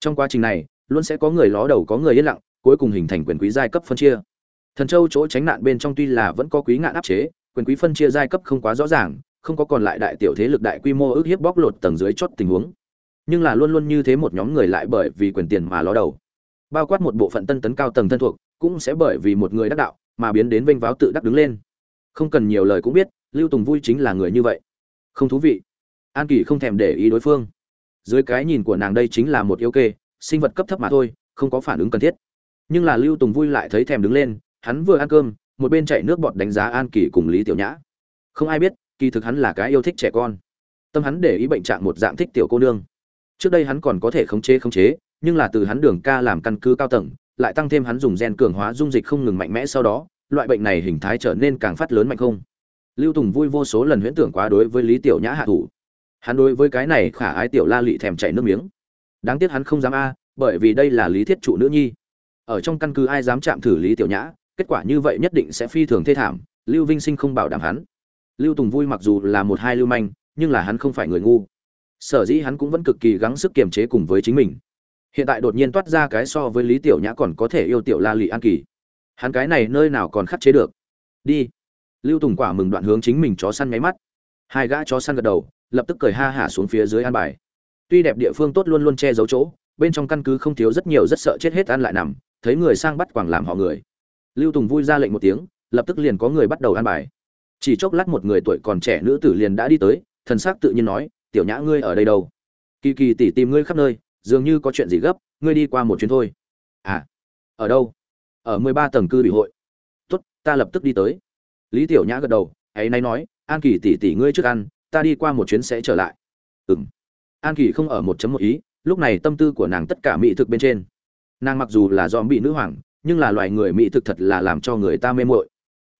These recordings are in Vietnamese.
trong quá trình này, luôn sẽ có người ló đầu, có người yên lặng, cuối cùng hình thành quyền quý giai cấp phân chia. Thần châu chỗ tránh nạn bên trong tuy là vẫn có quý ngạn áp chế, quyền quý phân chia giai cấp không quá rõ ràng, không có còn lại đại tiểu thế lực đại quy mô ước hiếp bóc lột tầng dưới chót tình huống. Nhưng là luôn luôn như thế một nhóm người lại bởi vì quyền tiền mà ló đầu. Bao quát một bộ phận tân tấn cao tầng thân thuộc, cũng sẽ bởi vì một người đắc đạo mà biến đến vênh váo tự đắc đứng lên. Không cần nhiều lời cũng biết, lưu tùng vui chính là người như vậy. Không thú vị. An kỳ không thèm để ý đối phương dưới cái nhìn của nàng đây chính là một yếu kê, sinh vật cấp thấp mà thôi, không có phản ứng cần thiết. Nhưng là lưu tùng vui lại thấy thèm đứng lên, hắn vừa ăn cơm, một bên chạy nước bọt đánh giá an kỳ cùng lý tiểu nhã. Không ai biết, kỳ thực hắn là cái yêu thích trẻ con. Tâm hắn để ý bệnh trạng một dạng thích tiểu cô nương. Trước đây hắn còn có thể khống chế khống chế, nhưng là từ hắn đường ca làm căn cứ cao tầng, lại tăng thêm hắn dùng gen cường hóa dung dịch không ngừng mạnh mẽ sau đó, loại bệnh này hình thái trở nên càng phát lớn mạnh không? Lưu tùng vui vô số lần huyễn tưởng quá đối với lý tiểu nhã hạ thủ hắn đối với cái này khả ái tiểu la lị thèm chảy nước miếng. Đáng tiếc hắn không dám a, bởi vì đây là lý thiết trụ nữ nhi. Ở trong căn cứ ai dám chạm thử lý tiểu nhã, kết quả như vậy nhất định sẽ phi thường thê thảm, lưu vinh sinh không bảo đảm hắn. Lưu tùng vui mặc dù là một hai lưu manh, nhưng là hắn không phải người ngu. Sở dĩ hắn cũng vẫn cực kỳ gắng sức kiềm chế cùng với chính mình. Hiện tại đột nhiên toát ra cái so với lý tiểu nhã còn có thể yêu tiểu la lị an kỳ. Hắn cái này nơi nào còn khắc chế được? Đi. Lưu tùng quả mừng đoạn hướng chính mình chó săn nháy mắt. Hai gã chó săn gật đầu lập tức cười ha hả xuống phía dưới an bài. Tuy đẹp địa phương tốt luôn luôn che giấu chỗ, bên trong căn cứ không thiếu rất nhiều rất sợ chết hết ăn lại nằm, thấy người sang bắt quảng làm họ người. Lưu tùng vui ra lệnh một tiếng, lập tức liền có người bắt đầu an bài. Chỉ chốc lát một người tuổi còn trẻ nữ tử liền đã đi tới, thần s ắ c tự nhiên nói, tiểu nhã ngươi ở đây đâu? Kỳ kỳ tỉ tìm ngươi khắp nơi, dường như có chuyện gì gấp, ngươi đi qua một chuyến thôi. À ở đâu? Ở mười ba tầng cư bị hội. Tốt, ta lập tức đi tới. Lý tiểu nhã gật đầu, ấy nay nói, an kỳ tỉ tỉ ngươi trước ăn ta đi qua một chuyến sẽ trở lại. Ừng an kỳ không ở một chấm một ý, lúc này tâm tư của nàng tất cả mỹ thực bên trên. Nàng mặc dù là dòm bị nữ hoàng, nhưng là loài người mỹ thực thật là làm cho người ta mê mội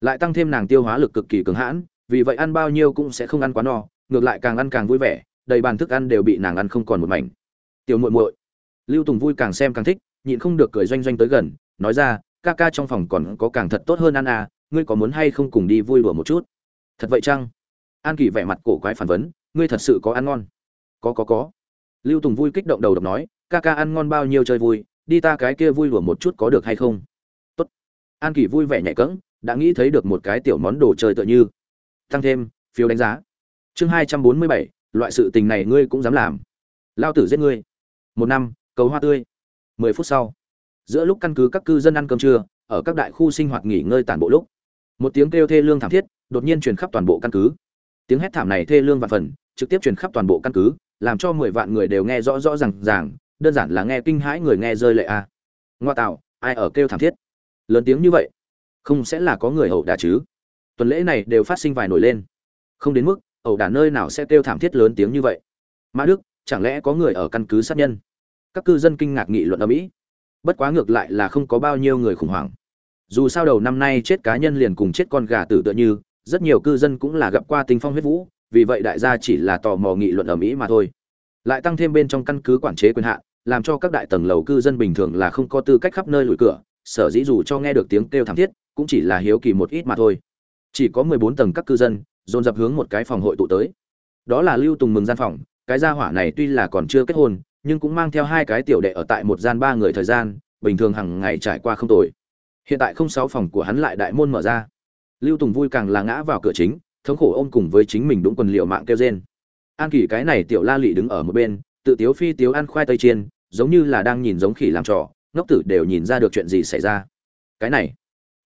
lại tăng thêm nàng tiêu hóa lực cực kỳ cứng hãn, vì vậy ăn bao nhiêu cũng sẽ không ăn quá no, ngược lại càng ăn càng vui vẻ, đầy bàn thức ăn đều bị nàng ăn không còn một mảnh. Tiểu muội muội. Lưu tùng vui càng xem càng thích, nhịn không được cười doanh doanh tới gần, nói ra, ca ca trong phòng còn có càng thật tốt hơn ăn à ngươi có muốn hay không cùng đi vui đùa một chút? Thật vậy chăng? An kỳ vẻ mặt cổ quái phản vấn, ngươi thật sự có ăn ngon? Có có có. Lưu tùng vui kích động đầu độc nói, ca ca ăn ngon bao nhiêu chơi vui, đi ta cái kia vui lùa một chút có được hay không? Tốt. An kỳ vui vẻ nhạy cẫng, đã nghĩ thấy được một cái tiểu món đồ chơi tựa như. Tăng thêm, phiếu đánh giá. Chương hai trăm bốn mươi bảy, loại sự tình này ngươi cũng dám làm. Lao tử giết ngươi. Một năm, cầu hoa tươi. Mười phút sau. Giữa lúc căn cứ các cư dân ăn cơm trưa, ở các đại khu sinh hoạt nghỉ ngơi tản bộ lúc, một tiếng kêu thê lương thảm thiết đột nhiên truyền khắp toàn bộ căn cứ tiếng hét thảm này thê lương và phần, trực tiếp truyền khắp toàn bộ căn cứ, làm cho mười vạn người đều nghe rõ rõ r à n g ràng, đơn giản là nghe kinh hãi người nghe rơi lệ a. À. ngoa tạo, ai ở kêu thảm thiết? Lớn tiếng như vậy, không sẽ là có người ẩu đả chứ? Tuần lễ này đều phát sinh vài nổi lên. Không đến mức ẩu đả nơi nào sẽ kêu thảm thiết lớn tiếng như vậy. Mã đức, chẳng lẽ có người ở căn cứ sát nhân? Các cư dân kinh ngạc nghị luận ở mỹ. Bất quá ngược lại là không có bao nhiêu người khủng hoảng. Dù sao đầu năm nay chết cá nhân liền cùng chết con gà tử tựa như rất nhiều cư dân cũng là gặp qua tình phong huyết vũ, vì vậy đại gia chỉ là tò mò nghị luận ở mỹ mà thôi. Lại tăng thêm bên trong căn cứ quản chế quyền hạn, làm cho các đại tầng lầu cư dân bình thường là không có tư cách khắp nơi lùi cửa, sở dĩ dù cho nghe được tiếng kêu thảm thiết, cũng chỉ là hiếu kỳ một ít mà thôi. Chỉ có mười bốn tầng các cư dân, dồn dập hướng một cái phòng hội tụ tới. Đó là lưu tùng mừng gian phòng, cái gia hỏa này tuy là còn chưa kết hôn, nhưng cũng mang theo hai cái tiểu đệ ở tại một gian ba người thời gian, bình thường hàng ngày trải qua không tồi. Hiện tại không sáu phòng của hắn lại đại môn mở ra lưu tùng vui càng là ngã vào cửa chính, thống khổ ôm cùng với chính mình đúng quần liệu mạng kêu rên. An kỷ cái này tiểu la lị đứng ở một bên, tự tiếu phi tiếu ăn khoai tây chiên, giống như là đang nhìn giống khỉ làm trò, ngốc tử đều nhìn ra được chuyện gì xảy ra. Cái này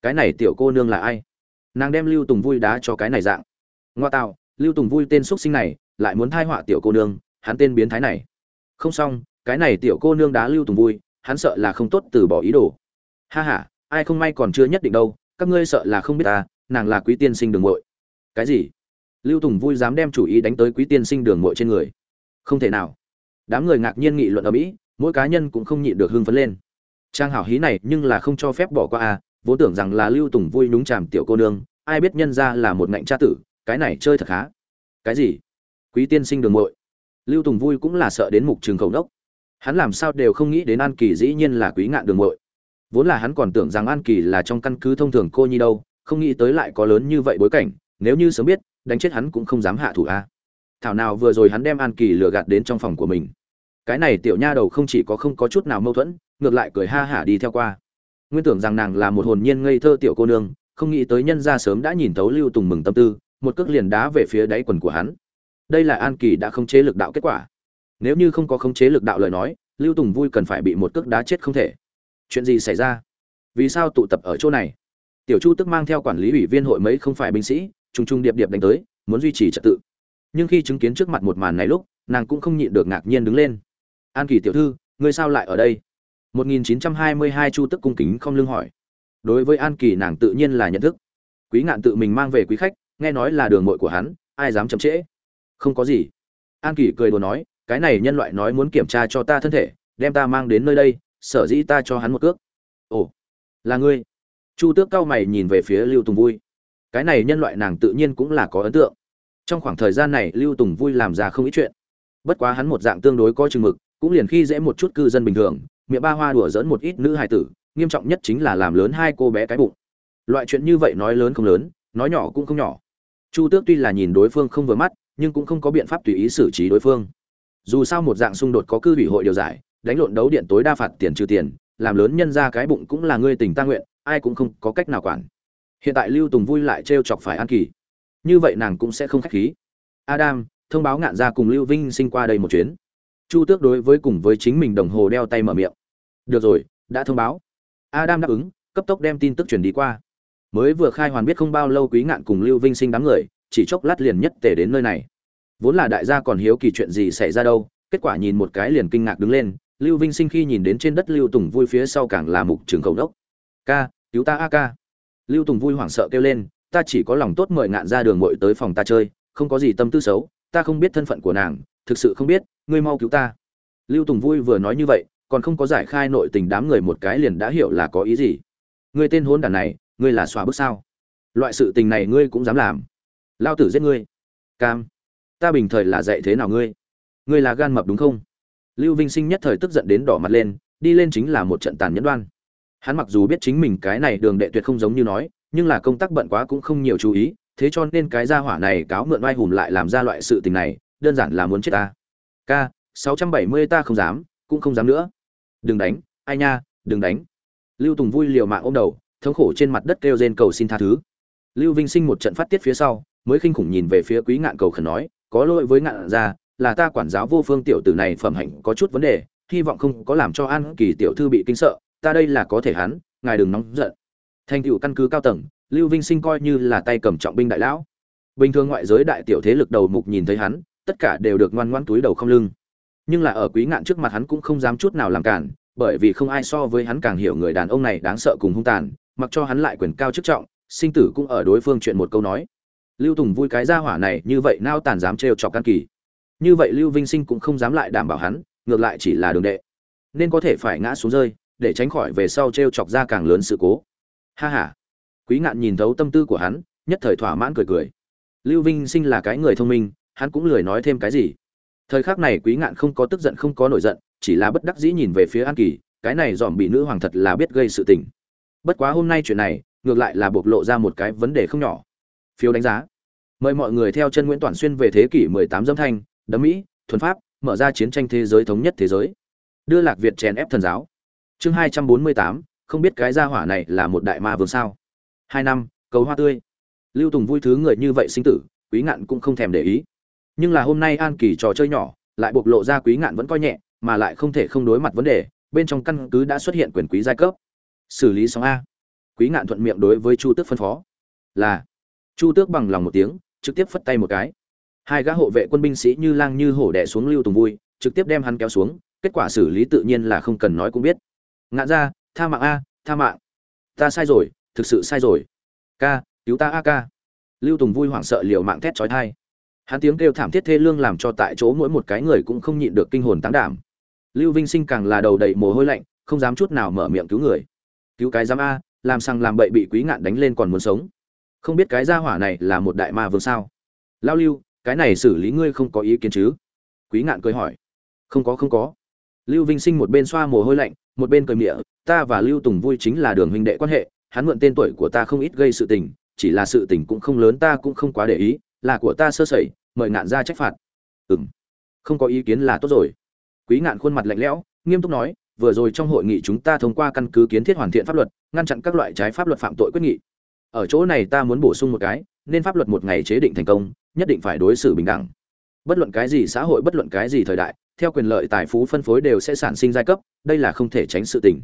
cái này tiểu cô nương là ai? Nàng đem lưu tùng vui đá cho cái này dạng. Ngoa tạo, lưu tùng vui tên x sinh này, lại muốn thai họa tiểu cô nương, hắn tên biến thái này. Không xong, cái này tiểu cô nương đá lưu tùng vui, hắn sợ là không tốt từ bỏ ý đồ. Ha h a ai không may còn chưa nhất định đâu, các ngươi sợ là không biết ta nàng là quý tiên sinh đường muội, cái gì? Lưu tùng vui dám đem chủ ý đánh tới quý tiên sinh đường muội trên người. Không thể nào. Đám người ngạc nhiên nghị luận ở mỹ mỗi cá nhân cũng không nhịn được hưng phấn lên. Trang hảo hí này nhưng là không cho phép bỏ qua à vốn tưởng rằng là lưu tùng vui nhúng chàm tiểu cô nương ai biết nhân ra là một ngạnh cha tử cái này chơi thật khá. Cái gì? Quý tiên sinh đường muội, lưu tùng vui cũng là sợ đến mục trường khẩu đốc hắn làm sao đều không nghĩ đến an kỳ dĩ nhiên là quý ngạn đường muội, vốn là hắn còn tưởng rằng an kỳ là trong căn cứ thông thường cô nhi đâu không nghĩ tới lại có lớn như vậy bối cảnh, nếu như sớm biết, đánh chết hắn cũng không dám hạ thủ a. Thảo nào vừa rồi hắn đem an kỳ lừa gạt đến trong phòng của mình. Cái này tiểu nha đầu không chỉ có không có chút nào mâu thuẫn, ngược lại cười ha hả đi theo qua. Nguyên tưởng rằng nàng là một hồn nhiên ngây thơ tiểu cô nương, không nghĩ tới nhân gia sớm đã nhìn thấu lưu tùng mừng tâm tư, một cước liền đá về phía đáy quần của hắn. Đây là an kỳ đã khống chế lực đạo kết quả. Nếu như không có khống chế lực đạo lời nói, lưu tùng vui cần phải bị một cước đá chết không thể. Chuyện gì xảy ra? Vì sao tụ tập ở chỗ này? Tiểu chu tức mang theo quản lý ủy viên hội mấy không phải binh sĩ, trùng trùng điệp điệp đánh tới, muốn duy trì trật tự. Nhưng khi chứng kiến trước mặt một màn này lúc, nàng cũng không nhịn được ngạc nhiên đứng lên. An kỳ tiểu thư, ngươi sao lại ở đây? 1922 chu tức cung kính không lưng hỏi. Đối với an kỳ nàng tự nhiên là nhận thức. Quý ngạn tự mình mang về quý khách, nghe nói là đường muội của hắn, ai dám chậm trễ? Không có gì. An kỳ cười đùa nói, cái này nhân loại nói muốn kiểm tra cho ta thân thể, đem ta mang đến nơi đây, sở dĩ ta cho hắn một cước. Ồ, là ngươi chu tước cao mày nhìn về phía lưu tùng vui. Cái này nhân loại nàng tự nhiên cũng là có ấn tượng. Trong khoảng thời gian này, lưu tùng vui làm ra không ít chuyện. Bất quá hắn một dạng tương đối có chừng mực, cũng liền khi dễ một chút cư dân bình thường, miệng ba hoa đùa dỡn một ít nữ hài tử, nghiêm trọng nhất chính là làm lớn hai cô bé cái bụng. Loại chuyện như vậy nói lớn không lớn, nói nhỏ cũng không nhỏ. Chu tước tuy là nhìn đối phương không vừa mắt, nhưng cũng không có biện pháp tùy ý xử trí đối phương. Dù sao một dạng xung đột có cư ủy hội điều giải, đánh lộn đấu điện tối đa phạt tiền trừ tiền, làm lớn nhân ra cái bụng cũng là ngươi tình ta nguyện ai cũng không có cách nào quản. Hiện tại lưu tùng vui lại t chọc phải an kỳ. Như vậy nàng cũng sẽ không khách khí. Adam, thông báo ngạn ra cùng lưu vinh sinh qua đây một chuyến. Chu tước đối với cùng với chính mình đồng hồ đeo tay mở miệng. Được rồi, đã thông báo. Adam đáp ứng, cấp tốc đem tin tức truyền đi qua. Mới vừa khai hoàn biết không bao lâu quý ngạn cùng lưu vinh sinh đám người, chỉ chốc lát liền nhất tề đến nơi này. Vốn là đại gia còn hiếu kỳ chuyện gì xảy ra đâu, kết quả nhìn một cái liền kinh ngạc đứng lên. Lưu vinh sinh khi nhìn đến trên đất lưu tùng vui phía sau càng là mục trường cầu đốc. Ca cứu ta a ca lưu tùng vui hoảng sợ kêu lên, ta chỉ có lòng tốt mời ngạn ra đường mội tới phòng ta chơi, không có gì tâm tư xấu, ta không biết thân phận của nàng, thực sự không biết, ngươi mau cứu ta. Lưu tùng vui vừa nói như vậy, còn không có giải khai nội tình đám người một cái liền đã hiểu là có ý gì. Ngươi tên hôn đàn này, ngươi là xóa bước sao? Loại sự tình này ngươi cũng dám làm. Lao tử giết ngươi. Cam. Ta bình thời là dạy thế nào ngươi? Ngươi là gan mập đúng không? Lưu vinh sinh nhất thời tức giận đến đỏ mặt lên, đi lên chính là một trận tàn nhẫn đoan hắn mặc dù biết chính mình cái này đường đệ tuyệt không giống như nói, nhưng là công tác bận quá cũng không nhiều chú ý, thế cho nên cái gia hỏa này cáo mượn oai hùm lại làm ra loại sự tình này, đơn giản là muốn chết ta. K sáu trăm bảy mươi ta không dám, cũng không dám nữa. Đừng đánh, ai nha, đừng đánh. Lưu tùng vui liều mạng ôm đầu, thống khổ trên mặt đất kêu rên cầu xin tha thứ. Lưu vinh sinh một trận phát tiết phía sau, mới khinh khủng nhìn về phía quý ngạn cầu khẩn nói, có lỗi với ngạn gia là ta quản giáo vô phương tiểu tử này phẩm hạnh có chút vấn đề, hy vọng không có làm cho an kỳ tiểu thư bị kinh sợ ta đây là có thể hắn, ngài đừng nóng giận. Thành tựu căn cứ cao tầng, lưu vinh sinh coi như là tay cầm trọng binh đại lão. Bình thường ngoại giới đại tiểu thế lực đầu mục nhìn thấy hắn, tất cả đều được ngoan ngoãn túi đầu không lưng. Nhưng là ở quý ngạn trước mặt hắn cũng không dám chút nào làm cản, bởi vì không ai so với hắn càng hiểu người đàn ông này đáng sợ cùng hung tàn, mặc cho hắn lại quyền cao chức trọng, sinh tử cũng ở đối phương chuyện một câu nói. Lưu tùng vui cái ra hỏa này, như vậy nao tàn dám trêu chọc căn kỳ. Như vậy lưu vinh sinh cũng không dám lại đảm bảo hắn, ngược lại chỉ là đường đệ. Nên có thể phải ngã xuống rơi để tránh khỏi về sau trêu chọc ra càng lớn sự cố. Ha ha. Quý ngạn nhìn thấu tâm tư của hắn, nhất thời thỏa mãn cười cười. Lưu vinh sinh là cái người thông minh, hắn cũng lười nói thêm cái gì. Thời khắc này quý ngạn không có tức giận không có nổi giận, chỉ là bất đắc dĩ nhìn về phía an kỳ, cái này dòm bị nữ hoàng thật là biết gây sự tình. Bất quá hôm nay chuyện này, ngược lại là bộc lộ ra một cái vấn đề không nhỏ. Phiếu đánh giá. Mời mọi người theo chân nguyễn toàn xuyên về thế kỷ 18 dâm thanh, đấm mỹ, thuần pháp, mở ra chiến tranh thế giới thống nhất thế giới. Đưa lạc việt chèn ép thần giáo chương 248, không biết cái gia hỏa này là một đại ma vương sao? Hai năm cầu hoa tươi. Lưu tùng vui thứ người như vậy sinh tử quý ngạn cũng không thèm để ý. Nhưng là hôm nay an kỳ trò chơi nhỏ lại bộc lộ ra quý ngạn vẫn coi nhẹ mà lại không thể không đối mặt vấn đề bên trong căn cứ đã xuất hiện quyền quý giai cấp. Xử lý xong a. Quý ngạn thuận miệng đối với chu tước phân phó. Là. Chu tước bằng lòng một tiếng trực tiếp phất tay một cái. Hai gã hộ vệ quân binh sĩ như lang như hổ đẻ xuống lưu tùng vui trực tiếp đem hắn kéo xuống kết quả xử lý tự nhiên là không cần nói cũng biết. Ngã ra, tha mạng a, tha mạng. Ta sai rồi, thực sự sai rồi. Ca, cứu ta a ca. Lưu tùng vui hoảng sợ liều mạng thét trói thai hắn tiếng kêu thảm thiết thê lương làm cho tại chỗ mỗi một cái người cũng không nhịn được kinh hồn tán đảm. Lưu vinh sinh càng là đầu đầy mồ hôi lạnh, không dám chút nào mở miệng cứu người. Cứu cái giám a, làm sang làm bậy bị quý ngạn đánh lên còn muốn sống. Không biết cái gia hỏa này là một đại ma vương sao? Lao lưu, cái này xử lý ngươi không có ý kiến chứ? Quý ngạn cười hỏi. Không có không có. Lưu vinh sinh một bên xoa mồ hôi lạnh một bên cười miệng ta và lưu tùng vui chính là đường huynh đệ quan hệ, hắn mượn tên tuổi của ta không ít gây sự tình, chỉ là sự tình cũng không lớn, ta cũng không quá để ý, là của ta sơ sẩy, mời ngạn ra trách phạt. Ừ m không có ý kiến là tốt rồi. Quý ngạn khuôn mặt lạnh lẽo, nghiêm túc nói, vừa rồi trong hội nghị chúng ta thông qua căn cứ kiến thiết hoàn thiện pháp luật, ngăn chặn các loại trái pháp luật phạm tội quyết nghị. Ở chỗ này ta muốn bổ sung một cái, nên pháp luật một ngày chế định thành công, nhất định phải đối xử bình đẳng. Bất luận cái gì xã hội, bất luận cái gì thời đại theo quyền lợi tài phú phân phối đều sẽ sản sinh giai cấp, đây là không thể tránh sự tình.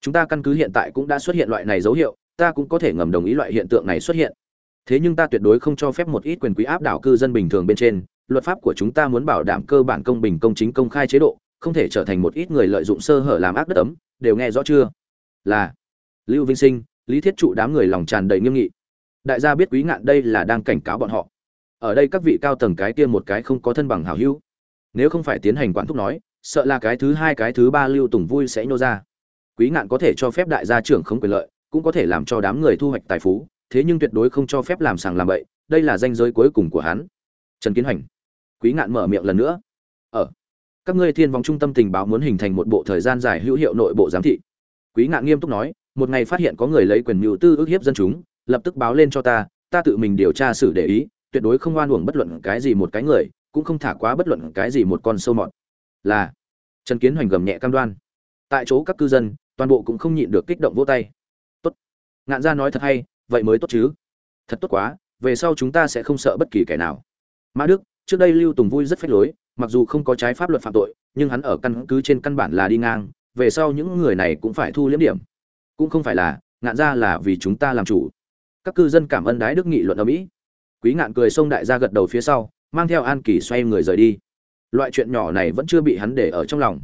Chúng ta căn cứ hiện tại cũng đã xuất hiện loại này dấu hiệu, ta cũng có thể ngầm đồng ý loại hiện tượng này xuất hiện. Thế nhưng ta tuyệt đối không cho phép một ít quyền quý áp đảo cư dân bình thường bên trên, luật pháp của chúng ta muốn bảo đảm cơ bản công bình công chính công khai chế độ, không thể trở thành một ít người lợi dụng sơ hở làm ác đất ấm đều nghe rõ chưa? Là. Lưu vinh sinh, lý thiết trụ đám người lòng tràn đầy nghiêm nghị. Đại gia biết quý ngạn đây là đang cảnh cáo bọn họ. Ở đây các vị cao tầng cái kia một cái không có thân bằng hảo hữu nếu không phải tiến hành quản thúc nói, sợ là cái thứ hai, cái thứ ba lưu tùng vui sẽ nhô ra. Quý ngạn có thể cho phép đại gia trưởng không quyền lợi, cũng có thể làm cho đám người thu hoạch tài phú, thế nhưng tuyệt đối không cho phép làm sàng làm bậy, đây là danh giới cuối cùng của hắn. Trần kiến hành quý ngạn mở miệng lần nữa. Ở các ngươi thiên vong trung tâm tình báo muốn hình thành một bộ thời gian dài hữu hiệu nội bộ giám thị. Quý ngạn nghiêm túc nói, một ngày phát hiện có người lấy quyền mưu tư ức hiếp dân chúng, lập tức báo lên cho ta ta tự mình điều tra xử để ý, tuyệt đối không oan uổng bất luận cái gì một cái người cũng không thả quá bất luận cái gì một con sâu mọt. Là, trần kiến hoành gầm nhẹ cam đoan. Tại chỗ các cư dân, toàn bộ cũng không nhịn được kích động vỗ tay. Tốt. Ngạn gia nói thật hay, vậy mới tốt chứ. Thật tốt quá, về sau chúng ta sẽ không sợ bất kỳ kẻ nào. Mã đức, trước đây lưu tùng vui rất phách lối, mặc dù không có trái pháp luật phạm tội, nhưng hắn ở căn cứ trên căn bản là đi ngang, về sau những người này cũng phải thu liếm điểm. Cũng không phải là, ngạn gia là vì chúng ta làm chủ. Các cư dân cảm ơn đái đức nghị luận ở mỹ. Quý ngạn cười xông đại gia gật đầu phía sau mang theo an kỳ xoay người rời đi. Loại chuyện nhỏ này vẫn chưa bị hắn để ở trong lòng.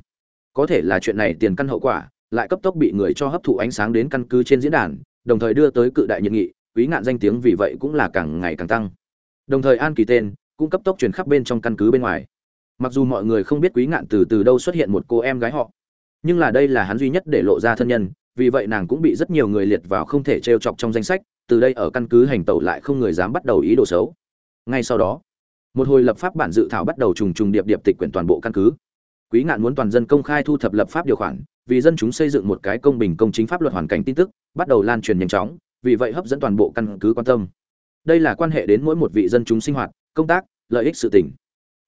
Có thể là chuyện này tiền căn hậu quả, lại cấp tốc bị người cho hấp thụ ánh sáng đến căn cứ trên diễn đàn, đồng thời đưa tới cự đại nhiệt nghị, quý ngạn danh tiếng vì vậy cũng là càng ngày càng tăng. Đồng thời an kỳ tên cũng cấp tốc truyền khắp bên trong căn cứ bên ngoài. Mặc dù mọi người không biết quý ngạn từ từ đâu xuất hiện một cô em gái họ, nhưng là đây là hắn duy nhất để lộ ra thân nhân, vì vậy nàng cũng bị rất nhiều người liệt vào không thể t chọc trong danh sách, từ đây ở căn cứ hành tẩu lại không người dám bắt đầu ý đồ xấu. Ngay sau đó một hồi lập pháp bản dự thảo bắt đầu trùng trùng điệp điệp tịch quyển toàn bộ căn cứ. Quý ngạn muốn toàn dân công khai thu thập lập pháp điều khoản, vì dân chúng xây dựng một cái công bình công chính pháp luật hoàn cảnh tin tức, bắt đầu lan truyền nhanh chóng, vì vậy hấp dẫn toàn bộ căn cứ quan tâm. Đây là quan hệ đến mỗi một vị dân chúng sinh hoạt, công tác, lợi ích sự tỉnh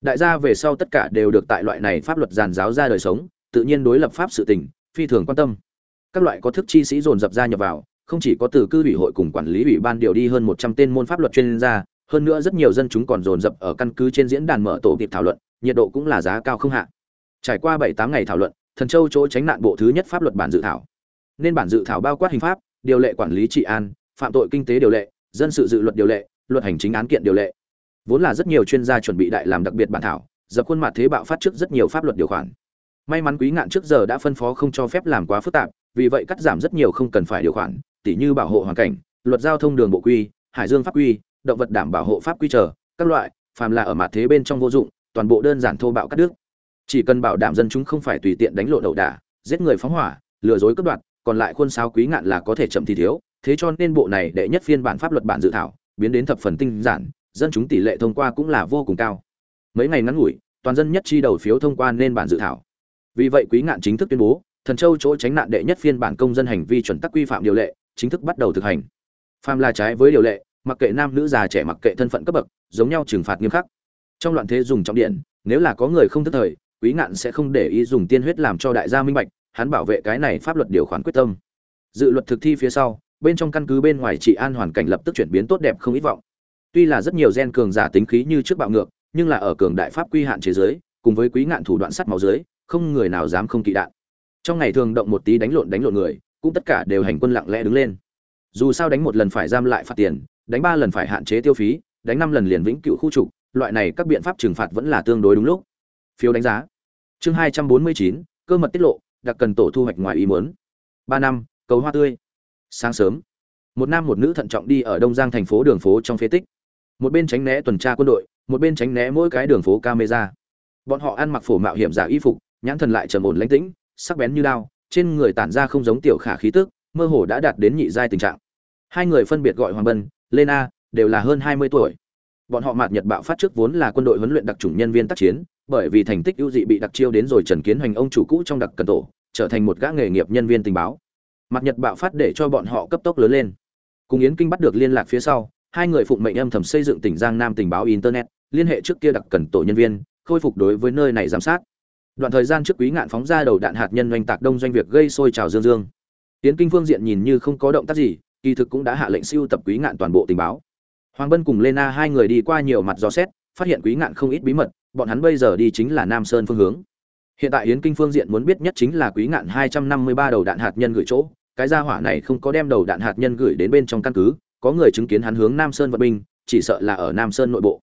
đại gia về sau tất cả đều được tại loại này pháp luật giàn giáo ra đời sống, tự nhiên đối lập pháp sự tỉnh phi thường quan tâm. Các loại có thức chi sĩ dồn dập ra nhập vào, không chỉ có từ cư ủy hội cùng quản lý ủy ban điều đi hơn một trăm tên môn pháp luật chuyên gia hơn nữa rất nhiều dân chúng còn dồn dập ở căn cứ trên diễn đàn mở tổ kịp thảo luận, nhiệt độ cũng là giá cao không hạ. Trải qua bảy tám ngày thảo luận, thần châu chỗ tránh nạn bộ thứ nhất pháp luật bản dự thảo. Nên bản dự thảo bao quát hình pháp, điều lệ quản lý trị an, phạm tội kinh tế điều lệ, dân sự dự luật điều lệ, luật hành chính án kiện điều lệ. Vốn là rất nhiều chuyên gia chuẩn bị đại làm đặc biệt bản thảo, dập khuôn mặt thế bạo phát trước rất nhiều pháp luật điều khoản. May mắn quý ngạn trước giờ đã phân phó không cho phép làm quá phức tạp, vì vậy cắt giảm rất nhiều không cần phải điều khoản, tỉ như bảo hộ hoàn cảnh, luật giao thông đường bộ quy, hải dương pháp quy động vật đảm bảo hộ pháp quy trở, các loại, phàm là ở mặt thế bên trong vô dụng, toàn bộ đơn giản thô bạo cắt đứt. Chỉ cần bảo đảm dân chúng không phải tùy tiện đánh lộ đầu đả, giết người phóng hỏa, lừa dối cướp đoạt, còn lại khuôn sáo quý ngạn là có thể chậm thì thiếu. Thế cho nên bộ này đệ nhất phiên bản pháp luật bản dự thảo, biến đến thập phần tinh giản, dân chúng tỷ lệ thông qua cũng là vô cùng cao. Mấy ngày ngắn ngủi, toàn dân nhất chi đầu phiếu thông qua nên bản dự thảo. Vì vậy quý ngạn chính thức tuyên bố, thần châu chỗ tránh nạn đệ nhất phiên bản công dân hành vi chuẩn tắc quy phạm điều lệ, chính thức bắt đầu thực hành. Phàm là trái với điều lệ mặc kệ nam nữ già trẻ mặc kệ thân phận cấp bậc, giống nhau trừng phạt nghiêm khắc. Trong loạn thế dùng trọng điện, nếu là có người không thức thời, quý ngạn sẽ không để ý dùng tiên huyết làm cho đại gia minh bạch, hắn bảo vệ cái này pháp luật điều khoản quyết tâm. Dự luật thực thi phía sau, bên trong căn cứ bên ngoài trị an hoàn cảnh lập tức chuyển biến tốt đẹp không ít vọng. Tuy là rất nhiều gen cường giả tính khí như trước bạo ngược, nhưng là ở cường đại pháp quy hạn chế giới, cùng với quý ngạn thủ đoạn sắt máu dưới không người nào dám không kỵ đạn. Trong ngày thường động một tí đánh lộn đánh lộn người, cũng tất cả đều hành quân lặng lẽ đứng lên. Dù sao đánh một lần phải giam lại phạt tiền đánh ba lần phải hạn chế tiêu phí, đánh năm lần liền vĩnh cựu khu trục, loại này các biện pháp trừng phạt vẫn là tương đối đúng lúc. Phiếu đánh giá. Chương hai trăm bốn mươi chín, cơ mật tiết lộ, đặc cần tổ thu hoạch ngoài ý muốn. Ba năm, cầu hoa tươi. Sáng sớm, một nam một nữ thận trọng đi ở đông giang thành phố đường phố trong phế tích. Một bên tránh né tuần tra quân đội, một bên tránh né mỗi cái đường phố camera. Bọn họ ăn mặc phổ mạo hiểm giả y phục, nhãn thần lại trầm ổn lãnh tĩnh, sắc bén như đao, trên người tản ra không giống tiểu khả khí tức, mơ hồ đã đạt đến nhị giai tình trạng. Hai người phân biệt gọi hoàng bân lên a, đều là hơn hai mươi tuổi. Bọn họ mạt nhật bạo phát trước vốn là quân đội huấn luyện đặc chủng nhân viên tác chiến, bởi vì thành tích ưu dị bị đặc chiêu đến rồi trần kiến hoành ông chủ cũ trong đặc cần tổ, trở thành một gã nghề nghiệp nhân viên tình báo. Mặt nhật bạo phát để cho bọn họ cấp tốc lớn lên. Cùng yến kinh bắt được liên lạc phía sau, hai người phụng mệnh âm thầm xây dựng tỉnh giang nam tình báo internet, liên hệ trước kia đặc cần tổ nhân viên, khôi phục đối với nơi này giám sát. Đoạn thời gian trước quý ngạn phóng ra đầu đạn hạt nhân doanh tạc đông doanh việc gây sôi trào dương dương. Yến kinh phương diện nhìn như không có động tác gì kỳ thực cũng đã hạ lệnh siêu tập quý ngạn toàn bộ tình báo. Hoàng bân cùng lena hai người đi qua nhiều mặt dò xét, phát hiện quý ngạn không ít bí mật, bọn hắn bây giờ đi chính là nam sơn phương hướng. Hiện tại yến kinh phương diện muốn biết nhất chính là quý ngạn 253 đầu đạn hạt nhân gửi chỗ, cái gia hỏa này không có đem đầu đạn hạt nhân gửi đến bên trong căn cứ, có người chứng kiến hắn hướng nam sơn vận binh, chỉ sợ là ở nam sơn nội bộ.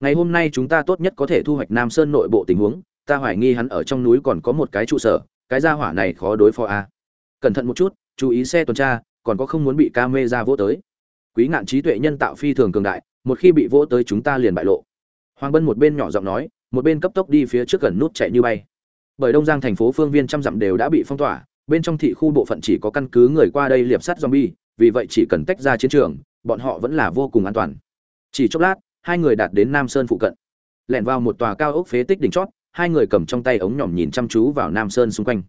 Ngày hôm nay chúng ta tốt nhất có thể thu hoạch nam sơn nội bộ tình huống, ta hoài nghi hắn ở trong núi còn có một cái trụ sở, cái gia hỏa này khó đối phó a. À. cẩn thận một chút, chú ý xe tuần tra còn có không muốn bị ca mê ra vỗ tới. Quý ngạn trí tuệ nhân tạo phi thường cường đại, một khi bị vỗ tới chúng ta liền bại lộ. Hoàng bân một bên nhỏ giọng nói, một bên cấp tốc đi phía trước gần nút chạy như bay. Bởi đông giang thành phố phương viên trăm dặm đều đã bị phong tỏa, bên trong thị khu bộ phận chỉ có căn cứ người qua đây liệp sắt zombie, vì vậy chỉ cần tách ra chiến trường, bọn họ vẫn là vô cùng an toàn. Chỉ chốc lát, hai người đạt đến nam sơn phụ cận. Lẻn vào một tòa cao ốc phế tích đỉnh chót, hai người cầm trong tay ống nhỏm nhìn chăm chú vào nam sơn xung quanh.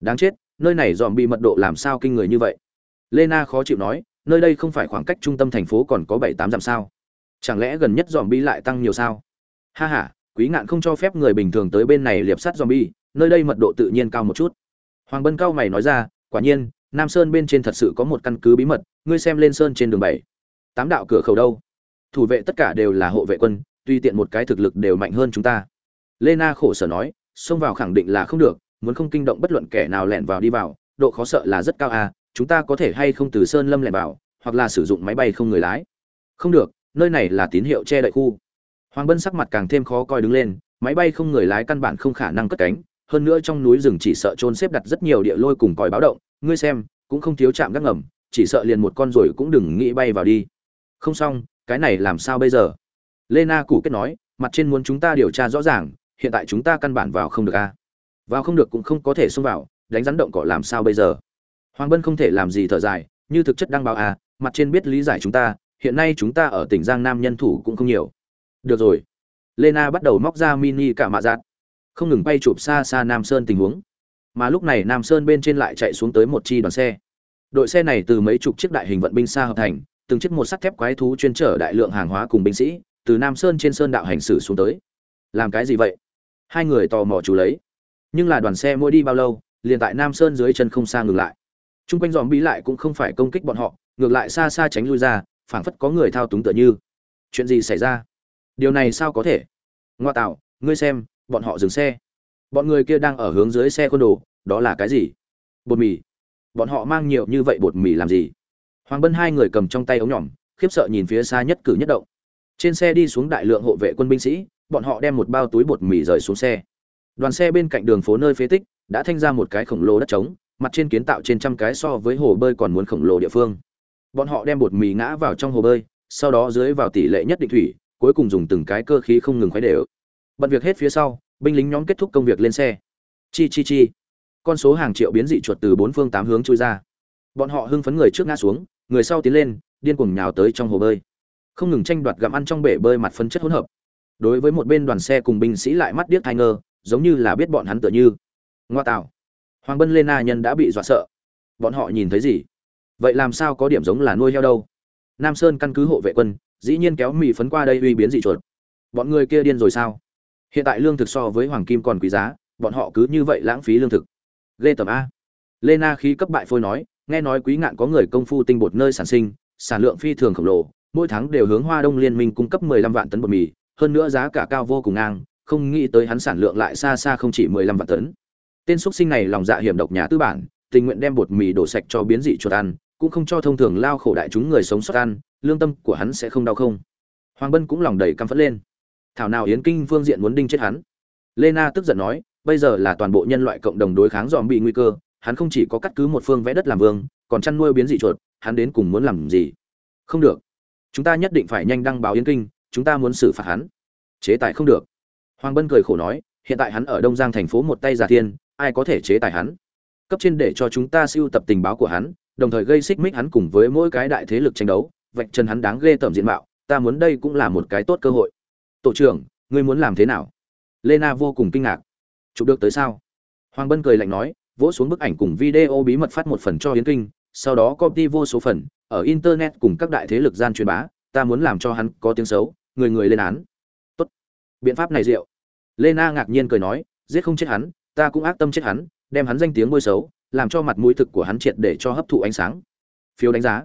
Đáng chết, nơi này dòm bị mật độ làm sao kinh người như vậy? Lena khó chịu nói nơi đây không phải khoảng cách trung tâm thành phố còn có bảy tám dặm sao? Chẳng lẽ gần nhất zombie lại tăng nhiều sao? Ha ha quý ngạn không cho phép người bình thường tới bên này liệp sát zombie, nơi đây mật độ tự nhiên cao một chút. Hoàng bân cao mày nói ra quả nhiên nam sơn bên trên thật sự có một căn cứ bí mật ngươi xem lên sơn trên đường bảy. Tám đạo cửa khẩu đâu? Thủ vệ tất cả đều là hộ vệ quân tuy tiện một cái thực lực đều mạnh hơn chúng ta. Lena khổ sở nói xông vào khẳng định là không được muốn không kinh động bất luận kẻ nào lẻn vào đi vào độ khó sợ là rất cao à chúng ta có thể hay không từ sơn lâm lẻn vào, hoặc là sử dụng máy bay không người lái. Không được, nơi này là tín hiệu che đậy khu. Hoàng bân sắc mặt càng thêm khó coi đứng lên, máy bay không người lái căn bản không khả năng cất cánh, hơn nữa trong núi rừng chỉ sợ trôn xếp đặt rất nhiều địa lôi cùng còi báo động, ngươi xem, cũng không thiếu chạm gác ngầm, chỉ sợ liền một con rồi cũng đừng nghĩ bay vào đi. Không xong, cái này làm sao bây giờ? Lena củ kết nói, mặt trên muốn chúng ta điều tra rõ ràng, hiện tại chúng ta căn bản vào không được a. Vào không được cũng không có thể xông vào, đánh rắn động cỏ làm sao bây giờ? Hoàng bân không thể làm gì thở dài như thực chất đang báo à, mặt trên biết lý giải chúng ta hiện nay chúng ta ở tỉnh giang nam nhân thủ cũng không nhiều. Được rồi. Lena bắt đầu móc ra mini cả mạ giạt không ngừng bay chụp xa xa nam sơn tình huống. Mà lúc này nam sơn bên trên lại chạy xuống tới một chi đoàn xe. Đội xe này từ mấy chục chiếc đại hình vận binh xa hợp thành từng chiếc một sắt thép quái thú chuyên chở đại lượng hàng hóa cùng binh sĩ từ nam sơn trên sơn đạo hành xử xuống tới. Làm cái gì vậy? Hai người tò mò chú lấy. Nhưng là đoàn xe mỗi đi bao lâu liền tại nam sơn dưới chân không xa ngừng lại. Trung quanh dòm bí lại cũng không phải công kích bọn họ, ngược lại xa xa tránh lui ra, phảng phất có người thao túng tựa như. Chuyện gì xảy ra? Điều này sao có thể? Ngoa tạo, ngươi xem, bọn họ dừng xe. Bọn người kia đang ở hướng dưới xe côn đồ, đó là cái gì? Bột mì. Bọn họ mang nhiều như vậy bột mì làm gì? Hoàng bân hai người cầm trong tay ống nhỏm, khiếp sợ nhìn phía xa nhất cử nhất động. Trên xe đi xuống đại lượng hộ vệ quân binh sĩ, bọn họ đem một bao túi bột mì rời xuống xe. Đoàn xe bên cạnh đường phố nơi phế tích, đã thanh ra một cái khổng lồ đất trống mặt trên kiến tạo trên trăm cái so với hồ bơi còn muốn khổng lồ địa phương. Bọn họ đem bột mì ngã vào trong hồ bơi, sau đó dưới vào tỷ lệ nhất định thủy, cuối cùng dùng từng cái cơ khí không ngừng khuấy đều. Bận việc hết phía sau, binh lính nhóm kết thúc công việc lên xe. Chi chi chi. Con số hàng triệu biến dị chuột từ bốn phương tám hướng trôi ra. Bọn họ hưng phấn người trước ngã xuống, người sau tiến lên, điên cuồng nhào tới trong hồ bơi. Không ngừng tranh đoạt gặm ăn trong bể bơi mặt phân chất hỗn hợp. Đối với một bên đoàn xe cùng binh sĩ lại mắt điếc thai ngơ giống như là biết bọn hắn tựa như. Ngoa tạo hoàng bân Lena na nhân đã bị dọa sợ. Bọn họ nhìn thấy gì? Vậy làm sao có điểm giống là nuôi heo đâu? Nam sơn căn cứ hộ vệ quân, dĩ nhiên kéo mì phấn qua đây uy biến dị chuột. Bọn người kia điên rồi sao? Hiện tại lương thực so với hoàng kim còn quý giá, bọn họ cứ như vậy lãng phí lương thực. Ghê tầm a. Lê na khí cấp bại phôi nói, nghe nói quý ngạn có người công phu tinh bột nơi sản sinh, sản lượng phi thường khổng lồ, mỗi tháng đều hướng hoa đông liên minh cung cấp 15 vạn tấn bột mì, hơn nữa giá cả cao vô cùng ngang, không nghĩ tới hắn sản lượng lại xa xa không chỉ 15 vạn tấn tên xuất sinh này lòng dạ hiểm độc nhà tư bản, tình nguyện đem bột mì đổ sạch cho biến dị chuột ăn, cũng không cho thông thường lao khổ đại chúng người sống sót ăn, lương tâm của hắn sẽ không đau không. Hoàng bân cũng lòng đầy căm phẫn lên. Thảo nào yến kinh phương diện muốn đinh chết hắn? Lena tức giận nói, bây giờ là toàn bộ nhân loại cộng đồng đối kháng dòm bị nguy cơ, hắn không chỉ có cắt cứ một phương vẽ đất làm vương, còn chăn nuôi biến dị chuột, hắn đến cùng muốn làm gì? Không được. Chúng ta nhất định phải nhanh đăng báo yến kinh, chúng ta muốn xử phạt hắn. Chế tài không được. Hoàng bân cười khổ nói, hiện tại hắn ở đông giang thành phố một tay giả thiên ai có thể chế tài hắn cấp trên để cho chúng ta siêu tập tình báo của hắn đồng thời gây xích mích hắn cùng với mỗi cái đại thế lực tranh đấu vạch chân hắn đáng ghê tởm diện mạo ta muốn đây cũng là một cái tốt cơ hội tổ trưởng ngươi muốn làm thế nào lena vô cùng kinh ngạc chụp được tới sao hoàng bân cười lạnh nói vỗ xuống bức ảnh cùng video bí mật phát một phần cho Yến Kinh, sau đó copy vô số phần, ở internet cùng các đại thế lực gian truyền bá, ta muốn làm cho hắn có tiếng xấu, người người lên án. Tốt. Biện pháp này diệu. Lena ngạc nhiên cười nói, giết không chết hắn ta cũng ác tâm chết hắn, đem hắn danh tiếng bôi xấu, làm cho mặt mũi thực của hắn triệt để cho hấp thụ ánh sáng. Phiếu đánh giá.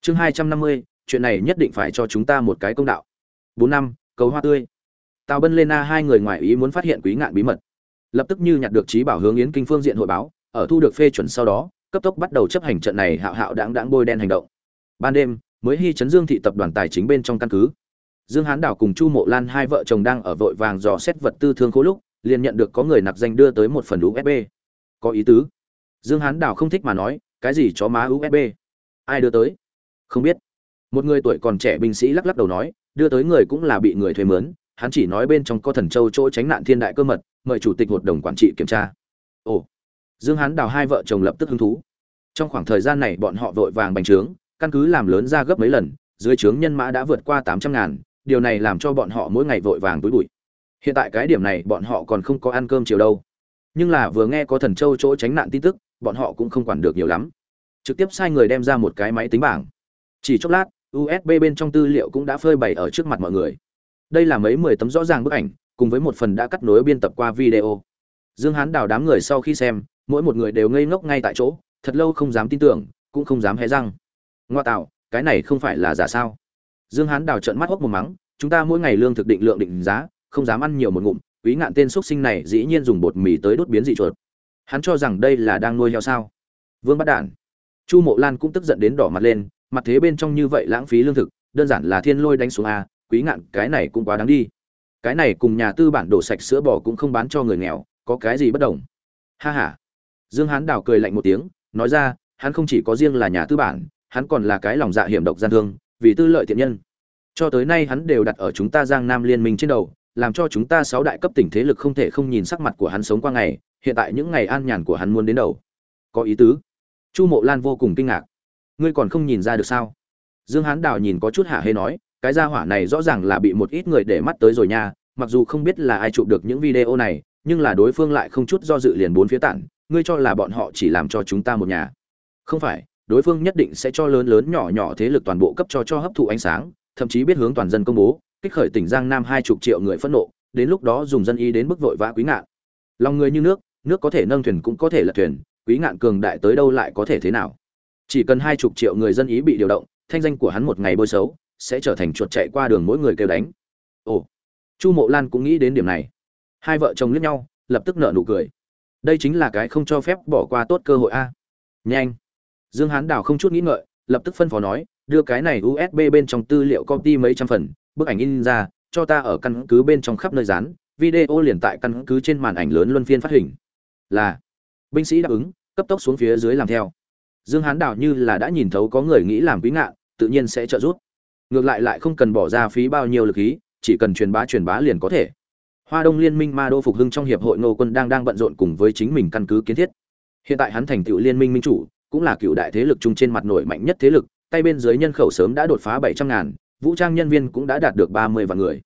Chương hai trăm năm mươi, chuyện này nhất định phải cho chúng ta một cái công đạo. Bốn năm, cầu hoa tươi. Tào bân lên na hai người ngoài ý muốn phát hiện quý ngạn bí mật. Lập tức như nhặt được trí bảo hướng yến kinh phương diện hội báo, ở thu được phê chuẩn sau đó, cấp tốc bắt đầu chấp hành trận này hạo hạo đáng đáng bôi đen hành động. Ban đêm, mới hy chấn dương thị tập đoàn tài chính bên trong căn cứ. Dương hán đảo cùng chu mộ lan hai vợ chồng đang ở vội vàng dò xét vật tư thương khố lúc liền nhận được có người nặc danh đưa tới một phần usb có ý tứ. Dương hán Đào không thích mà nói, cái gì chó má usb ai đưa tới? Không biết. Một người tuổi còn trẻ binh sĩ lắc lắc đầu nói, đưa tới người cũng là bị người thuê mướn, hắn chỉ nói bên trong có thần châu chỗ tránh nạn thiên đại cơ mật, mời chủ tịch hội đồng quản trị kiểm tra. Ồ. Dương hán đào hai vợ chồng lập tức hứng thú. Trong khoảng thời gian này bọn họ vội vàng bành trướng, căn cứ làm lớn ra gấp mấy lần, dưới trướng nhân mã đã vượt qua tám trăm ngàn, điều này làm cho bọn họ mỗi ngày vội vàng túi bụi hiện tại cái điểm này bọn họ còn không có ăn cơm chiều đâu. Nhưng là vừa nghe có thần châu chỗ tránh nạn tin tức, bọn họ cũng không quản được nhiều lắm. Trực tiếp sai người đem ra một cái máy tính bảng. Chỉ chốc lát usb bên trong tư liệu cũng đã phơi bày ở trước mặt mọi người. Đây là mấy mười tấm rõ ràng bức ảnh, cùng với một phần đã cắt nối biên tập qua video. Dương hán đào đám người sau khi xem, mỗi một người đều ngây ngốc ngay tại chỗ, thật lâu không dám tin tưởng, cũng không dám hé răng. Ngoa tạo, cái này không phải là giả sao? Dương hán đào trợn mắt hốc một mắng, chúng ta mỗi ngày lương thực định lượng định giá không dám ăn nhiều một ngụm, quý ngạn tên x sinh này dĩ nhiên dùng bột mì tới đốt biến dị chuột. Hắn cho rằng đây là đang nuôi heo sao? Vương bắt đản. Chu mộ lan cũng tức giận đến đỏ mặt lên, mặt thế bên trong như vậy lãng phí lương thực, đơn giản là thiên lôi đánh xuống a, quý ngạn, cái này cũng quá đáng đi. Cái này cùng nhà tư bản đổ sạch sữa bò cũng không bán cho người nghèo, có cái gì bất đồng? Ha ha. Dương hán đào cười lạnh một tiếng, nói ra, hắn không chỉ có riêng là nhà tư bản, hắn còn là cái lòng dạ hiểm độc gian thương, vì tư lợi thiện nhân. Cho tới nay hắn đều đặt ở chúng ta giang nam liên minh trên đầu làm cho chúng ta sáu đại cấp tỉnh thế lực không thể không nhìn sắc mặt của hắn sống qua ngày, hiện tại những ngày an nhàn của hắn muốn đến đầu. Có ý tứ. Chu mộ lan vô cùng kinh ngạc. Ngươi còn không nhìn ra được sao? Dương hán đào nhìn có chút hạ hê nói, cái gia hỏa này rõ ràng là bị một ít người để mắt tới rồi nha, mặc dù không biết là ai chụp được những video này, nhưng là đối phương lại không chút do dự liền bốn phía tản, ngươi cho là bọn họ chỉ làm cho chúng ta một nhà. Không phải, đối phương nhất định sẽ cho lớn lớn nhỏ nhỏ thế lực toàn bộ cấp cho cho hấp thụ ánh sáng, thậm chí biết hướng toàn dân công bố kích khởi tỉnh giang nam hai chục triệu người phẫn nộ, đến lúc đó dùng dân y đến bức vội vã quý ngạn. Lòng người như nước nước có thể nâng thuyền cũng có thể lật thuyền, quý ngạn cường đại tới đâu lại có thể thế nào? Chỉ cần hai chục triệu người dân ý bị điều động, thanh danh của hắn một ngày bôi xấu, sẽ trở thành chuột chạy qua đường mỗi người kêu đánh. Ồ, chu mộ lan cũng nghĩ đến điểm này. Hai vợ chồng liếc nhau, lập tức nở nụ cười. Đây chính là cái không cho phép bỏ qua tốt cơ hội a. Nhanh. Dương hán đào không chút nghĩ ngợi, lập tức phân phó nói, đưa cái này usb bên trong tư liệu copy mấy trăm phần bức ảnh in ra, cho ta ở căn cứ bên trong khắp nơi dán, video liền tại căn cứ trên màn ảnh lớn luân phiên phát hình. Là, binh sĩ đáp ứng, cấp tốc xuống phía dưới làm theo. Dương hán đảo như là đã nhìn thấu có người nghĩ làm quý ngạn, tự nhiên sẽ trợ giúp. Ngược lại lại không cần bỏ ra phí bao nhiêu lực ý chỉ cần truyền bá truyền bá liền có thể. Hoa đông liên minh ma đô phục hưng trong hiệp hội ngô quân đang đang bận rộn cùng với chính mình căn cứ kiến thiết. Hiện tại hắn thành tựu liên minh minh chủ, cũng là cựu đại thế lực chung trên mặt nổi mạnh nhất thế lực, tay bên dưới nhân khẩu sớm đã đột phá bảy trăm ngàn vũ trang nhân viên cũng đã đạt được ba mươi vạn người.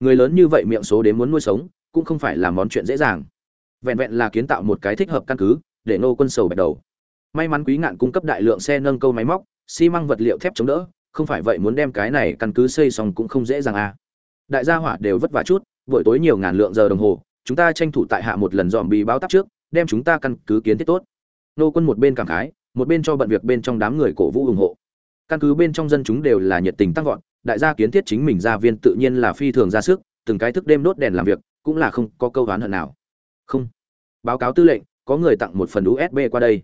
Người lớn như vậy miệng số đến muốn nuôi sống, cũng không phải là món chuyện dễ dàng. Vẹn vẹn là kiến tạo một cái thích hợp căn cứ, để nô quân sầu bạch đầu. May mắn quý ngạn cung cấp đại lượng xe nâng câu máy móc, xi măng vật liệu thép chống đỡ, không phải vậy muốn đem cái này căn cứ xây xong cũng không dễ dàng à. đại gia hỏa đều vất vả chút, buổi tối nhiều ngàn lượng giờ đồng hồ, chúng ta tranh thủ tại hạ một lần dòm bị báo tắc trước, đem chúng ta căn cứ kiến thiết tốt. Nô quân một bên cảm khái, một bên cho bận việc bên trong đám người cổ vũ ủng hộ. Căn cứ bên trong dân chúng đều là nhiệt tình tăng vọt đại gia kiến thiết chính mình gia viên tự nhiên là phi thường ra sức, từng cái thức đêm đốt đèn làm việc, cũng là không có câu oán hận nào. Không. Báo cáo tư lệnh, có người tặng một phần usb qua đây.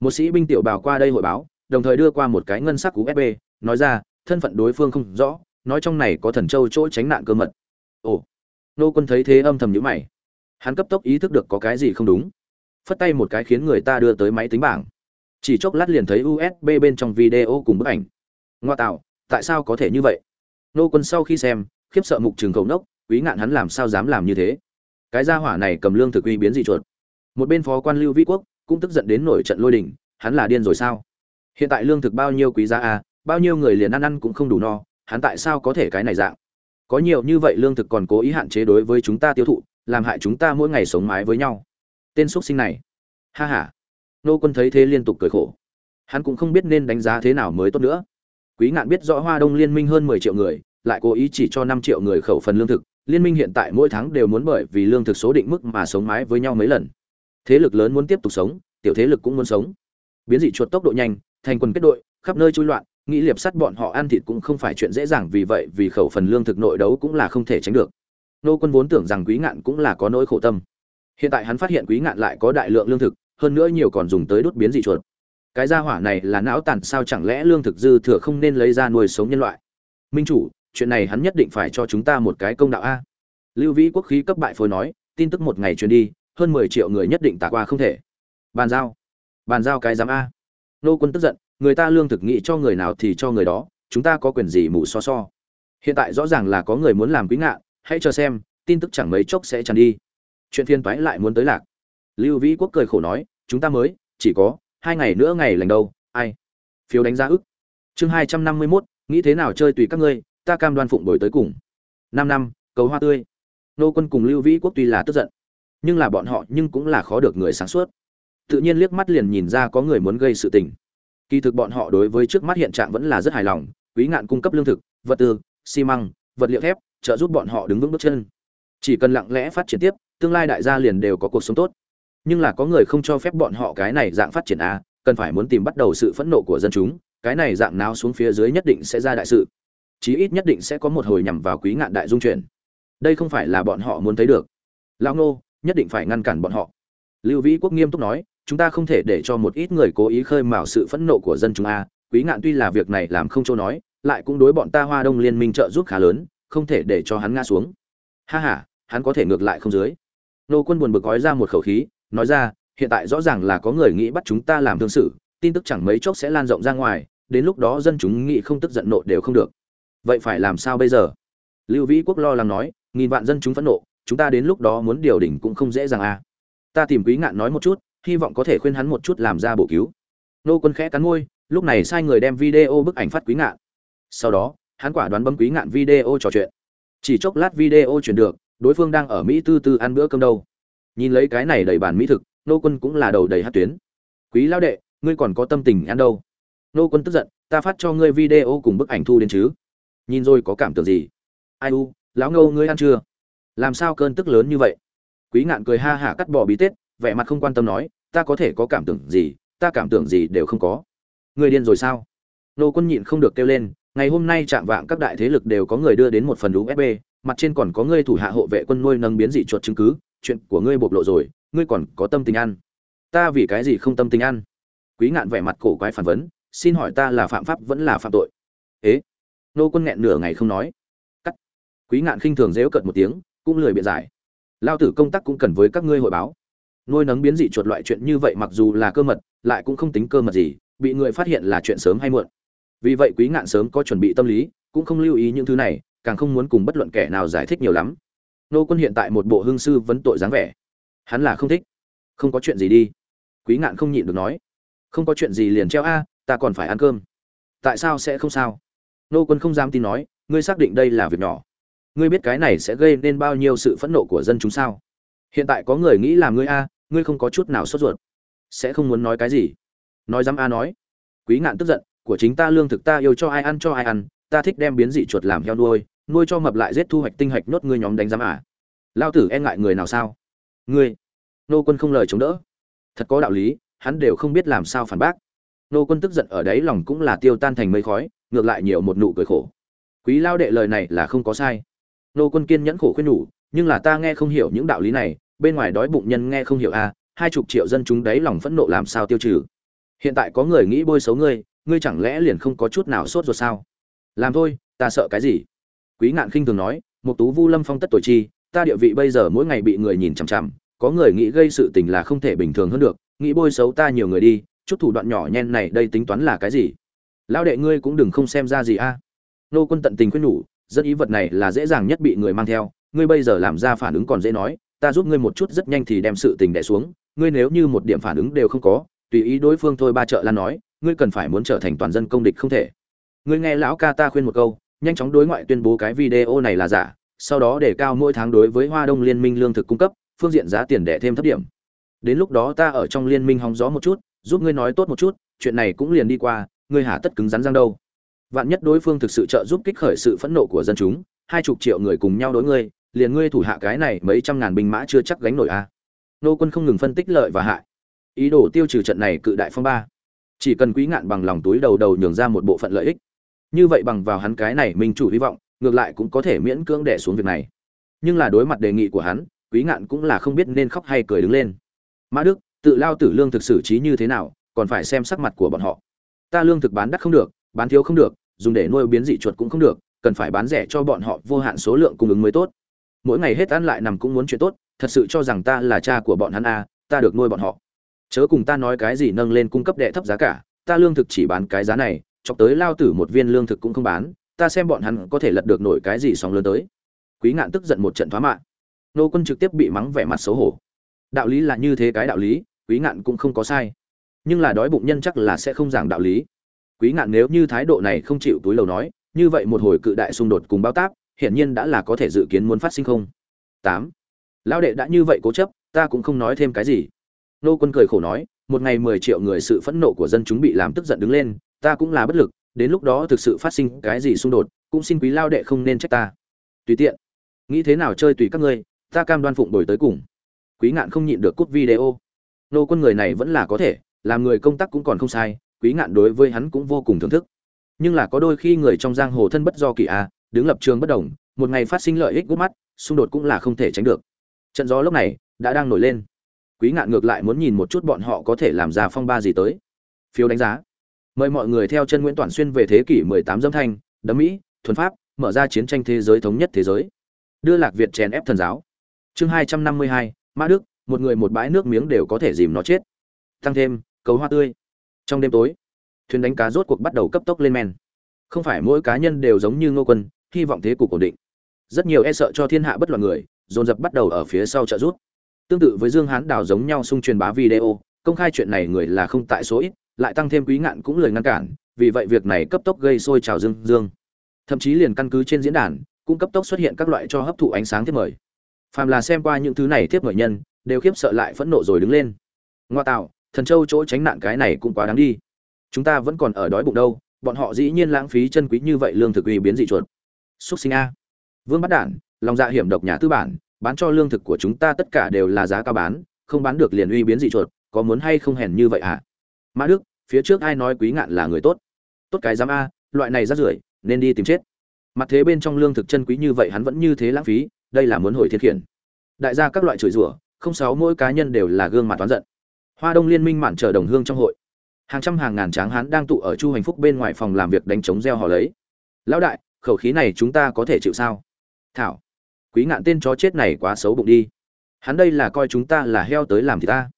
Một sĩ binh tiểu bào qua đây hội báo, đồng thời đưa qua một cái ngân sắc usb nói ra, thân phận đối phương không rõ, nói trong này có thần châu chỗ tránh nạn cơ mật. Ồ. Nô quân thấy thế âm thầm nhíu mày. Hắn cấp tốc ý thức được có cái gì không đúng. Phất tay một cái khiến người ta đưa tới máy tính bảng. Chỉ chốc lát liền thấy usb bên trong video cùng bức ảnh. Ngoa tạo tại sao có thể như vậy? Nô quân sau khi xem, khiếp sợ mục trường cầu nốc, quý ngạn hắn làm sao dám làm như thế? Cái gia hỏa này cầm lương thực uy biến dị chuột. Một bên phó quan lưu vĩ quốc cũng tức giận đến nổi trận lôi đình, hắn là điên rồi sao? Hiện tại lương thực bao nhiêu quý giá à bao nhiêu người liền ăn ăn cũng không đủ no, hắn tại sao có thể cái này dạng? Có nhiều như vậy lương thực còn cố ý hạn chế đối với chúng ta tiêu thụ, làm hại chúng ta mỗi ngày sống mái với nhau. Tên x sinh này. Ha h a nô quân thấy thế liên tục cười khổ. Hắn cũng không biết nên đánh giá thế nào mới tốt nữa quý ngạn biết rõ hoa đông liên minh hơn mười triệu người, lại cố ý chỉ cho năm triệu người khẩu phần lương thực. Liên minh hiện tại mỗi tháng đều muốn bởi vì lương thực số định mức mà sống mái với nhau mấy lần. Thế lực lớn muốn tiếp tục sống, tiểu thế lực cũng muốn sống. Biến dị chuột tốc độ nhanh, thành quân kết đội, khắp nơi chui loạn, nghĩ liệp sắt bọn họ ăn thịt cũng không phải chuyện dễ dàng, vì vậy vì khẩu phần lương thực nội đấu cũng là không thể tránh được. Nô quân vốn tưởng rằng quý ngạn cũng là có nỗi khổ tâm. Hiện tại hắn phát hiện quý ngạn lại có đại lượng lương thực, hơn nữa nhiều còn dùng tới đốt biến dị chuột cái gia hỏa này là não tàn sao chẳng lẽ lương thực dư thừa không nên lấy ra nuôi sống nhân loại? Minh chủ, chuyện này hắn nhất định phải cho chúng ta một cái công đạo a. Lưu vĩ quốc khí cấp bại phối nói, tin tức một ngày truyền đi, hơn mười triệu người nhất định tả qua không thể. Bàn giao. Bàn giao cái giám a. Nô quân tức giận, người ta lương thực nghĩ cho người nào thì cho người đó, chúng ta có quyền gì mù so so. Hiện tại rõ ràng là có người muốn làm quý ngạn, hãy chờ xem, tin tức chẳng mấy chốc sẽ tràn đi. Chuyện phiên toái lại muốn tới lạc. Lưu vĩ quốc cười khổ nói, chúng ta mới, chỉ có hai ngày nữa ngày lành đâu, ai? Phiếu đánh giá ức. Chương hai trăm năm mươi mốt, nghĩ thế nào chơi tùy các ngươi, ta cam đoan phụng đổi tới cùng. Năm năm, cầu hoa tươi. Nô quân cùng lưu vĩ quốc tuy là tức giận, nhưng là bọn họ nhưng cũng là khó được người sáng suốt. Tự nhiên liếc mắt liền nhìn ra có người muốn gây sự tình. Kỳ thực bọn họ đối với trước mắt hiện trạng vẫn là rất hài lòng, quý ngạn cung cấp lương thực, vật tư, xi măng, vật liệu thép, trợ giúp bọn họ đứng vững bước chân. Chỉ cần lặng lẽ phát triển tiếp, tương lai đại gia liền đều có cuộc sống tốt nhưng là có người không cho phép bọn họ cái này dạng phát triển a cần phải muốn tìm bắt đầu sự phẫn nộ của dân chúng, cái này dạng nào xuống phía dưới nhất định sẽ ra đại sự. Chí ít nhất định sẽ có một hồi nhằm vào quý ngạn đại dung chuyển. Đây không phải là bọn họ muốn thấy được. Lao ngô, nhất định phải ngăn cản bọn họ. Lưu vĩ quốc nghiêm túc nói, chúng ta không thể để cho một ít người cố ý khơi mào sự phẫn nộ của dân chúng a quý ngạn tuy là việc này làm không châu nói, lại cũng đối bọn ta hoa đông liên minh trợ giúp khá lớn, không thể để cho hắn ngã xuống. Ha ha, hắn có thể ngược lại không dưới. Nô quân buồn bực gói ra một khẩu khí nói ra, hiện tại rõ ràng là có người nghĩ bắt chúng ta làm thương sự, tin tức chẳng mấy chốc sẽ lan rộng ra ngoài, đến lúc đó dân chúng nghĩ không tức giận nộ đều không được. Vậy phải làm sao bây giờ? Lưu vĩ quốc lo lắng nói, nghìn vạn dân chúng phẫn nộ, chúng ta đến lúc đó muốn điều đỉnh cũng không dễ dàng à. Ta tìm quý ngạn nói một chút, hy vọng có thể khuyên hắn một chút làm ra bổ cứu. Nô quân khẽ cắn môi, lúc này sai người đem video bức ảnh phát quý ngạn. Sau đó, hắn quả đoán bấm quý ngạn video trò chuyện. Chỉ chốc lát video chuyển được, đối phương đang ở mỹ tư tư ăn bữa cơm đâu nhìn lấy cái này đầy bản mỹ thực, nô quân cũng là đầu đầy hát tuyến. Quý lao đệ, ngươi còn có tâm tình ăn đâu? Nô quân tức giận, ta phát cho ngươi video cùng bức ảnh thu đến chứ? Nhìn rồi có cảm tưởng gì? Ai u, lão ngâu ngươi ăn chưa? Làm sao cơn tức lớn như vậy? Quý ngạn cười ha hả cắt bỏ bí tết, vẻ mặt không quan tâm nói, ta có thể có cảm tưởng gì, ta cảm tưởng gì đều không có. Người điên rồi sao? Nô quân nhịn không được kêu lên, ngày hôm nay chạm vạng các đại thế lực đều có người đưa đến một phần usb mặt trên còn có ngươi thủ hạ hộ vệ quân nuôi nâng biến dị chuột chứng cứ chuyện của ngươi bộc lộ rồi, ngươi còn có tâm tình ăn. Ta vì cái gì không tâm tình ăn? Quý ngạn vẻ mặt cổ quái phản vấn, xin hỏi ta là phạm pháp vẫn là phạm tội? Ế? Nô quân nghẹn nửa ngày không nói. Cắt. Quý ngạn khinh thường dễu cợt một tiếng, cũng lười biện giải. Lao tử công tác cũng cần với các ngươi hội báo. Nuôi nấng biến dị chuột loại chuyện như vậy mặc dù là cơ mật, lại cũng không tính cơ mật gì, bị người phát hiện là chuyện sớm hay muộn. Vì vậy quý ngạn sớm có chuẩn bị tâm lý, cũng không lưu ý những thứ này, càng không muốn cùng bất luận kẻ nào giải thích nhiều lắm nô quân hiện tại một bộ hương sư vấn tội dáng vẻ. Hắn là không thích. Không có chuyện gì đi. Quý ngạn không nhịn được nói. Không có chuyện gì liền treo a, ta còn phải ăn cơm. Tại sao sẽ không sao? Nô quân không dám tin nói, ngươi xác định đây là việc nhỏ. Ngươi biết cái này sẽ gây nên bao nhiêu sự phẫn nộ của dân chúng sao? Hiện tại có người nghĩ là ngươi a, ngươi không có chút nào sốt ruột. Sẽ không muốn nói cái gì. Nói dám a nói. Quý ngạn tức giận, của chính ta lương thực ta yêu cho ai ăn cho ai ăn, ta thích đem biến dị chuột làm heo nuôi nuôi cho mập lại giết thu hoạch tinh hạch nhốt ngươi nhóm đánh giám à. Lao tử e ngại người nào sao? Ngươi. Nô quân không lời chống đỡ. Thật có đạo lý hắn đều không biết làm sao phản bác. Nô quân tức giận ở đấy lòng cũng là tiêu tan thành mây khói ngược lại nhiều một nụ cười khổ. Quý lao đệ lời này là không có sai. Nô quân kiên nhẫn khổ khuyên nhủ nhưng là ta nghe không hiểu những đạo lý này bên ngoài đói bụng nhân nghe không hiểu à, hai chục triệu dân chúng đấy lòng phẫn nộ làm sao tiêu trừ. Hiện tại có người nghĩ bôi xấu ngươi ngươi chẳng lẽ liền không có chút nào sốt ruột sao? Làm thôi ta sợ cái gì? Quý ngạn khinh thường nói một tú vu lâm phong tất tuổi chi, ta địa vị bây giờ mỗi ngày bị người nhìn chằm chằm, có người nghĩ gây sự tình là không thể bình thường hơn được, nghĩ bôi xấu ta nhiều người đi, chút thủ đoạn nhỏ nhen này đây tính toán là cái gì? Lão đệ ngươi cũng đừng không xem ra gì a. Nô quân tận tình khuyên nhủ, rất ý vật này là dễ dàng nhất bị người mang theo, ngươi bây giờ làm ra phản ứng còn dễ nói, ta giúp ngươi một chút rất nhanh thì đem sự tình đè xuống, ngươi nếu như một điểm phản ứng đều không có, tùy ý đối phương thôi ba trợ lan nói, ngươi cần phải muốn trở thành toàn dân công địch không thể. Ngươi nghe lão ca ta khuyên một câu nhanh chóng đối ngoại tuyên bố cái video này là giả, sau đó để cao mỗi tháng đối với hoa đông liên minh lương thực cung cấp, phương diện giá tiền đẻ thêm thấp điểm. Đến lúc đó ta ở trong liên minh hóng gió một chút, giúp ngươi nói tốt một chút, chuyện này cũng liền đi qua, ngươi hả tất cứng rắn răng đâu. Vạn nhất đối phương thực sự trợ giúp kích khởi sự phẫn nộ của dân chúng, hai chục triệu người cùng nhau đối ngươi, liền ngươi thủ hạ cái này mấy trăm ngàn binh mã chưa chắc gánh nổi a. Nô quân không ngừng phân tích lợi và hại. Ý đồ tiêu trừ trận này cự đại phong ba. Chỉ cần quý ngạn bằng lòng túi đầu đầu nhường ra một bộ phận lợi ích như vậy bằng vào hắn cái này minh chủ hy vọng ngược lại cũng có thể miễn cưỡng đẻ xuống việc này. Nhưng là đối mặt đề nghị của hắn quý ngạn cũng là không biết nên khóc hay cười đứng lên. Mã đức tự lao tử lương thực xử trí như thế nào còn phải xem sắc mặt của bọn họ. Ta lương thực bán đắt không được bán thiếu không được dùng để nuôi biến dị chuột cũng không được cần phải bán rẻ cho bọn họ vô hạn số lượng cung ứng mới tốt. Mỗi ngày hết ăn lại nằm cũng muốn chuyện tốt thật sự cho rằng ta là cha của bọn hắn à, ta được nuôi bọn họ. Chớ cùng ta nói cái gì nâng lên cung cấp đệ thấp giá cả ta lương thực chỉ bán cái giá này chọc tới lao tử một viên lương thực cũng không bán, ta xem bọn hắn có thể lật được nổi cái gì sóng lớn tới. Quý ngạn tức giận một trận thoá mạng. Nô quân trực tiếp bị mắng vẻ mặt xấu hổ. Đạo lý là như thế cái đạo lý, quý ngạn cũng không có sai. Nhưng là đói bụng nhân chắc là sẽ không giảng đạo lý. Quý ngạn nếu như thái độ này không chịu túi lầu nói, như vậy một hồi cự đại xung đột cùng bao táp, hiển nhiên đã là có thể dự kiến muốn phát sinh không? Tám. Lão đệ đã như vậy cố chấp, ta cũng không nói thêm cái gì. Nô quân cười khổ nói, một ngày mười triệu người sự phẫn nộ của dân chúng bị làm tức giận đứng lên ta cũng là bất lực, đến lúc đó thực sự phát sinh cái gì xung đột, cũng xin quý lao đệ không nên trách ta. Tùy tiện. Nghĩ thế nào chơi tùy các ngươi, ta cam đoan phụng đổi tới cùng. Quý ngạn không nhịn được cút video. Nô quân người này vẫn là có thể, làm người công tác cũng còn không sai, quý ngạn đối với hắn cũng vô cùng thưởng thức. Nhưng là có đôi khi người trong giang hồ thân bất do kỳ a, đứng lập trường bất đồng, một ngày phát sinh lợi ích gút mắt, xung đột cũng là không thể tránh được. Trận gió lúc này đã đang nổi lên. Quý ngạn ngược lại muốn nhìn một chút bọn họ có thể làm ra phong ba gì tới. Phiếu đánh giá mời mọi người theo chân nguyễn toàn xuyên về thế kỷ 18 dâm thanh đấm mỹ thuần pháp mở ra chiến tranh thế giới thống nhất thế giới. Đưa lạc việt chèn ép thần giáo. Chương 252, mã đức một người một bãi nước miếng đều có thể dìm nó chết. Tăng thêm cầu hoa tươi. Trong đêm tối thuyền đánh cá rốt cuộc bắt đầu cấp tốc lên men. Không phải mỗi cá nhân đều giống như ngô quân hy vọng thế cục ổn định. Rất nhiều e sợ cho thiên hạ bất loạn người dồn dập bắt đầu ở phía sau trợ rút tương tự với dương hán đào giống nhau xung truyền bá video công khai chuyện này người là không tại số ít lại tăng thêm quý ngạn cũng lời ngăn cản, vì vậy việc này cấp tốc gây sôi trào dương dương. Thậm chí liền căn cứ trên diễn đàn, cũng cấp tốc xuất hiện các loại cho hấp thụ ánh sáng thiết mời. Phàm là xem qua những thứ này tiếp mời nhân, đều khiếp sợ lại phẫn nộ rồi đứng lên. Ngoa tạo, thần châu chỗ tránh nạn cái này cũng quá đáng đi. Chúng ta vẫn còn ở đói bụng đâu, bọn họ dĩ nhiên lãng phí chân quý như vậy lương thực uy biến dị chuột. Xúc sinh a. Vương bắt đản, lòng dạ hiểm độc nhà tư bản, bán cho lương thực của chúng ta tất cả đều là giá cao bán, không bán được liền uy biến dị chuột, có muốn hay không hèn như vậy à mã đức, phía trước ai nói quý ngạn là người tốt? Tốt cái dám a, loại này rát rưởi, nên đi tìm chết. Mặt thế bên trong lương thực chân quý như vậy hắn vẫn như thế lãng phí, đây là muốn hồi thiên khiển. Đại gia các loại chửi rủa, không sáu mỗi cá nhân đều là gương mặt toán giận. Hoa đông liên minh mản chờ đồng hương trong hội. Hàng trăm hàng ngàn tráng hán đang tụ ở chu hành phúc bên ngoài phòng làm việc đánh chống gieo họ lấy. Lão đại, khẩu khí này chúng ta có thể chịu sao? Thảo, quý ngạn tên chó chết này quá xấu bụng đi. Hắn đây là coi chúng ta là heo tới làm thì ta.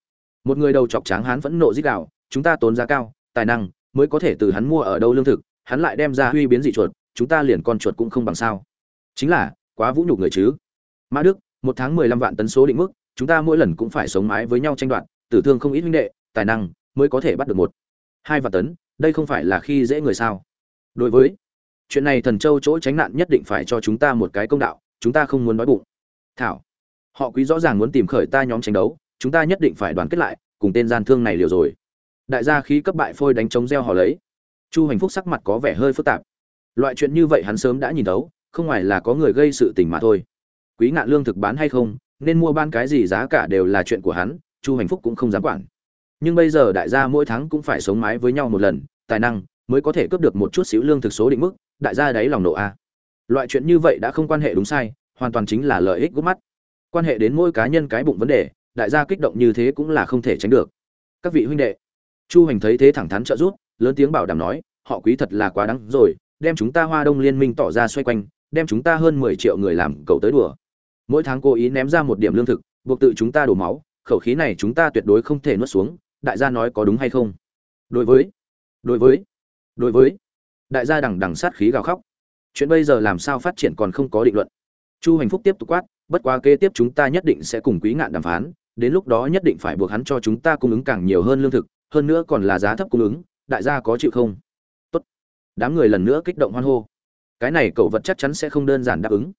Một người đầu chọc tráng hán vẫn nộ dích đạo chúng ta tốn giá cao, tài năng mới có thể từ hắn mua ở đâu lương thực, hắn lại đem ra huy biến dị chuột, chúng ta liền con chuột cũng không bằng sao. Chính là, quá vũ nhục người chứ. Mã đức, một tháng mười lăm vạn tấn số định mức, chúng ta mỗi lần cũng phải sống mái với nhau tranh đoạt, tử thương không ít huynh đệ, tài năng mới có thể bắt được một, hai vạn tấn, đây không phải là khi dễ người sao? Đối với chuyện này thần châu chỗ tránh nạn nhất định phải cho chúng ta một cái công đạo, chúng ta không muốn nói bụng. Thảo, họ quý rõ ràng muốn tìm khởi ta nhóm tranh đấu, chúng ta nhất định phải đoàn kết lại, cùng tên gian thương này liều rồi đại gia khí cấp bại phôi đánh chống gieo họ lấy. Chu hành phúc sắc mặt có vẻ hơi phức tạp. Loại chuyện như vậy hắn sớm đã nhìn thấu, không ngoài là có người gây sự tình mà thôi. Quý ngạn lương thực bán hay không, nên mua ban cái gì giá cả đều là chuyện của hắn, chu hành phúc cũng không dám quản. Nhưng bây giờ đại gia mỗi tháng cũng phải sống mái với nhau một lần, tài năng mới có thể cướp được một chút xíu lương thực số định mức, đại gia đáy lòng nộ a. Loại chuyện như vậy đã không quan hệ đúng sai, hoàn toàn chính là lợi ích gút mắt. Quan hệ đến mỗi cá nhân cái bụng vấn đề, đại gia kích động như thế cũng là không thể tránh được. Các vị huynh đệ chu hành thấy thế thẳng thắn trợ giúp, lớn tiếng bảo đảm nói, họ quý thật là quá đáng rồi, đem chúng ta hoa đông liên minh tỏ ra xoay quanh, đem chúng ta hơn mười triệu người làm cầu tới đùa. Mỗi tháng cố ý ném ra một điểm lương thực, buộc tự chúng ta đổ máu, khẩu khí này chúng ta tuyệt đối không thể nuốt xuống, đại gia nói có đúng hay không? Đối với đối với đối với, đại gia đằng đằng sát khí gào khóc. Chuyện bây giờ làm sao phát triển còn không có định luận. Chu hành phúc tiếp tục quát, bất quá kế tiếp chúng ta nhất định sẽ cùng quý ngạn đàm phán, đến lúc đó nhất định phải buộc hắn cho chúng ta cung ứng càng nhiều hơn lương thực hơn nữa còn là giá thấp cung ứng, đại gia có chịu không? Tốt. Đám người lần nữa kích động hoan hô. Cái này cậu vật chắc chắn sẽ không đơn giản đáp ứng.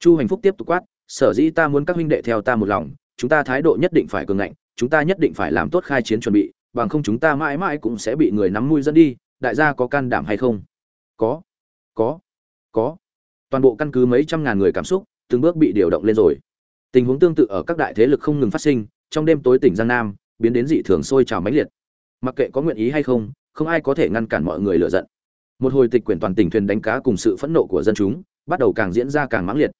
Chu hành phúc tiếp tục quát, sở dĩ ta muốn các huynh đệ theo ta một lòng, chúng ta thái độ nhất định phải cường ngạnh, chúng ta nhất định phải làm tốt khai chiến chuẩn bị, bằng không chúng ta mãi mãi cũng sẽ bị người nắm mui dẫn đi, đại gia có can đảm hay không? Có có có. Toàn bộ căn cứ mấy trăm ngàn người cảm xúc, từng bước bị điều động lên rồi. Tình huống tương tự ở các đại thế lực không ngừng phát sinh, trong đêm tối tỉnh giang nam, biến đến dị thường sôi trào mãnh liệt mặc kệ có nguyện ý hay không không ai có thể ngăn cản mọi người lựa giận. Một hồi tịch quyển toàn tỉnh thuyền đánh cá cùng sự phẫn nộ của dân chúng, bắt đầu càng diễn ra càng mãng liệt.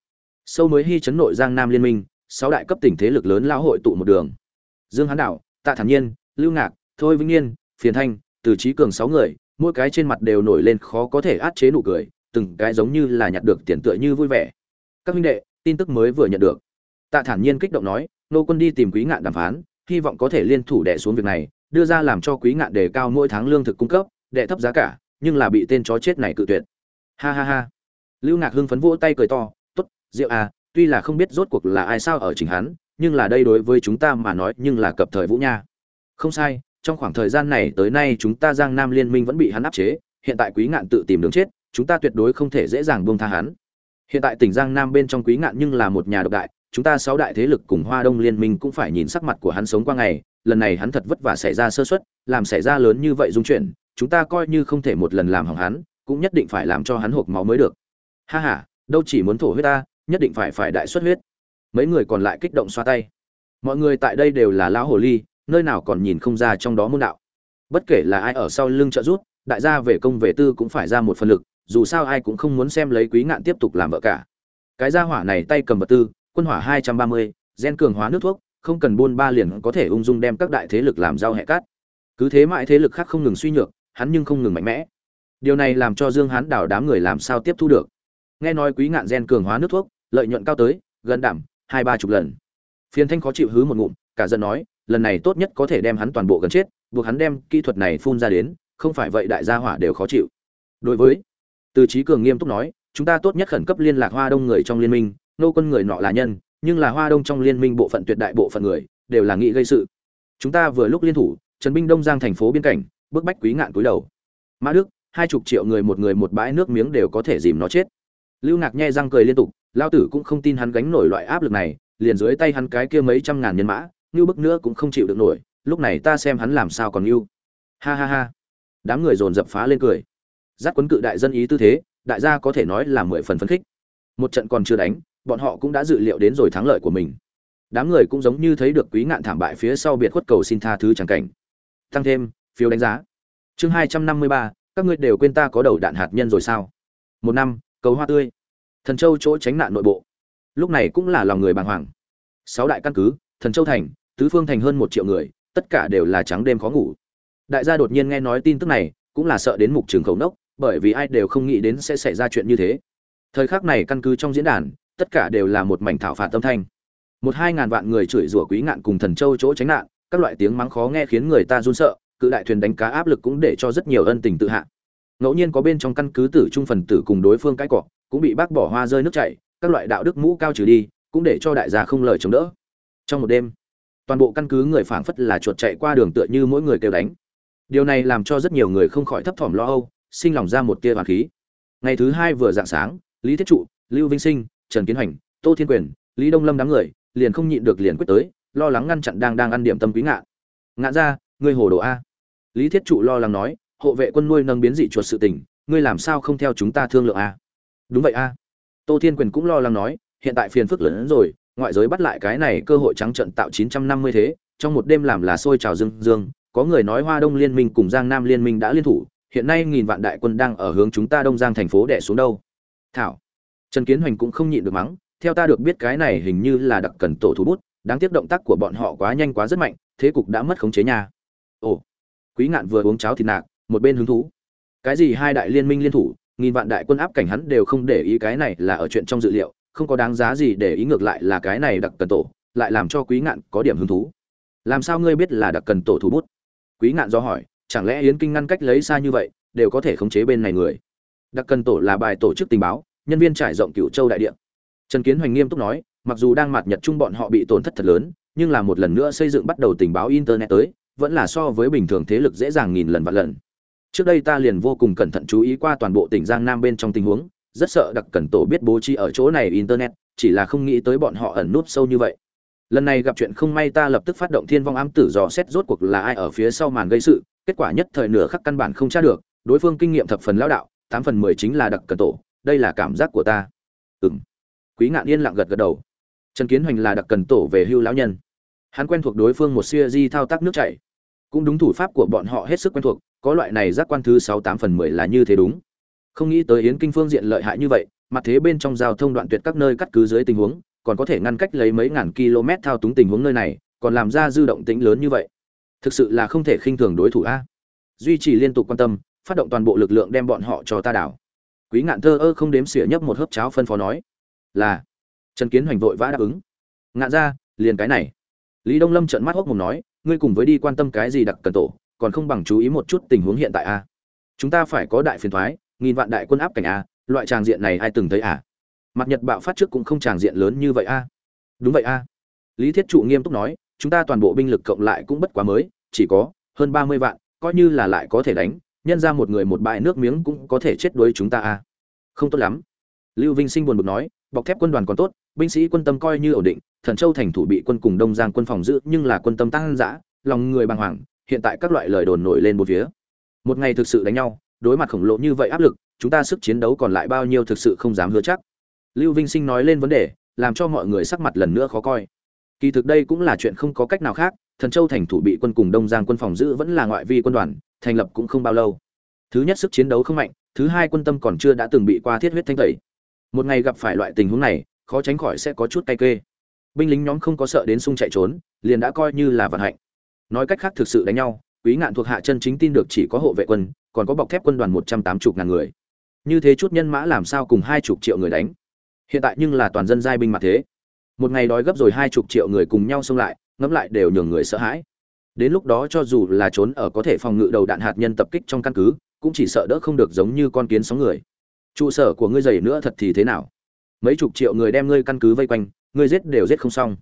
Sâu mới hy chấn nội giang nam liên minh, sáu đại cấp tỉnh thế lực lớn lao hội tụ một đường. Dương hán đảo, tạ thản nhiên, lưu ngạc, thôi vĩnh niên, phiền thanh, từ trí cường sáu người, mỗi cái trên mặt đều nổi lên khó có thể át chế nụ cười, từng cái giống như là nhặt được tiền tựa như vui vẻ. Các huynh đệ, tin tức mới vừa nhận được. Tạ thản nhiên kích động nói, nô quân đi tìm quý ngạn đàm phán, hy vọng có thể liên thủ đẻ xuống việc này đưa ra làm cho quý ngạn đề cao mỗi tháng lương thực cung cấp, đệ thấp giá cả, nhưng là bị tên chó chết này cự tuyệt. Ha ha ha. Lưu ngạc hưng phấn vỗ tay cười to, tốt diệu à tuy là không biết rốt cuộc là ai sao ở chính hắn, nhưng là đây đối với chúng ta mà nói nhưng là cập thời vũ nha. Không sai, trong khoảng thời gian này tới nay chúng ta giang nam liên minh vẫn bị hắn áp chế, hiện tại quý ngạn tự tìm đường chết, chúng ta tuyệt đối không thể dễ dàng buông tha hắn. Hiện tại tỉnh giang nam bên trong quý ngạn nhưng là một nhà độc đại, chúng ta sáu đại thế lực cùng hoa đông liên minh cũng phải nhìn sắc mặt của hắn sống qua ngày lần này hắn thật vất vả xảy ra sơ suất làm xảy ra lớn như vậy dung chuyện, chúng ta coi như không thể một lần làm hỏng hắn cũng nhất định phải làm cho hắn hộp máu mới được. Ha ha đâu chỉ muốn thổ huyết ta nhất định phải phải đại xuất huyết. Mấy người còn lại kích động xoa tay. Mọi người tại đây đều là lão hồ ly nơi nào còn nhìn không ra trong đó môn đạo. Bất kể là ai ở sau lưng trợ rút đại gia về công về tư cũng phải ra một phần lực dù sao ai cũng không muốn xem lấy quý ngạn tiếp tục làm vợ cả. Cái gia hỏa này tay cầm vật tư quân hỏa hai trăm ba mươi gen cường hóa nước thuốc không cần buôn ba liền có thể ung dung đem các đại thế lực làm giao hẹ cát. Cứ thế mãi thế lực khác không ngừng suy nhược, hắn nhưng không ngừng mạnh mẽ. Điều này làm cho dương hán đảo đám người làm sao tiếp thu được? Nghe nói quý ngạn gen cường hóa nước thuốc, lợi nhuận cao tới, gần đảm, hai ba chục lần. Phiền thanh khó chịu hứ một ngụm, cả dân nói, lần này tốt nhất có thể đem hắn toàn bộ gần chết, buộc hắn đem kỹ thuật này phun ra đến, không phải vậy đại gia hỏa đều khó chịu. Đối với từ trí cường nghiêm túc nói, chúng ta tốt nhất khẩn cấp liên lạc hoa đông người trong liên minh, nô quân người nọ là nhân nhưng là hoa đông trong liên minh bộ phận tuyệt đại bộ phận người đều là nghị gây sự. Chúng ta vừa lúc liên thủ, trần binh đông giang thành phố biên cảnh, bức bách quý ngạn cúi đầu. Mã đức, hai chục triệu người một người một bãi nước miếng đều có thể dìm nó chết. Lưu ngạc nhe răng cười liên tục lao tử cũng không tin hắn gánh nổi loại áp lực này, liền dưới tay hắn cái kia mấy trăm ngàn nhân mã, như bức nữa cũng không chịu được nổi, lúc này ta xem hắn làm sao còn yêu ha ha ha. Đám người dồn dập phá lên cười. Giác quấn cự đại dân ý tư thế, đại gia có thể nói là mười phần phấn khích. Một trận còn chưa đánh bọn họ cũng đã dự liệu đến rồi thắng lợi của mình. Đám người cũng giống như thấy được quý ngạn thảm bại phía sau biệt khuất cầu xin tha thứ chẳng cảnh. Tăng thêm, phiếu đánh giá. Chương hai trăm năm mươi ba, các ngươi đều quên ta có đầu đạn hạt nhân rồi sao? Một năm, cầu hoa tươi. Thần châu chỗ tránh nạn nội bộ. Lúc này cũng là lòng người bàng hoàng. Sáu đại căn cứ, thần châu thành, tứ phương thành hơn một triệu người, tất cả đều là trắng đêm khó ngủ. Đại gia đột nhiên nghe nói tin tức này, cũng là sợ đến mục trường khẩu nốc, bởi vì ai đều không nghĩ đến sẽ xảy ra chuyện như thế. Thời khắc này căn cứ trong diễn đàn tất cả đều là một mảnh thảo phạt tâm thanh. Một hai ngàn vạn người chửi rủa quý ngạn cùng thần châu chỗ tránh nạn, các loại tiếng mắng khó nghe khiến người ta run sợ, cự đại thuyền đánh cá áp lực cũng để cho rất nhiều ân tình tự hạ. Ngẫu nhiên có bên trong căn cứ tử trung phần tử cùng đối phương cái cọ cũng bị bác bỏ hoa rơi nước chảy, các loại đạo đức mũ cao trừ đi, cũng để cho đại gia không lời chống đỡ. Trong một đêm, toàn bộ căn cứ người phảng phất là chuột chạy qua đường tựa như mỗi người kêu đánh. Điều này làm cho rất nhiều người không khỏi thấp thỏm lo âu, sinh lòng ra một tia hoàn khí. Ngày thứ hai vừa dạng sáng, lý thiết trụ, lưu vinh sinh trần kiến hoành, tô thiên quyền, lý đông lâm đám người, liền không nhịn được liền quyết tới, lo lắng ngăn chặn đang đang ăn điểm tâm quý ngạn ngạn ra ngươi hồ đồ a? Lý thiết trụ lo lắng nói, hộ vệ quân nuôi nâng biến dị chuột sự tình, ngươi làm sao không theo chúng ta thương lượng a? Đúng vậy a. Tô thiên quyền cũng lo lắng nói, hiện tại phiền phức lớn hơn rồi, ngoại giới bắt lại cái này cơ hội trắng trận tạo 950 thế, trong một đêm làm là sôi trào dương dương, có người nói hoa đông liên minh cùng giang nam liên minh đã liên thủ, hiện nay nghìn vạn đại quân đang ở hướng chúng ta đông giang thành phố đẻ xuống đâu. Thảo trần kiến hoành cũng không nhịn được mắng, theo ta được biết cái này hình như là đặc cần tổ thủ bút, đáng tiếc động tác của bọn họ quá nhanh quá rất mạnh, thế cục đã mất khống chế nhà ồ, quý ngạn vừa uống cháo thịt nạc, một bên hứng thú. Cái gì hai đại liên minh liên thủ, nghìn vạn đại quân áp cảnh hắn đều không để ý cái này là ở chuyện trong dự liệu, không có đáng giá gì để ý ngược lại là cái này đặc cần tổ, lại làm cho quý ngạn có điểm hứng thú. Làm sao ngươi biết là đặc cần tổ thủ bút? Quý ngạn do hỏi, chẳng lẽ yến kinh ngăn cách lấy xa như vậy, đều có thể khống chế bên này người? Đặc cần tổ là bài tổ chức tình báo nhân viên trải rộng cựu châu đại địa. Trần kiến hoành nghiêm túc nói, mặc dù đang mặt nhật chung bọn họ bị tổn thất thật lớn, nhưng là một lần nữa xây dựng bắt đầu tình báo internet tới, vẫn là so với bình thường thế lực dễ dàng nghìn lần vạn lần. Trước đây ta liền vô cùng cẩn thận chú ý qua toàn bộ tỉnh giang nam bên trong tình huống, rất sợ đặc cần tổ biết bố trí ở chỗ này internet, chỉ là không nghĩ tới bọn họ ẩn núp sâu như vậy. Lần này gặp chuyện không may ta lập tức phát động thiên vong ám tử dò xét rốt cuộc là ai ở phía sau màn gây sự, kết quả nhất thời nửa khắc căn bản không tra được, đối phương kinh nghiệm thập phần lão đạo, tám phần mười chính là đặc cần tổ đây là cảm giác của ta. Ừng quý ngạn yên lặng gật gật đầu. Trần kiến hoành là đặc cần tổ về hưu lão nhân. Hắn quen thuộc đối phương một siêu di thao tác nước chảy. Cũng đúng thủ pháp của bọn họ hết sức quen thuộc, có loại này giác quan thứ sáu tám phần mười là như thế đúng. Không nghĩ tới yến kinh phương diện lợi hại như vậy, mặt thế bên trong giao thông đoạn tuyệt các nơi cắt cứ dưới tình huống, còn có thể ngăn cách lấy mấy ngàn km thao túng tình huống nơi này, còn làm ra dư động tĩnh lớn như vậy. Thực sự là không thể khinh thường đối thủ a. Duy trì liên tục quan tâm, phát động toàn bộ lực lượng đem bọn họ cho ta đảo quý ngạn thơ ơ không đếm xỉa nhấp một hớp cháo phân phó nói, là. Trần kiến hoành vội vã đáp ứng. Ngạn ra, liền cái này. Lý đông lâm trợn mắt hốc mồm nói, ngươi cùng với đi quan tâm cái gì đặc cần tổ, còn không bằng chú ý một chút tình huống hiện tại a chúng ta phải có đại phiền thoái, nghìn vạn đại quân áp cảnh a loại tràng diện này ai từng thấy à? Mặt nhật bạo phát trước cũng không tràng diện lớn như vậy a đúng vậy a lý thiết trụ nghiêm túc nói, chúng ta toàn bộ binh lực cộng lại cũng bất quá mới, chỉ có hơn ba mươi vạn, coi như là lại có thể đánh nhân ra một người một bãi nước miếng cũng có thể chết đuối chúng ta à? không tốt lắm. Lưu vinh sinh buồn bực nói, bọc thép quân đoàn còn tốt, binh sĩ quân tâm coi như ổn định, thần châu thành thủ bị quân cùng đông giang quân phòng giữ, nhưng là quân tâm tăng dã, lòng người bàng hoàng, hiện tại các loại lời đồn nổi lên một phía. Một ngày thực sự đánh nhau, đối mặt khổng lồ như vậy áp lực, chúng ta sức chiến đấu còn lại bao nhiêu thực sự không dám hứa chắc. Lưu vinh sinh nói lên vấn đề, làm cho mọi người sắc mặt lần nữa khó coi. Kỳ thực đây cũng là chuyện không có cách nào khác thần châu thành thủ bị quân cùng đông giang quân phòng giữ vẫn là ngoại vi quân đoàn, thành lập cũng không bao lâu. Thứ nhất sức chiến đấu không mạnh, thứ hai quân tâm còn chưa đã từng bị qua thiết huyết thanh tẩy. Một ngày gặp phải loại tình huống này, khó tránh khỏi sẽ có chút cay kê. Binh lính nhóm không có sợ đến sung chạy trốn, liền đã coi như là vận hạnh. Nói cách khác thực sự đánh nhau, quý ngạn thuộc hạ chân chính tin được chỉ có hộ vệ quân, còn có bọc thép quân đoàn một trăm tám mươi ngàn người. Như thế chút nhân mã làm sao cùng hai chục triệu người đánh? Hiện tại nhưng là toàn dân giai binh mà thế. Một ngày đói gấp rồi hai chục triệu người cùng nhau xông lại ngẫm lại đều nhường người sợ hãi. Đến lúc đó cho dù là trốn ở có thể phòng ngự đầu đạn hạt nhân tập kích trong căn cứ, cũng chỉ sợ đỡ không được giống như con kiến sóng người. Trụ sở của ngươi dày nữa thật thì thế nào? Mấy chục triệu người đem ngươi căn cứ vây quanh, ngươi giết đều giết không xong.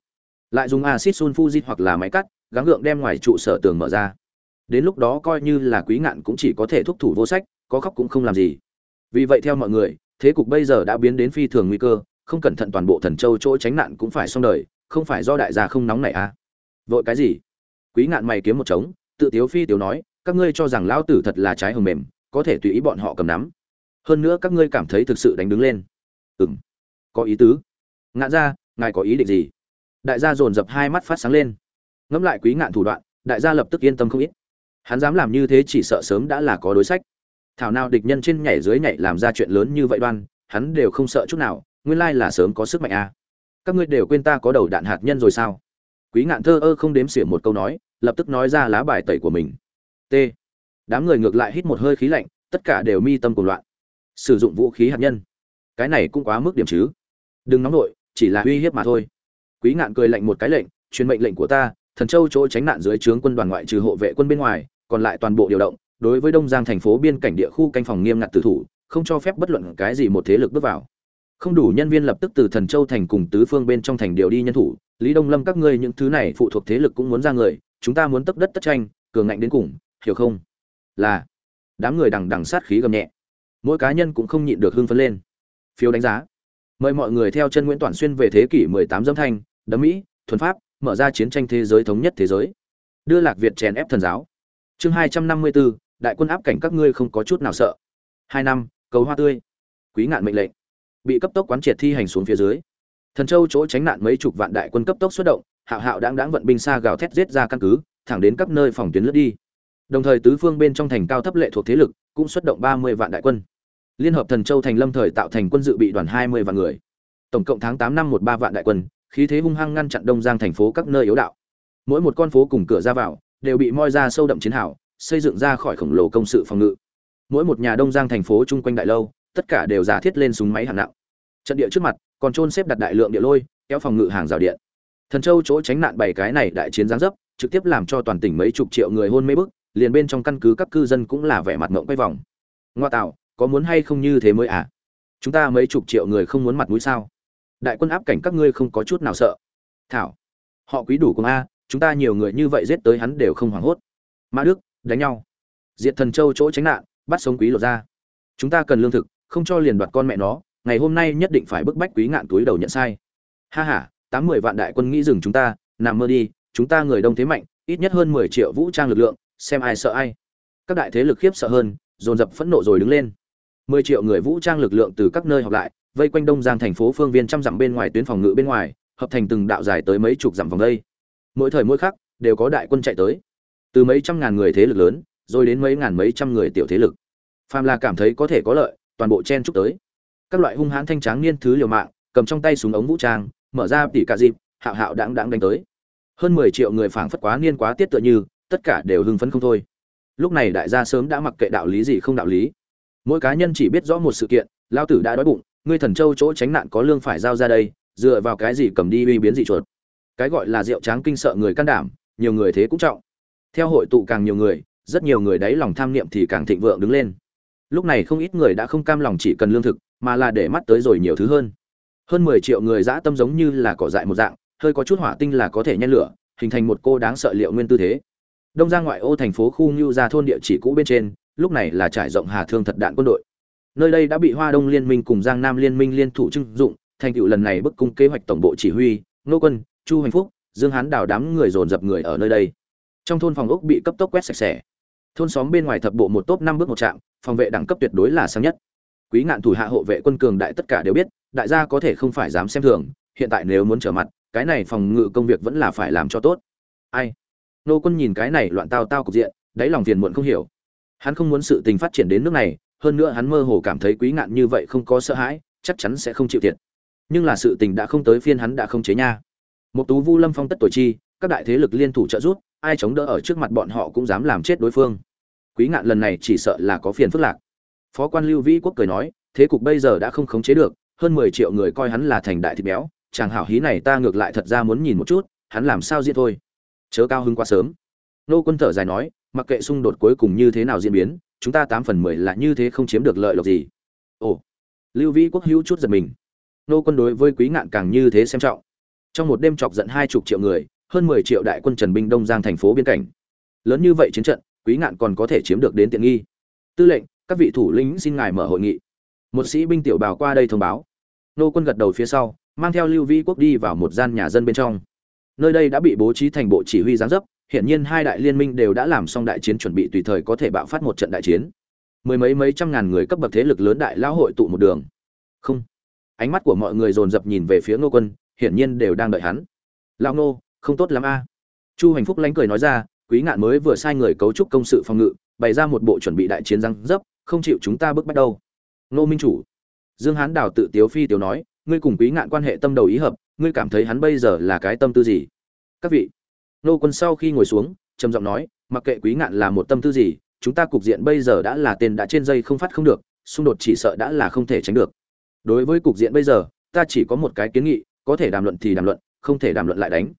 Lại dùng acid sulfuric hoặc là máy cắt, gắng gượng đem ngoài trụ sở tường mở ra. Đến lúc đó coi như là quý ngạn cũng chỉ có thể thúc thủ vô sách, có khóc cũng không làm gì. Vì vậy theo mọi người, thế cục bây giờ đã biến đến phi thường nguy cơ, không cẩn thận toàn bộ thần châu chỗ tránh nạn cũng phải xong đời, không phải do đại gia không nóng này à vội cái gì? Quý ngạn mày kiếm một trống, tự tiếu phi tiếu nói, các ngươi cho rằng lão tử thật là trái hồng mềm, có thể tùy ý bọn họ cầm nắm. Hơn nữa các ngươi cảm thấy thực sự đánh đứng lên. Ừng có ý tứ. Ngạn ra ngài có ý định gì? Đại gia dồn dập hai mắt phát sáng lên. Ngẫm lại quý ngạn thủ đoạn, đại gia lập tức yên tâm không ít. Hắn dám làm như thế chỉ sợ sớm đã là có đối sách. Thảo nào địch nhân trên nhảy dưới nhảy làm ra chuyện lớn như vậy đoan, hắn đều không sợ chút nào, nguyên lai là sớm có sức mạnh à. các ngươi đều quên ta có đầu đạn hạt nhân rồi sao? Quý ngạn thơ ơ không đếm xỉa một câu nói, lập tức nói ra lá bài tẩy của mình. T. Đám người ngược lại hít một hơi khí lạnh, tất cả đều mi tâm cùng loạn. Sử dụng vũ khí hạt nhân. Cái này cũng quá mức điểm chứ. Đừng nóng nổi chỉ là uy hiếp mà thôi. Quý ngạn cười lạnh một cái lệnh, truyền mệnh lệnh của ta, thần châu chỗ tránh nạn dưới trướng quân đoàn ngoại trừ hộ vệ quân bên ngoài, còn lại toàn bộ điều động, đối với đông giang thành phố biên cảnh địa khu canh phòng nghiêm ngặt tử thủ, không cho phép bất luận cái gì một thế lực bước vào. Không đủ nhân viên lập tức từ thần châu thành cùng tứ phương bên trong thành điều đi nhân thủ lý đông lâm các ngươi những thứ này phụ thuộc thế lực cũng muốn ra người chúng ta muốn tấp đất tất tranh cường ngạnh đến cùng hiểu không? Là đám người đằng đằng sát khí gầm nhẹ. Mỗi cá nhân cũng không nhịn được hưng phấn lên. Phiếu đánh giá. Mời mọi người theo chân nguyễn toàn xuyên về thế kỷ 18 dâm thanh đấm mỹ thuần pháp mở ra chiến tranh thế giới thống nhất thế giới. Đưa lạc việt chèn ép thần giáo. Chương 254, đại quân áp cảnh các ngươi không có chút nào sợ. Hai năm cầu hoa tươi. Quý ngạn mệnh lệnh. Bị cấp tốc quán triệt thi hành xuống phía dưới thần châu chỗ tránh nạn mấy chục vạn đại quân cấp tốc xuất động, hạo hạo đáng đáng vận binh xa gào thét giết ra căn cứ, thẳng đến các nơi phòng tuyến lướt đi. Đồng thời tứ phương bên trong thành cao thấp lệ thuộc thế lực cũng xuất động ba mươi vạn đại quân. Liên hợp thần châu thành lâm thời tạo thành quân dự bị đoàn hai mươi vạn người. Tổng cộng tháng tám năm một ba vạn đại quân, khí thế hung hăng ngăn chặn đông giang thành phố các nơi yếu đạo. Mỗi một con phố cùng cửa ra vào đều bị moi ra sâu đậm chiến hào, xây dựng ra khỏi khổng lồ công sự phòng ngự. Mỗi một nhà đông giang thành phố chung quanh đại lâu, tất cả đều giả thiết lên súng máy hạng nặng trận địa trước mặt, còn trôn xếp đặt đại lượng địa lôi, kéo phòng ngự hàng rào điện. Thần châu chỗ tránh nạn bảy cái này đại chiến giáng dấp, trực tiếp làm cho toàn tỉnh mấy chục triệu người hôn mê bức, liền bên trong căn cứ các cư dân cũng là vẻ mặt ngộng quay vòng. Ngoa tạo, có muốn hay không như thế mới à? Chúng ta mấy chục triệu người không muốn mặt mũi sao? Đại quân áp cảnh các ngươi không có chút nào sợ. Thảo, họ quý đủ cùng a, chúng ta nhiều người như vậy giết tới hắn đều không hoảng hốt. Mã đức, đánh nhau. Diệt thần châu chỗ tránh nạn, bắt sống quý lột ra. Chúng ta cần lương thực, không cho liền đoạt con mẹ nó ngày hôm nay nhất định phải bức bách quý ngạn túi đầu nhận sai. Ha ha, tám mười vạn đại quân nghĩ dừng chúng ta, nằm mơ đi, chúng ta người đông thế mạnh, ít nhất hơn mười triệu vũ trang lực lượng, xem ai sợ ai. Các đại thế lực khiếp sợ hơn, dồn dập phẫn nộ rồi đứng lên. Mười triệu người vũ trang lực lượng từ các nơi học lại, vây quanh đông giang thành phố phương viên trăm dặm bên ngoài tuyến phòng ngự bên ngoài, hợp thành từng đạo dài tới mấy chục dặm vòng đây. Mỗi thời mỗi khắc, đều có đại quân chạy tới. Từ mấy trăm ngàn người thế lực lớn, rồi đến mấy ngàn mấy trăm người tiểu thế lực. Phàm là cảm thấy có thể có lợi, toàn bộ chen chúc tới các loại hung hãn thanh tráng niên thứ liều mạng, cầm trong tay súng ống vũ trang, mở ra tỉ cả dịp, hạo hạo đáng đáng đánh tới. Hơn mười triệu người phảng phất quá niên quá tiết tựa như, tất cả đều hưng phấn không thôi. Lúc này đại gia sớm đã mặc kệ đạo lý gì không đạo lý. Mỗi cá nhân chỉ biết rõ một sự kiện, lao tử đã đói bụng, ngươi thần châu chỗ tránh nạn có lương phải giao ra đây, dựa vào cái gì cầm đi uy biến dị chuột. Cái gọi là rượu tráng kinh sợ người can đảm, nhiều người thế cũng trọng. Theo hội tụ càng nhiều người, rất nhiều người đấy lòng tham niệm thì càng thịnh vượng đứng lên. Lúc này không ít người đã không cam lòng chỉ cần lương thực mà là để mắt tới rồi nhiều thứ hơn. Hơn mười triệu người dã tâm giống như là cỏ dại một dạng, hơi có chút hỏa tinh là có thể nhen lửa, hình thành một cô đáng sợ liệu nguyên tư thế. Đông giang ngoại ô thành phố khu ngưu ra thôn địa chỉ cũ bên trên, lúc này là trải rộng hà thương thật đạn quân đội. Nơi đây đã bị hoa đông liên minh cùng giang nam liên minh liên thủ trưng dụng, thành tựu lần này bức cung kế hoạch tổng bộ chỉ huy nô quân, chu hoành phúc, dương hán đào đám người dồn dập người ở nơi đây. Trong thôn phòng ốc bị cấp tốc quét sạch sẽ. Thôn xóm bên ngoài thập bộ một top năm bước một trạm, phòng vệ đẳng cấp tuyệt đối là sáng nhất quý ngạn thủ hạ hộ vệ quân cường đại tất cả đều biết, đại gia có thể không phải dám xem thường, hiện tại nếu muốn trở mặt, cái này phòng ngự công việc vẫn là phải làm cho tốt. Ai? Nô quân nhìn cái này loạn tao tao cục diện, đáy lòng phiền muộn không hiểu. Hắn không muốn sự tình phát triển đến nước này, hơn nữa hắn mơ hồ cảm thấy quý ngạn như vậy không có sợ hãi, chắc chắn sẽ không chịu thiệt. Nhưng là sự tình đã không tới phiên hắn đã không chế nha. Một tú vu lâm phong tất tuổi chi, các đại thế lực liên thủ trợ giúp, ai chống đỡ ở trước mặt bọn họ cũng dám làm chết đối phương. Quý ngạn lần này chỉ sợ là có phiền phức lạc phó quan lưu vĩ quốc cười nói, thế cục bây giờ đã không khống chế được, hơn mười triệu người coi hắn là thành đại thịt béo, chàng hảo hí này ta ngược lại thật ra muốn nhìn một chút, hắn làm sao diễn thôi. Chớ cao hứng quá sớm. Nô quân thở dài nói, mặc kệ xung đột cuối cùng như thế nào diễn biến, chúng ta tám phần mười là như thế không chiếm được lợi lộc gì. Ồ. Lưu vĩ quốc hữu chút giật mình. Nô quân đối với quý ngạn càng như thế xem trọng. Trong một đêm chọc giận hai chục triệu người, hơn mười triệu đại quân trần binh đông giang thành phố biên cảnh. Lớn như vậy chiến trận, quý ngạn còn có thể chiếm được đến tiện nghi. Tư lệnh các vị thủ lĩnh xin ngài mở hội nghị. Một sĩ binh tiểu bào qua đây thông báo. Nô quân gật đầu phía sau, mang theo lưu vĩ quốc đi vào một gian nhà dân bên trong. Nơi đây đã bị bố trí thành bộ chỉ huy giáng dấp hiện nhiên hai đại liên minh đều đã làm xong đại chiến chuẩn bị tùy thời có thể bạo phát một trận đại chiến. Mười mấy mấy trăm ngàn người cấp bậc thế lực lớn đại lão hội tụ một đường. Không. Ánh mắt của mọi người dồn dập nhìn về phía ngô quân, hiển nhiên đều đang đợi hắn. Lao ngô, không tốt lắm a. Chu hành phúc lánh cười nói ra, quý ngạn mới vừa sai người cấu trúc công sự phòng ngự, bày ra một bộ chuẩn bị đại chiến răng dấp không chịu chúng ta bức bắt đâu. Ngô minh chủ, dương hán đào tự tiếu phi tiếu nói, ngươi cùng quý ngạn quan hệ tâm đầu ý hợp, ngươi cảm thấy hắn bây giờ là cái tâm tư gì? Các vị nô quân sau khi ngồi xuống, trầm giọng nói, mặc kệ quý ngạn là một tâm tư gì, chúng ta cục diện bây giờ đã là tên đã trên dây không phát không được, xung đột chỉ sợ đã là không thể tránh được. Đối với cục diện bây giờ, ta chỉ có một cái kiến nghị, có thể đàm luận thì đàm luận, không thể đàm luận lại đánh.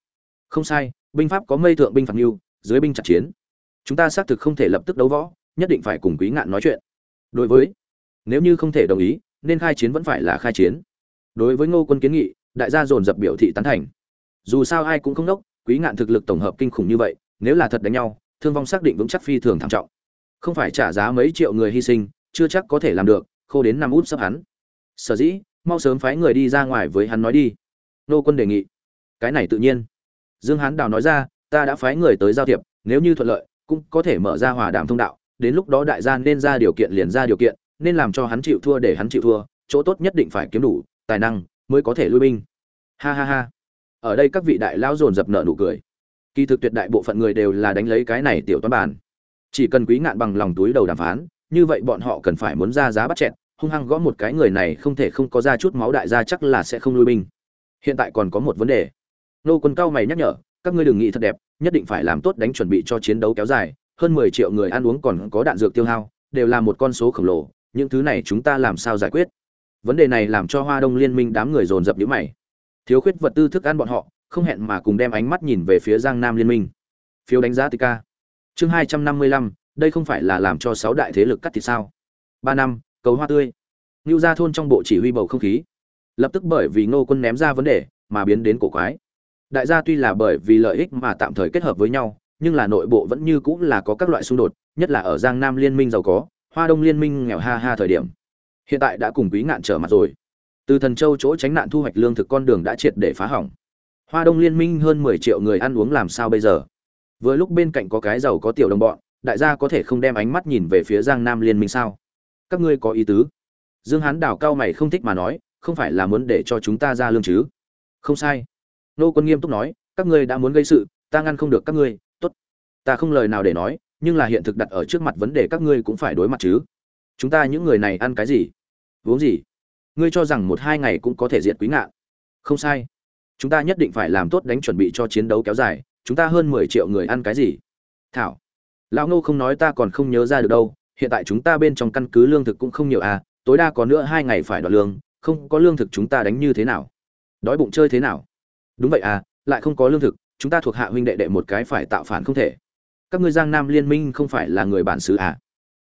Không sai, binh pháp có mây thượng binh phạt mưu, dưới binh chặt chiến. Chúng ta xác thực không thể lập tức đấu võ, nhất định phải cùng quý ngạn nói chuyện đối với, nếu như không thể đồng ý, nên khai chiến vẫn phải là khai chiến. Đối với ngô quân kiến nghị, đại gia dồn dập biểu thị tán thành. Dù sao ai cũng không đốc, quý ngạn thực lực tổng hợp kinh khủng như vậy, nếu là thật đánh nhau, thương vong xác định vững chắc phi thường thảm trọng. Không phải trả giá mấy triệu người hy sinh, chưa chắc có thể làm được, khô đến năm út sắp hắn. Sở dĩ, mau sớm phái người đi ra ngoài với hắn nói đi. Nô quân đề nghị. Cái này tự nhiên. Dương hán đào nói ra, ta đã phái người tới giao thiệp, nếu như thuận lợi, cũng có thể mở ra hòa đàm thông đạo đến lúc đó đại gia nên ra điều kiện liền ra điều kiện, nên làm cho hắn chịu thua để hắn chịu thua, chỗ tốt nhất định phải kiếm đủ, tài năng mới có thể lui binh. Ha ha ha. Ở đây các vị đại lão dồn dập nợ nụ cười. Kỳ thực tuyệt đại bộ phận người đều là đánh lấy cái này tiểu toán bản chỉ cần quý ngạn bằng lòng túi đầu đàm phán, như vậy bọn họ cần phải muốn ra giá bắt chẹn, hung hăng gõ một cái người này không thể không có ra chút máu đại gia chắc là sẽ không lui binh. Hiện tại còn có một vấn đề. Nô quân cao mày nhắc nhở, các ngươi đừng nghĩ thật đẹp, nhất định phải làm tốt đánh chuẩn bị cho chiến đấu kéo dài hơn mười triệu người ăn uống còn có đạn dược tiêu hao, đều là một con số khổng lồ, những thứ này chúng ta làm sao giải quyết? Vấn đề này làm cho hoa đông liên minh đám người dồn dập nhíu mày. Thiếu khuyết vật tư thức ăn bọn họ, không hẹn mà cùng đem ánh mắt nhìn về phía giang nam liên minh. Phiếu đánh giá tika. Chương hai trăm năm mươi lăm, đây không phải là làm cho sáu đại thế lực cắt thì sao? Ba năm, cầu hoa tươi. Nưu gia thôn trong bộ chỉ huy bầu không khí. Lập tức bởi vì ngô quân ném ra vấn đề mà biến đến cổ quái. Đại gia tuy là bởi vì lợi ích mà tạm thời kết hợp với nhau nhưng là nội bộ vẫn như cũng là có các loại xung đột, nhất là ở giang nam liên minh giàu có, hoa đông liên minh nghèo ha ha thời điểm. Hiện tại đã cùng quý ngạn trở mặt rồi. Từ thần châu chỗ tránh nạn thu hoạch lương thực con đường đã triệt để phá hỏng. Hoa đông liên minh hơn mười triệu người ăn uống làm sao bây giờ? Vừa lúc bên cạnh có cái giàu có tiểu đồng bọn, đại gia có thể không đem ánh mắt nhìn về phía giang nam liên minh sao? Các ngươi có ý tứ. Dương hán đảo cao mày không thích mà nói, không phải là muốn để cho chúng ta ra lương chứ? Không sai. Nô quân nghiêm túc nói, các ngươi đã muốn gây sự, ta ngăn không được các ngươi ta không lời nào để nói, nhưng là hiện thực đặt ở trước mặt vấn đề các ngươi cũng phải đối mặt chứ. Chúng ta những người này ăn cái gì? Uống gì? Ngươi cho rằng một hai ngày cũng có thể diệt quý ngạn. Không sai. Chúng ta nhất định phải làm tốt đánh chuẩn bị cho chiến đấu kéo dài. Chúng ta hơn mười triệu người ăn cái gì? Thảo. Lão ngô không nói ta còn không nhớ ra được đâu. Hiện tại chúng ta bên trong căn cứ lương thực cũng không nhiều à. Tối đa có nữa hai ngày phải đoạt lương. Không có lương thực chúng ta đánh như thế nào? Đói bụng chơi thế nào? Đúng vậy à lại không có lương thực. Chúng ta thuộc hạ huynh đệ đệ một cái phải tạo phản không thể các ngươi giang nam liên minh không phải là người bản xứ à?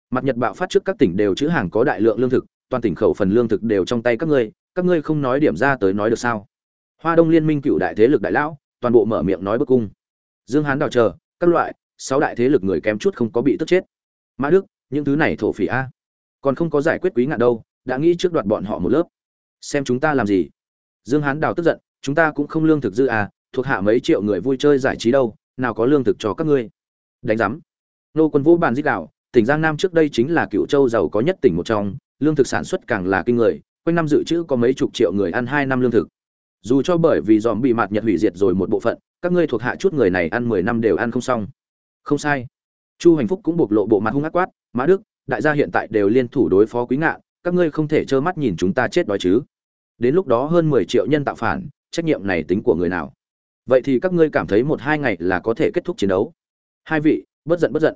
Mặt nhật bạo phát trước các tỉnh đều chữ hàng có đại lượng lương thực, toàn tỉnh khẩu phần lương thực đều trong tay các ngươi các ngươi không nói điểm ra tới nói được sao? Hoa đông liên minh cựu đại thế lực đại lão, toàn bộ mở miệng nói bức cung. Dương hán đào chờ, các loại, sáu đại thế lực người kém chút không có bị tức chết. Mã đức, những thứ này thổ phỉ a. Còn không có giải quyết quý ngạn đâu, đã nghĩ trước đoạt bọn họ một lớp. Xem chúng ta làm gì. Dương hán đào tức giận, chúng ta cũng không lương thực dư à thuộc hạ mấy triệu người vui chơi giải trí đâu, nào có lương thực cho các ngươi đánh giám. Nô quân vũ bàn dít đạo tỉnh giang nam trước đây chính là cựu châu giàu có nhất tỉnh một trong, lương thực sản xuất càng là kinh người, quanh năm dự trữ có mấy chục triệu người ăn hai năm lương thực. Dù cho bởi vì dòm bị mạt nhật hủy diệt rồi một bộ phận, các ngươi thuộc hạ chút người này ăn mười năm đều ăn không xong. Không sai. Chu hành phúc cũng bộc lộ bộ mặt hung ác quát, mã đức, đại gia hiện tại đều liên thủ đối phó quý ngạn các ngươi không thể trơ mắt nhìn chúng ta chết đói chứ. Đến lúc đó hơn mười triệu nhân tạo phản, trách nhiệm này tính của người nào? Vậy thì các ngươi cảm thấy một hai ngày là có thể kết thúc chiến đấu hai vị, bất giận bất giận.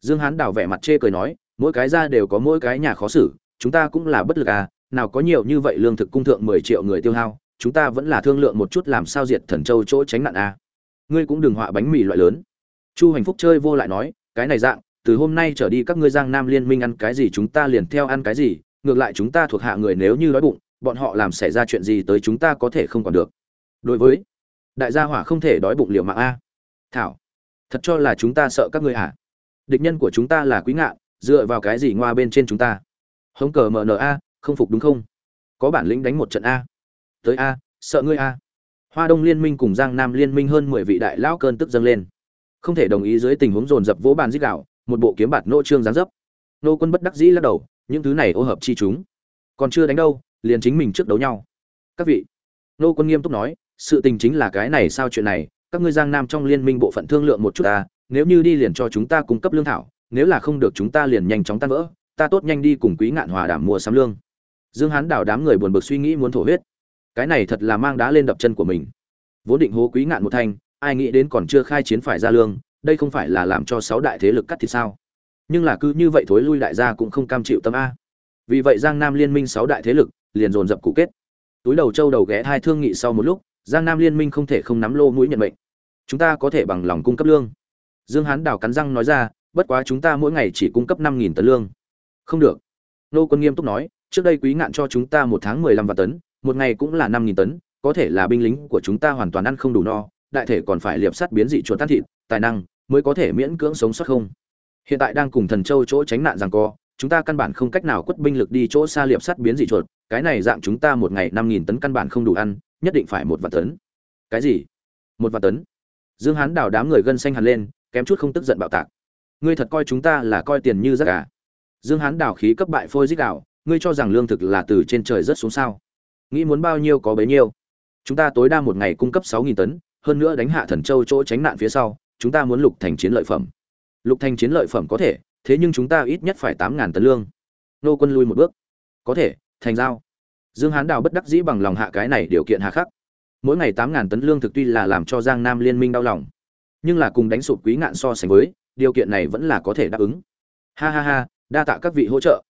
Dương hán đào vẻ mặt chê cười nói, mỗi cái ra đều có mỗi cái nhà khó xử, chúng ta cũng là bất lực à nào có nhiều như vậy lương thực cung thượng mười triệu người tiêu hao, chúng ta vẫn là thương lượng một chút làm sao diệt thần châu chỗ tránh nạn à. ngươi cũng đừng họa bánh mì loại lớn. Chu hành phúc chơi vô lại nói, cái này dạng, từ hôm nay trở đi các ngươi giang nam liên minh ăn cái gì chúng ta liền theo ăn cái gì, ngược lại chúng ta thuộc hạ người nếu như đói bụng, bọn họ làm xảy ra chuyện gì tới chúng ta có thể không còn được. Đối với, đại gia hỏa không thể đói bụng liều mạng a thảo thật cho là chúng ta sợ các ngươi hả địch nhân của chúng ta là quý ngạn dựa vào cái gì ngoa bên trên chúng ta? Hống cờ mna a, không phục đúng không? Có bản lĩnh đánh một trận a. Tới a, sợ ngươi a. Hoa đông liên minh cùng giang nam liên minh hơn mười vị đại lão cơn tức dâng lên. Không thể đồng ý dưới tình huống dồn dập vỗ bàn dích đạo một bộ kiếm bạt nô trương giáng dấp. Nô quân bất đắc dĩ lắc đầu, những thứ này ô hợp chi chúng. Còn chưa đánh đâu, liền chính mình trước đấu nhau. Các vị, nô quân nghiêm túc nói, sự tình chính là cái này sao chuyện này các ngươi giang nam trong liên minh bộ phận thương lượng một chút ta, nếu như đi liền cho chúng ta cung cấp lương thảo, nếu là không được chúng ta liền nhanh chóng tan vỡ, ta tốt nhanh đi cùng quý ngạn hòa đảm mua sắm lương. Dương hán đảo đám người buồn bực suy nghĩ muốn thổ huyết. Cái này thật là mang đá lên đập chân của mình. Vốn định hố quý ngạn một thanh, ai nghĩ đến còn chưa khai chiến phải ra lương, đây không phải là làm cho sáu đại thế lực cắt thì sao? Nhưng là cứ như vậy thối lui đại gia cũng không cam chịu tâm a. Vì vậy giang nam liên minh sáu đại thế lực liền dồn dập cụ kết. Túi đầu châu đầu ghé hai thương nghị sau một lúc, giang nam liên minh không thể không nắm lô mũi nhận mệnh chúng ta có thể bằng lòng cung cấp lương. Dương hán đào cắn răng nói ra, bất quá chúng ta mỗi ngày chỉ cung cấp năm nghìn tấn lương. Không được. Nô quân nghiêm túc nói, trước đây quý ngạn cho chúng ta một tháng mười lăm vạn tấn, một ngày cũng là năm nghìn tấn, có thể là binh lính của chúng ta hoàn toàn ăn không đủ no, đại thể còn phải liệp sắt biến dị chuột tan thịt, tài năng mới có thể miễn cưỡng sống sót không. Hiện tại đang cùng thần châu chỗ tránh nạn rằng co, chúng ta căn bản không cách nào quất binh lực đi chỗ xa liệp sắt biến dị chuột, cái này dạng chúng ta một ngày năm nghìn tấn căn bản không đủ ăn, nhất định phải một vạn tấn. Cái gì? Một vạn tấn? Dương hán đào đám người gân xanh hẳn lên, kém chút không tức giận bạo tạc. Ngươi thật coi chúng ta là coi tiền như rác cả à? dương hán đào khí cấp bại phôi dích đạo ngươi cho rằng lương thực là từ trên trời rất xuống sao? Nghĩ muốn bao nhiêu có bấy nhiêu. Chúng ta tối đa một ngày cung cấp sáu nghìn tấn, hơn nữa đánh hạ thần châu chỗ tránh nạn phía sau, chúng ta muốn lục thành chiến lợi phẩm. Lục thành chiến lợi phẩm có thể, thế nhưng chúng ta ít nhất phải tám ngàn tấn lương. Nô quân lui một bước. Có thể, thành giao. Dương hán đào bất đắc dĩ bằng lòng hạ cái này điều kiện hạ khắc mỗi ngày tám ngàn tấn lương thực tuy là làm cho giang nam liên minh đau lòng, nhưng là cùng đánh sụp quý ngạn so sánh với, điều kiện này vẫn là có thể đáp ứng. Ha ha ha, đa tạ các vị hỗ trợ.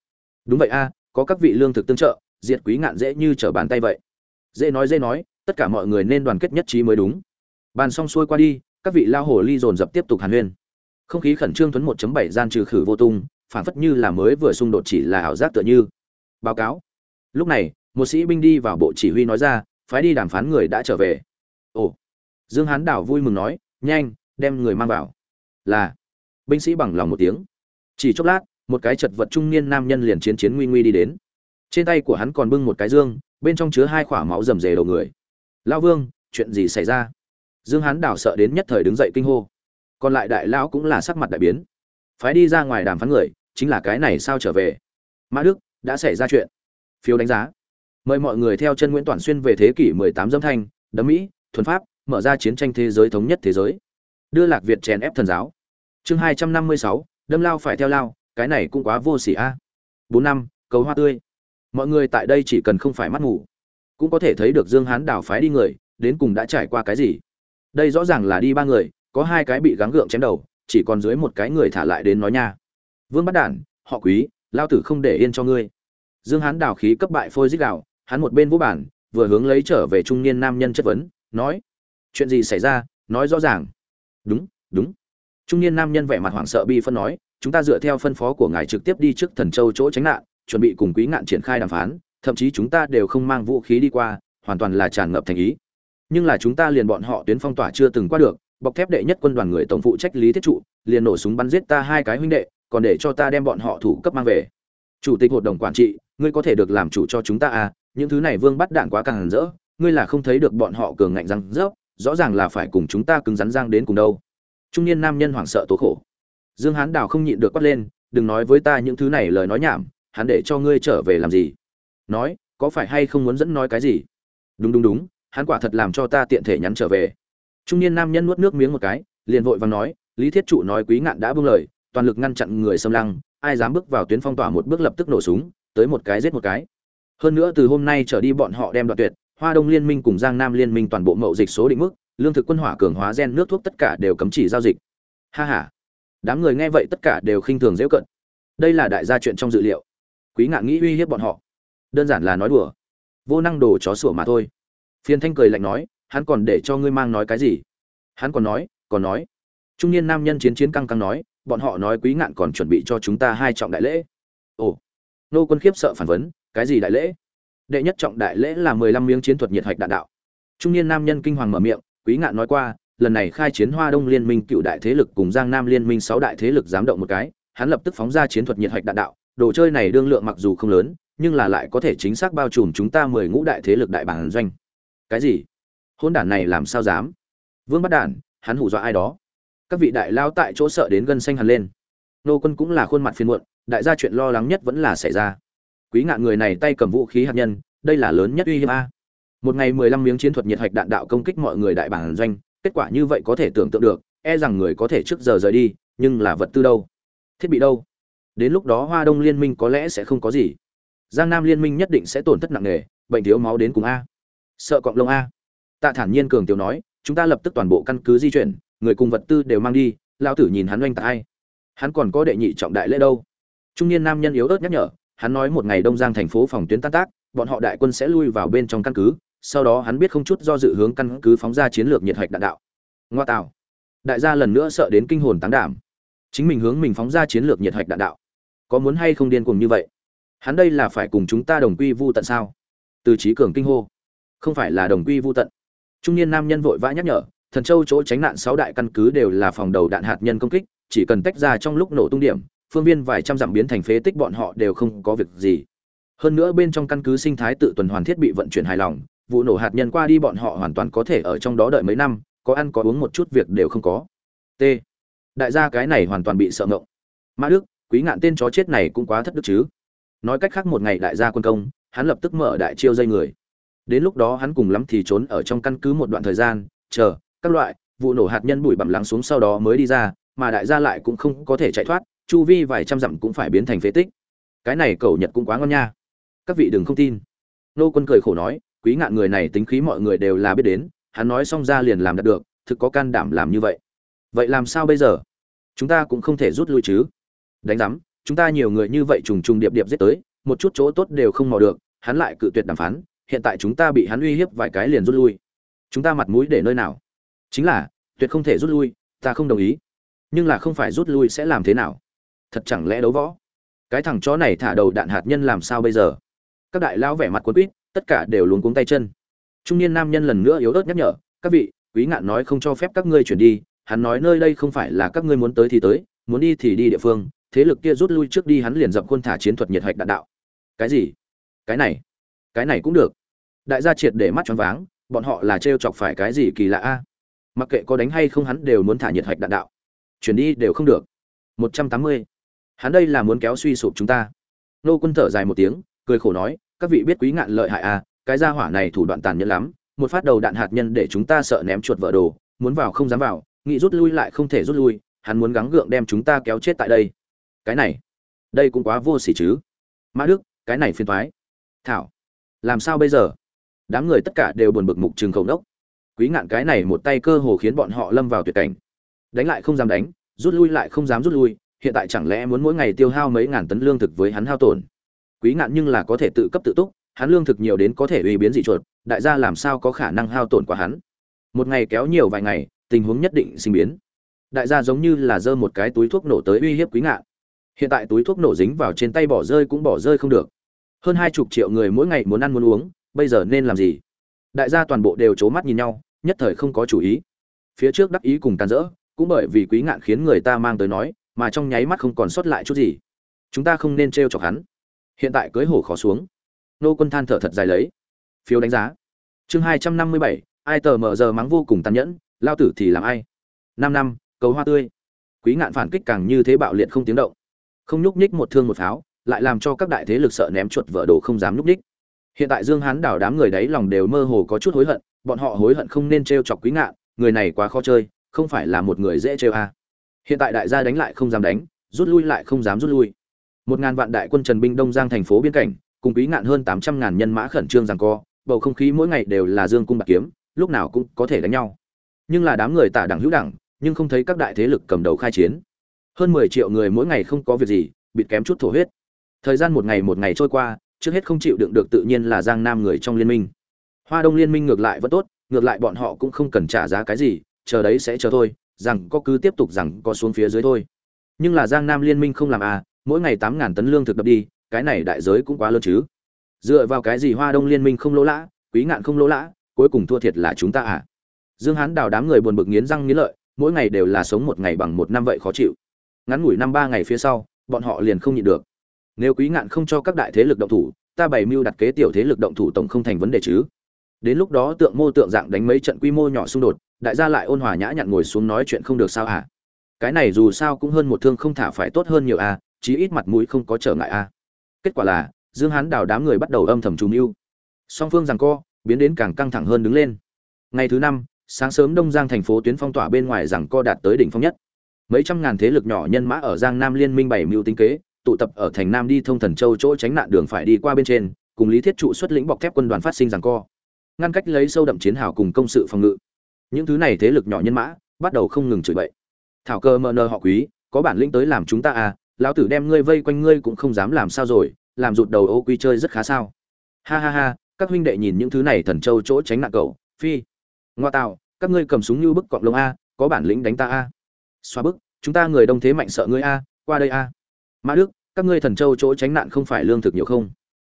Đúng vậy a, có các vị lương thực tương trợ, diệt quý ngạn dễ như trở bàn tay vậy. Dễ nói dễ nói, tất cả mọi người nên đoàn kết nhất trí mới đúng. Bàn xong xuôi qua đi, các vị lao hồ ly dồn dập tiếp tục hàn huyên. Không khí khẩn trương tuấn 1.7 gian trừ khử vô tung phản phất như là mới vừa xung đột chỉ là ảo giác tựa như. Báo cáo. Lúc này, một sĩ binh đi vào bộ chỉ huy nói ra phái đi đàm phán người đã trở về. Ồ. Dương hán đảo vui mừng nói, nhanh, đem người mang vào. Là. Binh sĩ bằng lòng một tiếng. Chỉ chốc lát, một cái chật vật trung niên nam nhân liền chiến chiến nguy nguy đi đến. Trên tay của hắn còn bưng một cái dương, bên trong chứa hai quả máu rầm rề đầu người. Lão vương, chuyện gì xảy ra? Dương hán đảo sợ đến nhất thời đứng dậy kinh hô. Còn lại đại lão cũng là sắc mặt đại biến. Phái đi ra ngoài đàm phán người, chính là cái này sao trở về? Mã đức, đã xảy ra chuyện. Phiếu đánh giá mời mọi người theo chân nguyễn toàn xuyên về thế kỷ 18 dâm thanh đấm mỹ thuần pháp mở ra chiến tranh thế giới thống nhất thế giới. Đưa lạc việt chèn ép thần giáo. Chương 256, đâm lao phải theo lao cái này cũng quá vô sỉ a. Bốn năm cầu hoa tươi. Mọi người tại đây chỉ cần không phải mắt ngủ cũng có thể thấy được dương hán đảo phái đi người đến cùng đã trải qua cái gì. Đây rõ ràng là đi ba người có hai cái bị gắng gượng chém đầu chỉ còn dưới một cái người thả lại đến nói nha. Vương bắt đản họ quý lao tử không để yên cho ngươi. Dương hán đào khí cấp bại phôi dích đạo hắn một bên vũ bản, vừa hướng lấy trở về trung niên nam nhân chất vấn, nói, chuyện gì xảy ra? Nói rõ ràng. Đúng đúng. Trung niên nam nhân vẻ mặt hoảng sợ bi phân nói, chúng ta dựa theo phân phó của ngài trực tiếp đi trước thần châu chỗ tránh nạn, chuẩn bị cùng quý ngạn triển khai đàm phán, thậm chí chúng ta đều không mang vũ khí đi qua, hoàn toàn là tràn ngập thành ý. Nhưng là chúng ta liền bọn họ tuyến phong tỏa chưa từng qua được, bọc thép đệ nhất quân đoàn người tổng phụ trách lý thiết trụ, liền nổ súng bắn giết ta hai cái huynh đệ, còn để cho ta đem bọn họ thủ cấp mang về. Chủ tịch hội đồng quản trị, ngươi có thể được làm chủ cho chúng ta à? Những thứ này vương bắt đạn quá càng rỡ, ngươi là không thấy được bọn họ cường ngạnh răng rớp, rõ ràng là phải cùng chúng ta cứng rắn răng đến cùng đâu. Trung niên nam nhân hoảng sợ tố khổ. Dương hán đào không nhịn được quát lên, đừng nói với ta những thứ này lời nói nhảm, hắn để cho ngươi trở về làm gì? Nói, có phải hay không muốn dẫn nói cái gì? Đúng đúng đúng, hắn quả thật làm cho ta tiện thể nhắn trở về. Trung niên nam nhân nuốt nước miếng một cái, liền vội vàng nói, lý thiết trụ nói quý ngạn đã buông lời, toàn lực ngăn chặn người xâm lăng, ai dám bước vào tuyến phong tỏa một bước lập tức nổ súng, tới một cái giết một cái hơn nữa từ hôm nay trở đi bọn họ đem đoạt tuyệt, hoa đông liên minh cùng giang nam liên minh toàn bộ mậu dịch số định mức, lương thực quân hỏa cường hóa gen nước thuốc tất cả đều cấm chỉ giao dịch. Ha ha. Đám người nghe vậy tất cả đều khinh thường dễ cận đây là đại gia chuyện trong dự liệu. Quý ngạn nghĩ uy hiếp bọn họ. Đơn giản là nói đùa. Vô năng đồ chó sủa mà thôi. Phiền thanh cười lạnh nói, hắn còn để cho ngươi mang nói cái gì? Hắn còn nói còn nói. Trung niên nam nhân chiến chiến căng căng nói, bọn họ nói quý ngạn còn chuẩn bị cho chúng ta hai trọng đại lễ. Ồ. Nô quân khiếp sợ phản vấn cái gì đại lễ? Đệ nhất trọng đại lễ là mười lăm miếng chiến thuật nhiệt hạch đạn đạo. Trung niên nam nhân kinh hoàng mở miệng, quý ngạn nói qua, lần này khai chiến hoa đông liên minh cựu đại thế lực cùng giang nam liên minh sáu đại thế lực dám động một cái, hắn lập tức phóng ra chiến thuật nhiệt hạch đạn đạo. Đồ chơi này đương lượng mặc dù không lớn, nhưng là lại có thể chính xác bao trùm chúng ta mười ngũ đại thế lực đại bản doanh. Cái gì? Hôn đản này làm sao dám? Vương bắt đản, hắn hù dọa ai đó? Các vị đại lao tại chỗ sợ đến gân xanh hẳn lên. Nô quân cũng là khuôn mặt phiền muộn, đại gia chuyện lo lắng nhất vẫn là xảy ra quý ngạn người này tay cầm vũ khí hạt nhân, đây là lớn nhất uy hiếp a. Một ngày mười lăm miếng chiến thuật nhiệt hạch đạn đạo công kích mọi người đại bản doanh, kết quả như vậy có thể tưởng tượng được e rằng người có thể trước giờ rời đi, nhưng là vật tư đâu? Thiết bị đâu? Đến lúc đó hoa đông liên minh có lẽ sẽ không có gì. Giang nam liên minh nhất định sẽ tổn thất nặng nề, bệnh thiếu máu đến cùng a. Sợ cọng lông a. Tạ thản nhiên cường tiểu nói, chúng ta lập tức toàn bộ căn cứ di chuyển, người cùng vật tư đều mang đi lao tử nhìn hắn oanh tại hắn còn có đệ nhị trọng đại lễ đâu? Trung niên nam nhân yếu ớt nhắc nhở hắn nói một ngày đông giang thành phố phòng tuyến tan tác, bọn họ đại quân sẽ lui vào bên trong căn cứ, sau đó hắn biết không chút do dự hướng căn cứ phóng ra chiến lược nhiệt hạch đạn đạo. Ngoa tạo. Đại gia lần nữa sợ đến kinh hồn tán đảm. Chính mình hướng mình phóng ra chiến lược nhiệt hạch đạn đạo. Có muốn hay không điên cuồng như vậy? Hắn đây là phải cùng chúng ta đồng quy vu tận sao? Từ trí cường kinh hô. Không phải là đồng quy vu tận. Trung niên nam nhân vội vã nhắc nhở, thần châu chỗ tránh nạn sáu đại căn cứ đều là phòng đầu đạn hạt nhân công kích, chỉ cần tách ra trong lúc nổ tung điểm phương viên vài trăm dặm biến thành phế tích bọn họ đều không có việc gì. Hơn nữa bên trong căn cứ sinh thái tự tuần hoàn thiết bị vận chuyển hài lòng, vụ nổ hạt nhân qua đi bọn họ hoàn toàn có thể ở trong đó đợi mấy năm, có ăn có uống một chút việc đều không có. T. Đại gia cái này hoàn toàn bị sợ ngộng. Mã đức, quý ngạn tên chó chết này cũng quá thất đức chứ. Nói cách khác một ngày đại gia quân công, hắn lập tức mở đại chiêu dây người. Đến lúc đó hắn cùng lắm thì trốn ở trong căn cứ một đoạn thời gian, chờ, các loại, vụ nổ hạt nhân bụi bặm lắng xuống sau đó mới đi ra, mà đại gia lại cũng không có thể chạy thoát chu vi vài trăm dặm cũng phải biến thành phế tích. Cái này cầu nhật cũng quá ngon nha. Các vị đừng không tin. Nô quân cười khổ nói, quý ngạn người này tính khí mọi người đều là biết đến, hắn nói xong ra liền làm đạt được, thực có can đảm làm như vậy. Vậy làm sao bây giờ? Chúng ta cũng không thể rút lui chứ. Đánh giám, chúng ta nhiều người như vậy trùng trùng điệp điệp giết tới, một chút chỗ tốt đều không mò được, hắn lại cự tuyệt đàm phán, hiện tại chúng ta bị hắn uy hiếp vài cái liền rút lui. Chúng ta mặt mũi để nơi nào? Chính là, tuyệt không thể rút lui, ta không đồng ý. Nhưng là không phải rút lui sẽ làm thế nào? Thật chẳng lẽ đấu võ? Cái thằng chó này thả đầu đạn hạt nhân làm sao bây giờ? Các đại lão vẻ mặt quấn quýt, tất cả đều luống cuống tay chân. Trung niên nam nhân lần nữa yếu ớt nhắc nhở, các vị, quý ngạn nói không cho phép các ngươi chuyển đi, hắn nói nơi đây không phải là các ngươi muốn tới thì tới, muốn đi thì đi địa phương, thế lực kia rút lui trước đi hắn liền dập khuôn thả chiến thuật nhiệt hạch đạn đạo. Cái gì? Cái này? Cái này cũng được. Đại gia triệt để mắt choáng váng, bọn họ là trêu chọc phải cái gì kỳ lạ a? Mặc kệ có đánh hay không hắn đều muốn thả nhiệt hạch đạn đạo. Chuyển đi đều không được. Một trăm tám mươi hắn đây là muốn kéo suy sụp chúng ta. Nô quân thở dài một tiếng, cười khổ nói, các vị biết quý ngạn lợi hại à cái gia hỏa này thủ đoạn tàn nhẫn lắm, một phát đầu đạn hạt nhân để chúng ta sợ ném chuột vỡ đồ, muốn vào không dám vào, nghĩ rút lui lại không thể rút lui, hắn muốn gắng gượng đem chúng ta kéo chết tại đây. Cái này, đây cũng quá vô sỉ chứ. Mã đức, cái này phiền thoái thảo, làm sao bây giờ? Đám người tất cả đều buồn bực mục trường khẩu đốc quý ngạn cái này một tay cơ hồ khiến bọn họ lâm vào tuyệt cảnh. Đánh lại không dám đánh, rút lui lại không dám rút lui hiện tại chẳng lẽ muốn mỗi ngày tiêu hao mấy ngàn tấn lương thực với hắn hao tổn? Quý ngạn nhưng là có thể tự cấp tự túc, hắn lương thực nhiều đến có thể uy biến dị chuột, đại gia làm sao có khả năng hao tổn quá hắn? Một ngày kéo nhiều vài ngày, tình huống nhất định sinh biến. Đại gia giống như là giơ một cái túi thuốc nổ tới uy hiếp quý ngạn. Hiện tại túi thuốc nổ dính vào trên tay bỏ rơi cũng bỏ rơi không được. Hơn hai chục triệu người mỗi ngày muốn ăn muốn uống, bây giờ nên làm gì? Đại gia toàn bộ đều c h ố mắt nhìn nhau, nhất thời không có chủ ý. Phía trước đắc ý cùng tàn rỡ, cũng bởi vì quý ngạn khiến người ta mang tới nói mà trong nháy mắt không còn sót lại chút gì. Chúng ta không nên t r e o chọc hắn. Hiện tại cưới hổ khó xuống. Nô quân than thở thật dài lấy. Phiếu đánh giá. Chương hai trăm năm mươi bảy, ai tờ mờ giờ mắng vô cùng tàn nhẫn, lao tử thì làm ai? Năm năm, cầu hoa tươi. Quý ngạn phản kích càng như thế bạo liệt không tiếng động. Không nhúc nhích một thương một pháo, lại làm cho các đại thế lực sợ ném chuột vỡ đồ không dám nhúc nhích. Hiện tại dương hán đảo đám người đấy lòng đều mơ hồ có chút hối hận, bọn họ hối hận không nên t chọc quý ngạn, người này quá khó chơi, không phải là một người dễ trêu a hiện tại đại gia đánh lại không dám đánh, rút lui lại không dám rút lui. Một ngàn vạn đại quân trần binh đông giang thành phố biên cảnh, cùng quý ngạn hơn tám trăm ngàn nhân mã khẩn trương rằng co, bầu không khí mỗi ngày đều là dương cung bạc kiếm, lúc nào cũng có thể đánh nhau. Nhưng là đám người tả đẳng hữu đẳng, nhưng không thấy các đại thế lực cầm đầu khai chiến. Hơn mười triệu người mỗi ngày không có việc gì, bịt kém chút thổ huyết. Thời gian một ngày một ngày trôi qua, trước hết không chịu đựng được tự nhiên là giang nam người trong liên minh. Hoa đông liên minh ngược lại vẫn tốt, ngược lại bọn họ cũng không cần trả giá cái gì, chờ đấy sẽ chờ thôi rằng có cứ tiếp tục rằng có xuống phía dưới thôi. Nhưng là giang nam liên minh không làm à mỗi ngày tám ngàn tấn lương thực đập đi, cái này đại giới cũng quá lớn chứ. Dựa vào cái gì hoa đông liên minh không lỗ lã, quý ngạn không lỗ lã, cuối cùng thua thiệt là chúng ta à? Dương hán đào đám người buồn bực nghiến răng nghiến lợi, mỗi ngày đều là sống một ngày bằng một năm vậy khó chịu. Ngắn ngủi năm ba ngày phía sau, bọn họ liền không nhịn được. Nếu quý ngạn không cho các đại thế lực động thủ, ta bày mưu đặt kế tiểu thế lực động thủ tổng không thành vấn đề chứ đến lúc đó tượng mô tượng dạng đánh mấy trận quy mô nhỏ xung đột đại gia lại ôn hòa nhã nhặn ngồi xuống nói chuyện không được sao hả cái này dù sao cũng hơn một thương không thả phải tốt hơn nhiều a à, chí ít mặt mũi không có trở ngại a à. kết quả là dương hán đào đám người bắt đầu âm thầm trùng mưu. Song phương rằng co biến đến càng căng thẳng hơn đứng lên. Ngày thứ năm sáng sớm đông giang thành phố tuyến phong tỏa bên ngoài rằng co đạt tới đỉnh phong nhất. Mấy trăm ngàn thế lực nhỏ nhân mã ở giang nam liên minh bảy mưu tính kế tụ tập ở thành nam đi thông thần châu chỗ tránh nạn đường phải đi qua bên trên cùng lý thiết trụ xuất lĩnh bọc thép quân đoàn phát sinh rằng co ngăn cách lấy sâu đậm chiến hào cùng công sự phòng ngự. Những thứ này thế lực nhỏ nhân mã, bắt đầu không ngừng chửi bậy. Thảo cơ mờ nờ họ quý, có bản lĩnh tới làm chúng ta à lão tử đem ngươi vây quanh ngươi cũng không dám làm sao rồi, làm rụt đầu ô quy chơi rất khá sao. Ha ha ha, các huynh đệ nhìn những thứ này thần châu chỗ tránh nạn cậu, phi. Ngoa tạo, các ngươi cầm súng như bức cọng lông a, có bản lĩnh đánh ta a. Xoa bức, chúng ta người đông thế mạnh sợ ngươi a, qua đây a. Mã đức, các ngươi thần châu chỗ tránh nạn không phải lương thực nhiều không?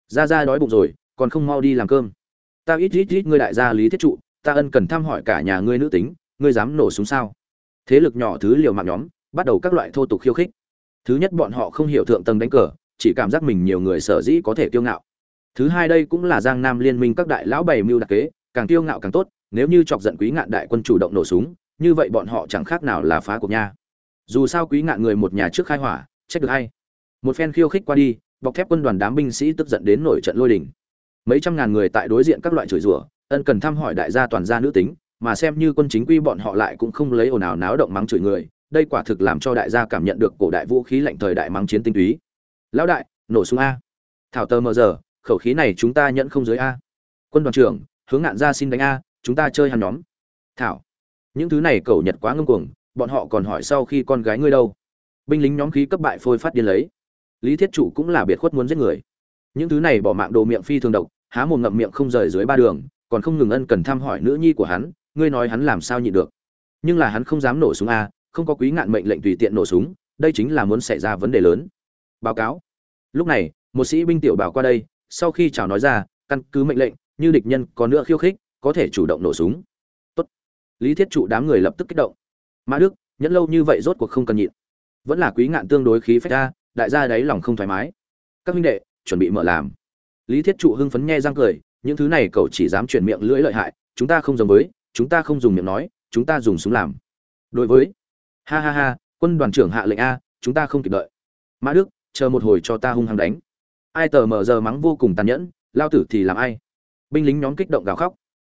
Ra ra đói bụng rồi, còn không mau đi làm cơm ta ít ít ít ngươi đại gia lý thiết trụ, ta ân cần thăm hỏi cả nhà ngươi nữ tính, ngươi dám nổ súng sao? Thế lực nhỏ thứ liều mạng nhóm, bắt đầu các loại thô tục khiêu khích. Thứ nhất bọn họ không hiểu thượng tầng đánh cờ, chỉ cảm giác mình nhiều người sở dĩ có thể kiêu ngạo. Thứ hai đây cũng là giang nam liên minh các đại lão bày mưu đặc kế, càng kiêu ngạo càng tốt, nếu như chọc giận quý ngạn đại quân chủ động nổ súng, như vậy bọn họ chẳng khác nào là phá cuộc nha. Dù sao quý ngạn người một nhà trước khai hỏa, trách được hay. Một phen khiêu khích qua đi, bọc thép quân đoàn đám binh sĩ tức giận đến nổi trận lôi đình mấy trăm ngàn người tại đối diện các loại chửi rủa, ân cần thăm hỏi đại gia toàn gia nữ tính, mà xem như quân chính quy bọn họ lại cũng không lấy ồn ào náo động mắng chửi người, đây quả thực làm cho đại gia cảm nhận được cổ đại vũ khí lạnh thời đại mắng chiến tinh túy. Lão đại, nổ súng a. Thảo tờ mờ giờ, khẩu khí này chúng ta nhận không dưới a. Quân đoàn trưởng, hướng ngạn ra xin đánh a, chúng ta chơi hàn nhóm. Thảo, những thứ này cẩu nhật quá ngông cuồng, bọn họ còn hỏi sau khi con gái ngươi đâu. Binh lính nhóm khí cấp bại phôi phát điên lấy. Lý thiết chủ cũng là biệt khuất muốn giết người. Những thứ này bỏ mạng đồ miệng phi thường độc há mồm ngậm miệng không rời dưới ba đường, còn không ngừng ân cần thăm hỏi nữ nhi của hắn, ngươi nói hắn làm sao nhịn được. Nhưng là hắn không dám nổ súng a không có quý ngạn mệnh lệnh tùy tiện nổ súng, đây chính là muốn xảy ra vấn đề lớn. Báo cáo. Lúc này, một sĩ binh tiểu bảo qua đây, sau khi chào nói ra, căn cứ mệnh lệnh, như địch nhân có nữa khiêu khích, có thể chủ động nổ súng. Tốt. lý thiết trụ đám người lập tức kích động. Mã đức, nhẫn lâu như vậy rốt cuộc không cần nhịn. Vẫn là quý ngạn tương đối khí phách ra, đại gia đáy lòng không thoải mái. Các huynh đệ, chuẩn bị mở làm lý thiết trụ hưng phấn nghe răng cười, những thứ này cậu chỉ dám chuyển miệng lưỡi lợi hại, chúng ta không giống với, chúng ta không dùng miệng nói, chúng ta dùng súng làm. Đối với, ha ha ha, quân đoàn trưởng hạ lệnh a, chúng ta không kịp đợi. Mã đức, chờ một hồi cho ta hung hăng đánh. Ai tờ mở giờ mắng vô cùng tàn nhẫn, lao tử thì làm ai? Binh lính nhóm kích động gào khóc.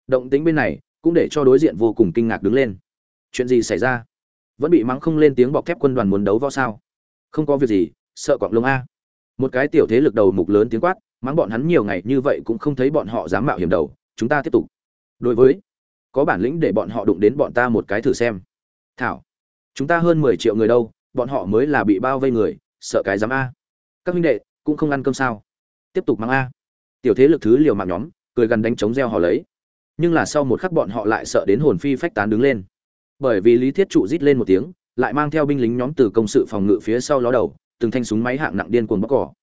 Động tính bên này, cũng để cho đối diện vô cùng kinh ngạc đứng lên. Chuyện gì xảy ra? Vẫn bị mắng không lên tiếng bọc thép quân đoàn muốn đấu võ sao? Không có việc gì, sợ quạng lông a. Một cái tiểu thế lực đầu mục lớn tiếng quát mắng bọn hắn nhiều ngày như vậy cũng không thấy bọn họ dám mạo hiểm đầu, chúng ta tiếp tục. Đối với, có bản lĩnh để bọn họ đụng đến bọn ta một cái thử xem. Thảo, chúng ta hơn mười triệu người đâu, bọn họ mới là bị bao vây người, sợ cái dám a. Các huynh đệ, cũng không ăn cơm sao? Tiếp tục mang a. Tiểu thế lực thứ liều mạng nhóm, cười gần đánh chống reo họ lấy. Nhưng là sau một khắc bọn họ lại sợ đến hồn phi phách tán đứng lên. Bởi vì lý thiết trụ rít lên một tiếng, lại mang theo binh lính nhóm từ công sự phòng ngự phía sau ló đầu, từng thanh súng máy hạng nặng điên cuồng bóc cỏ.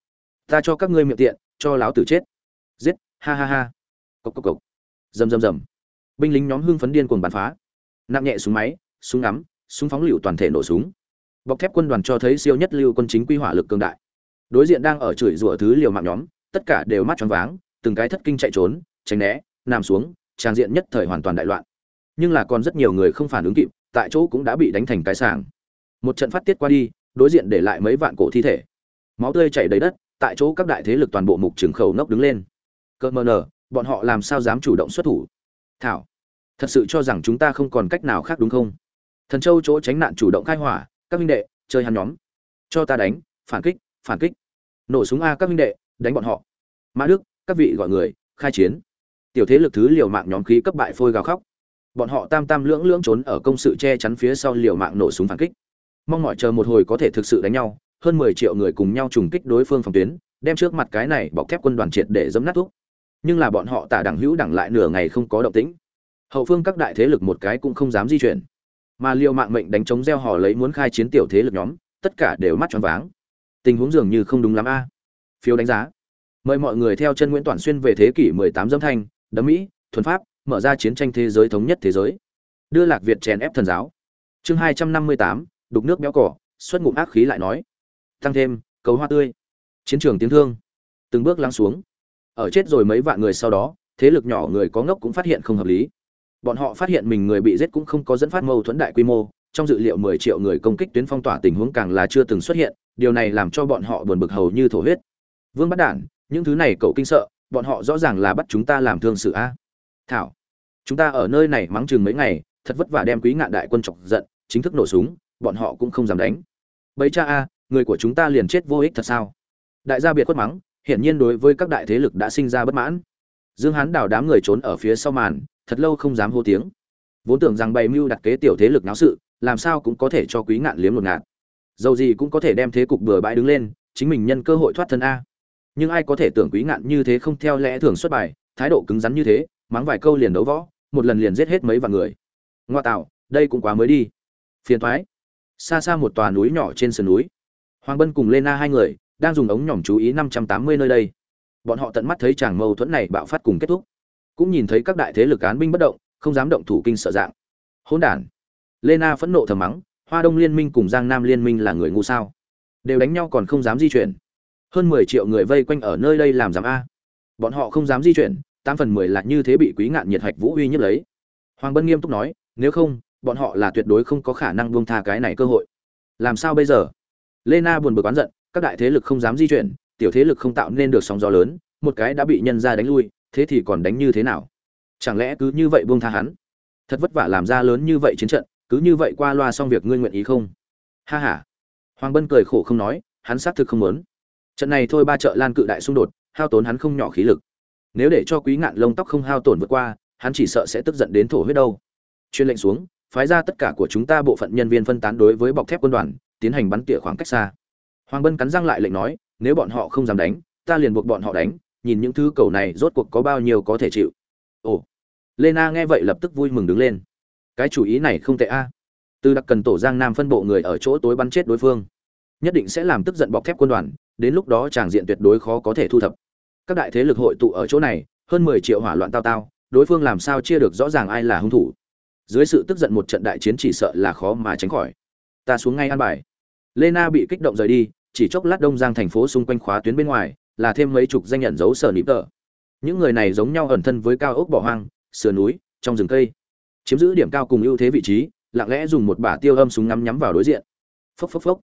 Ta cho các ngươi miệng tiện cho lão tử chết. Giết, ha ha ha. Cộc cộc cộc. Rầm rầm rầm. Binh lính nhóm hưng phấn điên cuồng bắn phá. Nặng nhẹ súng máy, súng ngắm, súng phóng lựu toàn thể nổ súng. Bọc thép quân đoàn cho thấy siêu nhất lưu quân chính quy hỏa lực cường đại. Đối diện đang ở chửi rủa thứ liều mạng nhóm, tất cả đều mắt tròn váng, từng cái thất kinh chạy trốn, tránh né, nằm xuống, trang diện nhất thời hoàn toàn đại loạn. Nhưng là còn rất nhiều người không phản ứng kịp, tại chỗ cũng đã bị đánh thành cái sàng một trận phát tiết qua đi, đối diện để lại mấy vạn cổ thi thể. Máu tươi chảy đầy đất tại chỗ các đại thế lực toàn bộ mục trường khẩu nốc đứng lên. Cơ mờ nở, bọn họ làm sao dám chủ động xuất thủ? Thảo, thật sự cho rằng chúng ta không còn cách nào khác đúng không? Thần châu chỗ tránh nạn chủ động khai hỏa, các minh đệ, chơi hắn nhóm. Cho ta đánh, phản kích phản kích. Nổ súng a các minh đệ, đánh bọn họ. Mã đức, các vị gọi người, khai chiến. Tiểu thế lực thứ liều mạng nhóm khí cấp bại phôi gào khóc. Bọn họ tam tam lưỡng lưỡng trốn ở công sự che chắn phía sau liều mạng nổ súng phản kích. Mong mọi chờ một hồi có thể thực sự đánh nhau hơn mười triệu người cùng nhau trùng kích đối phương phòng tuyến đem trước mặt cái này bọc thép quân đoàn triệt để dẫm nát thuốc. Nhưng là bọn họ tả đẳng hữu đẳng lại nửa ngày không có động tĩnh. Hậu phương các đại thế lực một cái cũng không dám di chuyển. Mà liều mạng mệnh đánh chống gieo hò lấy muốn khai chiến tiểu thế lực nhóm tất cả đều mắt tròn váng. Tình huống dường như không đúng lắm a. Phiếu đánh giá. Mời mọi người theo chân nguyễn toàn xuyên về thế kỷ 18 dâm thành đấm mỹ thuần pháp mở ra chiến tranh thế giới thống nhất thế giới. Đưa lạc việt chèn ép thần giáo. Chương 258, đục nước béo cỏ xuất ngụm ác khí lại nói tăng thêm cầu hoa tươi. Chiến trường tiếng thương. Từng bước lắng xuống. Ở chết rồi mấy vạn người sau đó, thế lực nhỏ người có ngốc cũng phát hiện không hợp lý. Bọn họ phát hiện mình người bị giết cũng không có dẫn phát mâu thuẫn đại quy mô, trong dự liệu 10 triệu người công kích tuyến phong tỏa tình huống càng là chưa từng xuất hiện, điều này làm cho bọn họ buồn bực hầu như thổ huyết. Vương bắt đản, những thứ này cậu kinh sợ, bọn họ rõ ràng là bắt chúng ta làm thương sự a. Thảo, chúng ta ở nơi này mắng chừng mấy ngày, thật vất vả đem quý ngạn đại quân chọc giận, chính thức nổ súng, bọn họ cũng không dám đánh. Bấy cha a người của chúng ta liền chết vô ích thật sao? Đại gia biệt quất mắng, hiển nhiên đối với các đại thế lực đã sinh ra bất mãn. Dương hán đào đám người trốn ở phía sau màn, thật lâu không dám hô tiếng. Vốn tưởng rằng bày mưu đặt kế tiểu thế lực náo sự, làm sao cũng có thể cho quý ngạn liếm một ngạn dầu gì cũng có thể đem thế cục bừa bãi đứng lên, chính mình nhân cơ hội thoát thân a. Nhưng ai có thể tưởng quý ngạn như thế không theo lẽ thường xuất bài, thái độ cứng rắn như thế, mắng vài câu liền đấu võ, một lần liền giết hết mấy vạn người. Ngoa tạo, đây cũng quá mới đi. Phiền thoái. Xa xa một tòa núi nhỏ trên sườn núi hoàng bân cùng lena hai người đang dùng ống nhỏm chú ý năm trăm tám mươi nơi đây. Bọn họ tận mắt thấy chàng mâu thuẫn này bạo phát cùng kết thúc. Cũng nhìn thấy các đại thế lực án binh bất động, không dám động thủ kinh sợ dạng. Hỗn đản. Lena phẫn nộ thầm mắng, hoa đông liên minh cùng giang nam liên minh là người ngu sao? Đều đánh nhau còn không dám di chuyển. Hơn mười triệu người vây quanh ở nơi đây làm giám a. Bọn họ không dám di chuyển 8 phần mười là như thế bị quý ngạn nhiệt hạch vũ uy nhất lấy. Hoàng bân nghiêm túc nói, nếu không, bọn họ là tuyệt đối không có khả năng buông tha cái này cơ hội. Làm sao bây giờ? Lena buồn bực oán giận, các đại thế lực không dám di chuyển, tiểu thế lực không tạo nên được sóng gió lớn, một cái đã bị nhân ra đánh lui, thế thì còn đánh như thế nào? Chẳng lẽ cứ như vậy buông tha hắn? Thật vất vả làm ra lớn như vậy chiến trận, cứ như vậy qua loa xong việc ngươi nguyện ý không? Ha ha. Hoàng bân cười khổ không nói, hắn xác thực không muốn. Trận này thôi ba chợ lan cự đại xung đột, hao tốn hắn không nhỏ khí lực. Nếu để cho quý ngạn lông tóc không hao tổn vượt qua, hắn chỉ sợ sẽ tức giận đến thổ huyết đâu. Chuyên lệnh xuống, phái ra tất cả của chúng ta bộ phận nhân viên phân tán đối với bọc thép quân đoàn tiến hành bắn tỉa khoảng cách xa. Hoàng bân cắn răng lại lệnh nói, nếu bọn họ không dám đánh, ta liền buộc bọn họ đánh, nhìn những thứ cầu này rốt cuộc có bao nhiêu có thể chịu. Ồ. Lena nghe vậy lập tức vui mừng đứng lên. Cái chủ ý này không tệ a. Từ đặc cần tổ giang nam phân bộ người ở chỗ tối bắn chết đối phương, nhất định sẽ làm tức giận bọc thép quân đoàn, đến lúc đó tràng diện tuyệt đối khó có thể thu thập. Các đại thế lực hội tụ ở chỗ này, hơn mười triệu hỏa loạn tao tao, đối phương làm sao chia được rõ ràng ai là hung thủ. Dưới sự tức giận một trận đại chiến chỉ sợ là khó mà tránh khỏi. Ta xuống ngay an bài lena bị kích động rời đi, chỉ chốc lát đông giang thành phố xung quanh khóa tuyến bên ngoài, là thêm mấy chục danh nhận dấu sở nịp tờ. Những người này giống nhau ẩn thân với cao ốc bỏ hoang, sườn núi, trong rừng cây. Chiếm giữ điểm cao cùng ưu thế vị trí, lặng lẽ dùng một bả tiêu âm súng ngắm nhắm vào đối diện. Phốc phốc phốc.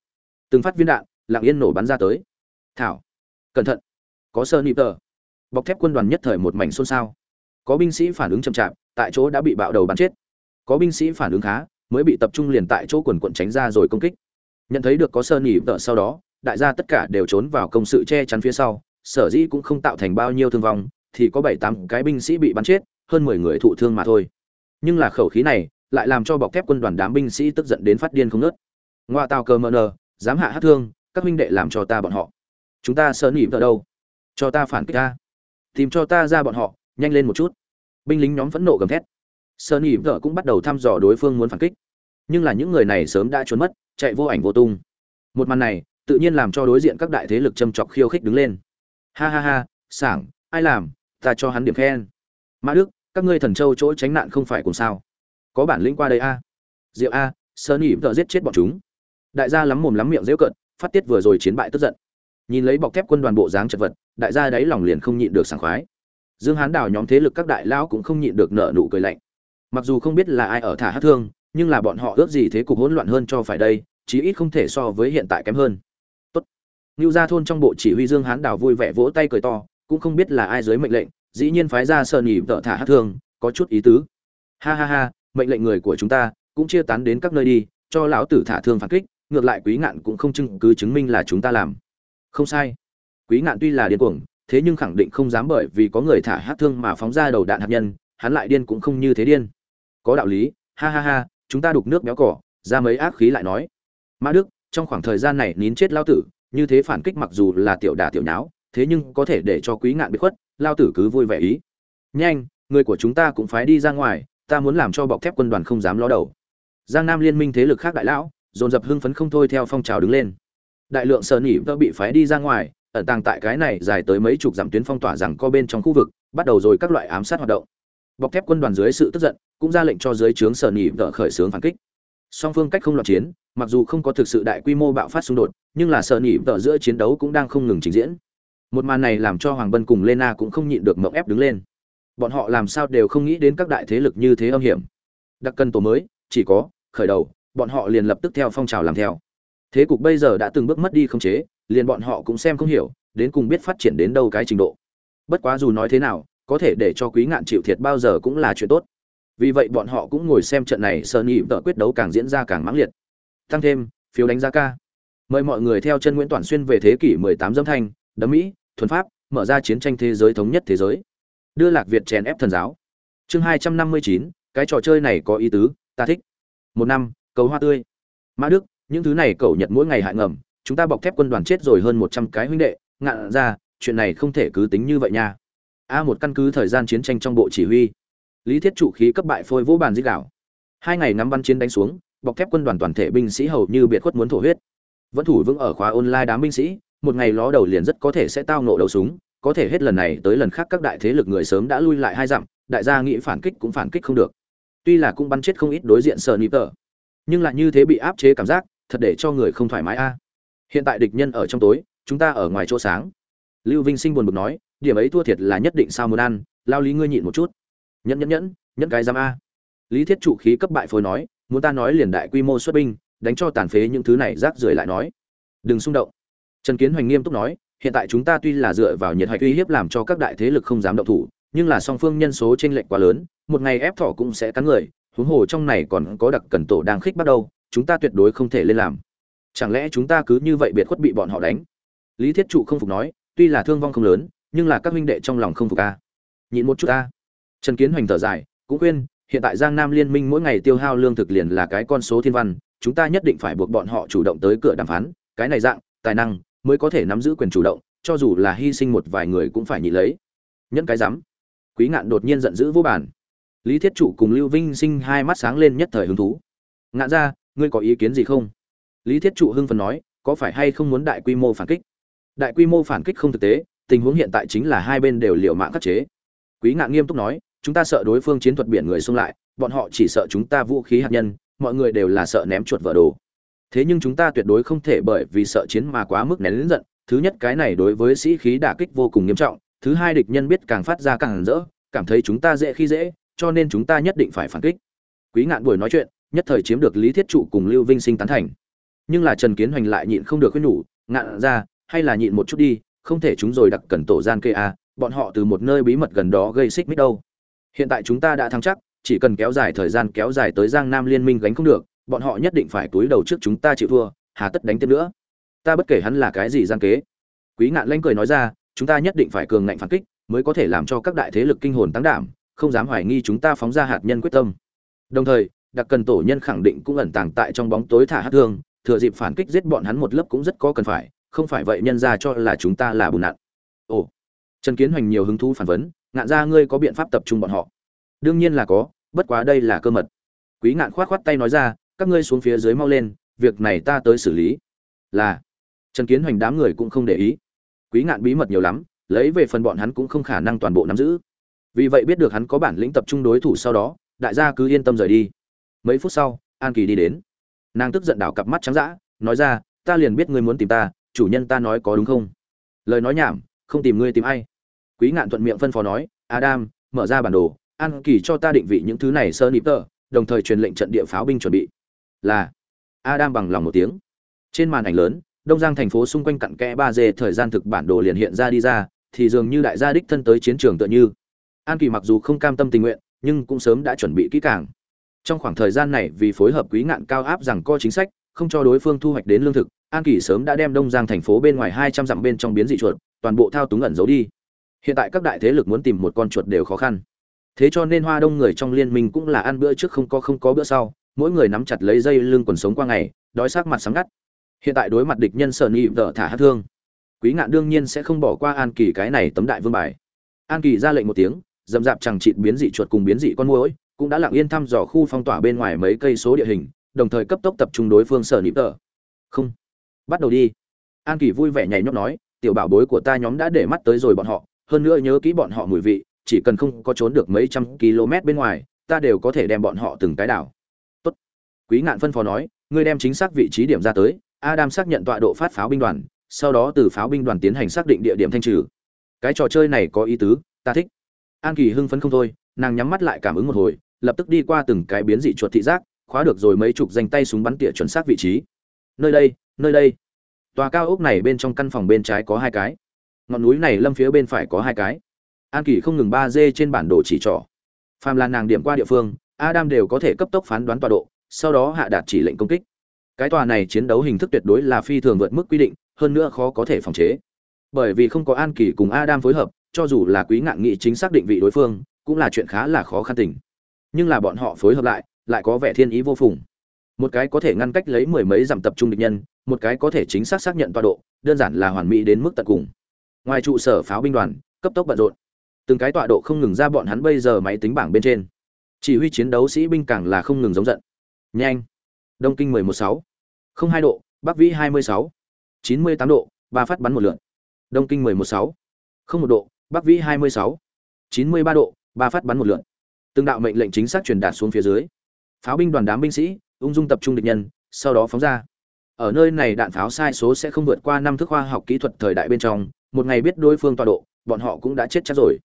Từng phát viên đạn, lặng yên nổ bắn ra tới. Thảo. Cẩn thận. Có sơ nịp tờ. Bọc thép quân đoàn nhất thời một mảnh xôn xao. Có binh sĩ phản ứng chậm chạp, tại chỗ đã bị bạo đầu bắn chết. Có binh sĩ phản ứng khá, mới bị tập trung liền tại chỗ quần quận tránh ra rồi công kích nhận thấy được có sơn nhỉ vợ sau đó, đại gia tất cả đều trốn vào công sự che chắn phía sau, sở dĩ cũng không tạo thành bao nhiêu thương vong, thì có bảy tám cái binh sĩ bị bắn chết, hơn mười người thụ thương mà thôi. Nhưng là khẩu khí này lại làm cho bọc thép quân đoàn đám binh sĩ tức giận đến phát điên không nớt ngoa tàu cờ mờ nờ, dám hạ hát thương, các huynh đệ làm cho ta bọn họ. Chúng ta sơn nhỉ vợ đâu? Cho ta phản kích ta. Tìm cho ta ra bọn họ, nhanh lên một chút. Binh lính nhóm phẫn nộ gầm thét. Sơn nhỉ vợ cũng bắt đầu thăm dò đối phương muốn phản kích nhưng là những người này sớm đã trốn mất, chạy vô ảnh vô tung. Một màn này, tự nhiên làm cho đối diện các đại thế lực châm chọc khiêu khích đứng lên. Ha ha ha, sảng, ai làm, ta cho hắn điểm khen. Mã đức, các ngươi thần châu chỗ tránh nạn không phải cùng sao? Có bản lĩnh qua đây a. Diệu a, sơn nhỉ vợ giết chết bọn chúng. Đại gia lắm mồm lắm miệng dễ cận phát tiết vừa rồi chiến bại tức giận. Nhìn lấy bọc thép quân đoàn bộ dáng chật vật, đại gia đáy lòng liền không nhịn được sảng khoái. Dương hán đào nhóm thế lực các đại lão cũng không nhịn được nợ nụ cười lạnh. Mặc dù không biết là ai ở thả hát thương nhưng là bọn họ ước gì thế cục hỗn loạn hơn cho phải đây chí ít không thể so với hiện tại kém hơn tốt lưu gia thôn trong bộ chỉ huy Dương Hán Đào vui vẻ vỗ tay cười to, cũng không biết là ai dưới mệnh lệnh, dĩ nhiên phái ra sơn nhỉ tợ thả hát thương, có chút ý tứ. Ha ha ha, mệnh lệnh người của chúng ta cũng chia tán đến các nơi đi, cho lão tử thả thương phản kích, ngược lại Quý Ngạn cũng không chứng cứ chứng minh là chúng ta làm. Không sai. Quý Ngạn tuy là điên cuồng, thế nhưng khẳng định không dám bởi vì có người thả hát thương mà phóng ra đầu đạn hạt nhân, hắn lại điên cũng không như thế điên. Có đạo lý, ha ha ha, chúng ta đục nước béo cỏ, ra mấy ác khí lại nói. Mã Đức, trong khoảng thời gian này nín chết lao tử, như thế phản kích mặc dù là tiểu đả tiểu nháo, thế nhưng có thể để cho quý ngạn bị khuất, lao tử cứ vui vẻ ý. Nhanh, người của chúng ta cũng phải đi ra ngoài, ta muốn làm cho bọc thép quân đoàn không dám ló đầu. Giang Nam liên minh thế lực khác đại lão, dồn dập hưng phấn không thôi theo phong trào đứng lên. Đại lượng sở nhị vỡ bị phái đi ra ngoài, ẩn tàng tại cái này dài tới mấy chục dặm tuyến phong tỏa rằng co bên trong khu vực, bắt đầu rồi các loại ám sát hoạt động. Bọc thép quân đoàn dưới sự tức giận, cũng ra lệnh cho dưới trướng sở nhị vợ khởi xướng phản kích. Song phương cách không loạn chiến, mặc dù không có thực sự đại quy mô bạo phát xung đột, nhưng là sở nỉ vợ giữa chiến đấu cũng đang không ngừng trình diễn. Một màn này làm cho hoàng bân cùng lena cũng không nhịn được mộng ép đứng lên. Bọn họ làm sao đều không nghĩ đến các đại thế lực như thế âm hiểm. Đặc cân tổ mới chỉ có khởi đầu bọn họ liền lập tức theo phong trào làm theo. Thế cục bây giờ đã từng bước mất đi không chế liền bọn họ cũng xem không hiểu đến cùng biết phát triển đến đâu cái trình độ. Bất quá dù nói thế nào có thể để cho quý ngạn chịu thiệt bao giờ cũng là chuyện tốt. Vì vậy bọn họ cũng ngồi xem trận này sơn nhị vợ quyết đấu càng diễn ra càng mãng liệt. Tăng thêm phiếu đánh giá ca. Mời mọi người theo chân nguyễn toàn xuyên về thế kỷ 18 dâm thanh đấm mỹ thuần pháp mở ra chiến tranh thế giới thống nhất thế giới. Đưa lạc việt chèn ép thần giáo. Chương 259, cái trò chơi này có ý tứ ta thích. Một năm cầu hoa tươi. Mã đức những thứ này cầu nhật mỗi ngày hại ngầm chúng ta bọc thép quân đoàn chết rồi hơn 100 cái huynh đệ. Ngạn ra chuyện này không thể cứ tính như vậy nha a một căn cứ thời gian chiến tranh trong bộ chỉ huy. Lý thiết trụ khí cấp bại phôi vỗ bàn dích đảo hai ngày ngắm bắn chiến đánh xuống, bọc thép quân đoàn toàn thể binh sĩ hầu như biệt khuất muốn thổ huyết. Vẫn thủ vững ở khóa online đám binh sĩ, một ngày ló đầu liền rất có thể sẽ tao nộ đầu súng, có thể hết lần này tới lần khác các đại thế lực người sớm đã lui lại hai dặm, đại gia nghĩ phản kích cũng phản kích không được. Tuy là cũng bắn chết không ít đối diện sờ nịp tờ, nhưng lại như thế bị áp chế cảm giác, thật để cho người không thoải mái a. Hiện tại địch nhân ở trong tối, chúng ta ở ngoài chỗ sáng. Lưu vinh sinh buồn bực nói điểm ấy thua thiệt là nhất định sao muốn ăn, lao lý ngươi nhịn một chút. Nhẫn nhẫn nhẫn nhẫn cái giam a. Lý thiết trụ khí cấp bại phối nói, muốn ta nói liền đại quy mô xuất binh, đánh cho tàn phế những thứ này rác rưởi lại nói. Đừng xung động. Trần kiến hoành nghiêm túc nói, hiện tại chúng ta tuy là dựa vào nhiệt hạch uy hiếp làm cho các đại thế lực không dám động thủ, nhưng là song phương nhân số chênh lệch quá lớn, một ngày ép thỏ cũng sẽ cắn người, huống hồ trong này còn có đặc cần tổ đang khích bắt đầu, chúng ta tuyệt đối không thể lên làm. Chẳng lẽ chúng ta cứ như vậy biệt khuất bị bọn họ đánh? Lý thiết trụ không phục nói, tuy là thương vong không lớn nhưng là các huynh đệ trong lòng không phục a. Nhịn một chút a. Trần kiến hoành thở dài, cũng khuyên, hiện tại giang nam liên minh mỗi ngày tiêu hao lương thực liền là cái con số thiên văn, chúng ta nhất định phải buộc bọn họ chủ động tới cửa đàm phán, cái này dạng, tài năng mới có thể nắm giữ quyền chủ động, cho dù là hy sinh một vài người cũng phải nhị lấy. Nhẫn cái rắm. Quý ngạn đột nhiên giận dữ vô bản lý thiết chủ cùng lưu vinh sinh hai mắt sáng lên nhất thời hứng thú. Ngạn ra, ngươi có ý kiến gì không? Lý thiết trụ hưng phần nói, có phải hay không muốn đại quy mô phản kích? Đại quy mô phản kích không thực tế tình huống hiện tại chính là hai bên đều liều mạng khắc chế. Quý ngạn nghiêm túc nói, chúng ta sợ đối phương chiến thuật biển người xung lại, bọn họ chỉ sợ chúng ta vũ khí hạt nhân, mọi người đều là sợ ném chuột vỡ đồ. Thế nhưng chúng ta tuyệt đối không thể bởi vì sợ chiến mà quá mức nén lớn giận, thứ nhất cái này đối với sĩ khí đả kích vô cùng nghiêm trọng, thứ hai địch nhân biết càng phát ra càng rỡ, cảm thấy chúng ta dễ khi dễ, cho nên chúng ta nhất định phải phản kích. Quý ngạn buổi nói chuyện, nhất thời chiếm được lý thiết trụ cùng lưu vinh sinh tán thành. Nhưng là trần kiến hoành lại nhịn không được khuyên nhủ, ngạn ra, hay là nhịn một chút đi không thể chúng rồi đặc cần tổ gian kê a, bọn họ từ một nơi bí mật gần đó gây xích mích đâu. Hiện tại chúng ta đã thắng chắc, chỉ cần kéo dài thời gian kéo dài tới giang nam liên minh gánh không được, bọn họ nhất định phải túi đầu trước chúng ta chịu thua, hà tất đánh tiếp nữa. Ta bất kể hắn là cái gì gian kế. Quý ngạn lanh cười nói ra, chúng ta nhất định phải cường ngạnh phản kích, mới có thể làm cho các đại thế lực kinh hồn tăng đảm, không dám hoài nghi chúng ta phóng ra hạt nhân quyết tâm. Đồng thời, đặc cần tổ nhân khẳng định cũng ẩn tàng tại trong bóng tối thả hát thương, thừa dịp phản kích giết bọn hắn một lớp cũng rất có cần phải không phải vậy nhân ra cho là chúng ta là bùn nặn ồ, trần kiến hoành nhiều hứng thú phản vấn, ngạn ra ngươi có biện pháp tập trung bọn họ? Đương nhiên là có, bất quá đây là cơ mật. Quý ngạn khoát khoát tay nói ra, các ngươi xuống phía dưới mau lên, việc này ta tới xử lý. Là, trần kiến hoành đám người cũng không để ý. Quý ngạn bí mật nhiều lắm, lấy về phần bọn hắn cũng không khả năng toàn bộ nắm giữ. Vì vậy biết được hắn có bản lĩnh tập trung đối thủ sau đó, đại gia cứ yên tâm rời đi. Mấy phút sau, an kỳ đi đến. Nàng tức giận đảo cặp mắt trắng dã, nói ra, ta liền biết ngươi muốn tìm ta chủ nhân ta nói có đúng không? Lời nói nhảm, không tìm ngươi tìm ai. Quý ngạn thuận miệng phân phó nói, adam, mở ra bản đồ, an kỳ cho ta định vị những thứ này sơ nịp tờ, đồng thời truyền lệnh trận địa pháo binh chuẩn bị. Là, adam bằng lòng một tiếng. Trên màn ảnh lớn, đông giang thành phố xung quanh cặn kẽ ba d thời gian thực bản đồ liền hiện ra đi ra, thì dường như đại gia đích thân tới chiến trường tựa như. An kỳ mặc dù không cam tâm tình nguyện, nhưng cũng sớm đã chuẩn bị kỹ càng. Trong khoảng thời gian này vì phối hợp quý ngạn cao áp rằng co chính sách, không cho đối phương thu hoạch đến lương thực an kỳ sớm đã đem đông giang thành phố bên ngoài hai trăm dặm bên trong biến dị chuột, toàn bộ thao túng ẩn giấu đi. Hiện tại các đại thế lực muốn tìm một con chuột đều khó khăn. Thế cho nên hoa đông người trong liên minh cũng là ăn bữa trước không có không có bữa sau, mỗi người nắm chặt lấy dây lưng quần sống qua ngày, đói sắc mặt sáng ngắt. Hiện tại đối mặt địch nhân sợ nhị vợ thả hát thương, quý ngạn đương nhiên sẽ không bỏ qua an kỳ cái này tấm đại vương bài. An kỳ ra lệnh một tiếng dầm dạp chẳng chịt biến dị chuột cùng biến dị con muỗi, cũng đã lặng yên thăm dò khu phong tỏa bên ngoài mấy cây số địa hình, đồng thời cấp tốc tập trung đối phương sở nịp tờ không bắt đầu đi. An kỳ vui vẻ nhảy nhót nói, tiểu bảo bối của ta nhóm đã để mắt tới rồi bọn họ, hơn nữa nhớ kỹ bọn họ mùi vị, chỉ cần không có trốn được mấy trăm km bên ngoài, ta đều có thể đem bọn họ từng cái đảo. Tốt. Quý ngạn phân phó nói, ngươi đem chính xác vị trí điểm ra tới. Adam xác nhận tọa độ phát pháo binh đoàn, sau đó từ pháo binh đoàn tiến hành xác định địa điểm thanh trừ. Cái trò chơi này có ý tứ, ta thích. An kỳ hưng phấn không thôi, nàng nhắm mắt lại cảm ứng một hồi, lập tức đi qua từng cái biến dị chuột thị giác, khóa được rồi mấy chục danh tay súng bắn tỉa chuẩn xác vị trí nơi đây nơi đây. Tòa cao ốc này bên trong căn phòng bên trái có hai cái. Ngọn núi này lâm phía bên phải có hai cái. An kỳ không ngừng ba d trên bản đồ chỉ trỏ. Phàm là nàng điểm qua địa phương, adam đều có thể cấp tốc phán đoán tọa độ, sau đó hạ đạt chỉ lệnh công kích. Cái tòa này chiến đấu hình thức tuyệt đối là phi thường vượt mức quy định, hơn nữa khó có thể phòng chế. Bởi vì không có an kỳ cùng adam phối hợp, cho dù là quý ngạn nghị chính xác định vị đối phương, cũng là chuyện khá là khó khăn tình. Nhưng là bọn họ phối hợp lại lại có vẻ thiên ý vô phùng một cái có thể ngăn cách lấy mười mấy dặm tập trung địch nhân, một cái có thể chính xác xác nhận tọa độ, đơn giản là hoàn mỹ đến mức tận cùng. Ngoài trụ sở pháo binh đoàn, cấp tốc bận rộn. Từng cái tọa độ không ngừng ra bọn hắn bây giờ máy tính bảng bên trên. Chỉ huy chiến đấu sĩ binh càng là không ngừng giống giận. Nhanh. Đông kinh mười một sáu. không hai độ, bắc vĩ hai mươi sáu. chín mươi tám độ, ba phát bắn một lượn. Đông kinh mười một sáu. không một độ, bắc vĩ hai mươi sáu. chín mươi ba độ, ba phát bắn một lượn. Từng đạo mệnh lệnh chính xác truyền đạt xuống phía dưới. Pháo binh đoàn đám binh sĩ ung dung tập trung địch nhân, sau đó phóng ra. Ở nơi này đạn pháo sai số sẽ không vượt qua năm thước khoa học kỹ thuật thời đại bên trong, một ngày biết đối phương tọa độ, bọn họ cũng đã chết chắc rồi.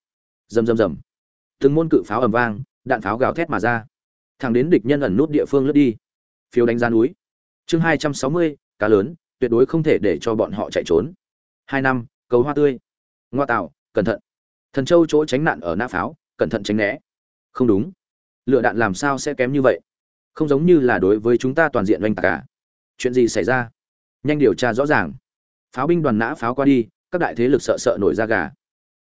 Rầm rầm rầm. Từng môn cự pháo ầm vang, đạn pháo gào thét mà ra. Thẳng đến địch nhân ẩn nút địa phương lướt đi. Phiếu đánh giá núi. Chương hai trăm sáu mươi, cá lớn, tuyệt đối không thể để cho bọn họ chạy trốn. Hai năm, cầu hoa tươi. Ngoa tạo, cẩn thận. Thần châu chỗ tránh nạn ở nã pháo, cẩn thận tránh né. Không đúng. Lựa đạn làm sao sẽ kém như vậy? Không giống như là đối với chúng ta toàn diện oanh tạc cả. Chuyện gì xảy ra? Nhanh điều tra rõ ràng. Pháo binh đoàn nã pháo qua đi, các đại thế lực sợ sợ nổi ra gà.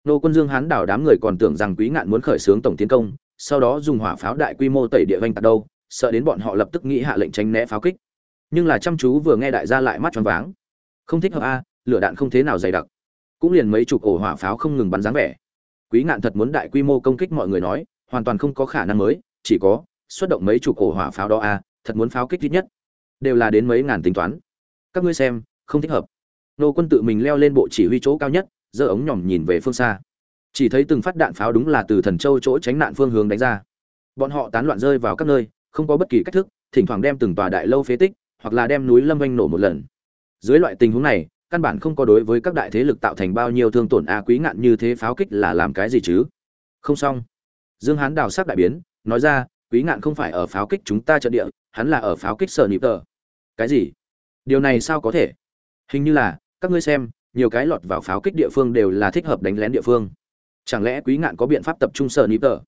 Nô quân dương hán đảo đám người còn tưởng rằng quý ngạn muốn khởi xướng tổng tiến công, sau đó dùng hỏa pháo đại quy mô tẩy địa oanh tạc đâu, sợ đến bọn họ lập tức nghĩ hạ lệnh tránh né pháo kích. Nhưng là chăm chú vừa nghe đại gia lại mắt choáng váng. Không thích hợp a, lửa đạn không thế nào dày đặc. Cũng liền mấy chục ổ hỏa pháo không ngừng bắn dáng vẻ. Quý ngạn thật muốn đại quy mô công kích mọi người nói, hoàn toàn không có khả năng mới, chỉ có xuất động mấy chục cổ hỏa pháo đó a thật muốn pháo kích ít nhất. Đều là đến mấy ngàn tính toán. Các ngươi xem, không thích hợp. Nô quân tự mình leo lên bộ chỉ huy chỗ cao nhất, giơ ống nhòm nhìn về phương xa. Chỉ thấy từng phát đạn pháo đúng là từ thần châu chỗ tránh nạn phương hướng đánh ra. Bọn họ tán loạn rơi vào các nơi, không có bất kỳ cách thức, thỉnh thoảng đem từng tòa đại lâu phế tích, hoặc là đem núi lâm vanh nổ một lần. Dưới loại tình huống này, căn bản không có đối với các đại thế lực tạo thành bao nhiêu thương tổn a quý ngạn như thế pháo kích là làm cái gì chứ? Không xong. Dương hán đào sắc đại biến, nói ra quý ngạn không phải ở pháo kích chúng ta trận địa, hắn là ở pháo kích sở nịp tờ. Cái gì? Điều này sao có thể? Hình như là, các ngươi xem, nhiều cái lọt vào pháo kích địa phương đều là thích hợp đánh lén địa phương. Chẳng lẽ quý ngạn có biện pháp tập trung sở nịp tờ?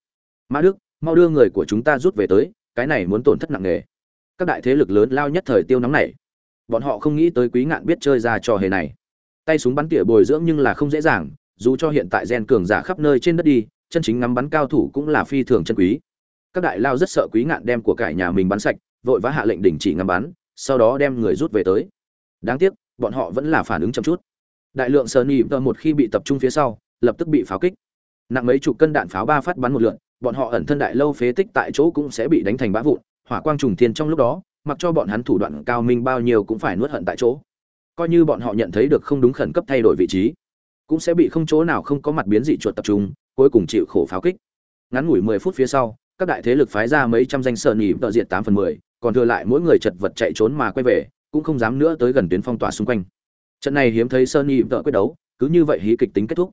Mã đức, mau đưa người của chúng ta rút về tới, cái này muốn tổn thất nặng nề. Các đại thế lực lớn lao nhất thời tiêu nóng này. Bọn họ không nghĩ tới quý ngạn biết chơi ra trò hề này. Tay súng bắn tỉa bồi dưỡng nhưng là không dễ dàng, dù cho hiện tại gen cường giả khắp nơi trên đất đi, chân chính ngắm bắn cao thủ cũng là phi thường chân quý các đại lao rất sợ quý ngạn đem của cải nhà mình bắn sạch, vội vã hạ lệnh đình chỉ ngắm bắn sau đó đem người rút về tới. Đáng tiếc, bọn họ vẫn là phản ứng chậm chút. Đại lượng sơn nhị tơ một khi bị tập trung phía sau, lập tức bị pháo kích. Nặng mấy chục cân đạn pháo ba phát bắn một lượn, bọn họ ẩn thân đại lâu phế tích tại chỗ cũng sẽ bị đánh thành bã vụn, hỏa quang trùng thiên trong lúc đó, mặc cho bọn hắn thủ đoạn cao minh bao nhiêu cũng phải nuốt hận tại chỗ. Coi như bọn họ nhận thấy được không đúng khẩn cấp thay đổi vị trí, cũng sẽ bị không chỗ nào không có mặt biến dị chuột tập trung, cuối cùng chịu khổ pháo kích. Ngắn ngủi mười phút phía sau các đại thế lực phái ra mấy trăm danh sợ nhị tợ diệt tám phần mười, còn thừa lại mỗi người chật vật chạy trốn mà quay về, cũng không dám nữa tới gần tuyến phong tỏa xung quanh. Trận này hiếm thấy sơn nhị tợ quyết đấu, cứ như vậy hí kịch tính kết thúc.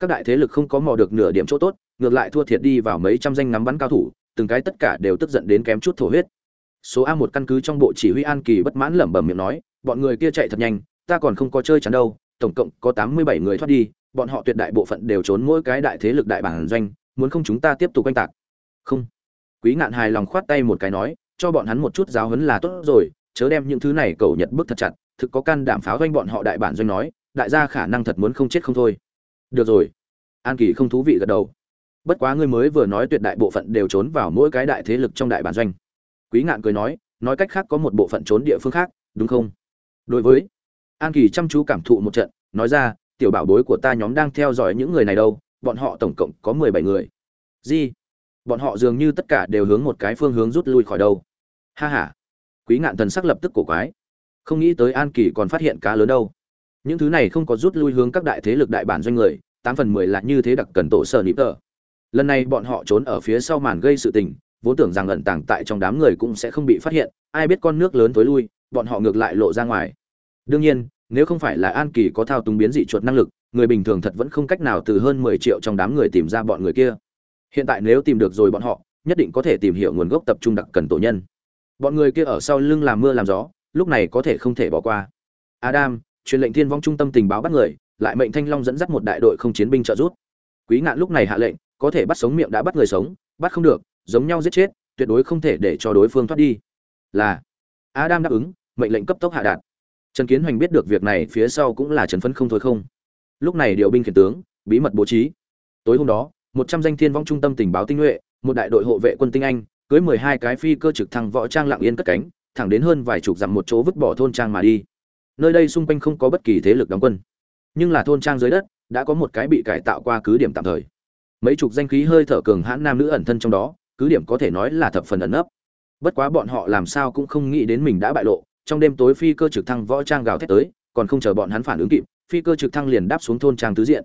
Các đại thế lực không có mò được nửa điểm chỗ tốt, ngược lại thua thiệt đi vào mấy trăm danh ngắm bắn cao thủ, từng cái tất cả đều tức giận đến kém chút thổ huyết. Số a một căn cứ trong bộ chỉ huy an kỳ bất mãn lẩm bẩm miệng nói, bọn người kia chạy thật nhanh, ta còn không có chơi chắn đâu, tổng cộng có tám mươi bảy người thoát đi, bọn họ tuyệt đại bộ phận đều trốn mỗi cái đại thế lực đại bản doanh, muốn không chúng ta tiếp tục quanh tạc không. Quý ngạn hài lòng khoát tay một cái nói, cho bọn hắn một chút giáo huấn là tốt rồi, chớ đem những thứ này cầu nhật bức thật chặt, thực có can đảm pháo doanh bọn họ đại bản doanh nói, đại gia khả năng thật muốn không chết không thôi. Được rồi. An kỳ không thú vị gật đầu. Bất quá ngươi mới vừa nói tuyệt đại bộ phận đều trốn vào mỗi cái đại thế lực trong đại bản doanh. Quý ngạn cười nói nói cách khác có một bộ phận trốn địa phương khác, đúng không? Đối với, an kỳ chăm chú cảm thụ một trận, nói ra, tiểu bảo bối của ta nhóm đang theo dõi những người này đâu, bọn họ tổng cộng có mười bảy người. Gì? Bọn họ dường như tất cả đều hướng một cái phương hướng rút lui khỏi đâu. Ha h a quý ngạn thần sắc lập tức cổ quái. Không nghĩ tới an kỳ còn phát hiện cá lớn đâu. Những thứ này không có rút lui hướng các đại thế lực đại bản doanh người, tám phần mười là như thế đặc cần tổ sở nịp tờ. Lần này bọn họ trốn ở phía sau màn gây sự tình, vốn tưởng rằng ẩn tàng tại trong đám người cũng sẽ không bị phát hiện, ai biết con nước lớn tối lui, bọn họ ngược lại lộ ra ngoài. Đương nhiên, nếu không phải là an kỳ có thao túng biến dị chuột năng lực, người bình thường thật vẫn không cách nào từ hơn mười triệu trong đám người tìm ra bọn người kia hiện tại nếu tìm được rồi bọn họ, nhất định có thể tìm hiểu nguồn gốc tập trung đặc cần tổ nhân. Bọn người kia ở sau lưng làm mưa làm gió, lúc này có thể không thể bỏ qua. Adam, truyền lệnh thiên vong trung tâm tình báo bắt người, lại mệnh thanh long dẫn dắt một đại đội không chiến binh trợ giúp. Quý ngạn lúc này hạ lệnh, có thể bắt sống miệng đã bắt người sống, bắt không được, giống nhau giết chết, tuyệt đối không thể để cho đối phương thoát đi. Là, adam đáp ứng, mệnh lệnh cấp tốc hạ đạt. Trần kiến hoành biết được việc này, phía sau cũng là trần phấn không thôi không. Lúc này điều binh khiển tướng, bí mật bố trí. Tối hôm đó một trăm danh thiên vong trung tâm tình báo tinh nhuệ, một đại đội hộ vệ quân tinh anh, cưới mười hai cái phi cơ trực thăng võ trang lặng yên cất cánh, thẳng đến hơn vài chục dặm một chỗ vứt bỏ thôn trang mà đi. Nơi đây xung quanh không có bất kỳ thế lực đóng quân. Nhưng là thôn trang dưới đất, đã có một cái bị cải tạo qua cứ điểm tạm thời. Mấy chục danh khí hơi thở cường hãn nam nữ ẩn thân trong đó, cứ điểm có thể nói là thập phần ẩn nấp. Bất quá bọn họ làm sao cũng không nghĩ đến mình đã bại lộ, trong đêm tối phi cơ trực thăng võ trang gào thét tới, còn không chờ bọn hắn phản ứng kịp, phi cơ trực thăng liền đáp xuống thôn trang tứ diện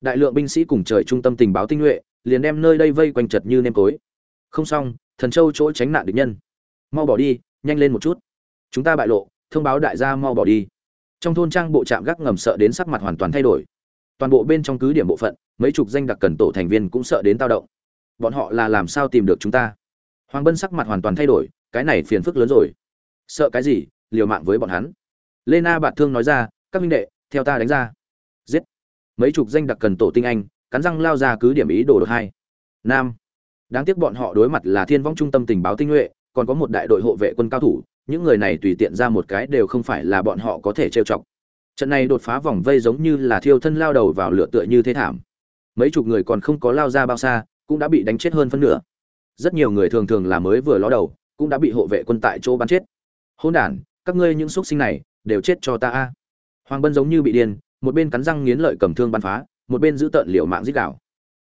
đại lượng binh sĩ cùng trời trung tâm tình báo tinh nhuệ, liền đem nơi đây vây quanh chật như nêm cối. Không xong, thần châu chỗ tránh nạn địch nhân. Mau bỏ đi, nhanh lên một chút. Chúng ta bại lộ, thông báo đại gia mau bỏ đi. Trong thôn trang bộ trạm gác ngầm sợ đến sắc mặt hoàn toàn thay đổi. Toàn bộ bên trong cứ điểm bộ phận, mấy chục danh đặc cần tổ thành viên cũng sợ đến tao động. Bọn họ là làm sao tìm được chúng ta? Hoàng bân sắc mặt hoàn toàn thay đổi, cái này phiền phức lớn rồi. Sợ cái gì, liều mạng với bọn hắn. Lê na bạt thương nói ra, các minh đệ, theo ta đánh ra mấy chục danh đặc cần tổ tinh anh, cắn răng lao ra cứ điểm ý đồ đột hai. Nam. Đáng tiếc bọn họ đối mặt là thiên vong trung tâm tình báo tinh nhuệ, còn có một đại đội hộ vệ quân cao thủ, những người này tùy tiện ra một cái đều không phải là bọn họ có thể trêu chọc. Trận này đột phá vòng vây giống như là thiêu thân lao đầu vào lửa tựa như thế thảm. Mấy chục người còn không có lao ra bao xa, cũng đã bị đánh chết hơn phân nửa. Rất nhiều người thường thường là mới vừa ló đầu, cũng đã bị hộ vệ quân tại chỗ bắn chết. Hôn đản, các ngươi những x sinh này, đều chết cho ta a. Hoàng bân giống như bị điên một bên cắn răng nghiến lợi cầm thương bắn phá một bên giữ tợn liệu mạng giết đảo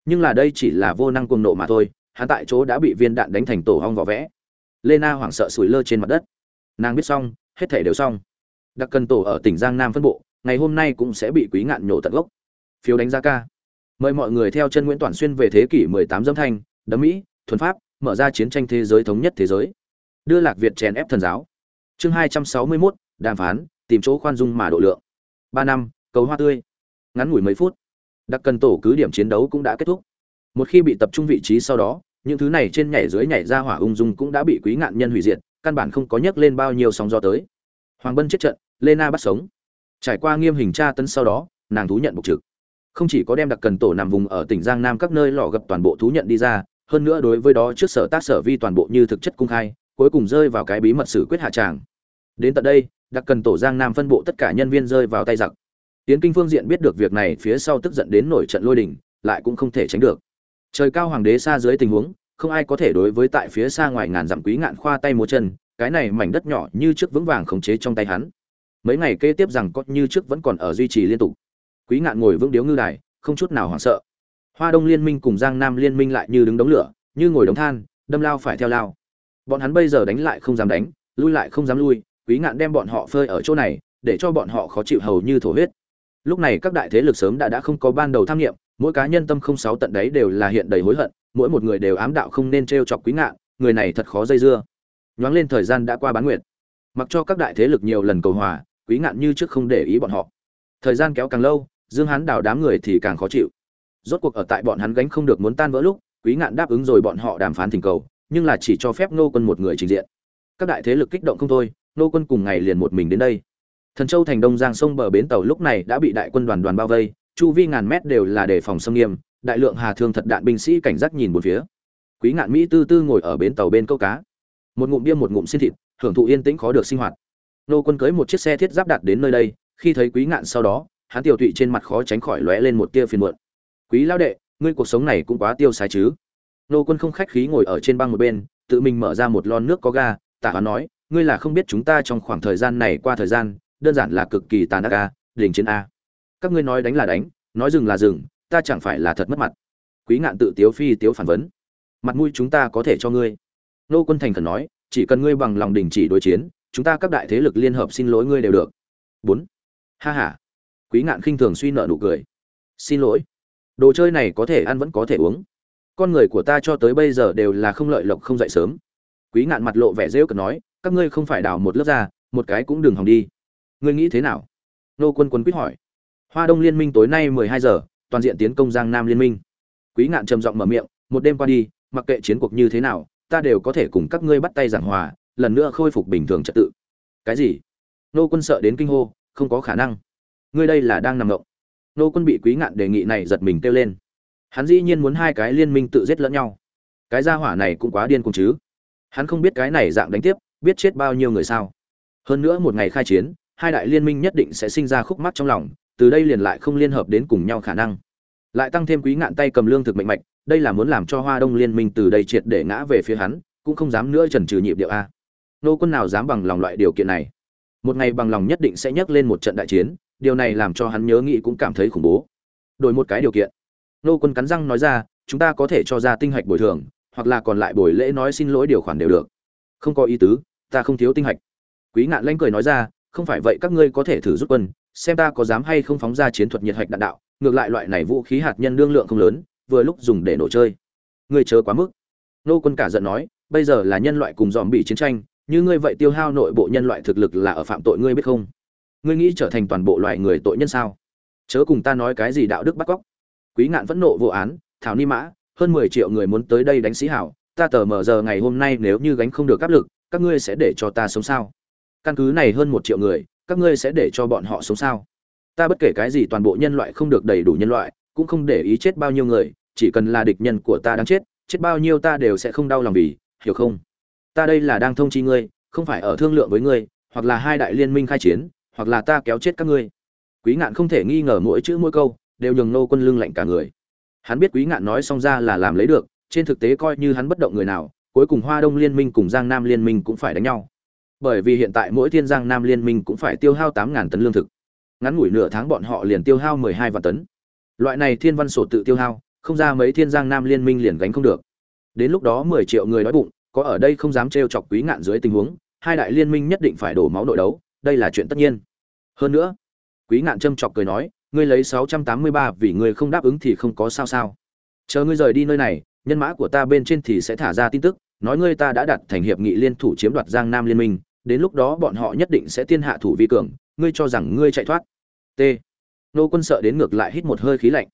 nhưng là đây chỉ là vô năng cuồng nộ mà thôi hắn tại chỗ đã bị viên đạn đánh thành tổ hong vỏ vẽ. Lena hoảng sợ sủi lơ trên mặt đất. Nàng biết xong hết thể đều xong. Đặc cần tổ ở tỉnh giang nam phân bộ ngày hôm nay cũng sẽ bị quý ngạn nhổ tận gốc. Phiếu đánh giá ca. Mời mọi người theo chân nguyễn toàn xuyên về thế kỷ 18 dâm thanh đấm mỹ thuần pháp mở ra chiến tranh thế giới thống nhất thế giới. Đưa lạc việt chèn ép thần giáo. Chương 261, đàm phán tìm chỗ khoan dung mà độ lượng. Ba năm cầu hoa tươi. Ngắn ngủi mấy phút, đặc cần tổ cứ điểm chiến đấu cũng đã kết thúc. Một khi bị tập trung vị trí sau đó, những thứ này trên nhảy dưới nhảy ra hỏa ung dung cũng đã bị quý ngạn nhân hủy diệt, căn bản không có nhấc lên bao nhiêu sóng gió tới. Hoàng bân chết trận lê na bắt sống. Trải qua nghiêm hình tra tấn sau đó, nàng thú nhận bục trực. Không chỉ có đem đặc cần tổ nằm vùng ở tỉnh giang nam các nơi lò gập toàn bộ thú nhận đi ra, hơn nữa đối với đó trước sở tác sở vi toàn bộ như thực chất cung khai, cuối cùng rơi vào cái bí mật xử quyết hạ tràng. Đến tận đây, đặc cần tổ giang nam phân bộ tất cả nhân viên rơi vào tay giặc tiến kinh phương diện biết được việc này phía sau tức giận đến nổi trận lôi đình, lại cũng không thể tránh được. Trời cao hoàng đế xa dưới tình huống, không ai có thể đối với tại phía xa ngoài ngàn dặm quý ngạn khoa tay múa chân, cái này mảnh đất nhỏ như trước vững vàng khống chế trong tay hắn. Mấy ngày kế tiếp rằng có như trước vẫn còn ở duy trì liên tục. Quý ngạn ngồi vững điếu ngư đài, không chút nào hoảng sợ. Hoa đông liên minh cùng giang nam liên minh lại như đứng đống lửa, như ngồi đống than, đâm lao phải theo lao. Bọn hắn bây giờ đánh lại không dám đánh, lui lại không dám lui, quý ngạn đem bọn họ phơi ở chỗ này, để cho bọn họ khó chịu hầu như thổ huyết lúc này các đại thế lực sớm đã đã không có ban đầu tham nghiệm, mỗi cá nhân tâm không sáu tận đấy đều là hiện đầy hối hận, mỗi một người đều ám đạo không nên t r e o chọc quý ngạn người này thật khó dây dưa. Nhoáng lên thời gian đã qua bán nguyệt. Mặc cho các đại thế lực nhiều lần cầu hòa, quý ngạn như trước không để ý bọn họ. Thời gian kéo càng lâu, dương hắn đào đám người thì càng khó chịu. Rốt cuộc ở tại bọn hắn gánh không được muốn tan vỡ lúc, quý ngạn đáp ứng rồi bọn họ đàm phán thỉnh cầu, nhưng là chỉ cho phép nô quân một người trình diện. Các đại thế lực kích động không thôi nô quân cùng ngày liền một mình đến đây thần châu thành đông giang sông bờ bến tàu lúc này đã bị đại quân đoàn đoàn bao vây, chu vi ngàn mét đều là đề phòng xâm nghiêm, đại lượng hà thương thật đạn binh sĩ cảnh giác nhìn một phía. Quý ngạn mỹ tư tư ngồi ở bến tàu bên câu cá. Một ngụm bia một ngụm xin thịt hưởng thụ yên tĩnh khó được sinh hoạt. Nô quân cưới một chiếc xe thiết giáp đặt đến nơi đây, khi thấy quý ngạn sau đó, hắn tiểu tụy trên mặt khó tránh khỏi lóe lên một tia phiền muộn. Quý lão đệ, ngươi cuộc sống này cũng quá tiêu xài chứ? Nô quân không khách khí ngồi ở trên băng một bên, tự mình mở ra một lon nước có ga, tả hắn nói, ngươi là không biết chúng ta trong khoảng thời gian này qua thời gian đơn giản là cực kỳ tàn ác a đình chiến a. Các ngươi nói đánh là đánh, nói dừng là dừng, ta chẳng phải là thật mất mặt. Quý ngạn tự tiếu phi tiếu phản vấn. Mặt mũi chúng ta có thể cho ngươi. Nô quân thành khẩn nói, chỉ cần ngươi bằng lòng đình chỉ đối chiến, chúng ta các đại thế lực liên hợp xin lỗi ngươi đều được. Bốn. Ha ha. Quý ngạn khinh thường suy nợ nụ cười. Xin lỗi. Đồ chơi này có thể ăn vẫn có thể uống. Con người của ta cho tới bây giờ đều là không lợi lộc không dậy sớm. Quý ngạn mặt lộ vẻ rêu cực nói, các ngươi không phải đào một lớp ra, một cái cũng đừng hòng đi ngươi nghĩ thế nào? Nô quân quân quyết hỏi. Hoa đông liên minh tối nay mười hai giờ, toàn diện tiến công giang nam liên minh. Quý ngạn trầm giọng mở miệng, một đêm qua đi, mặc kệ chiến cuộc như thế nào, ta đều có thể cùng các ngươi bắt tay giảng hòa, lần nữa khôi phục bình thường trật tự. Cái gì? Nô quân sợ đến kinh hô, không có khả năng. Ngươi đây là đang nằm ngộng. Nô quân bị quý ngạn đề nghị này giật mình kêu lên. Hắn dĩ nhiên muốn hai cái liên minh tự giết lẫn nhau. Cái gia hỏa này cũng quá điên cùng chứ. Hắn không biết cái này dạng đánh tiếp, biết chết bao nhiêu người sao. Hơn nữa một ngày khai chiến hai đại liên minh nhất định sẽ sinh ra khúc mắc trong lòng, từ đây liền lại không liên hợp đến cùng nhau khả năng. Lại tăng thêm quý ngạn tay cầm lương thực mạnh mạch, đây là muốn làm cho hoa đông liên minh từ đây triệt để ngã về phía hắn, cũng không dám nữa chần trừ nhịp điệu a. Nô quân nào dám bằng lòng loại điều kiện này? Một ngày bằng lòng nhất định sẽ nhấc lên một trận đại chiến, điều này làm cho hắn nhớ nghĩ cũng cảm thấy khủng bố. Đổi một cái điều kiện. Nô quân cắn răng nói ra, chúng ta có thể cho ra tinh hạch bồi thường, hoặc là còn lại buổi lễ nói xin lỗi điều khoản đều được. Không có ý tứ, ta không thiếu tinh hạch. Quý ngạn lanh cười nói ra không phải vậy các ngươi có thể thử rút quân, xem ta có dám hay không phóng ra chiến thuật nhiệt hạch đạn đạo, ngược lại loại này vũ khí hạt nhân đương lượng không lớn, vừa lúc dùng để nổ chơi. Ngươi chớ quá mức. Nô quân cả giận nói, bây giờ là nhân loại cùng dòm bị chiến tranh, như ngươi vậy tiêu hao nội bộ nhân loại thực lực là ở phạm tội ngươi biết không? Ngươi nghĩ trở thành toàn bộ loại người tội nhân sao? Chớ cùng ta nói cái gì đạo đức bắt cóc. Quý ngạn phẫn nộ vô án, thảo ni mã, hơn mười triệu người muốn tới đây đánh sĩ hảo, ta tờ mờ giờ ngày hôm nay nếu như gánh không được áp lực, các ngươi sẽ để cho ta sống sao? Căn cứ này hơn một triệu người, các ngươi sẽ để cho bọn họ sống sao? Ta bất kể cái gì toàn bộ nhân loại không được đầy đủ nhân loại, cũng không để ý chết bao nhiêu người, chỉ cần là địch nhân của ta đang chết chết bao nhiêu ta đều sẽ không đau lòng vì, hiểu không? Ta đây là đang thông chi ngươi, không phải ở thương lượng với ngươi, hoặc là hai đại liên minh khai chiến, hoặc là ta kéo chết các ngươi. Quý ngạn không thể nghi ngờ mỗi chữ mỗi câu, đều nhường nô quân lưng lạnh cả người. Hắn biết quý ngạn nói xong ra là làm lấy được, trên thực tế coi như hắn bất động người nào, cuối cùng hoa đông liên minh cùng giang nam liên minh cũng phải đánh nhau bởi vì hiện tại mỗi thiên giang nam liên minh cũng phải tiêu hao tám ngàn tấn lương thực. Ngắn ngủi nửa tháng bọn họ liền tiêu hao mười hai vạn tấn. Loại này thiên văn sổ tự tiêu hao, không ra mấy thiên giang nam liên minh liền gánh không được. Đến lúc đó mười triệu người đói bụng, có ở đây không dám trêu chọc quý ngạn dưới tình huống, hai đại liên minh nhất định phải đổ máu nội đấu, đây là chuyện tất nhiên. Hơn nữa, quý ngạn châm chọc cười nói, ngươi lấy sáu trăm tám mươi ba vì ngươi không đáp ứng thì không có sao sao. Chờ ngươi rời đi nơi này, nhân mã của ta bên trên thì sẽ thả ra tin tức, nói ngươi ta đã đặt thành hiệp nghị liên thủ chiếm đoạt giang nam liên minh đến lúc đó bọn họ nhất định sẽ tiên hạ thủ vi cường, ngươi cho rằng ngươi chạy thoát. T. Nô quân sợ đến ngược lại hít một hơi khí lạnh.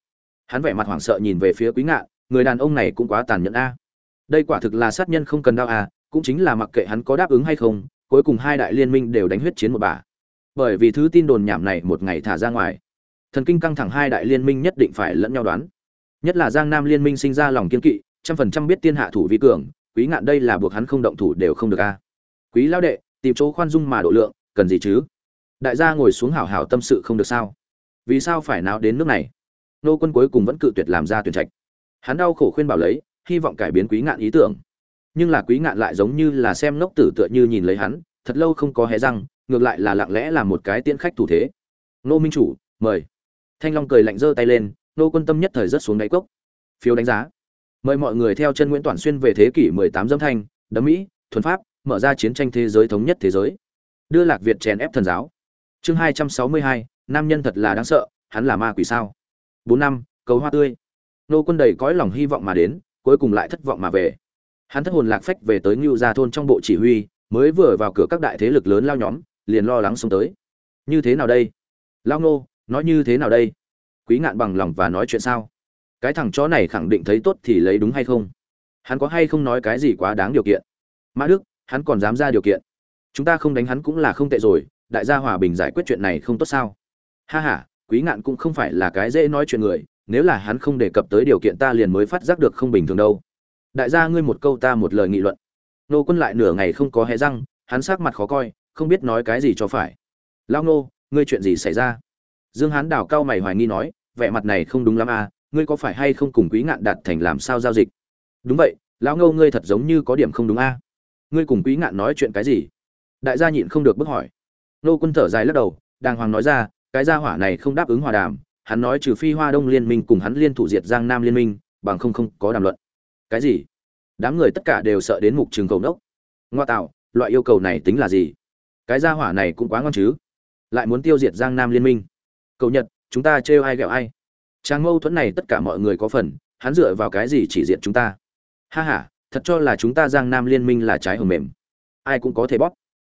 Hắn vẻ mặt hoảng sợ nhìn về phía quý ngạn, người đàn ông này cũng quá tàn nhẫn a. Đây quả thực là sát nhân không cần đau à cũng chính là mặc kệ hắn có đáp ứng hay không, cuối cùng hai đại liên minh đều đánh huyết chiến một bà. Bởi vì thứ tin đồn nhảm này một ngày thả ra ngoài, thần kinh căng thẳng hai đại liên minh nhất định phải lẫn nhau đoán. Nhất là giang nam liên minh sinh ra lòng kiên kỵ, trăm phần trăm biết tiên hạ thủ vi cường, quý ngạn đây là buộc hắn không động thủ đều không được a. Quý lao đệ tìm chỗ khoan dung mà độ lượng, cần gì chứ? Đại gia ngồi xuống hảo hảo tâm sự không được sao? Vì sao phải nào đến nước này? Nô quân cuối cùng vẫn cự tuyệt làm ra tuyển trạch. Hắn đau khổ khuyên bảo lấy, hy vọng cải biến quý ngạn ý tưởng. Nhưng là quý ngạn lại giống như là xem ngốc tử tựa như nhìn lấy hắn, thật lâu không có hé răng, ngược lại là lặng lẽ là một cái tiễn khách thủ thế. Nô minh chủ, mời. Thanh long cười lạnh giơ tay lên, nô quân tâm nhất thời rất xuống đáy cốc. Phiếu đánh giá. Mời mọi người theo chân nguyễn toàn xuyên về thế kỷ 18 dâm thanh, đấm mỹ, thuần pháp mở ra chiến tranh thế giới thống nhất thế giới. Đưa lạc việt chèn ép thần giáo. Chương 262, nam nhân thật là đáng sợ hắn là ma quỷ sao? Bốn năm cầu hoa tươi. Nô quân đầy cõi lòng hy vọng mà đến cuối cùng lại thất vọng mà về. Hắn thất hồn lạc phách về tới ngưu gia thôn trong bộ chỉ huy mới vừa vào cửa các đại thế lực lớn lao nhóm liền lo lắng xông tới. Như thế nào đây? Lao nô nói như thế nào đây? Quý ngạn bằng lòng và nói chuyện sao? Cái thằng chó này khẳng định thấy tốt thì lấy đúng hay không? Hắn có hay không nói cái gì quá đáng điều kiện? Mã đức hắn còn dám ra điều kiện. Chúng ta không đánh hắn cũng là không tệ rồi, đại gia hòa bình giải quyết chuyện này không tốt sao? Ha h a quý ngạn cũng không phải là cái dễ nói chuyện người, nếu là hắn không đề cập tới điều kiện ta liền mới phát giác được không bình thường đâu. Đại gia ngươi một câu ta một lời nghị luận. Nô quân lại nửa ngày không có hé răng, hắn sắc mặt khó coi, không biết nói cái gì cho phải. Lao nô, ngươi chuyện gì xảy ra? Dương hán đào cao mày hoài nghi nói, vẻ mặt này không đúng lắm à ngươi có phải hay không cùng quý ngạn đạt thành làm sao giao dịch? Đúng vậy, lão ngâu ngươi thật giống như có điểm không đúng a à? Ngươi cùng quý ngạn nói chuyện cái gì? Đại gia nhịn không được bức hỏi. Nô quân thở dài lắc đầu, đàng hoàng nói ra, cái gia hỏa này không đáp ứng hòa đàm, hắn nói trừ phi hoa đông liên minh cùng hắn liên thủ diệt giang nam liên minh, bằng không không có đàm luận. Cái gì? Đám người tất cả đều sợ đến mục trường cầu đốc ngoa tạo, loại yêu cầu này tính là gì? Cái gia hỏa này cũng quá ngon chứ? Lại muốn tiêu diệt giang nam liên minh. Cầu nhật, chúng ta trêu ai ghẹo ai? Trang mâu thuẫn này tất cả mọi người có phần, hắn dựa vào cái gì chỉ diệt chúng ta? Ha h a thật cho là chúng ta giang nam liên minh là trái hầm mềm. Ai cũng có thể bóp.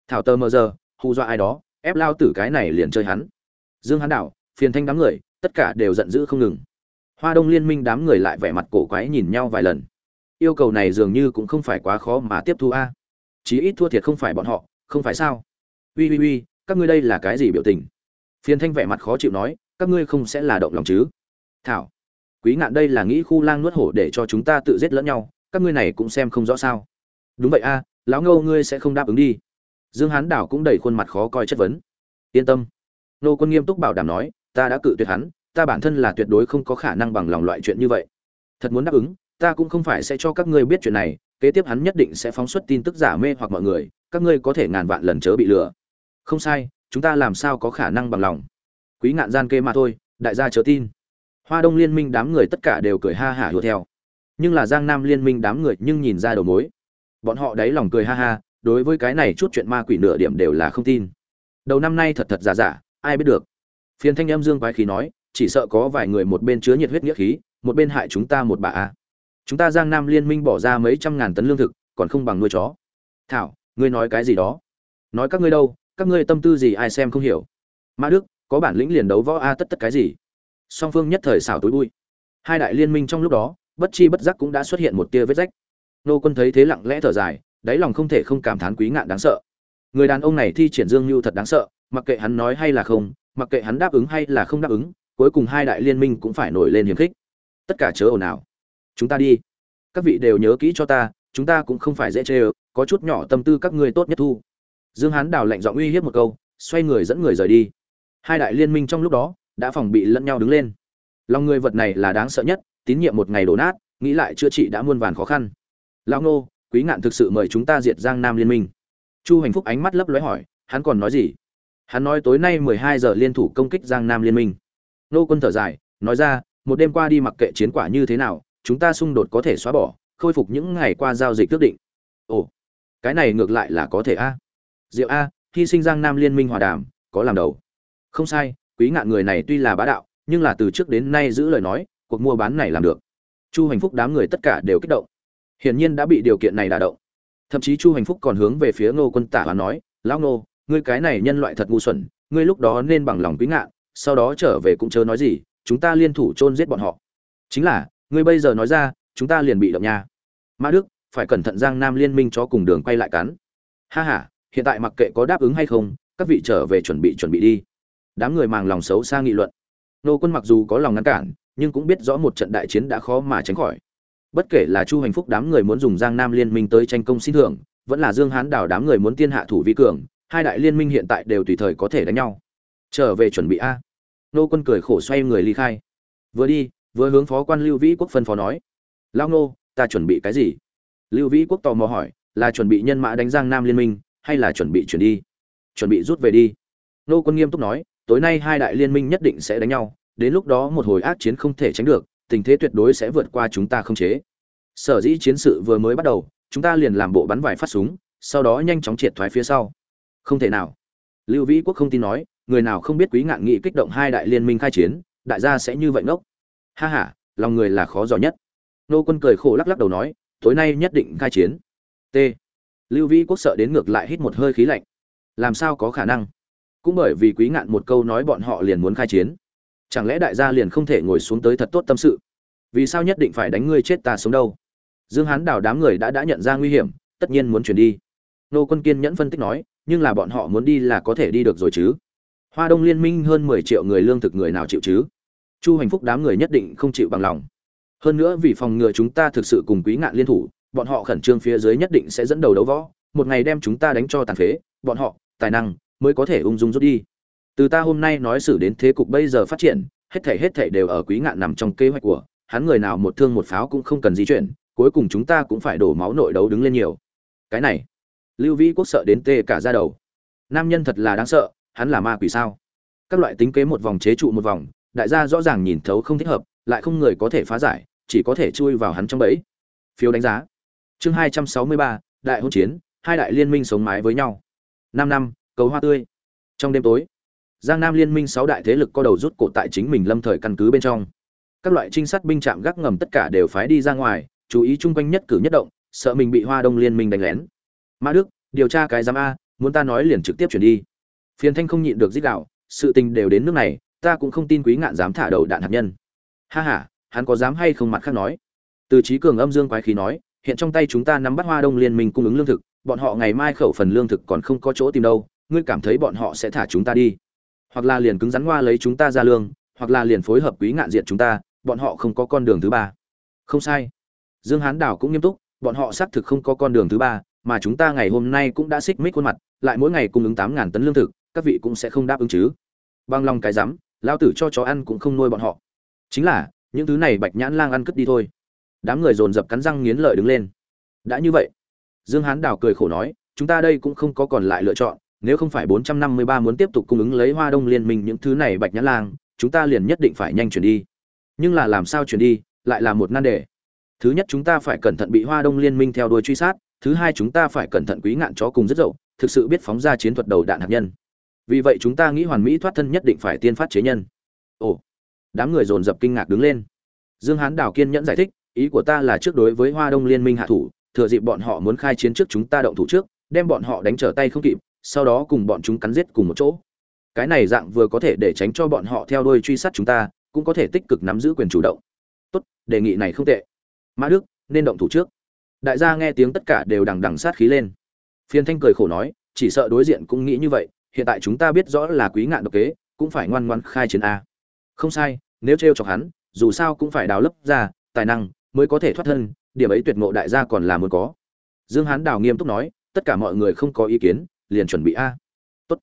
Thảo tờ mờ giờ, hù dọa ai đó, ép lao tử cái này liền chơi hắn. Dương hắn đảo, phiền thanh đám người, tất cả đều giận dữ không ngừng. Hoa đông liên minh đám người lại vẻ mặt cổ quái nhìn nhau vài lần. Yêu cầu này dường như cũng không phải quá khó mà tiếp thu a. Chí ít thua thiệt không phải bọn họ, không phải sao? Ui ui ui các ngươi đây là cái gì biểu tình? Phiền thanh vẻ mặt khó chịu nói, các ngươi không sẽ là động lòng chứ? Thảo, quý ngạn đây là nghĩ khu lang nuốt hổ để cho chúng ta tự giết lẫn nhau các ngươi này cũng xem không rõ sao. Đúng vậy a, lão ngâu ngươi sẽ không đáp ứng đi. Dương hán đảo cũng đầy khuôn mặt khó coi chất vấn. Yên tâm. Nô quân nghiêm túc bảo đảm nói, ta đã cự tuyệt hắn, ta bản thân là tuyệt đối không có khả năng bằng lòng loại chuyện như vậy. Thật muốn đáp ứng, ta cũng không phải sẽ cho các ngươi biết chuyện này, kế tiếp hắn nhất định sẽ phóng xuất tin tức giả mê hoặc mọi người, các ngươi có thể ngàn vạn lần chớ bị lừa. Không sai, chúng ta làm sao có khả năng bằng lòng. Quý ngạn gian kê mà thôi, đại gia chớ tin. Hoa đông liên minh đám người tất cả đều cười ha hả hùa theo nhưng là giang nam liên minh đám người nhưng nhìn ra đầu mối. Bọn họ đáy lòng cười ha ha, đối với cái này chút chuyện ma quỷ nửa điểm đều là không tin. Đầu năm nay thật thật giả giả, ai biết được. Phiền thanh âm dương quái khí nói, chỉ sợ có vài người một bên chứa nhiệt huyết nghĩa khí, một bên hại chúng ta một bà a. Chúng ta giang nam liên minh bỏ ra mấy trăm ngàn tấn lương thực, còn không bằng nuôi chó. Thảo, ngươi nói cái gì đó? Nói các ngươi đâu, các ngươi tâm tư gì ai xem không hiểu. Ma đức, có bản lĩnh liền đấu võ a tất tất cái gì? Song phương nhất thời xảo tối bụi. Hai đại liên minh trong lúc đó bất chi bất giác cũng đã xuất hiện một tia vết rách. Nô quân thấy thế lặng lẽ thở dài, đáy lòng không thể không cảm thán quý ngạn đáng sợ. Người đàn ông này thi triển dương mưu thật đáng sợ, mặc kệ hắn nói hay là không, mặc kệ hắn đáp ứng hay là không đáp ứng, cuối cùng hai đại liên minh cũng phải nổi lên hiềm khích. Tất cả chớ ồn ào. Chúng ta đi. Các vị đều nhớ kỹ cho ta, chúng ta cũng không phải dễ chê ơ, có chút nhỏ tâm tư các ngươi tốt nhất thu. Dương hán đào lệnh giọng uy hiếp một câu, xoay người dẫn người rời đi. Hai đại liên minh trong lúc đó, đã phòng bị lẫn nhau đứng lên. Lòng người vật này là đáng sợ nhất tín nhiệm một ngày đổ nát nghĩ lại chữa trị đã muôn vàn khó khăn. Lão Ngô, quý ngạn thực sự mời chúng ta diệt giang nam liên minh. Chu hành phúc ánh mắt lấp lóe hỏi hắn còn nói gì? Hắn nói tối nay mười hai giờ liên thủ công kích giang nam liên minh. Nô quân thở dài nói ra một đêm qua đi mặc kệ chiến quả như thế nào chúng ta xung đột có thể xóa bỏ khôi phục những ngày qua giao dịch quyết định. Ồ cái này ngược lại là có thể a. Diệu a hy sinh giang nam liên minh hòa đàm có làm đầu. Không sai quý ngạn người này tuy là bá đạo nhưng là từ trước đến nay giữ lời nói cuộc mua bán này làm được. Chu hành phúc đám người tất cả đều kích động. Hiển nhiên đã bị điều kiện này đả động. Thậm chí chu hành phúc còn hướng về phía ngô quân tả và nói, lão ngô, ngươi cái này nhân loại thật ngu xuẩn, ngươi lúc đó nên bằng lòng quý ngạn, sau đó trở về cũng chớ nói gì, chúng ta liên thủ chôn giết bọn họ. Chính là, ngươi bây giờ nói ra, chúng ta liền bị động nha. Mã đức, phải cẩn thận giang nam liên minh cho cùng đường quay lại cắn. Ha ha, hiện tại mặc kệ có đáp ứng hay không, các vị trở về chuẩn bị chuẩn bị đi. Đám người màng lòng xấu xa nghị luận. Nô quân mặc dù có lòng ngăn cản nhưng cũng biết rõ một trận đại chiến đã khó mà tránh khỏi. Bất kể là chu hành phúc đám người muốn dùng giang nam liên minh tới tranh công xin thưởng, vẫn là dương hán đảo đám người muốn tiên hạ thủ vi cường, hai đại liên minh hiện tại đều tùy thời có thể đánh nhau. Trở về chuẩn bị a. Nô quân cười khổ xoay người ly khai. Vừa đi, vừa hướng phó quan lưu vĩ quốc phân phó nói. Lao nô, ta chuẩn bị cái gì? Lưu vĩ quốc tò mò hỏi, là chuẩn bị nhân mã đánh giang nam liên minh, hay là chuẩn bị chuyển đi? Chuẩn bị rút về đi. Nô quân nghiêm túc nói, tối nay hai đại liên minh nhất định sẽ đánh nhau đến lúc đó một hồi ác chiến không thể tránh được, tình thế tuyệt đối sẽ vượt qua chúng ta không chế. Sở dĩ chiến sự vừa mới bắt đầu, chúng ta liền làm bộ bắn vài phát súng, sau đó nhanh chóng triệt thoái phía sau. Không thể nào. Lưu vĩ quốc không tin nói, người nào không biết quý ngạn nghị kích động hai đại liên minh khai chiến, đại gia sẽ như vậy ngốc. Ha ha, lòng người là khó dò nhất. Nô quân cười khổ lắc lắc đầu nói, tối nay nhất định khai chiến. T. Lưu vĩ quốc sợ đến ngược lại hít một hơi khí lạnh. Làm sao có khả năng? Cũng bởi vì quý ngạn một câu nói bọn họ liền muốn khai chiến chẳng lẽ đại gia liền không thể ngồi xuống tới thật tốt tâm sự? Vì sao nhất định phải đánh ngươi chết ta sống đâu? Dương hán đào đám người đã đã nhận ra nguy hiểm, tất nhiên muốn chuyển đi. Nô quân kiên nhẫn phân tích nói, nhưng là bọn họ muốn đi là có thể đi được rồi chứ? Hoa đông liên minh hơn mười triệu người lương thực người nào chịu chứ? Chu hành phúc đám người nhất định không chịu bằng lòng. Hơn nữa vì phòng ngừa chúng ta thực sự cùng quý ngạn liên thủ, bọn họ khẩn trương phía dưới nhất định sẽ dẫn đầu đấu võ, một ngày đem chúng ta đánh cho tàn phế, bọn họ, tài năng mới có thể ung dung rút đi từ ta hôm nay nói xử đến thế cục bây giờ phát triển, hết thảy hết thảy đều ở quý ngạn nằm trong kế hoạch của, hắn người nào một thương một pháo cũng không cần di chuyển, cuối cùng chúng ta cũng phải đổ máu nội đấu đứng lên nhiều. Cái này, lưu vĩ quốc sợ đến tê cả ra đầu. Nam nhân thật là đáng sợ, hắn là ma quỷ sao? Các loại tính kế một vòng chế trụ một vòng, đại gia rõ ràng nhìn thấu không thích hợp, lại không người có thể phá giải, chỉ có thể chui vào hắn trong bẫy. Phiếu đánh giá. Chương hai trăm sáu mươi ba, đại hôn chiến, hai đại liên minh sống mái với nhau. Năm năm, cầu hoa tươi. Trong đêm tối giang nam liên minh sáu đại thế lực co đầu rút cổ tại chính mình lâm thời căn cứ bên trong. Các loại trinh sát binh trạm gác ngầm tất cả đều phái đi ra ngoài, chú ý chung quanh nhất cử nhất động, sợ mình bị hoa đông liên minh đánh lén. Mã đức, điều tra cái giám a, muốn ta nói liền trực tiếp chuyển đi. Phiền thanh không nhịn được dích đạo, sự tình đều đến nước này, ta cũng không tin quý ngạn dám thả đầu đạn hạt nhân. Ha ha, hắn có dám hay không mặt khác nói? Từ trí cường âm dương quái khí nói, hiện trong tay chúng ta nắm bắt hoa đông liên minh cung ứng lương thực, bọn họ ngày mai khẩu phần lương thực còn không có chỗ tìm đâu, ngươi cảm thấy bọn họ sẽ thả chúng ta đi hoặc là liền cứng rắn ngoa lấy chúng ta ra lương, hoặc là liền phối hợp quý ngạn diện chúng ta, bọn họ không có con đường thứ ba. Không sai. Dương hán đảo cũng nghiêm túc, bọn họ xác thực không có con đường thứ ba, mà chúng ta ngày hôm nay cũng đã xích mích khuôn mặt, lại mỗi ngày cung ứng tám ngàn tấn lương thực, các vị cũng sẽ không đáp ứng chứ. Bằng lòng cái rắm lao tử cho chó ăn cũng không nuôi bọn họ. Chính là, những thứ này bạch nhãn lang ăn cất đi thôi. Đám người dồn dập cắn răng nghiến lợi đứng lên. Đã như vậy. Dương hán đào cười khổ nói, chúng ta đây cũng không có còn lại lựa chọn nếu không phải 453 muốn tiếp tục cung ứng lấy Hoa Đông Liên minh những thứ này bạch nhã lang, chúng ta liền nhất định phải nhanh chuyển đi. Nhưng là làm sao chuyển đi, lại là một nan đề. Thứ nhất chúng ta phải cẩn thận bị Hoa Đông Liên minh theo đuôi truy sát, thứ hai chúng ta phải cẩn thận quý ngạn chó cùng rất dậu, thực sự biết phóng ra chiến thuật đầu đạn hạt nhân. Vì vậy chúng ta nghĩ hoàn mỹ thoát thân nhất định phải tiên phát chế nhân. Ồ, đám người dồn dập kinh ngạc đứng lên. Dương Hán Đào kiên nhẫn giải thích, ý của ta là trước đối với Hoa Đông Liên minh hạ thủ, thừa dịp bọn họ muốn khai chiến trước chúng ta động thủ trước, đem bọn họ đánh trở tay không kịp, sau đó cùng bọn chúng cắn giết cùng một chỗ. Cái này dạng vừa có thể để tránh cho bọn họ theo đuôi truy sát chúng ta, cũng có thể tích cực nắm giữ quyền chủ động. Tốt, đề nghị này không tệ. Mã đức, nên động thủ trước. Đại gia nghe tiếng tất cả đều đằng đằng sát khí lên. Phiền thanh cười khổ nói, chỉ sợ đối diện cũng nghĩ như vậy, hiện tại chúng ta biết rõ là quý ngạn độc kế, cũng phải ngoan ngoan khai chiến a. Không sai, nếu trêu chọc hắn, dù sao cũng phải đào lấp ra, tài năng mới có thể thoát thân, điểm ấy tuyệt ngộ đại gia còn là muốn có. Dương hán đào nghiêm túc nói, tất cả mọi người không có ý kiến liền chuẩn bị a. Tốt.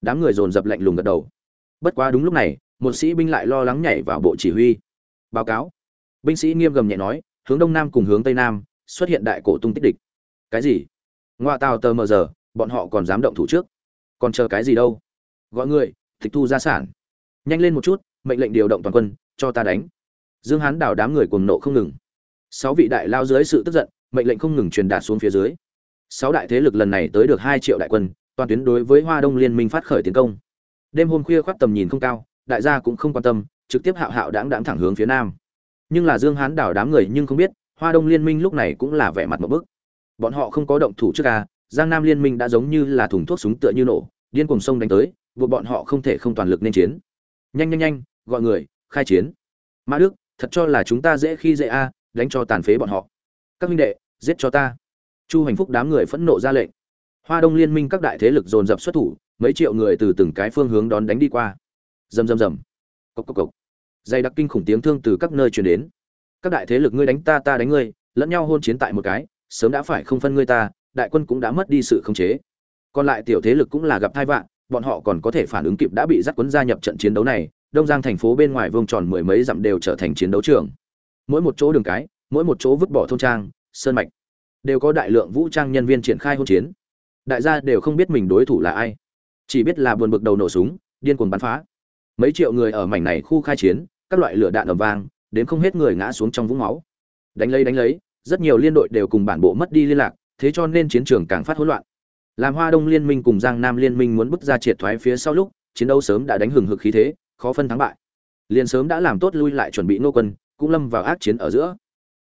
Đám người dồn dập lạnh lùng gật đầu. Bất quá đúng lúc này, một sĩ binh lại lo lắng nhảy vào bộ chỉ huy. Báo cáo. Binh sĩ nghiêm gầm nhẹ nói, hướng đông nam cùng hướng tây nam, xuất hiện đại cổ tung tích địch. Cái gì? Ngoa tàu tờ mờ giờ, bọn họ còn dám động thủ trước. Còn chờ cái gì đâu? Gọi người, tịch thu gia sản. Nhanh lên một chút, mệnh lệnh điều động toàn quân, cho ta đánh. Dương hán đảo đám người cuồng nộ không ngừng. Sáu vị đại lao dưới sự tức giận, mệnh lệnh không ngừng truyền đạt xuống phía dưới sáu đại thế lực lần này tới được hai triệu đại quân, toàn tuyến đối với hoa đông liên minh phát khởi tiến công. Đêm hôm khuya khoác tầm nhìn không cao, đại gia cũng không quan tâm, trực tiếp hạo hạo đáng đáng thẳng hướng phía nam. Nhưng là dương hán đảo đám người nhưng không biết, hoa đông liên minh lúc này cũng là vẻ mặt một bức. Bọn họ không có động thủ trước ca giang nam liên minh đã giống như là thùng thuốc súng tựa như nổ, điên cùng sông đánh tới, buộc bọn họ không thể không toàn lực nên chiến. Nhanh nhanh nhanh, gọi người, khai chiến. Mã đức, thật cho là chúng ta dễ khi dễ a, đánh cho tàn phế bọn họ. Các huynh đệ, giết cho ta chu hành phúc đám người phẫn nộ ra lệnh. Hoa đông liên minh các đại thế lực dồn dập xuất thủ, mấy triệu người từ từng cái phương hướng đón đánh đi qua. Rầm rầm rầm. Cốc cốc cốc. dày đặc kinh khủng tiếng thương từ các nơi truyền đến. Các đại thế lực ngươi đánh ta ta đánh ngươi, lẫn nhau hôn chiến tại một cái, sớm đã phải không phân ngươi ta, đại quân cũng đã mất đi sự khống chế. Còn lại tiểu thế lực cũng là gặp thai vạn bọn họ còn có thể phản ứng kịp đã bị dắt quấn gia nhập trận chiến đấu này, đông giang thành phố bên ngoài vương tròn mười mấy dặm đều trở thành chiến đấu trường. Mỗi một chỗ đường cái, mỗi một chỗ vứt bỏ thôn trang, sơn mạch đều có đại lượng vũ trang nhân viên triển khai hỗn chiến. Đại gia đều không biết mình đối thủ là ai. Chỉ biết là buồn bực đầu nổ súng, điên cuồng bắn phá. Mấy triệu người ở mảnh này khu khai chiến, các loại lửa đạn ầm vang, đến không hết người ngã xuống trong vũng máu. Đánh lấy đánh lấy, rất nhiều liên đội đều cùng bản bộ mất đi liên lạc, thế cho nên chiến trường càng phát hỗn loạn. Làm hoa đông liên minh cùng giang nam liên minh muốn bước ra triệt thoái phía sau lúc, chiến đấu sớm đã đánh hừng hực khí thế, khó phân thắng bại. Liền sớm đã làm tốt lui lại chuẩn bị nô quân, cũng lâm vào ác chiến ở giữa.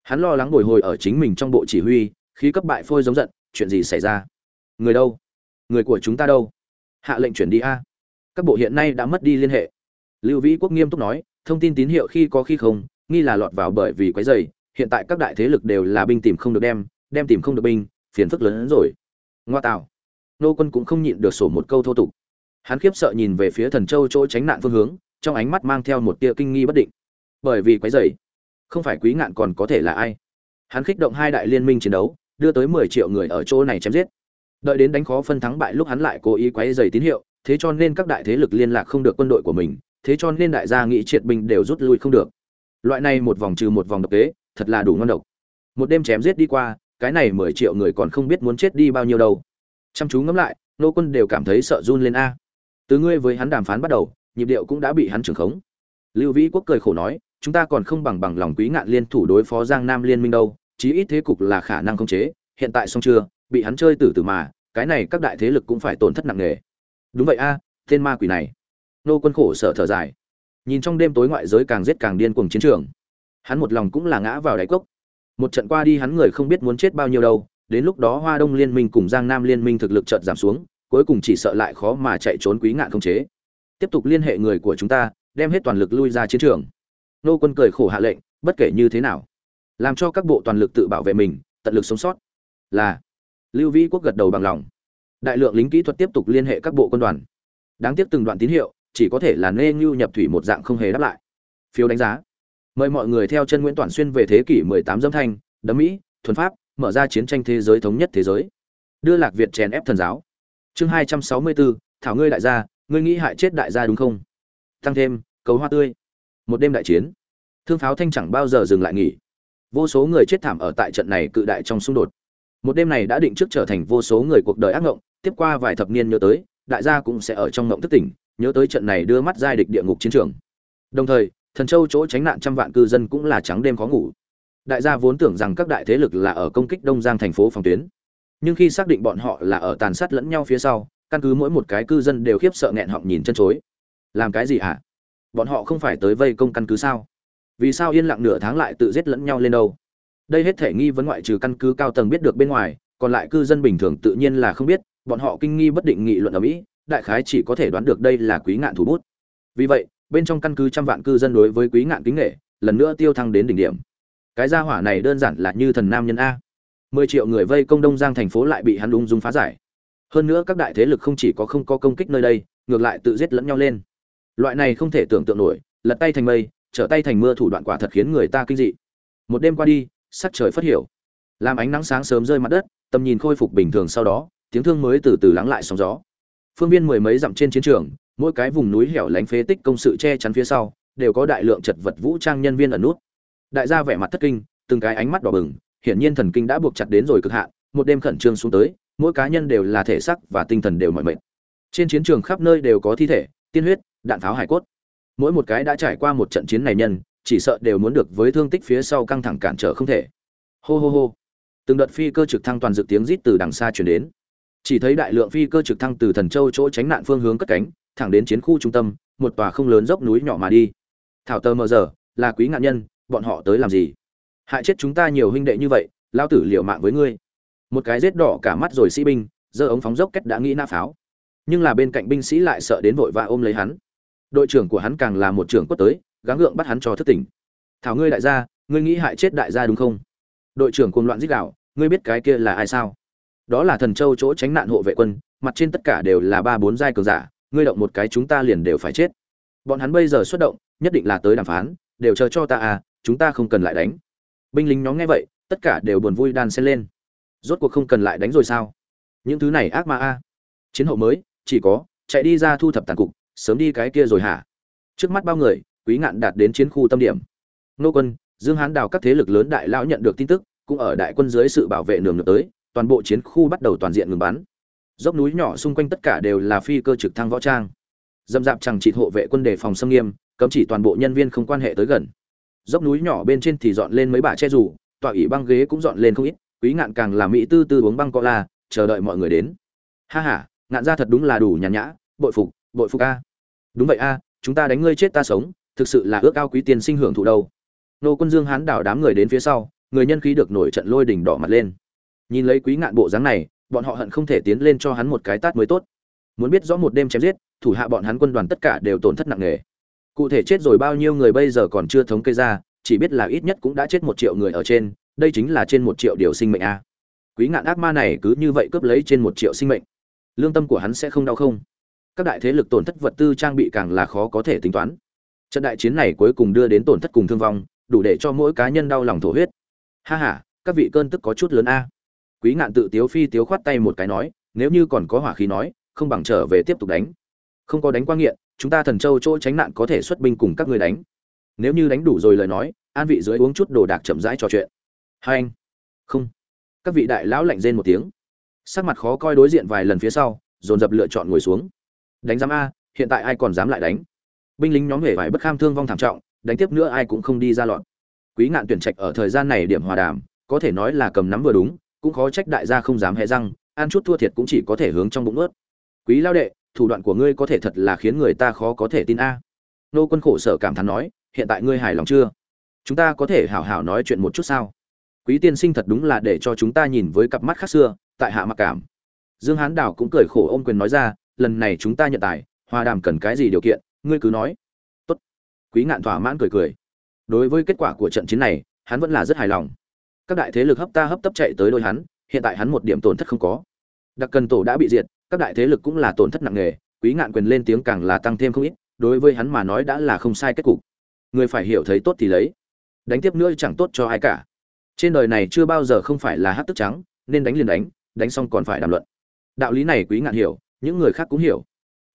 Hắn lo lắng bồi hồi ở chính mình trong bộ chỉ huy khí cấp bại phôi giống giận, chuyện gì xảy ra? Người đâu? Người của chúng ta đâu? Hạ lệnh chuyển đi a. Các bộ hiện nay đã mất đi liên hệ. Lưu vĩ quốc nghiêm túc nói, thông tin tín hiệu khi có khi không, nghi là lọt vào bởi vì quái dày hiện tại các đại thế lực đều là binh tìm không được đem đem tìm không được binh, phiền phức lớn hơn rồi. Ngoa tạo. Nô quân cũng không nhịn được sổ một câu thô tục. Hắn khiếp sợ nhìn về phía thần châu chỗ tránh nạn phương hướng, trong ánh mắt mang theo một tia kinh nghi bất định. Bởi vì quái dày không phải quý ngạn còn có thể là ai? Hắn khích động hai đại liên minh chiến đấu đưa tới mười triệu người ở chỗ này chém giết. Đợi đến đánh khó phân thắng bại lúc hắn lại cố ý quấy rầy tín hiệu, thế cho nên các đại thế lực liên lạc không được quân đội của mình, thế cho nên đại gia nghị triệt binh đều rút lui không được. Loại này một vòng trừ một vòng độc kế thật là đủ ngon độc. Một đêm chém giết đi qua, cái này mười triệu người còn không biết muốn chết đi bao nhiêu đâu. Chăm chú ngẫm lại, nô quân đều cảm thấy sợ run lên a. Từ ngươi với hắn đàm phán bắt đầu, nhịp điệu cũng đã bị hắn trưởng khống. Lưu vĩ quốc cười khổ nói, chúng ta còn không bằng bằng lòng quý ngạn liên thủ đối phó giang nam liên minh đâu chí ít thế cục là khả năng khống chế, hiện tại xong chưa, bị hắn chơi tử tử mà, cái này các đại thế lực cũng phải tổn thất nặng nề. Đúng vậy a, tên ma quỷ này. Nô quân khổ sở thở dài. Nhìn trong đêm tối ngoại giới càng giết càng điên cuồng chiến trường. Hắn một lòng cũng là ngã vào đáy cốc. Một trận qua đi hắn người không biết muốn chết bao nhiêu đâu, đến lúc đó hoa đông liên minh cùng giang nam liên minh thực lực chợt giảm xuống, cuối cùng chỉ sợ lại khó mà chạy trốn quý ngạn không chế. Tiếp tục liên hệ người của chúng ta, đem hết toàn lực lui ra chiến trường. Nô quân cười khổ hạ lệnh, bất kể như thế nào làm cho các bộ toàn lực tự bảo vệ mình tận lực sống sót. Là lưu vĩ quốc gật đầu bằng lòng. Đại lượng lính kỹ thuật tiếp tục liên hệ các bộ quân đoàn. Đáng tiếc từng đoạn tín hiệu chỉ có thể là nê ngưu nhập thủy một dạng không hề đáp lại. Phiếu đánh giá. Mời mọi người theo chân nguyễn toàn xuyên về thế kỷ 18 dâm thanh đấm mỹ thuần pháp mở ra chiến tranh thế giới thống nhất thế giới. Đưa lạc việt chèn ép thần giáo. Chương 264, thảo ngươi đại gia ngươi nghĩ hại chết đại gia đúng không? Tăng thêm cấu hoa tươi. Một đêm đại chiến. Thương pháo thanh chẳng bao giờ dừng lại nghỉ vô số người chết thảm ở tại trận này cự đại trong xung đột. Một đêm này đã định trước trở thành vô số người cuộc đời ác ngộng, tiếp qua vài thập niên nhớ tới, đại gia cũng sẽ ở trong ngộng thức tỉnh, nhớ tới trận này đưa mắt giai địch địa ngục chiến trường. Đồng thời, thần châu chỗ tránh nạn trăm vạn cư dân cũng là trắng đêm khó ngủ. Đại gia vốn tưởng rằng các đại thế lực là ở công kích đông giang thành phố phòng tuyến. Nhưng khi xác định bọn họ là ở tàn sát lẫn nhau phía sau, căn cứ mỗi một cái cư dân đều khiếp sợ nghẹn họng nhìn chân chối. Làm cái gì hả? Bọn họ không phải tới vây công căn cứ sao? Vì sao yên lặng nửa tháng lại tự giết lẫn nhau lên đâu? Đây hết thể nghi vấn ngoại trừ căn cứ cao tầng biết được bên ngoài, còn lại cư dân bình thường tự nhiên là không biết, bọn họ kinh nghi bất định nghị luận ở mỹ, đại khái chỉ có thể đoán được đây là quý ngạn thủ bút. Vì vậy, bên trong căn cứ trăm vạn cư dân đối với quý ngạn kính nghệ lần nữa tiêu thăng đến đỉnh điểm. Cái gia hỏa này đơn giản là như thần nam nhân a. Mười triệu người vây công đông giang thành phố lại bị hắn ung dung phá giải. Hơn nữa các đại thế lực không chỉ có không có công kích nơi đây, ngược lại tự giết lẫn nhau lên. Loại này không thể tưởng tượng nổi, lật tay thành mây trở tay thành mưa thủ đoạn quả thật khiến người ta kinh dị. Một đêm qua đi, sắc trời phất hiểu. Làm ánh nắng sáng sớm rơi mặt đất, tầm nhìn khôi phục bình thường sau đó, tiếng thương mới từ từ lắng lại sóng gió. Phương viên mười mấy dặm trên chiến trường, mỗi cái vùng núi hẻo lánh phế tích công sự che chắn phía sau, đều có đại lượng chật vật vũ trang nhân viên ẩn nút. Đại gia vẻ mặt thất kinh, từng cái ánh mắt đỏ bừng, hiển nhiên thần kinh đã buộc chặt đến rồi cực hạn, một đêm khẩn trương xuống tới, mỗi cá nhân đều là thể sắc và tinh thần đều mỏi mệt. Trên chiến trường khắp nơi đều có thi thể, tiên huyết, đạn pháo hải cốt mỗi một cái đã trải qua một trận chiến này nhân, chỉ sợ đều muốn được với thương tích phía sau căng thẳng cản trở không thể. Hô hô hô. Từng đợt phi cơ trực thăng toàn dự tiếng rít từ đằng xa chuyển đến. Chỉ thấy đại lượng phi cơ trực thăng từ thần châu chỗ tránh nạn phương hướng cất cánh, thẳng đến chiến khu trung tâm, một tòa không lớn dốc núi nhỏ mà đi. Thảo tơ mờ giờ, là quý ngạn nhân, bọn họ tới làm gì? Hại chết chúng ta nhiều huynh đệ như vậy lao tử liệu mạng với ngươi. Một cái rết đỏ cả mắt rồi sĩ binh, giơ ống phóng dốc cách đã nghĩ nã pháo. Nhưng là bên cạnh binh sĩ lại sợ đến vội và ôm lấy hắn đội trưởng của hắn càng là một trưởng quất tới, gắng gượng bắt hắn cho thất tỉnh. Thảo ngươi đại gia, ngươi nghĩ hại chết đại gia đúng không? Đội trưởng cùng loạn giết đạo ngươi biết cái kia là ai sao? Đó là thần châu chỗ tránh nạn hộ vệ quân, mặt trên tất cả đều là ba bốn giai cường giả, ngươi động một cái chúng ta liền đều phải chết. Bọn hắn bây giờ xuất động, nhất định là tới đàm phán, đều chờ cho ta à chúng ta không cần lại đánh. Binh lính nhóm nghe vậy, tất cả đều buồn vui đan xen lên. Rốt cuộc không cần lại đánh rồi sao? Những thứ này ác ma a. Chiến hậu mới, chỉ có, chạy đi ra thu thập tàn cục sớm đi cái kia rồi hả? Trước mắt bao người, quý ngạn đạt đến chiến khu tâm điểm. Nô quân, dương hán đào các thế lực lớn đại lão nhận được tin tức, cũng ở đại quân dưới sự bảo vệ nườm nượp tới, toàn bộ chiến khu bắt đầu toàn diện ngừng bắn. Dốc núi nhỏ xung quanh tất cả đều là phi cơ trực thăng võ trang. Dâm dạp chẳng trị hộ vệ quân đề phòng xâm nghiêm, cấm chỉ toàn bộ nhân viên không quan hệ tới gần. Dốc núi nhỏ bên trên thì dọn lên mấy bả che rủ tọa ỉ băng ghế cũng dọn lên không ít, quý ngạn càng làm mỹ tư tư uống băng cola, chờ đợi mọi người đến. Ha ha, ngạn ra thật đúng là đủ nhàn nhã, bội phục bội phục a đúng vậy a, chúng ta đánh ngươi chết ta sống, thực sự là ước ao quý tiền sinh hưởng thụ đâu. Nô quân dương hán đảo đám người đến phía sau, người nhân khí được nổi trận lôi đỉnh đỏ mặt lên. Nhìn lấy quý ngạn bộ dáng này, bọn họ hận không thể tiến lên cho hắn một cái tát mới tốt. Muốn biết rõ một đêm chém giết, thủ hạ bọn hắn quân đoàn tất cả đều tổn thất nặng nề. Cụ thể chết rồi bao nhiêu người bây giờ còn chưa thống kê ra, chỉ biết là ít nhất cũng đã chết một triệu người ở trên, đây chính là trên một triệu điều sinh mệnh a. Quý ngạn ác ma này cứ như vậy cướp lấy trên một triệu sinh mệnh. Lương tâm của hắn sẽ không đau không? Các đại thế lực tổn thất vật tư trang bị càng là khó có thể tính toán. Trận đại chiến này cuối cùng đưa đến tổn thất cùng thương vong, đủ để cho mỗi cá nhân đau lòng thổ huyết. Ha ha, các vị cơn tức có chút lớn a. Quý ngạn tự tiếu phi tiếu khoát tay một cái nói, nếu như còn có hỏa khí nói, không bằng trở về tiếp tục đánh. Không có đánh qua nghiện, chúng ta thần châu chỗ tránh nạn có thể xuất binh cùng các người đánh. Nếu như đánh đủ rồi lời nói, an vị dưới uống chút đồ đạc chậm rãi trò chuyện. Hai anh. Không. Các vị đại lão lạnh rên một tiếng. Sắc mặt khó coi đối diện vài lần phía sau, dồn dập lựa chọn ngồi xuống đánh giám a, hiện tại ai còn dám lại đánh? Binh lính nhóm hề vải bất kham thương vong thảm trọng, đánh tiếp nữa ai cũng không đi ra lọt. Quý ngạn tuyển trạch ở thời gian này điểm hòa đàm, có thể nói là cầm nắm vừa đúng, cũng khó trách đại gia không dám hé răng, ăn chút thua thiệt cũng chỉ có thể hướng trong bụng ướt quý lao đệ, thủ đoạn của ngươi có thể thật là khiến người ta khó có thể tin a. Nô quân khổ sở cảm thán nói, hiện tại ngươi hài lòng chưa? Chúng ta có thể hảo hảo nói chuyện một chút sao? Quý tiên sinh thật đúng là để cho chúng ta nhìn với cặp mắt khác xưa, tại hạ mặc cảm. Dương hán đảo cũng cười khổ ôm quyền nói ra lần này chúng ta nhận tài, hòa đàm cần cái gì điều kiện, ngươi cứ nói. Tốt. Quý ngạn thỏa mãn cười cười. Đối với kết quả của trận chiến này, hắn vẫn là rất hài lòng. Các đại thế lực hấp ta hấp tấp chạy tới đôi hắn, hiện tại hắn một điểm tổn thất không có. Đặc cần tổ đã bị diệt, các đại thế lực cũng là tổn thất nặng nề, quý ngạn quyền lên tiếng càng là tăng thêm không ít, đối với hắn mà nói đã là không sai kết cục. Người phải hiểu thấy tốt thì lấy. Đánh tiếp nữa chẳng tốt cho ai cả. Trên đời này chưa bao giờ không phải là hát tức trắng, nên đánh liền đánh đánh xong còn phải đàm luận. Đạo lý này quý ngạn hiểu những người khác cũng hiểu.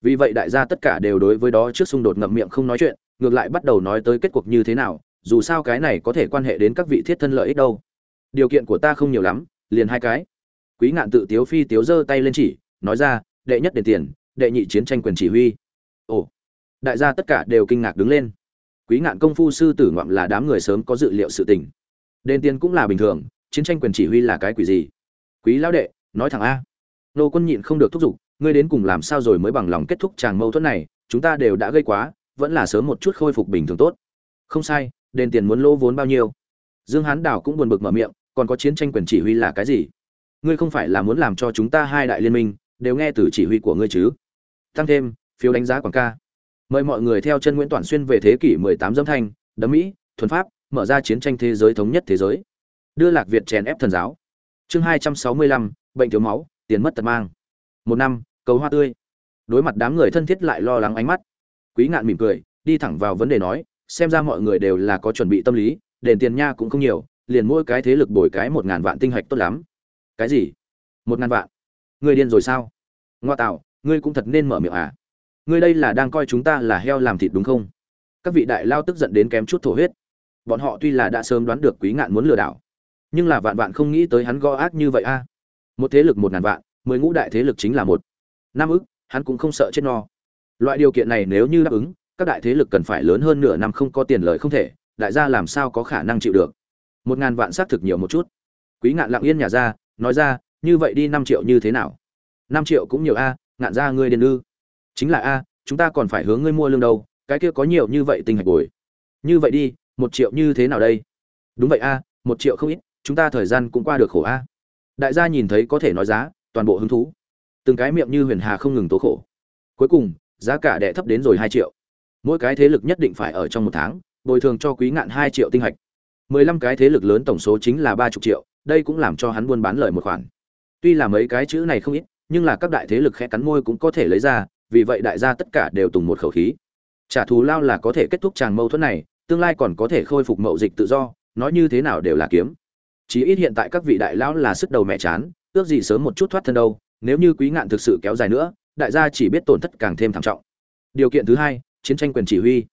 Vì vậy đại gia tất cả đều đối với đó trước xung đột ngậm miệng không nói chuyện, ngược lại bắt đầu nói tới kết cuộc như thế nào, dù sao cái này có thể quan hệ đến các vị thiết thân lợi ích đâu. Điều kiện của ta không nhiều lắm, liền hai cái. Quý ngạn tự tiếu phi tiếu giơ tay lên chỉ, nói ra, đệ nhất đền tiền, đệ nhị chiến tranh quyền chỉ huy. Ồ. Đại gia tất cả đều kinh ngạc đứng lên. Quý ngạn công phu sư tử ngoạm là đám người sớm có dự liệu sự tình. Đền tiền cũng là bình thường, chiến tranh quyền chỉ huy là cái quỷ gì? Quý lão đệ, nói thẳng a. Nô quân nhịn không được thúc giục ngươi đến cùng làm sao rồi mới bằng lòng kết thúc chàng mâu thuẫn này chúng ta đều đã gây quá vẫn là sớm một chút khôi phục bình thường tốt. Không sai đền tiền muốn lỗ vốn bao nhiêu? Dương hán đảo cũng buồn bực mở miệng còn có chiến tranh quyền chỉ huy là cái gì? Ngươi không phải là muốn làm cho chúng ta hai đại liên minh đều nghe từ chỉ huy của ngươi chứ? Tăng thêm phiếu đánh giá quảng ca. Mời mọi người theo chân nguyễn toàn xuyên về thế kỷ 18 dâm thanh đấm mỹ thuần pháp mở ra chiến tranh thế giới thống nhất thế giới. Đưa lạc việt chèn ép thần giáo. Chương 265, bệnh thiếu máu tiền mất tật mang một năm, cầu hoa tươi. Đối mặt đám người thân thiết lại lo lắng ánh mắt. Quý ngạn mỉm cười, đi thẳng vào vấn đề nói, xem ra mọi người đều là có chuẩn bị tâm lý, đền tiền nha cũng không nhiều, liền mỗi cái thế lực bồi cái một ngàn vạn tinh hạch tốt lắm. Cái gì? Một ngàn vạn? Ngươi điên rồi sao? Ngoa tạo, ngươi cũng thật nên mở miệng à? Ngươi đây là đang coi chúng ta là heo làm thịt đúng không? Các vị đại lao tức giận đến kém chút thổ huyết. Bọn họ tuy là đã sớm đoán được quý ngạn muốn lừa đảo, nhưng là vạn vạn không nghĩ tới hắn go ác như vậy a. Một thế lực một ngàn vạn mười ngũ đại thế lực chính là một. Năm ức, hắn cũng không sợ chết no. Loại điều kiện này nếu như đáp ứng, các đại thế lực cần phải lớn hơn nửa năm không có tiền lợi không thể, đại gia làm sao có khả năng chịu được? Một ngàn vạn xác thực nhiều một chút. Quý ngạn lặng yên nhà ra, nói ra, như vậy đi năm triệu như thế nào? Năm triệu cũng nhiều a, ngạn ra ngươi điên ư? Chính là a, chúng ta còn phải hướng ngươi mua lương đâu, cái kia có nhiều như vậy tình hạch bồi. Như vậy đi, một triệu như thế nào đây? Đúng vậy a, một triệu không ít, chúng ta thời gian cũng qua được khổ a. Đại gia nhìn thấy có thể nói giá toàn bộ hứng thú. Từng cái miệng như huyền hà không ngừng tố khổ. Cuối cùng, giá cả đẻ thấp đến rồi hai triệu. Mỗi cái thế lực nhất định phải ở trong một tháng, bồi thường cho quý ngạn hai triệu tinh hạch. Mười lăm cái thế lực lớn tổng số chính là ba chục triệu, đây cũng làm cho hắn buôn bán lời một khoản. Tuy là mấy cái chữ này không ít, nhưng là các đại thế lực khẽ cắn môi cũng có thể lấy ra, vì vậy đại gia tất cả đều tùng một khẩu khí. Trả thù lao là có thể kết thúc tràng mâu thuẫn này, tương lai còn có thể khôi phục mậu dịch tự do, nói như thế nào đều là kiếm. Chí ít hiện tại các vị đại lão là sức đầu mẹ chán ước gì sớm một chút thoát thân đâu, nếu như quý ngạn thực sự kéo dài nữa, đại gia chỉ biết tổn thất càng thêm thảm trọng. Điều kiện thứ hai, chiến tranh quyền chỉ huy.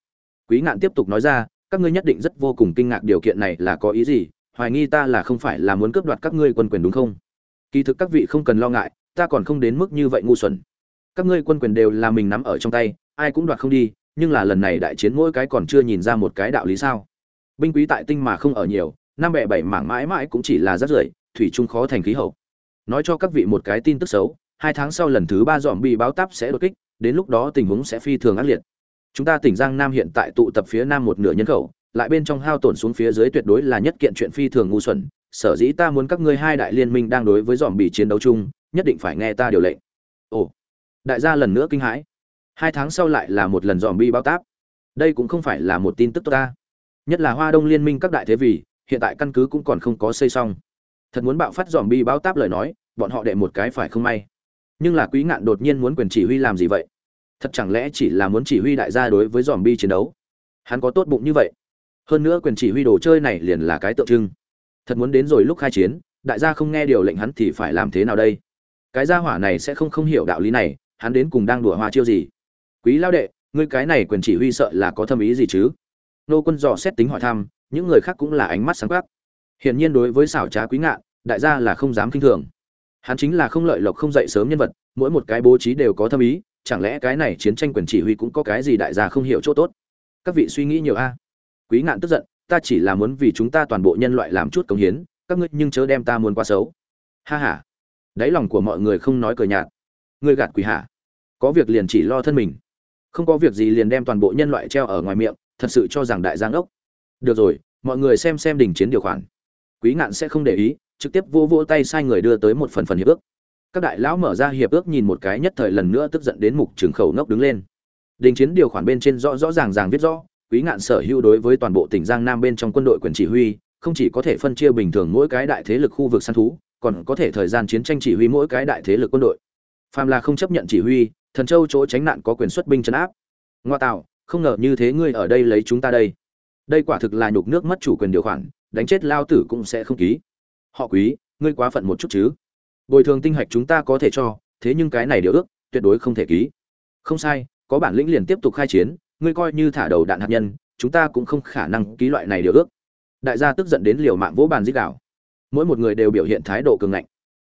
Quý ngạn tiếp tục nói ra, các ngươi nhất định rất vô cùng kinh ngạc điều kiện này là có ý gì, hoài nghi ta là không phải là muốn cướp đoạt các ngươi quân quyền đúng không? Kỳ thực các vị không cần lo ngại, ta còn không đến mức như vậy ngu xuẩn. Các ngươi quân quyền đều là mình nắm ở trong tay, ai cũng đoạt không đi, nhưng là lần này đại chiến mỗi cái còn chưa nhìn ra một cái đạo lý sao. Binh quý tại tinh mà không ở nhiều, năm bẻ bảy mảng mãi mãi cũng chỉ là rất rưởi, thủy trung khó thành khí hậu nói cho các vị một cái tin tức xấu, hai tháng sau lần thứ ba dòm bị báo táp sẽ đột kích, đến lúc đó tình huống sẽ phi thường ác liệt. Chúng ta tỉnh giang nam hiện tại tụ tập phía nam một nửa nhân khẩu, lại bên trong hao tổn xuống phía dưới tuyệt đối là nhất kiện chuyện phi thường ngu xuẩn. Sở dĩ ta muốn các ngươi hai đại liên minh đang đối với dòm bị chiến đấu chung, nhất định phải nghe ta điều lệnh. Ồ, đại gia lần nữa kinh hãi. Hai tháng sau lại là một lần dòm bi bao táp. Đây cũng không phải là một tin tức tốt ta. Nhất là hoa đông liên minh các đại thế vì, hiện tại căn cứ cũng còn không có xây xong thật muốn bạo phát dòm bi bao táp lời nói, bọn họ đệ một cái phải không may. Nhưng là quý ngạn đột nhiên muốn quyền chỉ huy làm gì vậy? Thật chẳng lẽ chỉ là muốn chỉ huy đại gia đối với dòm bi chiến đấu? Hắn có tốt bụng như vậy. Hơn nữa quyền chỉ huy đồ chơi này liền là cái tượng trưng. Thật muốn đến rồi lúc khai chiến, đại gia không nghe điều lệnh hắn thì phải làm thế nào đây? Cái gia hỏa này sẽ không không hiểu đạo lý này, hắn đến cùng đang đùa hoa chiêu gì? Quý lao đệ, ngươi cái này quyền chỉ huy sợ là có thâm ý gì chứ? Nô quân dò xét tính hỏi thăm, những người khác cũng là ánh mắt sáng quắc. Hiển nhiên đối với xảo trá quý ngạn đại gia là không dám kinh thường. Hắn chính là không lợi lộc không dậy sớm nhân vật, mỗi một cái bố trí đều có thâm ý, chẳng lẽ cái này chiến tranh quyền chỉ huy cũng có cái gì đại gia không hiểu chỗ tốt? Các vị suy nghĩ nhiều a. À? Quý ngạn tức giận, ta chỉ là muốn vì chúng ta toàn bộ nhân loại làm chút công hiến, các ngươi nhưng chớ đem ta muốn quá xấu. Ha ha. Đáy lòng của mọi người không nói cười nhạt. Ngươi gạt quỷ hả? Có việc liền chỉ lo thân mình. Không có việc gì liền đem toàn bộ nhân loại treo ở ngoài miệng, thật sự cho rằng đại giang ốc. Được rồi, mọi người xem xem đình chiến điều khoản. Quý ngạn sẽ không để ý trực tiếp vô vô tay sai người đưa tới một phần phần hiệp ước. Các đại lão mở ra hiệp ước nhìn một cái nhất thời lần nữa tức giận đến mục trường khẩu ngốc đứng lên. Đình chiến điều khoản bên trên rõ rõ ràng ràng viết rõ, quý ngạn sở hữu đối với toàn bộ tỉnh giang nam bên trong quân đội quyền chỉ huy, không chỉ có thể phân chia bình thường mỗi cái đại thế lực khu vực săn thú, còn có thể thời gian chiến tranh chỉ huy mỗi cái đại thế lực quân đội. Phàm là không chấp nhận chỉ huy, thần châu chỗ tránh nạn có quyền xuất binh chấn áp. Ngoa tạo, không ngờ như thế ngươi ở đây lấy chúng ta đây. Đây quả thực là nhục nước mất chủ quyền điều khoản, đánh chết lao tử cũng sẽ không ký họ quý, ngươi quá phận một chút chứ. Bồi thường tinh hạch chúng ta có thể cho, thế nhưng cái này điều ước, tuyệt đối không thể ký. Không sai, có bản lĩnh liền tiếp tục khai chiến, ngươi coi như thả đầu đạn hạt nhân, chúng ta cũng không khả năng ký loại này điều ước. Đại gia tức giận đến liều mạng vỗ bàn dích đạo mỗi một người đều biểu hiện thái độ cường ngạnh.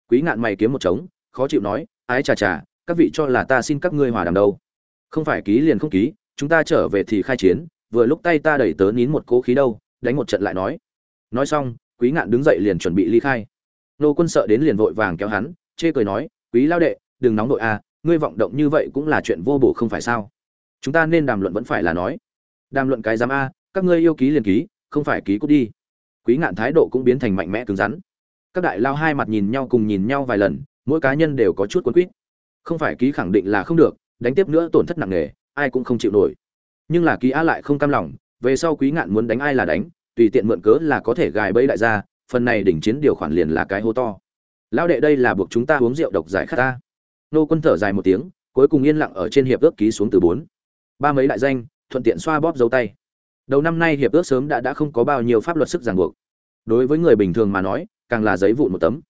Quý ngạn mày kiếm một trống, khó chịu nói, ái chà chà, các vị cho là ta xin các ngươi hòa đàm đâu? Không phải ký liền không ký, chúng ta trở về thì khai chiến, vừa lúc tay ta đẩy tớ nín một cố khí đâu, đánh một trận lại nói. Nói xong quý ngạn đứng dậy liền chuẩn bị ly khai. Nô quân sợ đến liền vội vàng kéo hắn, chê cười nói, quý lao đệ, đừng nóng đội a ngươi vọng động như vậy cũng là chuyện vô bổ không phải sao? Chúng ta nên đàm luận vẫn phải là nói. Đàm luận cái giám a, các ngươi yêu ký liền ký, không phải ký cút đi. Quý ngạn thái độ cũng biến thành mạnh mẽ cứng rắn. Các đại lao hai mặt nhìn nhau cùng nhìn nhau vài lần, mỗi cá nhân đều có chút quấn quýt. Không phải ký khẳng định là không được, đánh tiếp nữa tổn thất nặng nề, ai cũng không chịu nổi. Nhưng là ký a lại không cam lòng, về sau quý ngạn muốn đánh ai là đánh tùy tiện mượn cớ là có thể gài bẫy đại gia, phần này đỉnh chiến điều khoản liền là cái hô to. Lão đệ đây là buộc chúng ta uống rượu độc giải khát ta. Nô quân thở dài một tiếng, cuối cùng yên lặng ở trên hiệp ước ký xuống từ bốn. Ba mấy đại danh, thuận tiện xoa bóp dấu tay. Đầu năm nay hiệp ước sớm đã đã không có bao nhiêu pháp luật sức ràng buộc. Đối với người bình thường mà nói, càng là giấy vụn một tấm.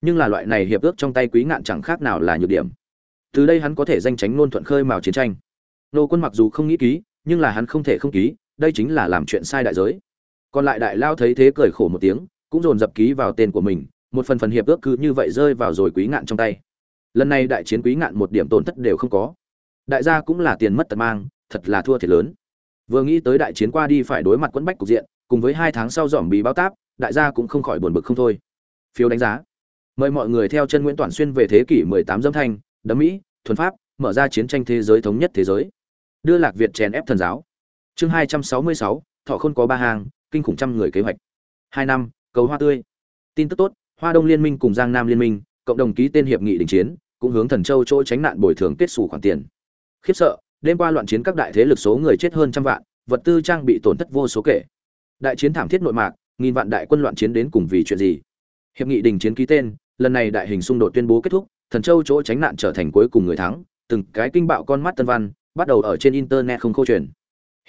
Nhưng là loại này hiệp ước trong tay quý ngạn chẳng khác nào là nhược điểm. Từ đây hắn có thể danh tránh nôn thuận khơi mào chiến tranh. Nô quân mặc dù không nghĩ ký, nhưng là hắn không thể không ký, đây chính là làm chuyện sai đại giới còn lại đại lao thấy thế cười khổ một tiếng cũng dồn dập ký vào tên của mình một phần phần hiệp ước cứ như vậy rơi vào rồi quý ngạn trong tay. Lần này đại chiến quý ngạn một điểm tổn thất đều không có. Đại gia cũng là tiền mất tật mang thật là thua thiệt lớn. Vừa nghĩ tới đại chiến qua đi phải đối mặt quẫn bách cục diện cùng với hai tháng sau dòm bị báo táp đại gia cũng không khỏi buồn bực không thôi. Phiếu đánh giá. Mời mọi người theo chân nguyễn toàn xuyên về thế kỷ 18 dâm thanh đấm mỹ thuần pháp mở ra chiến tranh thế giới thống nhất thế giới. Đưa lạc việt chèn ép thần giáo. Chương 266, thọ không có ba hàng kinh khủng trăm người kế hoạch. Hai năm, cầu hoa tươi. Tin tức tốt, hoa đông liên minh cùng giang nam liên minh, cộng đồng ký tên hiệp nghị đình chiến, cũng hướng thần châu chỗ tránh nạn bồi thường kết xù khoản tiền. Khiếp sợ, đêm qua loạn chiến các đại thế lực số người chết hơn trăm vạn, vật tư trang bị tổn thất vô số kể. Đại chiến thảm thiết nội mạc, nghìn vạn đại quân loạn chiến đến cùng vì chuyện gì? Hiệp nghị đình chiến ký tên, lần này đại hình xung đột tuyên bố kết thúc, thần châu chỗ tránh nạn trở thành cuối cùng người thắng, từng cái kinh bạo con mắt tân văn, bắt đầu ở trên internet không câu truyền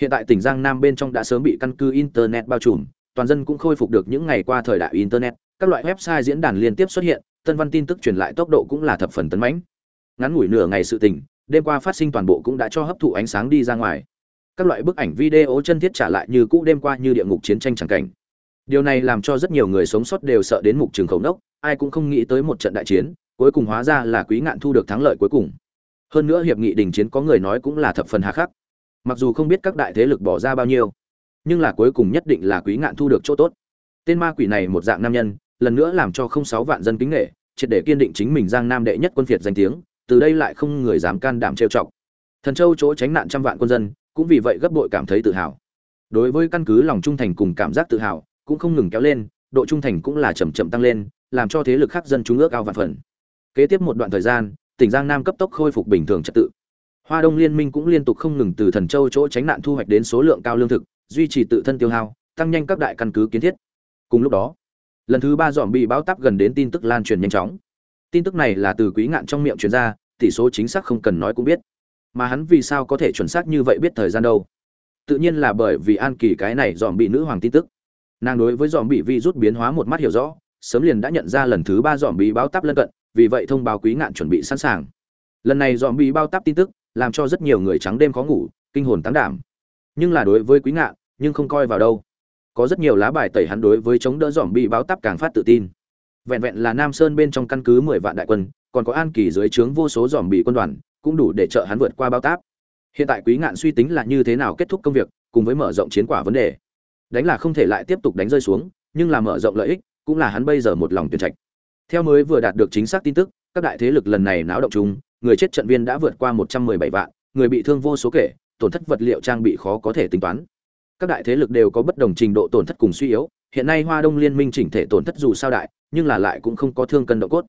hiện tại tỉnh giang nam bên trong đã sớm bị căn cứ internet bao trùm, toàn dân cũng khôi phục được những ngày qua thời đại internet. Các loại website diễn đàn liên tiếp xuất hiện, tân văn tin tức truyền lại tốc độ cũng là thập phần tấn mãnh. Ngắn ngủi nửa ngày sự tình, đêm qua phát sinh toàn bộ cũng đã cho hấp thụ ánh sáng đi ra ngoài. Các loại bức ảnh video chân thiết trả lại như cũ đêm qua như địa ngục chiến tranh chẳng cảnh. Điều này làm cho rất nhiều người sống sót đều sợ đến mục trường khẩu nốc, ai cũng không nghĩ tới một trận đại chiến, cuối cùng hóa ra là quý ngạn thu được thắng lợi cuối cùng. Hơn nữa hiệp nghị đình chiến có người nói cũng là thập phần hà khắc mặc dù không biết các đại thế lực bỏ ra bao nhiêu, nhưng là cuối cùng nhất định là quý ngạn thu được chỗ tốt. Tên ma quỷ này một dạng nam nhân, lần nữa làm cho không sáu vạn dân kính nghệ triệt để kiên định chính mình giang nam đệ nhất quân phiệt danh tiếng, từ đây lại không người dám can đảm trêu chọc. Thần châu chỗ tránh nạn trăm vạn quân dân, cũng vì vậy gấp bội cảm thấy tự hào. Đối với căn cứ lòng trung thành cùng cảm giác tự hào, cũng không ngừng kéo lên, độ trung thành cũng là chậm chậm tăng lên, làm cho thế lực khác dân chúng ước ao vạn phần. Kế tiếp một đoạn thời gian, tỉnh giang nam cấp tốc khôi phục bình thường trật tự hoa đông liên minh cũng liên tục không ngừng từ thần châu chỗ tránh nạn thu hoạch đến số lượng cao lương thực, duy trì tự thân tiêu hao, tăng nhanh các đại căn cứ kiến thiết. Cùng lúc đó, lần thứ ba dòm bị báo táp gần đến tin tức lan truyền nhanh chóng. Tin tức này là từ quý ngạn trong miệng truyền ra, tỷ số chính xác không cần nói cũng biết. Mà hắn vì sao có thể chuẩn xác như vậy biết thời gian đâu? Tự nhiên là bởi vì an kỳ cái này dòm bị nữ hoàng tin tức. Nàng đối với dòm bị vi rút biến hóa một mắt hiểu rõ, sớm liền đã nhận ra lần thứ ba dòm bị báo táp lân cận, vì vậy thông báo quý ngạn chuẩn bị sẵn sàng. Lần này dòm bị bao táp tin tức làm cho rất nhiều người trắng đêm khó ngủ, kinh hồn tán đảm. Nhưng là đối với quý ngạn nhưng không coi vào đâu. Có rất nhiều lá bài tẩy hắn đối với chống đỡ dòm bị báo táp càng phát tự tin. Vẹn vẹn là nam sơn bên trong căn cứ mười vạn đại quân, còn có an kỳ dưới trướng vô số dòm bị quân đoàn, cũng đủ để trợ hắn vượt qua bao táp. Hiện tại quý ngạn suy tính là như thế nào kết thúc công việc, cùng với mở rộng chiến quả vấn đề. Đánh là không thể lại tiếp tục đánh rơi xuống, nhưng là mở rộng lợi ích, cũng là hắn bây giờ một lòng tuyển trạch. Theo mới vừa đạt được chính xác tin tức, các đại thế lực lần này náo động chung người chết trận viên đã vượt qua một trăm mười bảy vạn, người bị thương vô số kể, tổn thất vật liệu trang bị khó có thể tính toán. Các đại thế lực đều có bất đồng trình độ tổn thất cùng suy yếu, hiện nay hoa đông liên minh chỉnh thể tổn thất dù sao đại, nhưng là lại cũng không có thương cân độ cốt.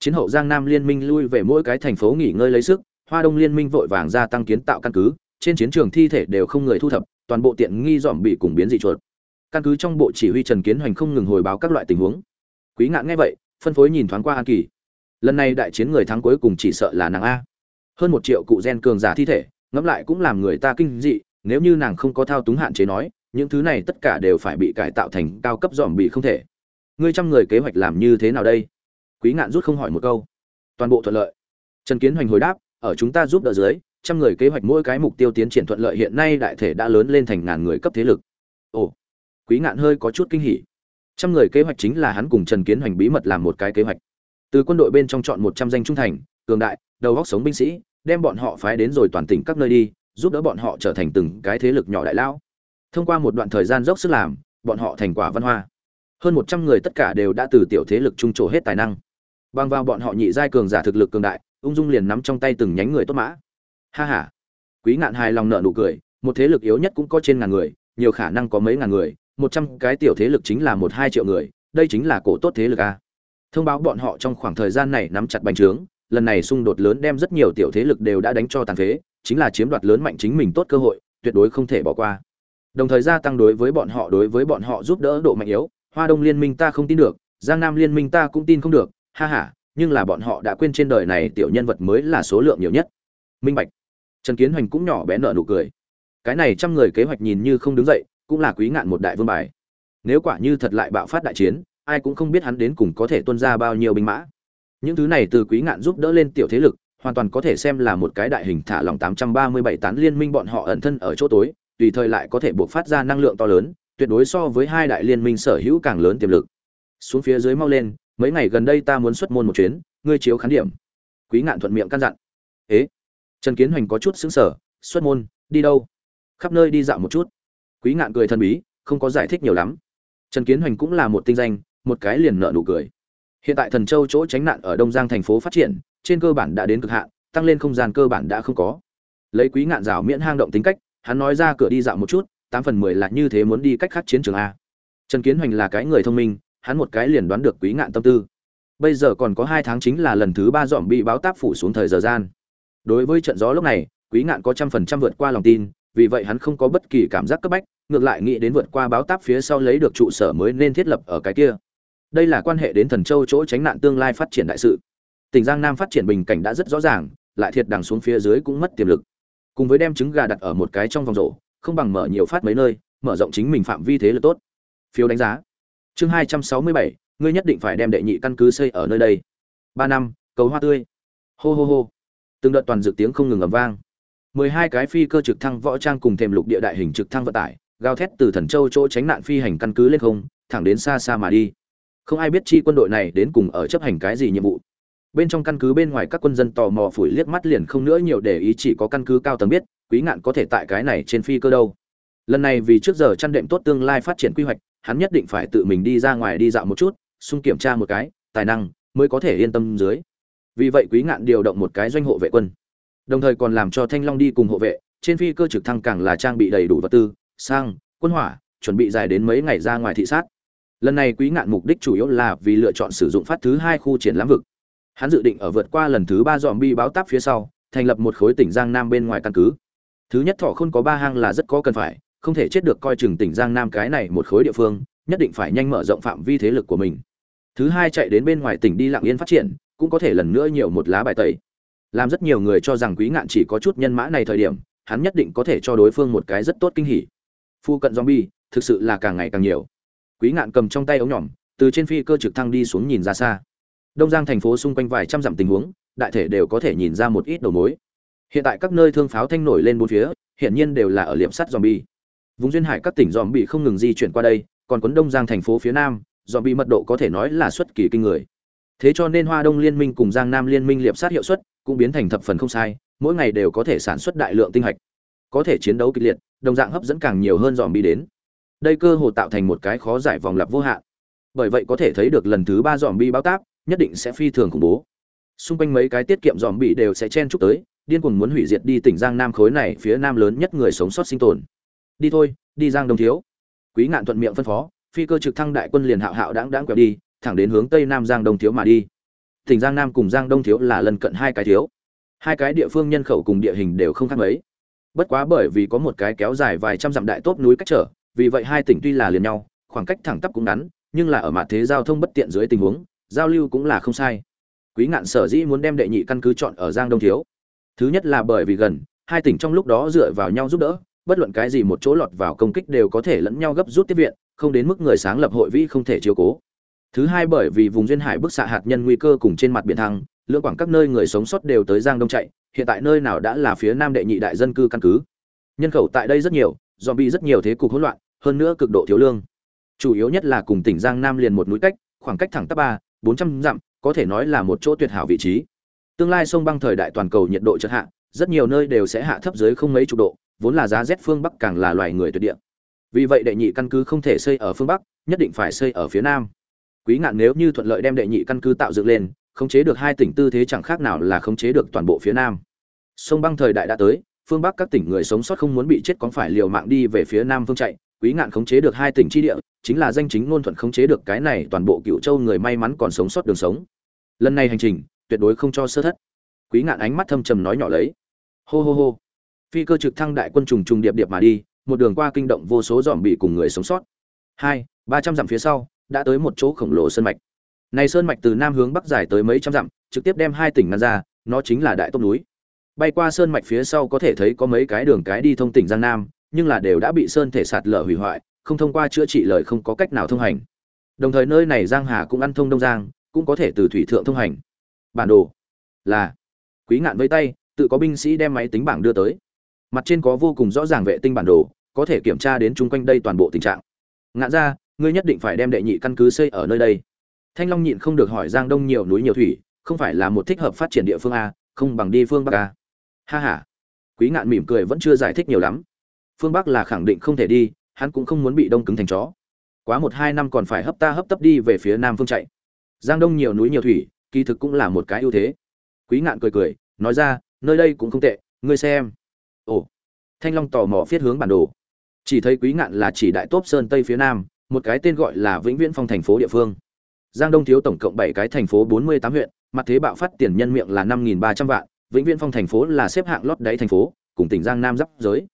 Chiến hậu giang nam liên minh lui về mỗi cái thành phố nghỉ ngơi lấy sức, hoa đông liên minh vội vàng gia tăng kiến tạo căn cứ, trên chiến trường thi thể đều không người thu thập, toàn bộ tiện nghi dòm bị cùng biến dị chuột. Căn cứ trong bộ chỉ huy trần kiến hoành không ngừng hồi báo các loại tình huống. Quý ngạn nghe vậy, phân phối nhìn thoáng qua an kỳ lần này đại chiến người thắng cuối cùng chỉ sợ là nàng a. Hơn một triệu cụ gen cường giả thi thể, ngẫm lại cũng làm người ta kinh dị, nếu như nàng không có thao túng hạn chế nói, những thứ này tất cả đều phải bị cải tạo thành cao cấp dòm bị không thể. Ngươi trăm người kế hoạch làm như thế nào đây? Quý ngạn rút không hỏi một câu. Toàn bộ thuận lợi. Trần kiến hoành hồi đáp, ở chúng ta giúp đỡ dưới, trăm người kế hoạch mỗi cái mục tiêu tiến triển thuận lợi hiện nay đại thể đã lớn lên thành ngàn người cấp thế lực. Ồ, quý ngạn hơi có chút kinh hỉ. Trăm người kế hoạch chính là hắn cùng trần kiến hoành bí mật làm một cái kế hoạch từ quân đội bên trong chọn một trăm danh trung thành, cường đại, đầu góc sống binh sĩ, đem bọn họ phái đến rồi toàn tỉnh các nơi đi, giúp đỡ bọn họ trở thành từng cái thế lực nhỏ đại lão. Thông qua một đoạn thời gian dốc sức làm, bọn họ thành quả văn hoa. Hơn một trăm người tất cả đều đã từ tiểu thế lực trung trổ hết tài năng. Bằng vào bọn họ nhị giai cường giả thực lực cường đại, ung dung liền nắm trong tay từng nhánh người tốt mã. Ha ha. Quý ngạn hài lòng nợ nụ cười, một thế lực yếu nhất cũng có trên ngàn người, nhiều khả năng có mấy ngàn người, một trăm cái tiểu thế lực chính là một hai triệu người, đây chính là cổ tốt thế lực a thông báo bọn họ trong khoảng thời gian này nắm chặt bành trướng, lần này xung đột lớn đem rất nhiều tiểu thế lực đều đã đánh cho tàn phế, chính là chiếm đoạt lớn mạnh chính mình tốt cơ hội, tuyệt đối không thể bỏ qua. Đồng thời gia tăng đối với bọn họ, đối với bọn họ giúp đỡ độ mạnh yếu, hoa đông liên minh ta không tin được, giang nam liên minh ta cũng tin không được, ha ha, nhưng là bọn họ đã quên trên đời này tiểu nhân vật mới là số lượng nhiều nhất. Minh bạch. Trần kiến hoành cũng nhỏ bé nợ nụ cười. Cái này trăm người kế hoạch nhìn như không đứng dậy, cũng là quý ngạn một đại vương bài. Nếu quả như thật lại bạo phát đại chiến ai cũng không biết hắn đến cùng có thể tuân ra bao nhiêu binh mã. Những thứ này từ quý ngạn giúp đỡ lên tiểu thế lực, hoàn toàn có thể xem là một cái đại hình thả lỏng 837 tán liên minh bọn họ ẩn thân ở chỗ tối, tùy thời lại có thể buộc phát ra năng lượng to lớn, tuyệt đối so với hai đại liên minh sở hữu càng lớn tiềm lực. Xuống phía dưới mau lên, mấy ngày gần đây ta muốn xuất môn một chuyến, ngươi chiếu khán điểm. Quý ngạn thuận miệng căn dặn. Ế? Trần kiến hoành có chút xứng sở xuất môn, đi đâu? Khắp nơi đi dạo một chút. Quý ngạn cười thần bí, không có giải thích nhiều lắm. Trần kiến hoành cũng là một tinh danh một cái liền nợ nụ cười. Hiện tại thần châu chỗ tránh nạn ở đông giang thành phố phát triển, trên cơ bản đã đến cực hạn, tăng lên không gian cơ bản đã không có. Lấy quý ngạn rào miễn hang động tính cách, hắn nói ra cửa đi dạo một chút, tám phần mười là như thế muốn đi cách khác chiến trường a. Trần kiến hoành là cái người thông minh, hắn một cái liền đoán được quý ngạn tâm tư. Bây giờ còn có hai tháng chính là lần thứ ba dòm bị báo táp phủ xuống thời giờ gian. Đối với trận gió lúc này, quý ngạn có trăm phần trăm vượt qua lòng tin, vì vậy hắn không có bất kỳ cảm giác cấp bách, ngược lại nghĩ đến vượt qua báo táp phía sau lấy được trụ sở mới nên thiết lập ở cái kia đây là quan hệ đến thần châu chỗ tránh nạn tương lai phát triển đại sự. Tỉnh giang nam phát triển bình cảnh đã rất rõ ràng, lại thiệt đằng xuống phía dưới cũng mất tiềm lực. Cùng với đem trứng gà đặt ở một cái trong vòng rổ, không bằng mở nhiều phát mấy nơi, mở rộng chính mình phạm vi thế là tốt. Phiếu đánh giá. Chương hai trăm sáu mươi bảy, ngươi nhất định phải đem đệ nhị căn cứ xây ở nơi đây. Ba năm, cầu hoa tươi. Hô hô hô. Từng đợt toàn dự tiếng không ngừng ầm vang. mười hai cái phi cơ trực thăng võ trang cùng thềm lục địa đại hình trực thăng vận tải, gào thét từ thần châu chỗ tránh nạn phi hành căn cứ lên không, thẳng đến xa xa mà đi không ai biết chi quân đội này đến cùng ở chấp hành cái gì nhiệm vụ. Bên trong căn cứ bên ngoài các quân dân tò mò phủi liếc mắt liền không nữa nhiều để ý chỉ có căn cứ cao tầng biết, quý ngạn có thể tại cái này trên phi cơ đâu. Lần này vì trước giờ chăn đệm tốt tương lai phát triển quy hoạch, hắn nhất định phải tự mình đi ra ngoài đi dạo một chút, xung kiểm tra một cái, tài năng mới có thể yên tâm dưới. Vì vậy quý ngạn điều động một cái doanh hộ vệ quân. Đồng thời còn làm cho thanh long đi cùng hộ vệ, trên phi cơ trực thăng càng là trang bị đầy đủ vật tư sang quân hỏa, chuẩn bị dài đến mấy ngày ra ngoài thị sát lần này quý ngạn mục đích chủ yếu là vì lựa chọn sử dụng phát thứ hai khu triển lãm vực. Hắn dự định ở vượt qua lần thứ ba dòm bi báo táp phía sau, thành lập một khối tỉnh giang nam bên ngoài căn cứ. Thứ nhất thọ không có ba hang là rất có cần phải, không thể chết được coi chừng tỉnh giang nam cái này một khối địa phương, nhất định phải nhanh mở rộng phạm vi thế lực của mình. Thứ hai chạy đến bên ngoài tỉnh đi lặng yên phát triển, cũng có thể lần nữa nhiều một lá bài tẩy. Làm rất nhiều người cho rằng quý ngạn chỉ có chút nhân mã này thời điểm, hắn nhất định có thể cho đối phương một cái rất tốt kinh hỉ. Phu cận zombie, thực sự là càng ngày càng nhiều quý ngạn cầm trong tay ống nhỏm, từ trên phi cơ trực thăng đi xuống nhìn ra xa. Đông giang thành phố xung quanh vài trăm dặm tình huống, đại thể đều có thể nhìn ra một ít đầu mối. Hiện tại các nơi thương pháo thanh nổi lên bốn phía hiện nhiên đều là ở liệm sắt zombie. Vùng duyên hải các tỉnh zombie không ngừng di chuyển qua đây, còn quấn đông giang thành phố phía nam, zombie mật độ có thể nói là xuất kỳ kinh người. Thế cho nên hoa đông liên minh cùng giang nam liên minh liệp sát hiệu suất cũng biến thành thập phần không sai, mỗi ngày đều có thể sản xuất đại lượng tinh hạch. Có thể chiến đấu kịch liệt, đồng dạng hấp dẫn càng nhiều hơn dòm bi đến đây cơ hồ tạo thành một cái khó giải vòng lặp vô hạn. Bởi vậy có thể thấy được lần thứ ba dòm bi báo táp, nhất định sẽ phi thường khủng bố. Xung quanh mấy cái tiết kiệm dòm bị đều sẽ chen chúc tới, điên cuồng muốn hủy diệt đi tỉnh giang nam khối này phía nam lớn nhất người sống sót sinh tồn. Đi thôi, đi giang đông thiếu. Quý ngạn thuận miệng phân phó, phi cơ trực thăng đại quân liền hạo hạo đáng đáng quẹo đi, thẳng đến hướng tây nam giang đông thiếu mà đi. Tỉnh giang nam cùng giang đông thiếu là lần cận hai cái thiếu. Hai cái địa phương nhân khẩu cùng địa hình đều không khác mấy. Bất quá bởi vì có một cái kéo dài vài trăm dặm đại tốp núi cách trở vì vậy hai tỉnh tuy là liền nhau, khoảng cách thẳng tắp cũng ngắn, nhưng là ở mặt thế giao thông bất tiện dưới tình huống, giao lưu cũng là không sai. Quý ngạn sở dĩ muốn đem đệ nhị căn cứ chọn ở giang đông thiếu. Thứ nhất là bởi vì gần, hai tỉnh trong lúc đó dựa vào nhau giúp đỡ, bất luận cái gì một chỗ lọt vào công kích đều có thể lẫn nhau gấp rút tiếp viện, không đến mức người sáng lập hội vĩ không thể chiếu cố. Thứ hai bởi vì vùng duyên hải bức xạ hạt nhân nguy cơ cùng trên mặt biển thăng lưỡng quảng các nơi người sống sót đều tới giang đông chạy, hiện tại nơi nào đã là phía nam đệ nhị đại dân cư căn cứ. Nhân khẩu tại đây rất nhiều dòm bị rất nhiều thế cục hỗn loạn, hơn nữa cực độ thiếu lương. Chủ yếu nhất là cùng tỉnh giang nam liền một núi cách, khoảng cách thẳng tắp ba, bốn trăm dặm, có thể nói là một chỗ tuyệt hảo vị trí. Tương lai sông băng thời đại toàn cầu nhiệt độ chợt hạ, rất nhiều nơi đều sẽ hạ thấp dưới không mấy chục độ, vốn là giá rét phương bắc càng là loài người tuyệt địa. Vì vậy đệ nhị căn cứ không thể xây ở phương bắc, nhất định phải xây ở phía nam. Quý ngạn nếu như thuận lợi đem đệ nhị căn cứ tạo dựng lên, khống chế được hai tỉnh tư thế chẳng khác nào là khống chế được toàn bộ phía nam. Sông băng thời đại đã tới phương bắc các tỉnh người sống sót không muốn bị chết có phải liều mạng đi về phía nam phương chạy, quý ngạn khống chế được hai tỉnh tri địa, chính là danh chính ngôn thuận khống chế được cái này, toàn bộ cựu châu người may mắn còn sống sót đường sống. Lần này hành trình, tuyệt đối không cho sơ thất. Quý ngạn ánh mắt thâm trầm nói nhỏ lấy. Hô hô hô. Phi cơ trực thăng đại quân trùng trùng điệp điệp mà đi, một đường qua kinh động vô số dòm bị cùng người sống sót. Hai, ba trăm dặm phía sau, đã tới một chỗ khổng lồ sơn mạch. Này sơn mạch từ nam hướng bắc dài tới mấy trăm dặm, trực tiếp đem hai tỉnh ngăn ra, nó chính là đại tốc núi bay qua sơn mạch phía sau có thể thấy có mấy cái đường cái đi thông tỉnh giang nam, nhưng là đều đã bị sơn thể sạt lở hủy hoại, không thông qua chữa trị lời không có cách nào thông hành. Đồng thời nơi này giang hà cũng ăn thông đông giang, cũng có thể từ thủy thượng thông hành. Bản đồ là quý ngạn với tay, tự có binh sĩ đem máy tính bảng đưa tới. Mặt trên có vô cùng rõ ràng vệ tinh bản đồ, có thể kiểm tra đến chung quanh đây toàn bộ tình trạng. Ngạn ra, ngươi nhất định phải đem đệ nhị căn cứ xây ở nơi đây. Thanh long nhịn không được hỏi giang đông nhiều núi nhiều thủy, không phải là một thích hợp phát triển địa phương a, không bằng đi phương bắc a ha ha. Quý ngạn mỉm cười vẫn chưa giải thích nhiều lắm. Phương bắc là khẳng định không thể đi, hắn cũng không muốn bị đông cứng thành chó. Quá một hai năm còn phải hấp ta hấp tấp đi về phía nam phương chạy. Giang đông nhiều núi nhiều thủy, kỳ thực cũng là một cái ưu thế. Quý ngạn cười cười, nói ra, nơi đây cũng không tệ, ngươi xem. Ồ. Thanh long tò mò phiết hướng bản đồ. Chỉ thấy quý ngạn là chỉ đại tốp sơn tây phía nam, một cái tên gọi là vĩnh viễn phong thành phố địa phương. Giang đông thiếu tổng cộng bảy cái thành phố bốn mươi tám huyện, mặt thế bạo phát tiền nhân miệng là năm nghìn ba trăm vạn vĩnh viễn phong thành phố là xếp hạng lót đáy thành phố, cùng tỉnh giang nam giáp giới.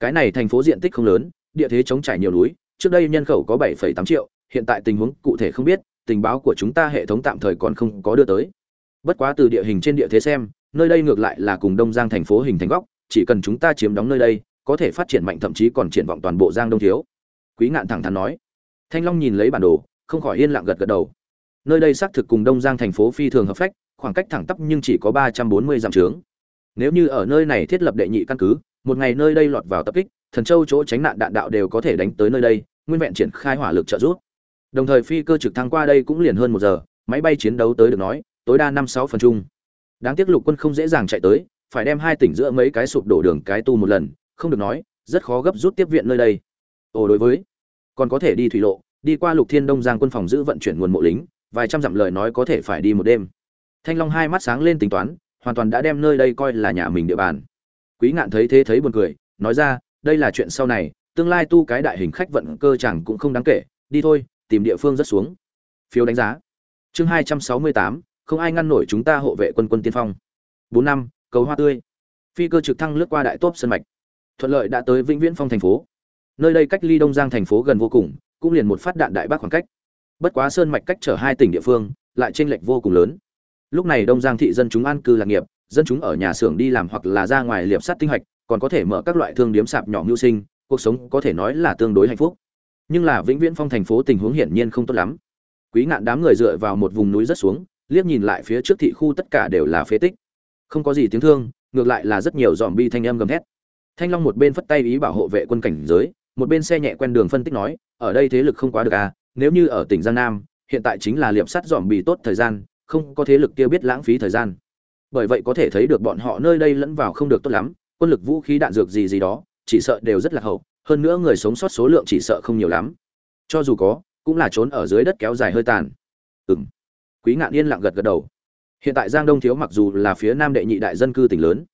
Cái này thành phố diện tích không lớn, địa thế chống trải nhiều núi, trước đây nhân khẩu có bảy tám triệu, hiện tại tình huống cụ thể không biết, tình báo của chúng ta hệ thống tạm thời còn không có đưa tới. Bất quá từ địa hình trên địa thế xem, nơi đây ngược lại là cùng đông giang thành phố hình thành góc, chỉ cần chúng ta chiếm đóng nơi đây, có thể phát triển mạnh thậm chí còn triển vọng toàn bộ giang đông thiếu. Quý ngạn thẳng thắn nói. Thanh long nhìn lấy bản đồ, không khỏi yên lặng gật gật đầu. Nơi đây xác thực cùng đông giang thành phố phi thường hợp phách khoảng cách thẳng tắp nhưng chỉ có ba trăm bốn mươi dặm trướng. Nếu như ở nơi này thiết lập đệ nhị căn cứ, một ngày nơi đây lọt vào tập kích, thần châu chỗ tránh nạn đạn đạo đều có thể đánh tới nơi đây, nguyên vẹn triển khai hỏa lực trợ giúp. Đồng thời phi cơ trực thăng qua đây cũng liền hơn một giờ, máy bay chiến đấu tới được nói, tối đa năm sáu phần chung. Đáng tiếc lục quân không dễ dàng chạy tới, phải đem hai tỉnh giữa mấy cái sụp đổ đường cái tu một lần, không được nói, rất khó gấp rút tiếp viện nơi đây. Ồ, đối với, còn có thể đi thủy lộ, đi qua lục thiên đông giang quân phòng giữ vận chuyển nguồn mộ lính, vài trăm dặm lời nói có thể phải đi một đêm thanh long hai mắt sáng lên tính toán, hoàn toàn đã đem nơi đây coi là nhà mình địa bàn. Quý ngạn thấy thế thấy buồn cười, nói ra, đây là chuyện sau này, tương lai tu cái đại hình khách vận cơ chẳng cũng không đáng kể, đi thôi, tìm địa phương rất xuống. Phiếu đánh giá. Chương hai trăm sáu mươi tám, không ai ngăn nổi chúng ta hộ vệ quân quân tiên phong. Bốn năm, cầu hoa tươi. Phi cơ trực thăng lướt qua đại tốp sân mạch. Thuận lợi đã tới vĩnh viễn phong thành phố. Nơi đây cách ly đông giang thành phố gần vô cùng, cũng liền một phát đạn đại bác khoảng cách. Bất quá sơn mạch cách trở hai tỉnh địa phương, lại chênh lệch vô cùng lớn lúc này đông giang thị dân chúng an cư lạc nghiệp, dân chúng ở nhà xưởng đi làm hoặc là ra ngoài liệp sắt tinh hạch còn có thể mở các loại thương điếm sạp nhỏ mưu sinh, cuộc sống có thể nói là tương đối hạnh phúc. Nhưng là vĩnh viễn phong thành phố tình huống hiển nhiên không tốt lắm. Quý ngạn đám người dựa vào một vùng núi rất xuống, liếc nhìn lại phía trước thị khu tất cả đều là phế tích. Không có gì tiếng thương, ngược lại là rất nhiều dòm bi thanh âm gầm thét. Thanh long một bên phất tay ý bảo hộ vệ quân cảnh giới, một bên xe nhẹ quen đường phân tích nói, ở đây thế lực không quá được à nếu như ở tỉnh giang nam, hiện tại chính là liệp sắt dòm bi tốt thời gian không có thế lực kia biết lãng phí thời gian. Bởi vậy có thể thấy được bọn họ nơi đây lẫn vào không được tốt lắm, quân lực vũ khí đạn dược gì gì đó, chỉ sợ đều rất là hậu, hơn nữa người sống sót số lượng chỉ sợ không nhiều lắm. Cho dù có, cũng là trốn ở dưới đất kéo dài hơi tàn. Ừ m quý ngạn yên lặng gật gật đầu. Hiện tại giang đông thiếu mặc dù là phía nam đệ nhị đại dân cư tỉnh lớn,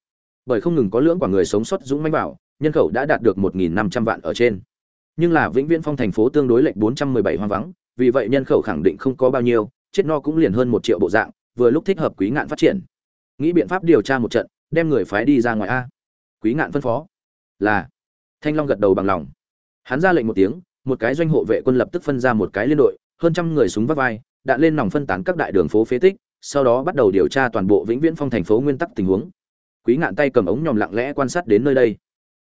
bởi không ngừng có lưỡng quả người sống sót dũng mãnh bảo nhân khẩu đã đạt được một nghìn năm trăm vạn ở trên. Nhưng là vĩnh viễn phong thành phố tương đối lệch bốn trăm mười bảy hoang vắng, vì vậy nhân khẩu khẳng định không có bao nhiêu chết no cũng liền hơn một triệu bộ dạng, vừa lúc thích hợp quý ngạn phát triển. Nghĩ biện pháp điều tra một trận, đem người phái đi ra ngoài a. Quý ngạn phân phó. Là. Thanh long gật đầu bằng lòng. Hắn ra lệnh một tiếng, một cái doanh hộ vệ quân lập tức phân ra một cái liên đội, hơn trăm người súng vắt vai đạn lên nòng phân tán các đại đường phố phế tích, sau đó bắt đầu điều tra toàn bộ vĩnh viễn phong thành phố nguyên tắc tình huống. Quý ngạn tay cầm ống nhòm lặng lẽ quan sát đến nơi đây.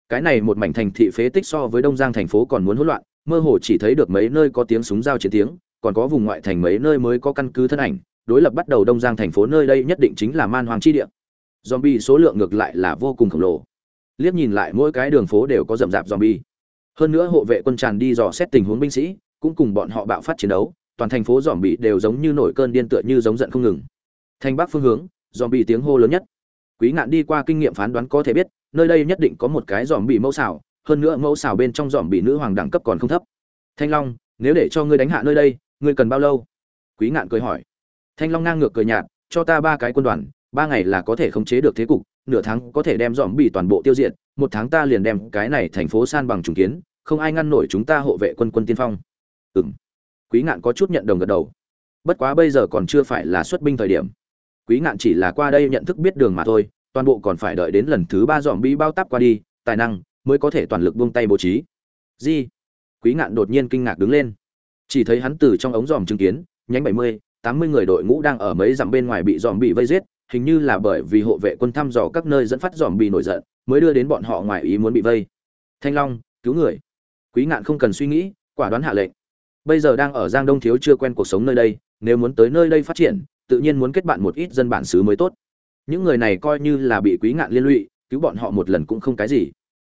Cái này một mảnh thành thị phế tích so với đông giang thành phố còn muốn hỗn loạn, mơ hồ chỉ thấy được mấy nơi có tiếng súng giao chiến tiếng còn có vùng ngoại thành mấy nơi mới có căn cứ thân ảnh, đối lập bắt đầu đông giang thành phố nơi đây nhất định chính là man hoàng chi địa. Zombie số lượng ngược lại là vô cùng khổng lồ. Liếc nhìn lại mỗi cái đường phố đều có rậm rạp zombie. Hơn nữa hộ vệ quân tràn đi dò xét tình huống binh sĩ, cũng cùng bọn họ bạo phát chiến đấu, toàn thành phố zombie đều giống như nổi cơn điên tựa như giống giận không ngừng. Thành bắc phương hướng, zombie tiếng hô lớn nhất. Quý ngạn đi qua kinh nghiệm phán đoán có thể biết, nơi đây nhất định có một cái zombie mẫu xảo hơn nữa mẫu xảo bên trong zombie nữ hoàng đẳng cấp còn không thấp. Thanh long, nếu để cho ngươi đánh hạ nơi đây ngươi cần bao lâu? Quý ngạn cười hỏi. Thanh long ngang ngược cười nhạt, cho ta ba cái quân đoàn, ba ngày là có thể khống chế được thế cục, nửa tháng có thể đem dòm bị toàn bộ tiêu diệt, một tháng ta liền đem cái này thành phố san bằng trùng kiến, không ai ngăn nổi chúng ta hộ vệ quân quân tiên phong. Ừng quý ngạn có chút nhận đồng gật đầu. Bất quá bây giờ còn chưa phải là xuất binh thời điểm. Quý ngạn chỉ là qua đây nhận thức biết đường mà thôi, toàn bộ còn phải đợi đến lần thứ ba dòm bị bao táp qua đi, tài năng mới có thể toàn lực buông tay bố trí. Gì? Quý ngạn đột nhiên kinh ngạc đứng lên chỉ thấy hắn từ trong ống dòm chứng kiến, nhánh bảy mươi, tám mươi người đội ngũ đang ở mấy dặm bên ngoài bị dòm bị vây giết, hình như là bởi vì hộ vệ quân thăm dò các nơi dẫn phát dòm bị nổi giận, mới đưa đến bọn họ ngoài ý muốn bị vây. Thanh long, cứu người. Quý ngạn không cần suy nghĩ, quả đoán hạ lệnh. Bây giờ đang ở giang đông thiếu chưa quen cuộc sống nơi đây, nếu muốn tới nơi đây phát triển, tự nhiên muốn kết bạn một ít dân bản xứ mới tốt. Những người này coi như là bị quý ngạn liên lụy, cứu bọn họ một lần cũng không cái gì.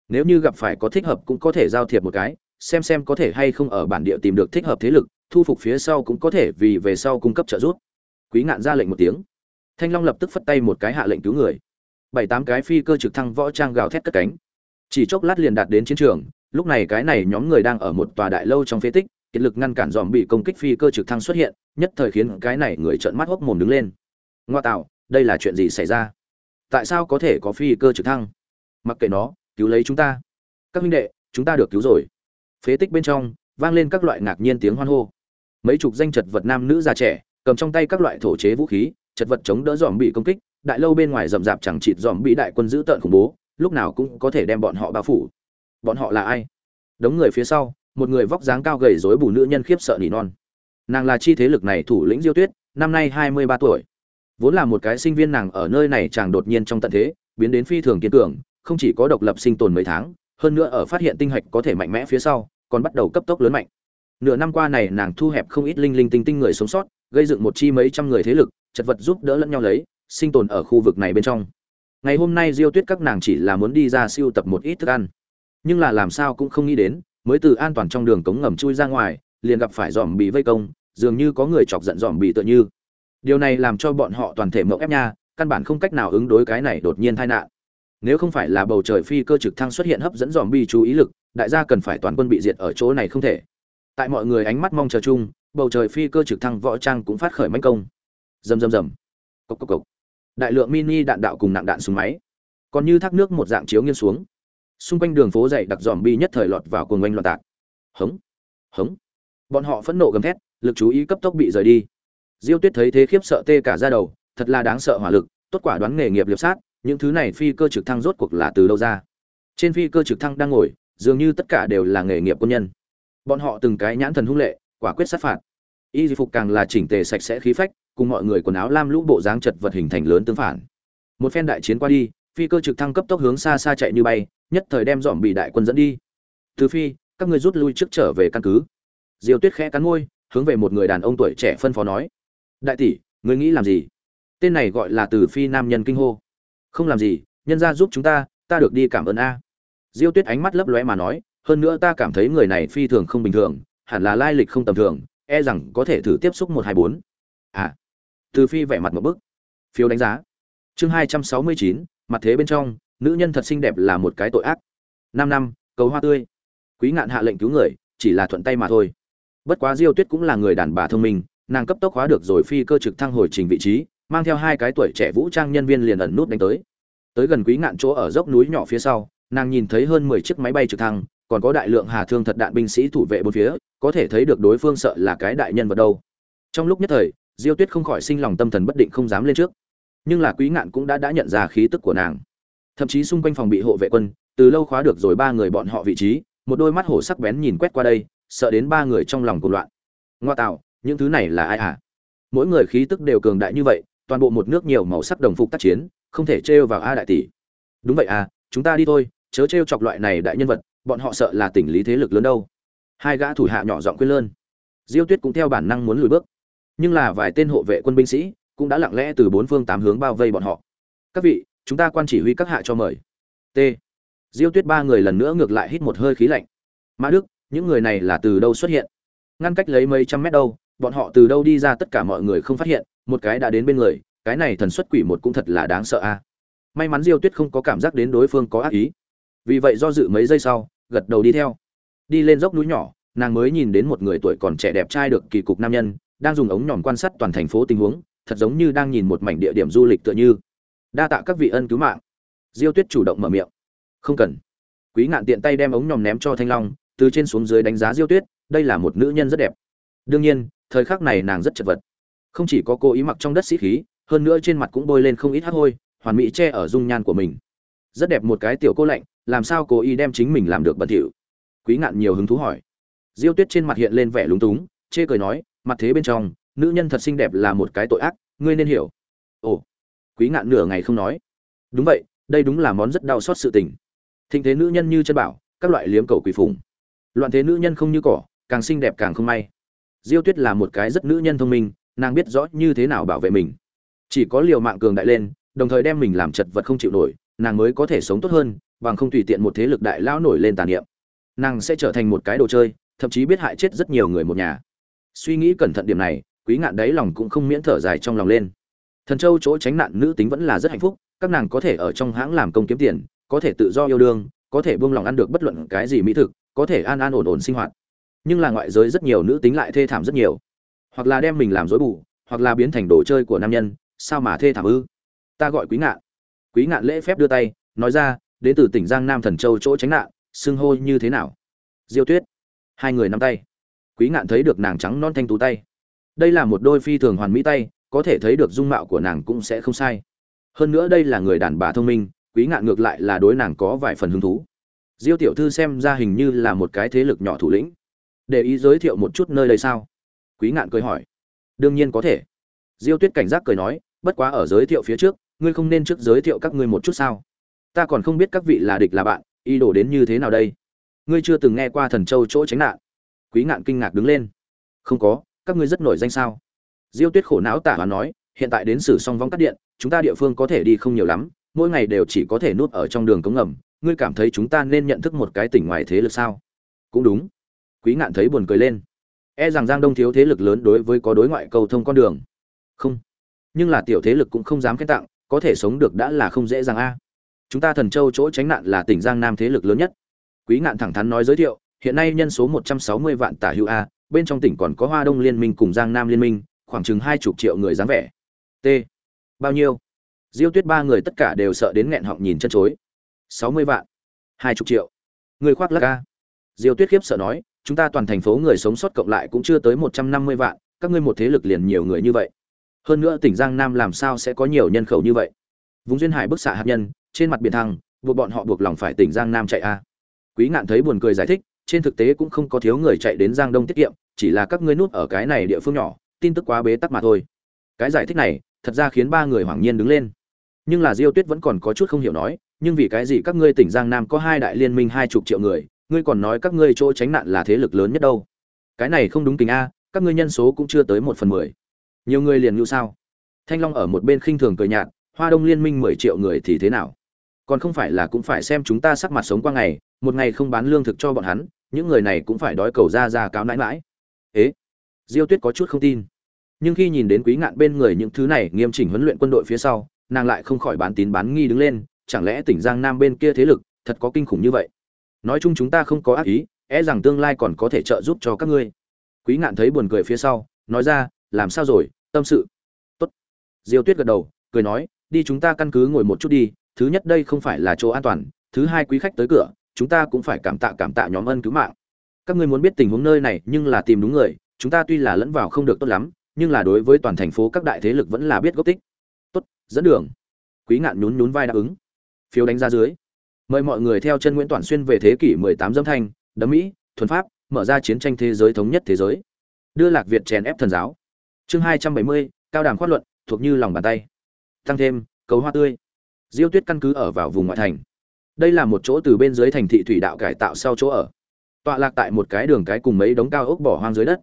Nếu như gặp phải có thích hợp cũng có thể giao thiệp một cái xem xem có thể hay không ở bản địa tìm được thích hợp thế lực, thu phục phía sau cũng có thể vì về sau cung cấp trợ giúp. Quý ngạn ra lệnh một tiếng. Thanh long lập tức phất tay một cái hạ lệnh cứu người. Bảy tám cái phi cơ trực thăng võ trang gào thét cất cánh. Chỉ chốc lát liền đạt đến chiến trường, lúc này cái này nhóm người đang ở một tòa đại lâu trong phế tích, kiệt lực ngăn cản dòm bị công kích phi cơ trực thăng xuất hiện, nhất thời khiến cái này người trợn mắt hốc mồm đứng lên. Ngoa tạo, đây là chuyện gì xảy ra? Tại sao có thể có phi cơ trực thăng? Mặc kệ nó, cứu lấy chúng ta. Các huynh đệ, chúng ta được cứu rồi phế tích bên trong, vang lên các loại ngạc nhiên tiếng hoan hô. Mấy chục danh chật vật nam nữ già trẻ, cầm trong tay các loại thổ chế vũ khí, chật vật chống đỡ dòm bị công kích, đại lâu bên ngoài rậm rạp chẳng chịt dòm bị đại quân giữ tợn khủng bố, lúc nào cũng có thể đem bọn họ bao phủ. Bọn họ là ai? Đống người phía sau, một người vóc dáng cao gầy rối bù nữ nhân khiếp sợ nỉ non. Nàng là chi thế lực này thủ lĩnh diêu tuyết, năm nay hai mươi ba tuổi. Vốn là một cái sinh viên nàng ở nơi này chàng đột nhiên trong tận thế, biến đến phi thường kiên cường, không chỉ có độc lập sinh tồn mấy tháng hơn nữa ở phát hiện tinh hạch có thể mạnh mẽ phía sau, còn bắt đầu cấp tốc lớn mạnh. Nửa năm qua này nàng thu hẹp không ít linh linh tinh tinh người sống sót, gây dựng một chi mấy trăm người thế lực, chật vật giúp đỡ lẫn nhau lấy, sinh tồn ở khu vực này bên trong. Ngày hôm nay diêu tuyết các nàng chỉ là muốn đi ra siêu tập một ít thức ăn. Nhưng là làm sao cũng không nghĩ đến, mới từ an toàn trong đường cống ngầm chui ra ngoài, liền gặp phải dòm bị vây công, dường như có người chọc giận dòm bị tựa như. Điều này làm cho bọn họ toàn thể mộng ép nha, căn bản không cách nào ứng đối cái này đột nhiên tai nạn nếu không phải là bầu trời phi cơ trực thăng xuất hiện hấp dẫn dòm bi chú ý lực, đại gia cần phải toàn quân bị diệt ở chỗ này không thể. Tại mọi người ánh mắt mong chờ chung, bầu trời phi cơ trực thăng võ trang cũng phát khởi manh công. Rầm rầm rầm. Cốc cốc cốc. đại lượng mini đạn đạo cùng nặng đạn súng máy. Còn như thác nước một dạng chiếu nghiêng xuống. Xung quanh đường phố dày đặc dòm bi nhất thời lọt vào cuồng oanh loạn tạc. Hống hống. Bọn họ phẫn nộ gầm thét, lực chú ý cấp tốc bị rời đi. Diêu tuyết thấy thế khiếp sợ tê cả ra đầu, thật là đáng sợ hỏa lực, tốt quả đoán nghề nghiệp liệp sát những thứ này phi cơ trực thăng rốt cuộc là từ đâu ra? Trên phi cơ trực thăng đang ngồi, dường như tất cả đều là nghề nghiệp quân nhân. Bọn họ từng cái nhãn thần hung lệ, quả quyết sát phạt. Y phục càng là chỉnh tề sạch sẽ khí phách, cùng mọi người quần áo lam lũ bộ dáng chật vật hình thành lớn tương phản. Một phen đại chiến qua đi, phi cơ trực thăng cấp tốc hướng xa xa chạy như bay, nhất thời đem dọn bị đại quân dẫn đi. Từ phi, các ngươi rút lui trước trở về căn cứ. Diều tuyết khẽ cắn môi, hướng về một người đàn ông tuổi trẻ phân phó nói. Đại tỷ, ngươi nghĩ làm gì? Tên này gọi là từ phi nam nhân kinh hô không làm gì, nhân ra giúp chúng ta ta được đi cảm ơn a. Diêu tuyết ánh mắt lấp lóe mà nói, hơn nữa ta cảm thấy người này phi thường không bình thường, hẳn là lai lịch không tầm thường e rằng có thể thử tiếp xúc một hai bốn. À từ phi vẻ mặt một bức. Phiếu đánh giá. Chương hai trăm sáu mươi chín, mặt thế bên trong, nữ nhân thật xinh đẹp là một cái tội ác. Năm năm, cầu hoa tươi. Quý ngạn hạ lệnh cứu người, chỉ là thuận tay mà thôi. Bất quá diêu tuyết cũng là người đàn bà thông minh, nàng cấp tốc hóa được rồi phi cơ trực thăng hồi trình vị trí mang theo hai cái tuổi trẻ vũ trang nhân viên liền ẩn nút đánh tới. Tới gần quý ngạn chỗ ở dốc núi nhỏ phía sau, nàng nhìn thấy hơn mười chiếc máy bay trực thăng, còn có đại lượng hà thương thật đạn binh sĩ thủ vệ bốn phía, có thể thấy được đối phương sợ là cái đại nhân vật đâu. Trong lúc nhất thời, diêu tuyết không khỏi sinh lòng tâm thần bất định không dám lên trước. Nhưng là quý ngạn cũng đã đã nhận ra khí tức của nàng. Thậm chí xung quanh phòng bị hộ vệ quân, từ lâu khóa được rồi ba người bọn họ vị trí, một đôi mắt hổ sắc bén nhìn quét qua đây, sợ đến ba người trong lòng cuồng loạn. Ngoa tạo, những thứ này là ai à mỗi người khí tức đều cường đại như vậy toàn bộ một nước nhiều màu sắc đồng phục tác chiến, không thể trêu vào a đại tỷ. Đúng vậy à chúng ta đi thôi, chớ trêu chọc loại này đại nhân vật, bọn họ sợ là tỉnh lý thế lực lớn đâu. Hai gã thủ hạ nhỏ giọng quên lơn. Diêu tuyết cũng theo bản năng muốn lùi bước. Nhưng là vài tên hộ vệ quân binh sĩ cũng đã lặng lẽ từ bốn phương tám hướng bao vây bọn họ. Các vị, chúng ta quan chỉ huy các hạ cho mời. T. Diêu tuyết ba người lần nữa ngược lại hít một hơi khí lạnh. Mã đức, những người này là từ đâu xuất hiện? Ngăn cách lấy mấy trăm mét đâu bọn họ từ đâu đi ra tất cả mọi người không phát hiện, một cái đã đến bên người, cái này thần xuất quỷ một cũng thật là đáng sợ a. May mắn diêu tuyết không có cảm giác đến đối phương có ác ý. Vì vậy do dự mấy giây sau, gật đầu đi theo. Đi lên dốc núi nhỏ, nàng mới nhìn đến một người tuổi còn trẻ đẹp trai được kỳ cục nam nhân, đang dùng ống nhòm quan sát toàn thành phố tình huống, thật giống như đang nhìn một mảnh địa điểm du lịch tựa như. Đa tạ các vị ân cứu mạng. Diêu tuyết chủ động mở miệng. Không cần. Quý ngạn tiện tay đem ống nhòm ném cho thanh long, từ trên xuống dưới đánh giá diêu tuyết, đây là một nữ nhân rất đẹp. Đương nhiên thời khắc này nàng rất chật vật. Không chỉ có cô ý mặc trong đất sĩ khí, hơn nữa trên mặt cũng bôi lên không ít hắc hôi, hoàn mỹ che ở dung nhan của mình. Rất đẹp một cái tiểu cô lạnh, làm sao cô ý đem chính mình làm được bẩn thỉu? Quý ngạn nhiều hứng thú hỏi. Diêu tuyết trên mặt hiện lên vẻ lúng túng, chê cười nói, mặt thế bên trong, nữ nhân thật xinh đẹp là một cái tội ác, ngươi nên hiểu. Ồ, quý ngạn nửa ngày không nói. Đúng vậy, đây đúng là món rất đau xót sự tình. Thịnh thế nữ nhân như chân bảo, các loại liếm cầu quỳ phùng. Loạn thế nữ nhân không như cỏ, càng xinh đẹp càng không may diêu tuyết là một cái rất nữ nhân thông minh, nàng biết rõ như thế nào bảo vệ mình. Chỉ có liều mạng cường đại lên, đồng thời đem mình làm chật vật không chịu nổi, nàng mới có thể sống tốt hơn, bằng không tùy tiện một thế lực đại lão nổi lên tàn niệm. Nàng sẽ trở thành một cái đồ chơi, thậm chí biết hại chết rất nhiều người một nhà. Suy nghĩ cẩn thận điểm này, quý ngạn đáy lòng cũng không miễn thở dài trong lòng lên. Thần châu chỗ tránh nạn nữ tính vẫn là rất hạnh phúc, các nàng có thể ở trong hãng làm công kiếm tiền, có thể tự do yêu đương, có thể buông lòng ăn được bất luận cái gì mỹ thực, có thể an an ổn ổn sinh hoạt nhưng là ngoại giới rất nhiều nữ tính lại thê thảm rất nhiều. Hoặc là đem mình làm dối bù, hoặc là biến thành đồ chơi của nam nhân, sao mà thê thảm ư? Ta gọi quý ngạn. Quý ngạn lễ phép đưa tay, nói ra, đến từ tỉnh giang nam thần châu chỗ tránh nạn, xưng hô như thế nào? Diêu tuyết. Hai người nắm tay. Quý ngạn thấy được nàng trắng non thanh tú tay. Đây là một đôi phi thường hoàn mỹ tay, có thể thấy được dung mạo của nàng cũng sẽ không sai. Hơn nữa đây là người đàn bà thông minh, quý ngạn ngược lại là đối nàng có vài phần hứng thú. Diêu tiểu thư xem ra hình như là một cái thế lực nhỏ thủ lĩnh để ý giới thiệu một chút nơi đây sao? Quý ngạn cười hỏi. Đương nhiên có thể. Diêu tuyết cảnh giác cười nói, bất quá ở giới thiệu phía trước, ngươi không nên trước giới thiệu các ngươi một chút sao? Ta còn không biết các vị là địch là bạn, ý đồ đến như thế nào đây? Ngươi chưa từng nghe qua thần châu chỗ tránh nạn. Quý ngạn kinh ngạc đứng lên. Không có, các ngươi rất nổi danh sao? Diêu tuyết khổ não tả và nói, hiện tại đến sử song vong cắt điện, chúng ta địa phương có thể đi không nhiều lắm, mỗi ngày đều chỉ có thể núp ở trong đường cống ngầm. Ngươi cảm thấy chúng ta nên nhận thức một cái tỉnh ngoài thế lực sao? Cũng đúng quý ngạn thấy buồn cười lên. E rằng giang đông thiếu thế lực lớn đối với có đối ngoại cầu thông con đường. Không. Nhưng là tiểu thế lực cũng không dám khen tặng, có thể sống được đã là không dễ dàng a. Chúng ta thần châu chỗ tránh nạn là tỉnh giang nam thế lực lớn nhất. Quý ngạn thẳng thắn nói giới thiệu, hiện nay nhân số một trăm sáu mươi vạn tả hữu a, bên trong tỉnh còn có hoa đông liên minh cùng giang nam liên minh, khoảng chừng hai chục triệu người dáng vẻ. T. Bao nhiêu? Diêu tuyết ba người tất cả đều sợ đến nghẹn họng nhìn chân chối. Sáu mươi vạn. Hai chục triệu. Người khoác lắc a. diêu tuyết khiếp sợ nói chúng ta toàn thành phố người sống sót cộng lại cũng chưa tới một trăm năm mươi vạn, các ngươi một thế lực liền nhiều người như vậy. Hơn nữa tỉnh giang nam làm sao sẽ có nhiều nhân khẩu như vậy? Vùng duyên hải bức xạ hạt nhân, trên mặt biển thăng, buộc bọn họ buộc lòng phải tỉnh giang nam chạy a. Quý ngạn thấy buồn cười giải thích, trên thực tế cũng không có thiếu người chạy đến giang đông tiết kiệm, chỉ là các ngươi nút ở cái này địa phương nhỏ, tin tức quá bế tắc mà thôi. Cái giải thích này, thật ra khiến ba người hoảng nhiên đứng lên. Nhưng là diêu tuyết vẫn còn có chút không hiểu nói, nhưng vì cái gì các ngươi tỉnh giang nam có hai đại liên minh hai chục triệu người ngươi còn nói các ngươi chỗ tránh nạn là thế lực lớn nhất đâu. Cái này không đúng tình a, các ngươi nhân số cũng chưa tới một phần mười. Nhiều người liền như sao? Thanh long ở một bên khinh thường cười nhạt, hoa đông liên minh mười triệu người thì thế nào? Còn không phải là cũng phải xem chúng ta sắc mặt sống qua ngày, một ngày không bán lương thực cho bọn hắn, những người này cũng phải đói cầu ra ra cáo nãi mãi ế, diêu tuyết có chút không tin. Nhưng khi nhìn đến quý ngạn bên người những thứ này nghiêm chỉnh huấn luyện quân đội phía sau, nàng lại không khỏi bán tín bán nghi đứng lên, chẳng lẽ tỉnh giang nam bên kia thế lực thật có kinh khủng như vậy? Nói chung chúng ta không có ác ý e rằng tương lai còn có thể trợ giúp cho các ngươi. Quý ngạn thấy buồn cười phía sau, nói ra, làm sao rồi, tâm sự? Tốt. Diêu tuyết gật đầu, cười nói, đi chúng ta căn cứ ngồi một chút đi, thứ nhất đây không phải là chỗ an toàn, thứ hai quý khách tới cửa, chúng ta cũng phải cảm tạ cảm tạ nhóm ân cứu mạng. Các ngươi muốn biết tình huống nơi này, nhưng là tìm đúng người, chúng ta tuy là lẫn vào không được tốt lắm, nhưng là đối với toàn thành phố các đại thế lực vẫn là biết gốc tích. Tốt, dẫn đường. Quý ngạn nhún nhún vai đáp ứng. Phiếu đánh ra dưới mời mọi người theo chân nguyễn toàn xuyên về thế kỷ 18 dâm thanh đấm mỹ thuần pháp mở ra chiến tranh thế giới thống nhất thế giới. Đưa lạc việt chèn ép thần giáo. Chương 270, cao đẳng khoát luận thuộc như lòng bàn tay. Tăng thêm cầu hoa tươi. Diêu tuyết căn cứ ở vào vùng ngoại thành. Đây là một chỗ từ bên dưới thành thị thủy đạo cải tạo sau chỗ ở. Tọa lạc tại một cái đường cái cùng mấy đống cao ốc bỏ hoang dưới đất.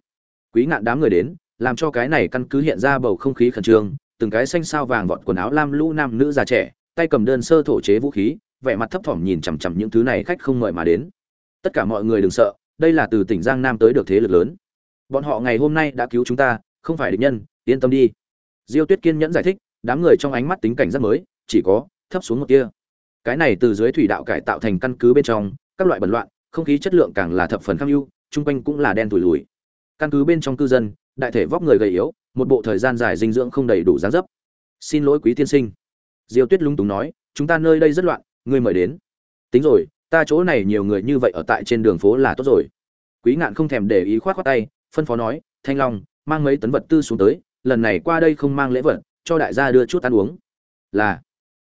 Quý ngạn đám người đến làm cho cái này căn cứ hiện ra bầu không khí khẩn trương từng cái xanh sao vàng vọt quần áo lam lũ nam nữ già trẻ tay cầm đơn sơ thổ chế vũ khí vẻ mặt thấp thỏm nhìn chằm chằm những thứ này khách không mời mà đến. Tất cả mọi người đừng sợ, đây là từ tỉnh giang nam tới được thế lực lớn. Bọn họ ngày hôm nay đã cứu chúng ta, không phải địch nhân, yên tâm đi. Diêu tuyết kiên nhẫn giải thích, đám người trong ánh mắt tính cảnh rất mới, chỉ có, thấp xuống một kia cái này từ dưới thủy đạo cải tạo thành căn cứ bên trong, các loại bẩn loạn, không khí chất lượng càng là thập phần kham ưu, chung quanh cũng là đen tủi lùi căn cứ bên trong cư dân, đại thể vóc người gầy yếu, một bộ thời gian dài dinh dưỡng không đầy đủ dáng dấp. Xin lỗi quý tiên sinh. Diêu tuyết lung túng nói, chúng ta nơi đây rất loạn ngươi mời đến. Tính rồi, ta chỗ này nhiều người như vậy ở tại trên đường phố là tốt rồi. Quý ngạn không thèm để ý khoát khoát tay, phân phó nói, thanh long, mang mấy tấn vật tư xuống tới, lần này qua đây không mang lễ vật, cho đại gia đưa chút ăn uống. Là.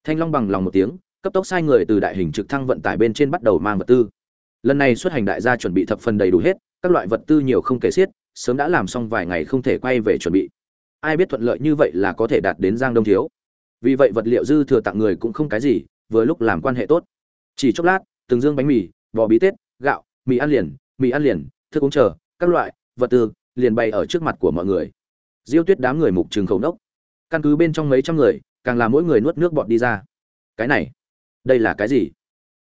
Thanh long bằng lòng một tiếng, cấp tốc sai người từ đại hình trực thăng vận tải bên trên bắt đầu mang vật tư. Lần này xuất hành đại gia chuẩn bị thập phần đầy đủ hết, các loại vật tư nhiều không kể xiết, sớm đã làm xong vài ngày không thể quay về chuẩn bị. Ai biết thuận lợi như vậy là có thể đạt đến giang đông thiếu. Vì vậy vật liệu dư thừa tặng người cũng không cái gì vừa lúc làm quan hệ tốt. Chỉ chốc lát, từng dương bánh mì, bò bí tết, gạo, mì ăn liền, mì ăn liền, thức uống chờ, các loại, vật tư, liền bày ở trước mặt của mọi người. Diêu tuyết đám người mục trường khẩu nốc. Căn cứ bên trong mấy trăm người, càng là mỗi người nuốt nước bọt đi ra. Cái này, đây là cái gì?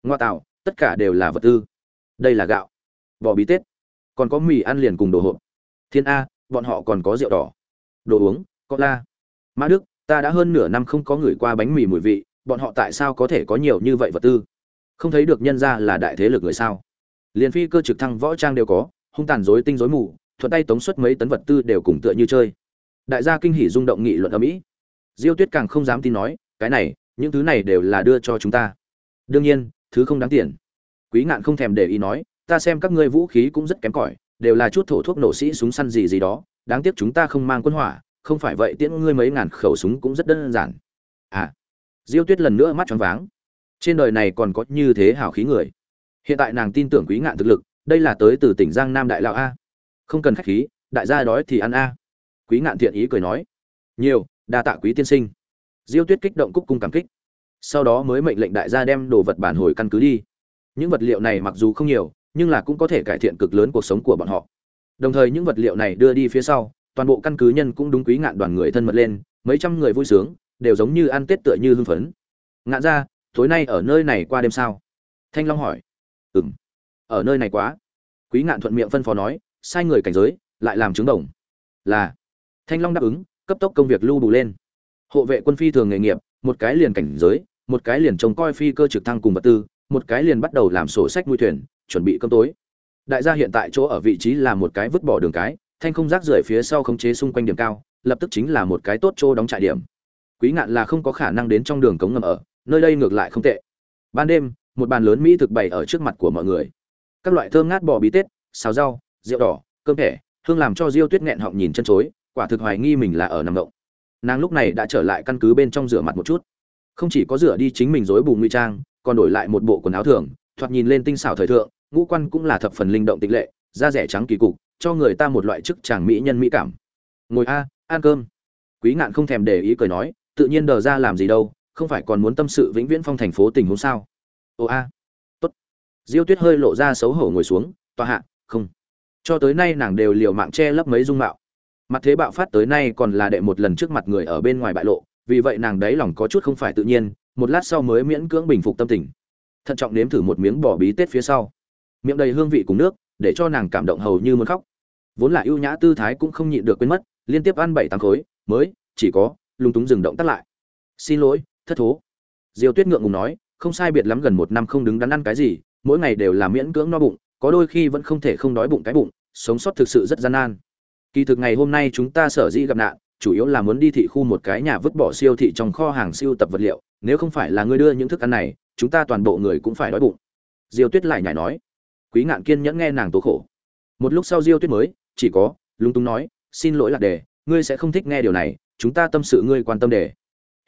Ngoa tạo, tất cả đều là vật tư. Đây là gạo, bò bí tết. Còn có mì ăn liền cùng đồ hộp. Thiên a, bọn họ còn có rượu đỏ, đồ uống, có la. Mã đức, ta đã hơn nửa năm không có gửi qua bánh mì mùi vị bọn họ tại sao có thể có nhiều như vậy vật tư? Không thấy được nhân ra là đại thế lực người sao? Liền phi cơ trực thăng võ trang đều có, hung tàn dối tinh dối mù, thuận tay tống xuất mấy tấn vật tư đều cùng tựa như chơi. Đại gia kinh hỉ rung động nghị luận ở mỹ. Diêu tuyết càng không dám tin nói, cái này, những thứ này đều là đưa cho chúng ta. Đương nhiên, thứ không đáng tiền. Quý ngạn không thèm để ý nói, ta xem các ngươi vũ khí cũng rất kém cỏi, đều là chút thổ thuốc nổ sĩ súng săn gì gì đó, đáng tiếc chúng ta không mang quân hỏa, không phải vậy tiễn ngươi mấy ngàn khẩu súng cũng rất đơn giản. À diêu tuyết lần nữa mắt choáng váng. Trên đời này còn có như thế hảo khí người. Hiện tại nàng tin tưởng quý ngạn thực lực, đây là tới từ tỉnh giang nam đại lão a. Không cần khách khí, đại gia đói thì ăn a. Quý ngạn thiện ý cười nói. Nhiều, đa tạ quý tiên sinh. Diêu tuyết kích động cúc cung cảm kích. Sau đó mới mệnh lệnh đại gia đem đồ vật bản hồi căn cứ đi. Những vật liệu này mặc dù không nhiều, nhưng là cũng có thể cải thiện cực lớn cuộc sống của bọn họ. Đồng thời những vật liệu này đưa đi phía sau, toàn bộ căn cứ nhân cũng đúng quý ngạn đoàn người thân mật lên, mấy trăm người vui sướng đều giống như ăn tết tựa như hưng phấn. Ngạn ra, tối nay ở nơi này qua đêm sao? Thanh long hỏi. Ừng ở nơi này quá. Quý ngạn thuận miệng phân phó nói, sai người cảnh giới, lại làm chứng đồng. Là. Thanh long đáp ứng, cấp tốc công việc lưu bù lên. Hộ vệ quân phi thường nghề nghiệp, một cái liền cảnh giới, một cái liền trông coi phi cơ trực thăng cùng vật tư, một cái liền bắt đầu làm sổ sách nuôi thuyền, chuẩn bị cơm tối. Đại gia hiện tại chỗ ở vị trí là một cái vứt bỏ đường cái, thanh không rác rưởi phía sau khống chế xung quanh điểm cao, lập tức chính là một cái tốt chỗ đóng trại điểm quý ngạn là không có khả năng đến trong đường cống ngầm ở, nơi đây ngược lại không tệ. Ban đêm, một bàn lớn mỹ thực bày ở trước mặt của mọi người. Các loại thơm ngát bò bí tết, xào rau, rượu đỏ, cơm thẻ, hương làm cho diêu tuyết nghẹn họng nhìn chân chối, quả thực hoài nghi mình là ở nằm động. Nàng lúc này đã trở lại căn cứ bên trong rửa mặt một chút. Không chỉ có rửa đi chính mình dối bù nguy trang, còn đổi lại một bộ quần áo thường, thoạt nhìn lên tinh xảo thời thượng, ngũ quan cũng là thập phần linh động tịch lệ, da rẻ trắng kỳ cục, cho người ta một loại chức chàng mỹ nhân mỹ cảm. Ngồi a, ăn cơm. Quý ngạn không thèm để ý cười nói tự nhiên đờ ra làm gì đâu, không phải còn muốn tâm sự vĩnh viễn phong thành phố tình huống sao? Ồ a, tốt. Diêu tuyết hơi lộ ra xấu hổ ngồi xuống, tòa hạ, không. Cho tới nay nàng đều liều mạng che lấp mấy dung mạo. Mặt thế bạo phát tới nay còn là đệ một lần trước mặt người ở bên ngoài bại lộ, vì vậy nàng đấy lòng có chút không phải tự nhiên, một lát sau mới miễn cưỡng bình phục tâm tình. Thận trọng nếm thử một miếng bỏ bí tết phía sau. Miệng đầy hương vị cùng nước, để cho nàng cảm động hầu như muốn khóc. Vốn là ưu nhã tư thái cũng không nhịn được quên mất, liên tiếp ăn bảy tám khối, mới, chỉ có lung túng dừng động tắt lại. Xin lỗi, thất thố. Diêu tuyết ngượng ngùng nói, không sai biệt lắm gần một năm không đứng đắn ăn cái gì, mỗi ngày đều là miễn cưỡng no bụng, có đôi khi vẫn không thể không đói bụng cái bụng, sống sót thực sự rất gian nan. Kỳ thực ngày hôm nay chúng ta sở dĩ gặp nạn, chủ yếu là muốn đi thị khu một cái nhà vứt bỏ siêu thị trong kho hàng siêu tập vật liệu, nếu không phải là ngươi đưa những thức ăn này, chúng ta toàn bộ người cũng phải đói bụng. Diêu tuyết lại nhảy nói. Quý ngạn kiên nhẫn nghe nàng tố khổ. Một lúc sau diêu tuyết mới, chỉ có, lúng túng nói, xin lỗi lạc đề, ngươi sẽ không thích nghe điều này chúng ta tâm sự ngươi quan tâm để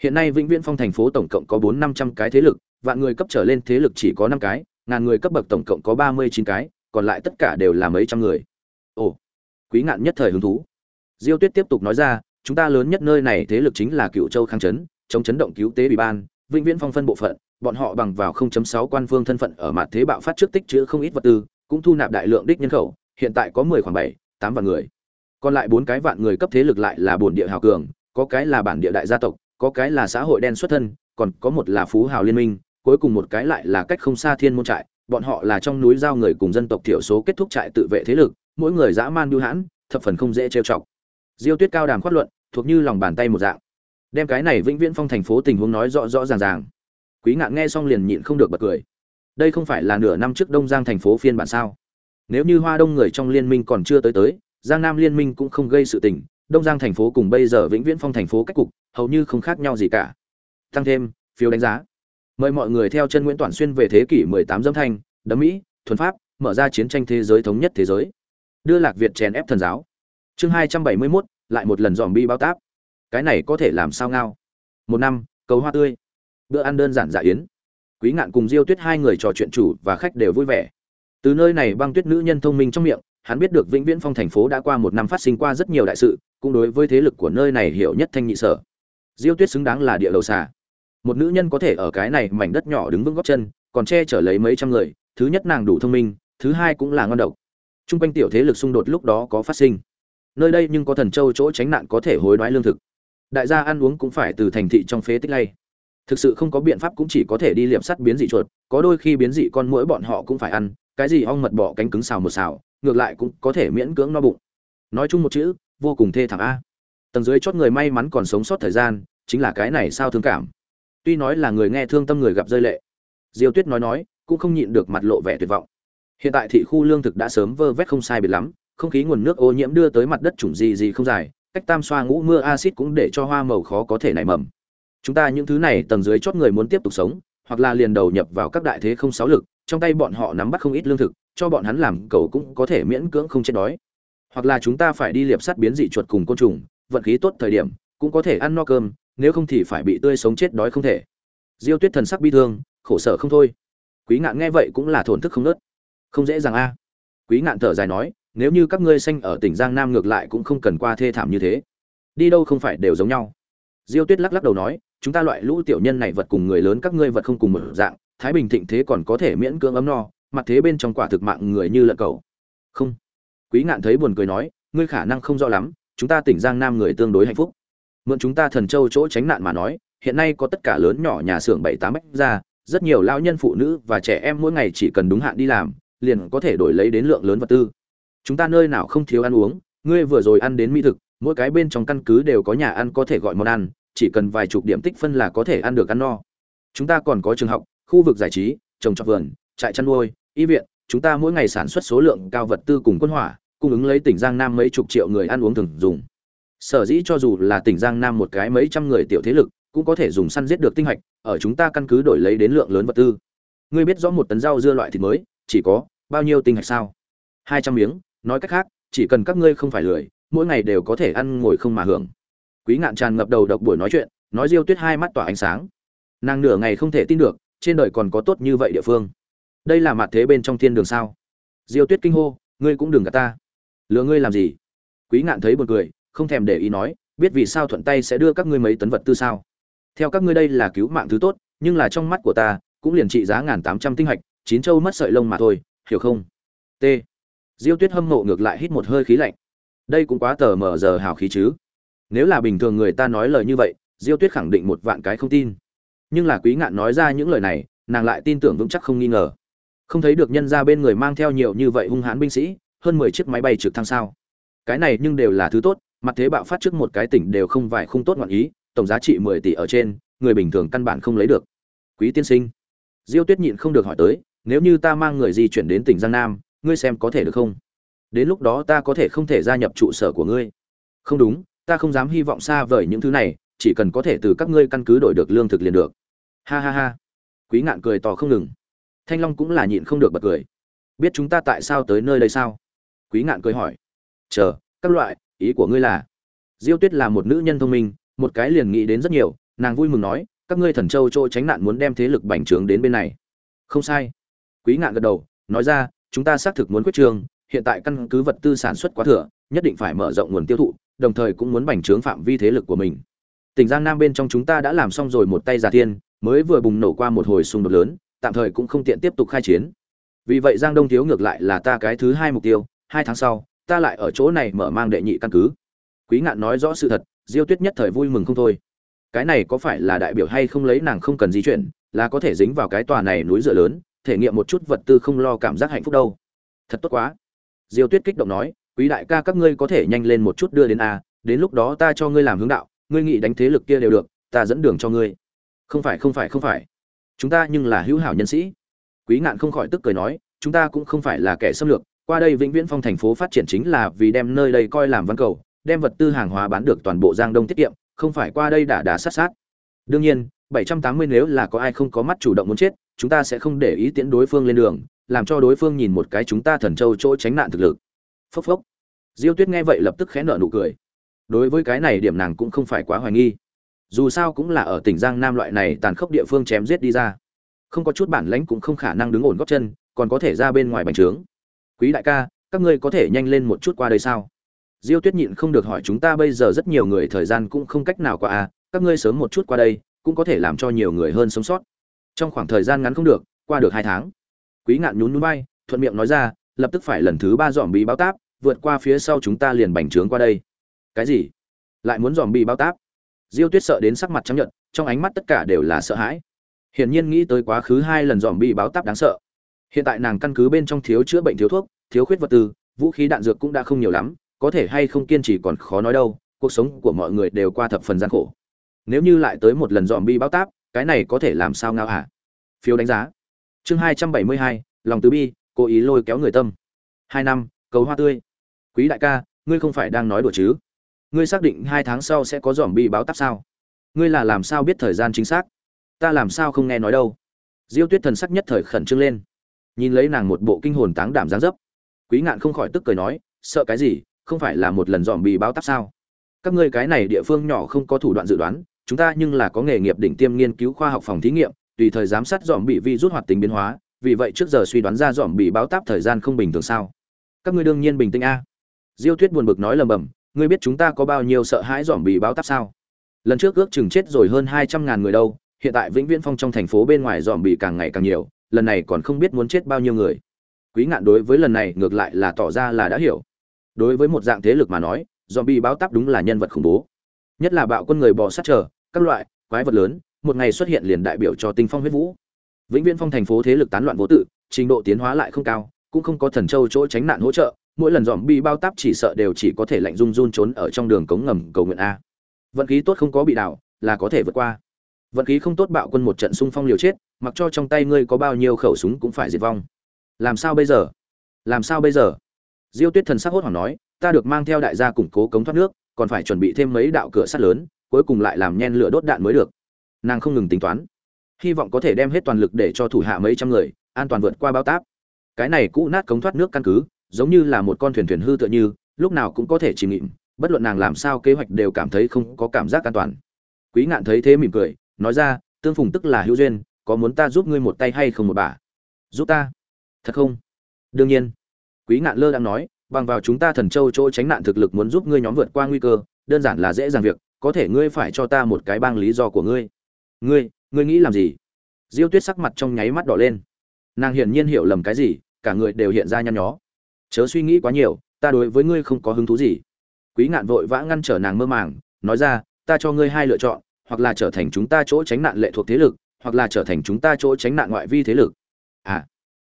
hiện nay vĩnh viễn phong thành phố tổng cộng có bốn năm trăm cái thế lực vạn người cấp trở lên thế lực chỉ có năm cái ngàn người cấp bậc tổng cộng có ba mươi chín cái còn lại tất cả đều là mấy trăm người. Ồ quý ngạn nhất thời hứng thú. Diêu tuyết tiếp tục nói ra chúng ta lớn nhất nơi này thế lực chính là cựu châu kháng chấn chống chấn động cứu tế ủy ban vĩnh viễn phong phân bộ phận bọn họ bằng vào 0.6 quan phương thân phận ở mặt thế bạo phát trước tích chứa không ít vật tư cũng thu nạp đại lượng đích nhân khẩu hiện tại có 10 khoảng 7, 8 vạn người. Còn lại bốn cái vạn người cấp thế lực lại là bổn địa hào cường có cái là bản địa đại gia tộc, có cái là xã hội đen xuất thân, còn có một là phú hào liên minh, cuối cùng một cái lại là cách không xa thiên môn trại, bọn họ là trong núi giao người cùng dân tộc thiểu số kết thúc trại tự vệ thế lực, mỗi người dã man bưu hãn, thập phần không dễ trêu chọc. Diêu tuyết cao đàm khoát luận, thuộc như lòng bàn tay một dạng. Đem cái này vĩnh viễn phong thành phố tình huống nói rõ rõ ràng ràng. Quý ngạn nghe xong liền nhịn không được bật cười. Đây không phải là nửa năm trước đông giang thành phố phiên bản sao? Nếu như hoa đông người trong liên minh còn chưa tới tới, giang nam liên minh cũng không gây sự tình đông giang thành phố cùng bây giờ vĩnh viễn phong thành phố cách cục hầu như không khác nhau gì cả. Tăng thêm phiếu đánh giá. Mời mọi người theo chân nguyễn toàn xuyên về thế kỷ 18 dâm thanh đấm mỹ thuần pháp mở ra chiến tranh thế giới thống nhất thế giới. Đưa lạc việt chèn ép thần giáo. Chương 271, lại một lần dòm bi bao táp. Cái này có thể làm sao ngao? Một năm cầu hoa tươi. Bữa ăn đơn giản dạ yến. Quý ngạn cùng diêu tuyết hai người trò chuyện chủ và khách đều vui vẻ. Từ nơi này băng tuyết nữ nhân thông minh trong miệng hắn biết được vĩnh viễn phong thành phố đã qua một năm phát sinh qua rất nhiều đại sự cũng đối với thế lực của nơi này hiểu nhất thanh nhị sở. Diêu tuyết xứng đáng là địa đầu xà. Một nữ nhân có thể ở cái này mảnh đất nhỏ đứng vững góc chân, còn che chở lấy mấy trăm người, thứ nhất nàng đủ thông minh, thứ hai cũng là ngon độc. T r u n g quanh tiểu thế lực xung đột lúc đó có phát sinh. Nơi đây nhưng có thần châu chỗ tránh nạn có thể hối đoái lương thực. Đại gia ăn uống cũng phải từ thành thị trong phế tích lay. Thực sự không có biện pháp cũng chỉ có thể đi liệm sắt biến dị chuột, có đôi khi biến dị con mũi bọn họ cũng phải ăn, cái gì ong mật bỏ cánh cứng xào một xào, ngược lại cũng có thể miễn cưỡng no bụng. Nói chung một chữ vô cùng thê thảm a. Tầng dưới chót người may mắn còn sống sót thời gian, chính là cái này sao thương cảm. Tuy nói là người nghe thương tâm người gặp rơi lệ, diêu tuyết nói nói, cũng không nhịn được mặt lộ vẻ tuyệt vọng. Hiện tại thị khu lương thực đã sớm vơ vét không sai biệt lắm, không khí nguồn nước ô nhiễm đưa tới mặt đất chủng gì gì không dài, cách tam xoa ngũ mưa axit cũng để cho hoa màu khó có thể nảy mầm. Chúng ta những thứ này tầng dưới chót người muốn tiếp tục sống, hoặc là liền đầu nhập vào các đại thế không sáu lực, trong tay bọn họ nắm bắt không ít lương thực, cho bọn hắn làm cầu cũng có thể miễn cưỡng không chết đói hoặc là chúng ta phải đi liệp sắt biến dị chuột cùng côn trùng, vận khí tốt thời điểm, cũng có thể ăn no cơm, nếu không thì phải bị tươi sống chết đói không thể. Diêu tuyết thần sắc bi thương, khổ sở không thôi. Quý ngạn nghe vậy cũng là thổn thức không nớt. Không dễ dàng a. Quý ngạn thở dài nói, nếu như các ngươi sanh ở tỉnh giang nam ngược lại cũng không cần qua thê thảm như thế. Đi đâu không phải đều giống nhau. Diêu tuyết lắc lắc đầu nói, chúng ta loại lũ tiểu nhân này vật cùng người lớn các ngươi vật không cùng một dạng, thái bình thịnh thế còn có thể miễn cưỡng ấm no, mặt thế bên trong quả thực mạng người như lợn cầu. Không quý ngạn thấy buồn cười nói, ngươi khả năng không rõ lắm, chúng ta tỉnh giang nam người tương đối hạnh phúc. Mượn chúng ta thần châu chỗ tránh nạn mà nói, hiện nay có tất cả lớn nhỏ nhà xưởng bảy tám bách ra, rất nhiều lao nhân phụ nữ và trẻ em mỗi ngày chỉ cần đúng hạn đi làm, liền có thể đổi lấy đến lượng lớn vật tư. Chúng ta nơi nào không thiếu ăn uống, ngươi vừa rồi ăn đến mỹ thực, mỗi cái bên trong căn cứ đều có nhà ăn có thể gọi món ăn, chỉ cần vài chục điểm tích phân là có thể ăn được ăn no. Chúng ta còn có trường học, khu vực giải trí, trồng trọt vườn, trại chăn nuôi, y viện chúng ta mỗi ngày sản xuất số lượng cao vật tư cùng quân hỏa, cung ứng lấy tỉnh giang nam mấy chục triệu người ăn uống thường dùng. Sở dĩ cho dù là tỉnh giang nam một cái mấy trăm người tiểu thế lực, cũng có thể dùng săn giết được tinh hạch, ở chúng ta căn cứ đổi lấy đến lượng lớn vật tư. Ngươi biết rõ một tấn rau dưa loại thịt mới, chỉ có bao nhiêu tinh hạch sao? Hai trăm miếng, nói cách khác, chỉ cần các ngươi không phải lười, mỗi ngày đều có thể ăn ngồi không mà hưởng. Quý ngạn tràn ngập đầu độc buổi nói chuyện, nói diêu tuyết hai mắt tỏa ánh sáng. Nàng nửa ngày không thể tin được, trên đời còn có tốt như vậy địa phương đây là mặt thế bên trong thiên đường sao? Diêu tuyết kinh hô, ngươi cũng đừng gạt ta. Lừa ngươi làm gì? Quý ngạn thấy buồn cười, không thèm để ý nói, biết vì sao thuận tay sẽ đưa các ngươi mấy tấn vật tư sao? Theo các ngươi đây là cứu mạng thứ tốt, nhưng là trong mắt của ta, cũng liền trị giá ngàn tám trăm tinh hạch, chín châu mất sợi lông mà thôi, hiểu không? T. Diêu tuyết hâm mộ ngược lại hít một hơi khí lạnh. Đây cũng quá tờ mờ giờ hào khí chứ. Nếu là bình thường người ta nói lời như vậy, diêu tuyết khẳng định một vạn cái không tin. Nhưng là quý ngạn nói ra những lời này, nàng lại tin tưởng vững chắc không nghi ngờ không thấy được nhân ra bên người mang theo nhiều như vậy hung hãn binh sĩ, hơn mười chiếc máy bay trực thăng sao. Cái này nhưng đều là thứ tốt, mặt thế bạo phát trước một cái tỉnh đều không vài không tốt ngoạn ý, tổng giá trị mười tỷ ở trên, người bình thường căn bản không lấy được. Quý tiên sinh, diêu tuyết nhịn không được hỏi tới, nếu như ta mang người di chuyển đến tỉnh giang nam, ngươi xem có thể được không? Đến lúc đó ta có thể không thể gia nhập trụ sở của ngươi. Không đúng, ta không dám hy vọng xa vời những thứ này, chỉ cần có thể từ các ngươi căn cứ đổi được lương thực liền được. Ha ha ha. Quý ngạn cười to không ngừng thanh long cũng là nhịn không được bật cười. Biết chúng ta tại sao tới nơi đây sao? Quý ngạn cười hỏi. Chờ các loại ý của ngươi là? Diêu tuyết là một nữ nhân thông minh một cái liền nghĩ đến rất nhiều nàng vui mừng nói các ngươi thần châu chỗ tránh nạn muốn đem thế lực bành trướng đến bên này. Không sai. Quý ngạn gật đầu nói ra chúng ta xác thực muốn quyết trường, hiện tại căn cứ vật tư sản xuất quá thừa nhất định phải mở rộng nguồn tiêu thụ đồng thời cũng muốn bành trướng phạm vi thế lực của mình. Tỉnh giang nam bên trong chúng ta đã làm xong rồi một tay giả thiên mới vừa bùng nổ qua một hồi xung đột lớn tạm thời cũng không tiện tiếp tục khai chiến. Vì vậy giang đông thiếu ngược lại là ta cái thứ hai mục tiêu, hai tháng sau, ta lại ở chỗ này mở mang đệ nhị căn cứ. Quý ngạn nói rõ sự thật, diêu tuyết nhất thời vui mừng không thôi. Cái này có phải là đại biểu hay không lấy nàng không cần di chuyển, là có thể dính vào cái tòa này núi dựa lớn, thể nghiệm một chút vật tư không lo cảm giác hạnh phúc đâu. Thật tốt quá. Diêu tuyết kích động nói, quý đại ca, các ngươi có thể nhanh lên một chút đưa đến a, đến lúc đó ta cho ngươi làm hướng đạo, ngươi nghĩ đánh thế lực kia đều được, ta dẫn đường cho ngươi. Không phải không phải không phải chúng ta nhưng là hữu hảo nhân sĩ. Quý ngạn không khỏi tức cười nói, chúng ta cũng không phải là kẻ xâm lược, qua đây vĩnh viễn phong thành phố phát triển chính là vì đem nơi đây coi làm văn cầu, đem vật tư hàng hóa bán được toàn bộ giang đông tiết kiệm, không phải qua đây đả đá sát sát. Đương nhiên 780 nếu là có ai không có mắt chủ động muốn chết, chúng ta sẽ không để ý tiễn đối phương lên đường, làm cho đối phương nhìn một cái chúng ta thần châu chỗ tránh nạn thực lực. Phốc phốc. Diêu tuyết nghe vậy lập tức khẽ nở nụ cười. Đối với cái này điểm nàng cũng không phải quá hoài nghi dù sao cũng là ở tỉnh giang nam loại này tàn khốc địa phương chém giết đi ra. Không có chút bản lãnh cũng không khả năng đứng ổn góc chân, còn có thể ra bên ngoài bành trướng. Quý đại ca, các ngươi có thể nhanh lên một chút qua đây sao? Diêu tuyết nhịn không được hỏi chúng ta bây giờ rất nhiều người thời gian cũng không cách nào qua à các ngươi sớm một chút qua đây, cũng có thể làm cho nhiều người hơn sống sót. Trong khoảng thời gian ngắn không được, qua được hai tháng. Quý ngạn nhún nhún bay thuận miệng nói ra, lập tức phải lần thứ ba dòm bị báo táp, vượt qua phía sau chúng ta liền bành trướng qua đây. Cái gì? Lại muốn dòm bị báo táp? Diêu tuyết sợ đến sắc mặt trắng nhợt, trong ánh mắt tất cả đều là sợ hãi. Hiển nhiên nghĩ tới quá khứ hai lần dòm bị báo táp đáng sợ. Hiện tại nàng căn cứ bên trong thiếu chữa bệnh thiếu thuốc, thiếu khuyết vật tư, vũ khí đạn dược cũng đã không nhiều lắm, có thể hay không kiên trì còn khó nói đâu, cuộc sống của mọi người đều qua thập phần gian khổ. Nếu như lại tới một lần dòm bị báo táp, cái này có thể làm sao ngao hả? Phiếu đánh giá. Chương hai trăm bảy mươi hai, lòng tứ bi, cố ý lôi kéo người tâm. Hai năm, cầu hoa tươi. Quý đại ca, ngươi không phải đang nói đùa chứ? Ngươi xác định hai tháng sau sẽ có dòm bi báo táp sao? Ngươi là làm sao biết thời gian chính xác? Ta làm sao không nghe nói đâu? Diêu tuyết thần sắc nhất thời khẩn trương lên. Nhìn lấy nàng một bộ kinh hồn táng đảm dáng dấp. Quý ngạn không khỏi tức cười nói, sợ cái gì? Không phải là một lần dòm bị báo táp sao? Các ngươi cái này địa phương nhỏ không có thủ đoạn dự đoán, chúng ta nhưng là có nghề nghiệp đỉnh tiêm nghiên cứu khoa học phòng thí nghiệm, tùy thời giám sát dòm bị vi rút hoạt tính biến hóa, vì vậy trước giờ suy đoán ra dòm bị báo táp thời gian không bình thường sao? Các ngươi đương nhiên bình tĩnh a. Diêu tuyết buồn bực nói lầm bầm ngươi biết chúng ta có bao nhiêu sợ hãi dòm bị báo táp sao? Lần trước ước chừng chết rồi hơn hai trăm ngàn người đâu, hiện tại vĩnh viễn phong trong thành phố bên ngoài dòm bị càng ngày càng nhiều, lần này còn không biết muốn chết bao nhiêu người. Quý ngạn đối với lần này ngược lại là tỏ ra là đã hiểu. Đối với một dạng thế lực mà nói, dòm bị báo táp đúng là nhân vật khủng bố. Nhất là bạo quân người bò sát trở các loại, quái vật lớn, một ngày xuất hiện liền đại biểu cho tinh phong huyết vũ. Vĩnh viễn phong thành phố thế lực tán loạn vô tự, trình độ tiến hóa lại không cao, cũng không có thần châu chỗ tránh nạn hỗ trợ mỗi lần dòm bị bao táp chỉ sợ đều chỉ có thể lạnh run run trốn ở trong đường cống ngầm cầu nguyện a. Vận khí tốt không có bị đảo, là có thể vượt qua. Vận khí không tốt bạo quân một trận xung phong liều chết, mặc cho trong tay ngươi có bao nhiêu khẩu súng cũng phải diệt vong. Làm sao bây giờ? Làm sao bây giờ? Diêu tuyết thần sắc hốt hoảng nói, ta được mang theo đại gia củng cố cống thoát nước, còn phải chuẩn bị thêm mấy đạo cửa sắt lớn, cuối cùng lại làm nhen lửa đốt đạn mới được. Nàng không ngừng tính toán. Hy vọng có thể đem hết toàn lực để cho thủ hạ mấy trăm người, an toàn vượt qua bao táp. Cái này cũ nát cống thoát nước căn cứ giống như là một con thuyền thuyền hư tựa như, lúc nào cũng có thể chìm nghịm bất luận nàng làm sao kế hoạch đều cảm thấy không có cảm giác an toàn. Quý ngạn thấy thế mỉm cười, nói ra, tương phùng tức là hữu duyên, có muốn ta giúp ngươi một tay hay không một bà? Giúp ta? Thật không? Đương nhiên. Quý ngạn lơ đang nói, bằng vào chúng ta thần châu chỗ tránh nạn thực lực muốn giúp ngươi nhóm vượt qua nguy cơ, đơn giản là dễ dàng việc, có thể ngươi phải cho ta một cái bang lý do của ngươi. Ngươi ngươi nghĩ làm gì? Diêu tuyết sắc mặt trong nháy mắt đỏ lên. Nàng hiển nhiên hiểu lầm cái gì, cả người đều hiện ra nhăn nhó chớ suy nghĩ quá nhiều, ta đối với ngươi không có hứng thú gì. Quý ngạn vội vã ngăn trở nàng mơ màng, nói ra, ta cho ngươi hai lựa chọn, hoặc là trở thành chúng ta chỗ tránh nạn lệ thuộc thế lực, hoặc là trở thành chúng ta chỗ tránh nạn ngoại vi thế lực. À.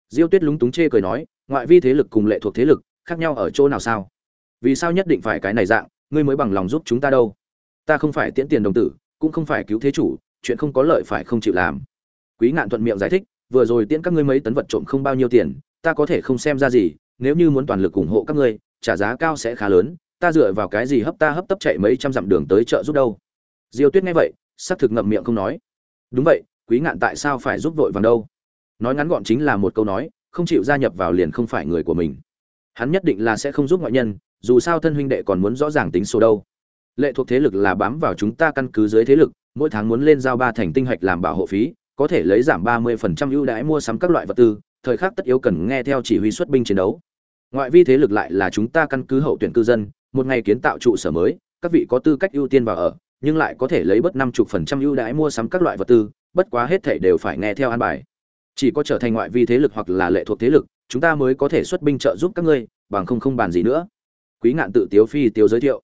Diêu tuyết lúng túng chê cười nói, ngoại vi thế lực cùng lệ thuộc thế lực khác nhau ở chỗ nào sao? Vì sao nhất định phải cái này dạng, ngươi mới bằng lòng giúp chúng ta đâu? Ta không phải tiễn tiền đồng tử, cũng không phải cứu thế chủ, chuyện không có lợi phải không chịu làm. Quý ngạn thuận miệng giải thích, vừa rồi tiễn các ngươi mấy tấn vật trộm không bao nhiêu tiền, ta có thể không xem ra gì nếu như muốn toàn lực ủng hộ các ngươi, trả giá cao sẽ khá lớn, ta dựa vào cái gì hấp ta hấp tấp chạy mấy trăm dặm đường tới chợ giúp đâu? Diêu tuyết nghe vậy, sắc thực ngậm miệng không nói. Đúng vậy, quý ngạn tại sao phải giúp vội vàng đâu? Nói ngắn gọn chính là một câu nói, không chịu gia nhập vào liền không phải người của mình. Hắn nhất định là sẽ không giúp ngoại nhân, dù sao thân huynh đệ còn muốn rõ ràng tính số đâu. Lệ thuộc thế lực là bám vào chúng ta căn cứ dưới thế lực, mỗi tháng muốn lên giao ba thành tinh hạch làm bảo hộ phí, có thể lấy giảm ba mươi phần trăm ưu đãi mua sắm các loại vật tư, thời khắc tất yếu cần nghe theo chỉ huy xuất binh chiến đấu ngoại vi thế lực lại là chúng ta căn cứ hậu tuyển cư dân, một ngày kiến tạo trụ sở mới, các vị có tư cách ưu tiên vào ở, nhưng lại có thể lấy bất năm chục phần trăm ưu đãi mua sắm các loại vật tư, bất quá hết thể đều phải nghe theo an bài. Chỉ có trở thành ngoại vi thế lực hoặc là lệ thuộc thế lực, chúng ta mới có thể xuất binh trợ giúp các ngươi, bằng không không bàn gì nữa. Quý ngạn tự tiếu phi tiếu giới thiệu.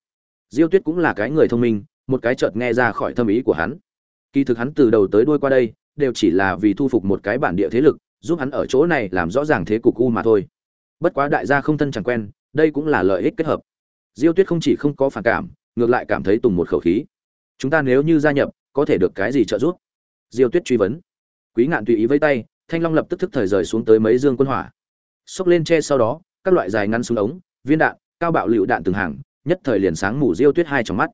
Diêu tuyết cũng là cái người thông minh, một cái chợt nghe ra khỏi thâm ý của hắn. Kỳ thực hắn từ đầu tới đuôi qua đây, đều chỉ là vì thu phục một cái bản địa thế lực, giúp hắn ở chỗ này làm rõ ràng thế cục u mà thôi bất quá đại gia không thân chẳng quen, đây cũng là lợi ích kết hợp. Diêu tuyết không chỉ không có phản cảm, ngược lại cảm thấy tùng một khẩu khí. Chúng ta nếu như gia nhập, có thể được cái gì trợ giúp? Diêu tuyết truy vấn. Quý ngạn tùy ý với tay, thanh long lập tức thức thời rời xuống tới mấy dương quân hỏa. Xốc lên tre sau đó, các loại dài ngăn xuống ống, viên đạn, cao bạo lựu đạn từng hàng, nhất thời liền sáng mù diêu tuyết hai trong mắt.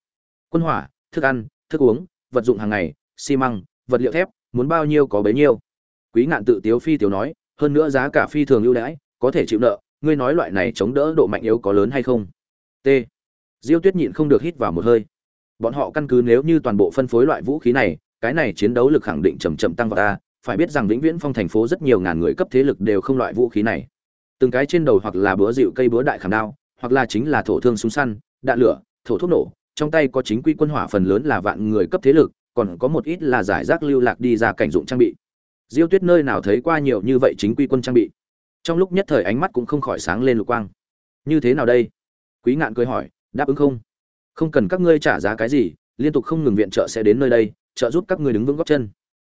Quân hỏa, thức ăn, thức uống, vật dụng hàng ngày, xi măng, vật liệu thép, muốn bao nhiêu có bấy nhiêu. Quý ngạn tự tiếu phi tiểu nói, hơn nữa giá cả phi thường ưu đãi có thể chịu nợ, ngươi nói loại này chống đỡ độ mạnh yếu có lớn hay không? T. Diêu tuyết nhịn không được hít vào một hơi. Bọn họ căn cứ nếu như toàn bộ phân phối loại vũ khí này, cái này chiến đấu lực khẳng định chầm chậm tăng vào ta. Phải biết rằng vĩnh viễn phong thành phố rất nhiều ngàn người cấp thế lực đều không loại vũ khí này. Từng cái trên đầu hoặc là búa dịu cây búa đại khảm đao, hoặc là chính là thổ thương súng săn, đạn lửa, thổ thuốc nổ, trong tay có chính quy quân hỏa phần lớn là vạn người cấp thế lực, còn có một ít là giải rác lưu lạc đi ra cảnh dụng trang bị. Diêu tuyết nơi nào thấy qua nhiều như vậy chính quy quân trang bị? Trong lúc nhất thời ánh mắt cũng không khỏi sáng lên lục quang. Như thế nào đây? Quý ngạn cười hỏi, đáp ứng không? Không cần các ngươi trả giá cái gì, liên tục không ngừng viện trợ sẽ đến nơi đây, trợ giúp các ngươi đứng vững góc chân.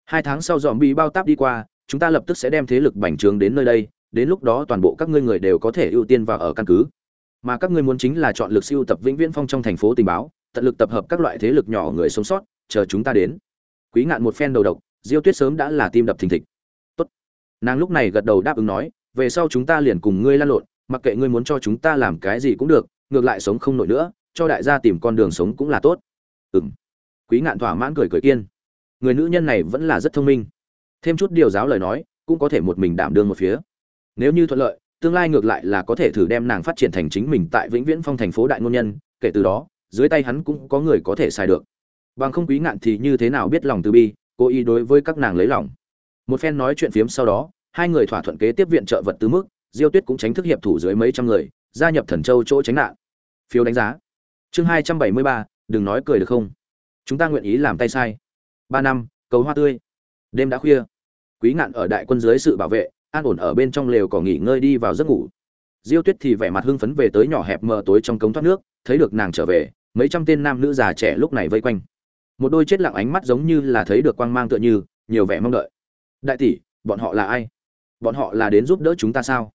Hai tháng sau dòm bị bao táp đi qua, chúng ta lập tức sẽ đem thế lực bành trướng đến nơi đây, đến lúc đó toàn bộ các ngươi người đều có thể ưu tiên vào ở căn cứ. Mà các ngươi muốn chính là chọn lực siêu tập vĩnh viễn phong trong thành phố tình báo, tận lực tập hợp các loại thế lực nhỏ người sống sót, chờ chúng ta đến. Quý ngạn một phen đầu độc, diêu tuyết sớm đã là tim đập thình thịch. Tốt. Nàng lúc này gật đầu đáp ứng nói về sau chúng ta liền cùng ngươi lan lộn, mặc kệ ngươi muốn cho chúng ta làm cái gì cũng được, ngược lại sống không nổi nữa, cho đại gia tìm con đường sống cũng là tốt. Ừng quý ngạn thỏa mãn cười cười kiên. Người nữ nhân này vẫn là rất thông minh. Thêm chút điều giáo lời nói, cũng có thể một mình đảm đương một phía. Nếu như thuận lợi, tương lai ngược lại là có thể thử đem nàng phát triển thành chính mình tại vĩnh viễn phong thành phố đại ngôn nhân, kể từ đó, dưới tay hắn cũng có người có thể xài được. Bằng không quý ngạn thì như thế nào biết lòng từ bi, cố ý đối với các nàng lấy lòng. Một phen nói chuyện phiếm sau đó hai người thỏa thuận kế tiếp viện trợ vật tư mức, diêu tuyết cũng tránh thức hiệp thủ dưới mấy trăm người, gia nhập thần châu chỗ tránh nạn. Phiếu đánh giá. Chương hai trăm bảy mươi ba, đừng nói cười được không? Chúng ta nguyện ý làm tay sai. Ba năm, cầu hoa tươi. Đêm đã khuya. Quý ngạn ở đại quân dưới sự bảo vệ, an ổn ở bên trong lều cỏ nghỉ ngơi đi vào giấc ngủ. Diêu tuyết thì vẻ mặt hưng phấn về tới nhỏ hẹp mờ tối trong cống thoát nước, thấy được nàng trở về, mấy trăm tên nam nữ già trẻ lúc này vây quanh. Một đôi chết lặng ánh mắt giống như là thấy được quang mang tựa như, nhiều vẻ mong đợi. Đại tỷ, bọn họ là ai? Bọn họ là đến giúp đỡ chúng ta sao?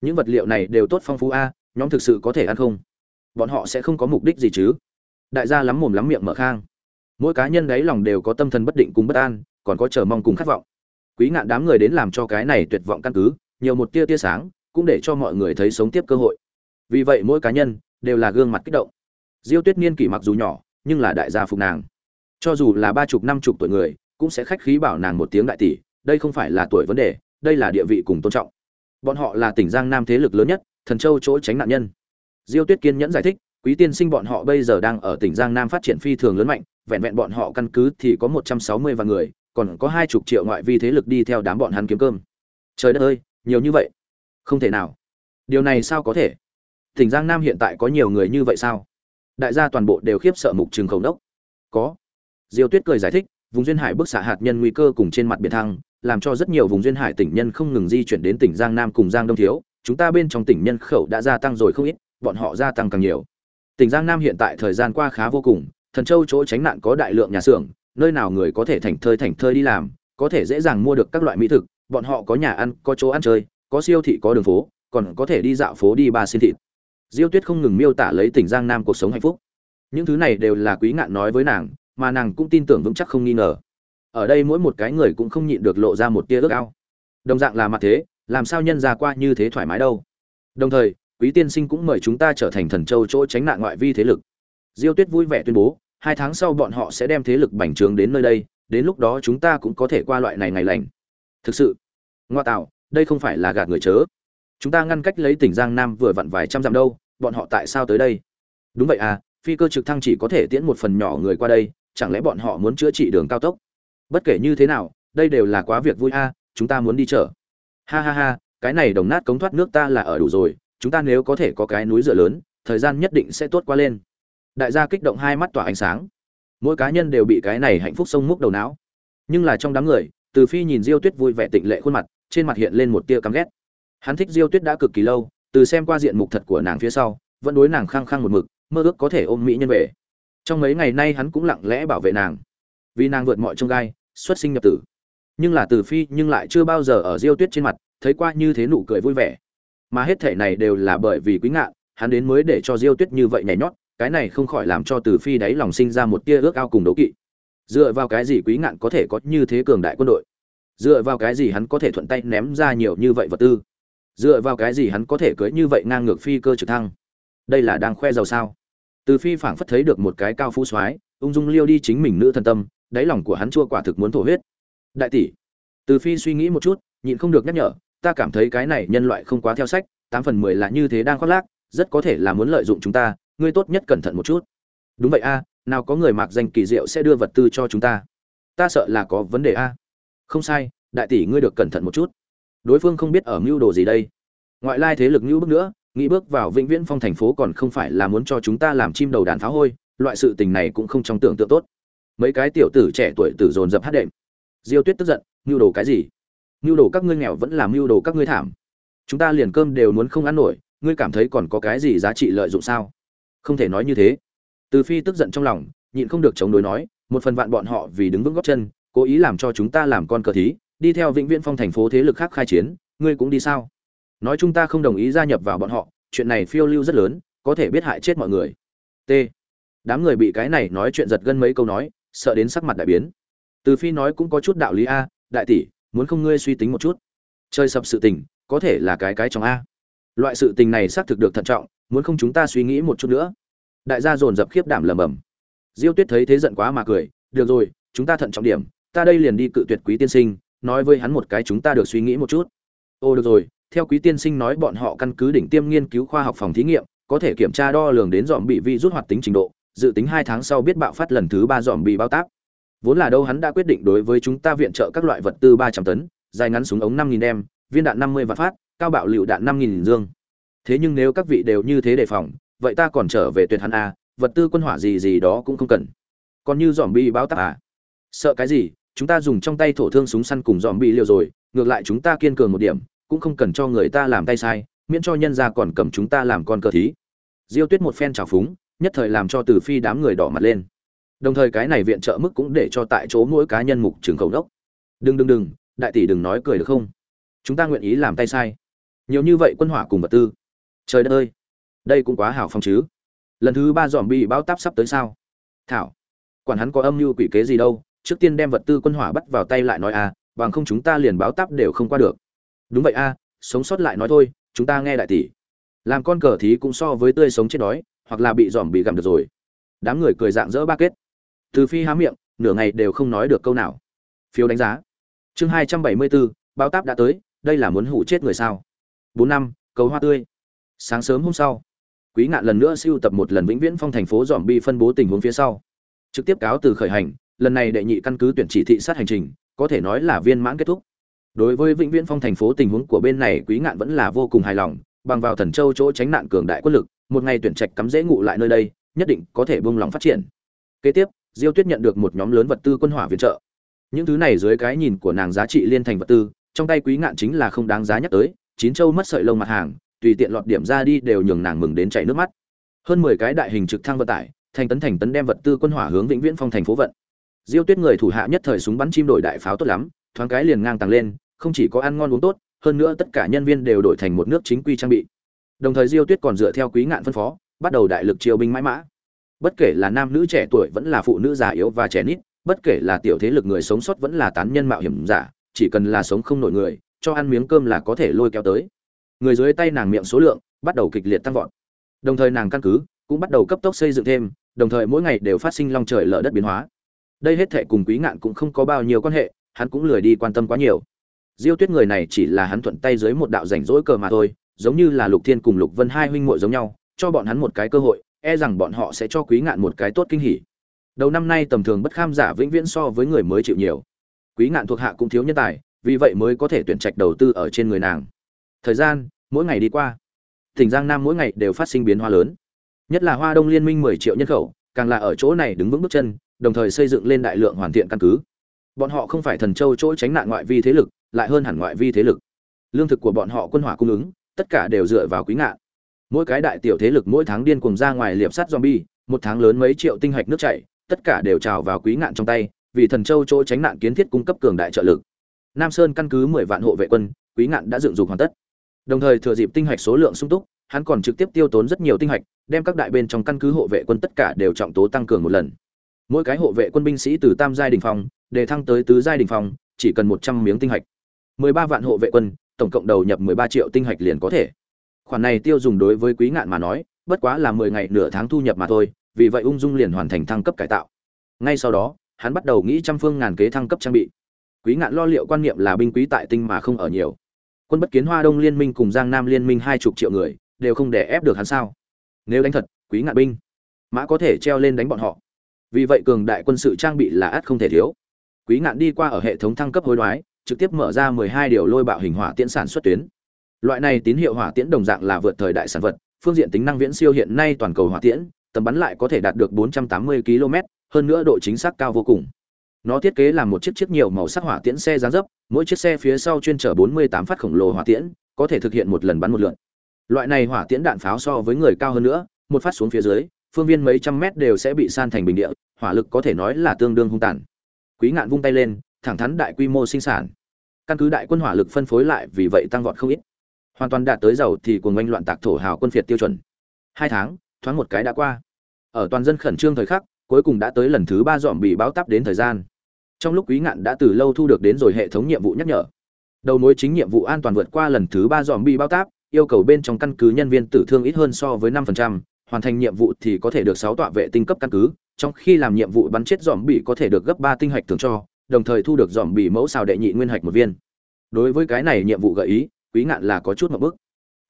Những vật liệu này đều tốt phong phú a, nhóm thực sự có thể ăn không? Bọn họ sẽ không có mục đích gì chứ? Đại gia lắm mồm lắm miệng mở khang. Mỗi cá nhân đấy lòng đều có tâm thần bất định cùng bất an, còn có chờ mong cùng khát vọng. Quý ngạn đám người đến làm cho cái này tuyệt vọng căn cứ, nhiều một tia tia sáng, cũng để cho mọi người thấy sống tiếp cơ hội. Vì vậy mỗi cá nhân đều là gương mặt kích động. Diêu tuyết niên kỷ mặc dù nhỏ, nhưng là đại gia phục nàng. Cho dù là ba chục, năm chục tuổi người, cũng sẽ khách khí bảo nàng một tiếng đại tỷ, đây không phải là tuổi vấn đề đây là địa vị cùng tôn trọng. Bọn họ là tỉnh giang nam thế lực lớn nhất, thần châu chỗ tránh nạn nhân. Diêu tuyết kiên nhẫn giải thích, quý tiên sinh bọn họ bây giờ đang ở tỉnh giang nam phát triển phi thường lớn mạnh, vẹn vẹn bọn họ căn cứ thì có một trăm sáu mươi vạn người, còn có hai chục triệu ngoại vi thế lực đi theo đám bọn hắn kiếm cơm. Trời đất ơi, nhiều như vậy. Không thể nào. Điều này sao có thể? Tỉnh giang nam hiện tại có nhiều người như vậy sao? Đại gia toàn bộ đều khiếp sợ mục trường khẩu đốc. Có. Diêu tuyết cười giải thích, vùng duyên hải bức xạ hạt nhân nguy cơ cùng trên mặt biển thăng làm cho rất nhiều vùng duyên hải tỉnh nhân không ngừng di chuyển đến tỉnh giang nam cùng giang đông thiếu. Chúng ta bên trong tỉnh nhân khẩu đã gia tăng rồi không ít, bọn họ gia tăng càng nhiều. Tỉnh giang nam hiện tại thời gian qua khá vô cùng, thần châu chỗ tránh nạn có đại lượng nhà xưởng, nơi nào người có thể thành thơi thành thơi đi làm, có thể dễ dàng mua được các loại mỹ thực, bọn họ có nhà ăn, có chỗ ăn chơi, có siêu thị, có đường phố, còn có thể đi dạo phố, đi ba xin thịt. Diêu tuyết không ngừng miêu tả lấy tỉnh giang nam cuộc sống hạnh phúc. Những thứ này đều là quý ngạn nói với nàng, mà nàng cũng tin tưởng vững chắc không nghi ngờ ở đây mỗi một cái người cũng không nhịn được lộ ra một tia ước ao. Đồng dạng là mặt thế, làm sao nhân ra qua như thế thoải mái đâu. Đồng thời, quý tiên sinh cũng mời chúng ta trở thành thần châu chỗ tránh nạn ngoại vi thế lực. Diêu tuyết vui vẻ tuyên bố, hai tháng sau bọn họ sẽ đem thế lực bành trướng đến nơi đây, đến lúc đó chúng ta cũng có thể qua loại này ngày lành. Thực sự, ngoa tạo, đây không phải là gạt người chớ. Chúng ta ngăn cách lấy tỉnh giang nam vừa vặn vài trăm dặm đâu, bọn họ tại sao tới đây? Đúng vậy à phi cơ trực thăng chỉ có thể tiễn một phần nhỏ người qua đây, chẳng lẽ bọn họ muốn chữa trị đường cao tốc? Bất kể như thế nào, đây đều là quá việc vui a, chúng ta muốn đi chợ. Ha ha ha, cái này đồng nát cống thoát nước ta là ở đủ rồi, chúng ta nếu có thể có cái núi dựa lớn, thời gian nhất định sẽ tốt qua lên. Đại gia kích động hai mắt tỏa ánh sáng. Mỗi cá nhân đều bị cái này hạnh phúc sông múc đầu não. Nhưng là trong đám người, từ phi nhìn diêu tuyết vui vẻ tịnh lệ khuôn mặt, trên mặt hiện lên một tia căm ghét. Hắn thích diêu tuyết đã cực kỳ lâu, từ xem qua diện mục thật của nàng phía sau, vẫn đối nàng khăng khăng một mực, mơ ước có thể ôm mỹ nhân về. Trong mấy ngày nay hắn cũng lặng lẽ bảo vệ nàng. Vì nàng vượt mọi trông gai xuất sinh nhập tử. Nhưng là từ phi nhưng lại chưa bao giờ ở diêu tuyết trên mặt, thấy qua như thế nụ cười vui vẻ. Mà hết thể này đều là bởi vì quý ngạn hắn đến mới để cho diêu tuyết như vậy nhảy nhót, cái này không khỏi làm cho từ phi đáy lòng sinh ra một tia ước ao cùng đấu kỵ. Dựa vào cái gì quý ngạn có thể có như thế cường đại quân đội? Dựa vào cái gì hắn có thể thuận tay ném ra nhiều như vậy vật tư? Dựa vào cái gì hắn có thể cưới như vậy ngang ngược phi cơ trực thăng? Đây là đang khoe giàu sao? Từ phi phảng phất thấy được một cái cao phú soái, ung dung liêu đi chính mình nữ thần tâm đáy lòng của hắn chua quả thực muốn thổ huyết. Đại tỷ, từ phi suy nghĩ một chút, nhịn không được nhắc nhở, ta cảm thấy cái này nhân loại không quá theo sách, tám phần mười là như thế đang khoác lác, rất có thể là muốn lợi dụng chúng ta, ngươi tốt nhất cẩn thận một chút. Đúng vậy a, nào có người mặc danh kỳ diệu sẽ đưa vật tư cho chúng ta. Ta sợ là có vấn đề a. Không sai, đại tỷ ngươi được cẩn thận một chút. Đối phương không biết ở mưu đồ gì đây. Ngoại lai thế lực như bước nữa, nghĩ bước vào vĩnh viễn phong thành phố còn không phải là muốn cho chúng ta làm chim đầu đàn phá hôi, loại sự tình này cũng không trong tưởng tượng tốt mấy cái tiểu tử trẻ tuổi tử dồn dập hát đệm. Diêu tuyết tức giận, mưu đồ cái gì? Mưu đồ các ngươi nghèo vẫn là mưu đồ các ngươi thảm. Chúng ta liền cơm đều muốn không ăn nổi, ngươi cảm thấy còn có cái gì giá trị lợi dụng sao? Không thể nói như thế. Từ phi tức giận trong lòng, nhịn không được chống đối nói, một phần vạn bọn họ vì đứng vững góc chân, cố ý làm cho chúng ta làm con cờ thí, đi theo vĩnh viễn phong thành phố thế lực khác khai chiến, ngươi cũng đi sao? Nói chúng ta không đồng ý gia nhập vào bọn họ, chuyện này phiêu lưu rất lớn, có thể biết hại chết mọi người. T. Đám người bị cái này nói chuyện giật gân mấy câu nói sợ đến sắc mặt đại biến. Từ phi nói cũng có chút đạo lý a, đại tỷ, muốn không ngươi suy tính một chút. Chơi sập sự tình, có thể là cái cái trong a. Loại sự tình này xác thực được thận trọng, muốn không chúng ta suy nghĩ một chút nữa. Đại gia dồn dập khiếp đảm lầm bầm diêu tuyết thấy thế giận quá mà cười, được rồi, chúng ta thận trọng điểm, ta đây liền đi cự tuyệt quý tiên sinh, nói với hắn một cái chúng ta được suy nghĩ một chút. Ô, được rồi, theo quý tiên sinh nói bọn họ căn cứ đỉnh tiêm nghiên cứu khoa học phòng thí nghiệm, có thể kiểm tra đo lường đến dòm bị vi rút hoạt tính trình độ dự tính hai tháng sau biết bạo phát lần thứ ba dòm bị bao tác vốn là đâu hắn đã quyết định đối với chúng ta viện trợ các loại vật tư ba trăm tấn, dài ngắn súng ống năm nghìn đem, viên đạn năm mươi vạn phát, cao bạo lựu đạn năm nghìn dương. Thế nhưng nếu các vị đều như thế đề phòng, vậy ta còn trở về tuyệt hắn a vật tư quân hỏa gì gì đó cũng không cần. Còn như dòm bị bao tác à? Sợ cái gì, chúng ta dùng trong tay thổ thương súng săn cùng dòm bị liều rồi, ngược lại chúng ta kiên cường một điểm, cũng không cần cho người ta làm tay sai, miễn cho nhân ra còn cầm chúng ta làm con cờ thí. Diêu tuyết một phen trào phúng nhất thời làm cho từ phi đám người đỏ mặt lên. Đồng thời cái này viện trợ mức cũng để cho tại chỗ mỗi cá nhân mục trường khẩu đốc. Đừng đừng đừng, đại tỷ đừng nói cười được không? Chúng ta nguyện ý làm tay sai. Nhiều như vậy quân hỏa cùng vật tư. Trời đất ơi, đây cũng quá hào phong chứ. Lần thứ ba dòm bị bao táp sắp tới sao? Thảo, quản hắn có âm mưu quỷ kế gì đâu, trước tiên đem vật tư quân hỏa bắt vào tay lại nói a bằng không chúng ta liền báo táp đều không qua được. Đúng vậy a sống sót lại nói thôi, chúng ta nghe đại tỷ. Làm con cờ thí cũng so với tươi sống chết đói hoặc là bị dòm bị gặm được rồi. Đám người cười dạng dỡ ba kết. Từ phi há miệng, nửa ngày đều không nói được câu nào. Phiếu đánh giá. Chương hai trăm bảy mươi bốn báo táp đã tới, đây là muốn hủ chết người sao? Bốn năm, cầu hoa tươi. Sáng sớm hôm sau, quý ngạn lần nữa siêu tập một lần vĩnh viễn phong thành phố dòm bi phân bố tình huống phía sau. Trực tiếp cáo từ khởi hành, lần này đệ nhị căn cứ tuyển chỉ thị sát hành trình, có thể nói là viên mãn kết thúc. Đối với vĩnh viễn phong thành phố tình huống của bên này, quý ngạn vẫn là vô cùng hài lòng bằng vào thần châu chỗ tránh nạn cường đại quân lực, một ngày tuyển trạch cắm dễ ngụ lại nơi đây, nhất định có thể buông lòng phát triển. Kế tiếp, diêu tuyết nhận được một nhóm lớn vật tư quân hỏa viện trợ. Những thứ này dưới cái nhìn của nàng giá trị liên thành vật tư, trong tay quý ngạn chính là không đáng giá nhắc tới, chín châu mất sợi lông mặt hàng, tùy tiện lọt điểm ra đi đều nhường nàng mừng đến chảy nước mắt. Hơn mười cái đại hình trực thăng vận tải, thành tấn thành tấn đem vật tư quân hỏa hướng vĩnh viễn phong thành phố vận. Diêu tuyết người thủ hạ nhất thời súng bắn chim đổi đại pháo tốt lắm, thoáng cái liền ngang tàng lên, không chỉ có ăn ngon uống tốt hơn nữa tất cả nhân viên đều đổi thành một nước chính quy trang bị. Đồng thời diêu tuyết còn dựa theo quý ngạn phân phó, bắt đầu đại lực triều binh mãi mã. Bất kể là nam nữ trẻ tuổi vẫn là phụ nữ già yếu và trẻ nít, bất kể là tiểu thế lực người sống sót vẫn là tán nhân mạo hiểm giả, chỉ cần là sống không nổi người, cho ăn miếng cơm là có thể lôi kéo tới. Người dưới tay nàng miệng số lượng bắt đầu kịch liệt tăng vọt. Đồng thời nàng căn cứ cũng bắt đầu cấp tốc xây dựng thêm, đồng thời mỗi ngày đều phát sinh long trời lở đất biến hóa. Đây hết thệ cùng quý ngạn cũng không có bao nhiêu quan hệ, hắn cũng lười đi quan tâm quá nhiều diêu tuyết người này chỉ là hắn thuận tay dưới một đạo rảnh rỗi cờ mà thôi, giống như là lục thiên cùng lục vân hai huynh muội giống nhau, cho bọn hắn một cái cơ hội e rằng bọn họ sẽ cho quý ngạn một cái tốt kinh hỉ. Đầu năm nay tầm thường bất kham giả vĩnh viễn so với người mới chịu nhiều. Quý ngạn thuộc hạ cũng thiếu nhân tài, vì vậy mới có thể tuyển trạch đầu tư ở trên người nàng. Thời gian, mỗi ngày đi qua. Tỉnh giang nam mỗi ngày đều phát sinh biến hóa lớn. Nhất là hoa đông liên minh mười triệu nhân khẩu, càng là ở chỗ này đứng vững bước chân, đồng thời xây dựng lên đại lượng hoàn thiện căn cứ bọn họ không phải thần châu chỗ tránh nạn ngoại vi thế lực, lại hơn hẳn ngoại vi thế lực. Lương thực của bọn họ quân hỏa cung ứng, tất cả đều dựa vào quý ngạn mỗi cái đại tiểu thế lực mỗi tháng điên cuồng ra ngoài liệp sát zombie, một tháng lớn mấy triệu tinh hạch nước chảy, tất cả đều trào vào quý ngạn trong tay, vì thần châu chỗ tránh nạn kiến thiết cung cấp cường đại trợ lực. Nam sơn căn cứ mười vạn hộ vệ quân, quý ngạn đã dựng dục hoàn tất. Đồng thời thừa dịp tinh hạch số lượng sung túc, hắn còn trực tiếp tiêu tốn rất nhiều tinh hạch, đem các đại bên trong căn cứ hộ vệ quân tất cả đều trọng tố tăng cường một lần. Mỗi cái hộ vệ quân binh sĩ từ tam giai đình phong để thăng tới tứ giai đỉnh phong, chỉ cần một trăm miếng tinh hạch. mười ba vạn hộ vệ quân, tổng cộng đầu nhập mười ba triệu tinh hạch liền có thể. Khoản này tiêu dùng đối với quý ngạn mà nói, bất quá là mười ngày nửa tháng thu nhập mà thôi, vì vậy ung dung liền hoàn thành thăng cấp cải tạo. Ngay sau đó, hắn bắt đầu nghĩ trăm phương ngàn kế thăng cấp trang bị. Quý ngạn lo liệu quan niệm là binh quý tại tinh mà không ở nhiều. Quân bất kiến hoa đông liên minh cùng giang nam liên minh hai chục triệu người, đều không để ép được hắn sao? Nếu đánh thật, quý ngạn binh, mã có thể treo lên đánh bọn họ. Vì vậy cường đại quân sự trang bị là ắt không thể thiếu quý ngạn đi qua ở hệ thống thăng cấp hối đoái, trực tiếp mở ra 12 điều lôi bạo hình hỏa tiễn sản xuất tuyến. Loại này tín hiệu hỏa tiễn đồng dạng là vượt thời đại sản vật, phương diện tính năng viễn siêu hiện nay toàn cầu hỏa tiễn, tầm bắn lại có thể đạt được 480 km, hơn nữa độ chính xác cao vô cùng. Nó thiết kế là một chiếc chiếc nhiều màu sắc hỏa tiễn xe dáng dấp, mỗi chiếc xe phía sau chuyên chở 48 phát khổng lồ hỏa tiễn, có thể thực hiện một lần bắn một lượt. Loại này hỏa tiễn đạn pháo so với người cao hơn nữa, một phát xuống phía dưới, phương viên mấy trăm mét đều sẽ bị san thành bình địa, hỏa lực có thể nói là tương đương hung tàn quý ngạn vung tay lên, thẳng thắn đại quy mô sinh sản. Căn cứ đại quân hỏa lực phân phối lại, vì vậy tăng vọt không ít. Hoàn toàn đạt tới giàu thì cùng oanh loạn tạc thổ hào quân phiệt tiêu chuẩn. Hai tháng, thoáng một cái đã qua. Ở toàn dân khẩn trương thời khắc, cuối cùng đã tới lần thứ ba dọn bị báo tắp đến thời gian. Trong lúc quý ngạn đã từ lâu thu được đến rồi hệ thống nhiệm vụ nhắc nhở. Đầu mối chính nhiệm vụ an toàn vượt qua lần thứ ba dọn bị báo táp, yêu cầu bên trong căn cứ nhân viên tử thương ít hơn so với năm phần trăm, hoàn thành nhiệm vụ thì có thể được sáu tọa vệ tinh cấp căn cứ trong khi làm nhiệm vụ bắn chết dòm bị có thể được gấp ba tinh hạch thường cho, đồng thời thu được dòm bị mẫu xào đệ nhị nguyên hạch một viên. Đối với cái này nhiệm vụ gợi ý, quý ngạn là có chút một bức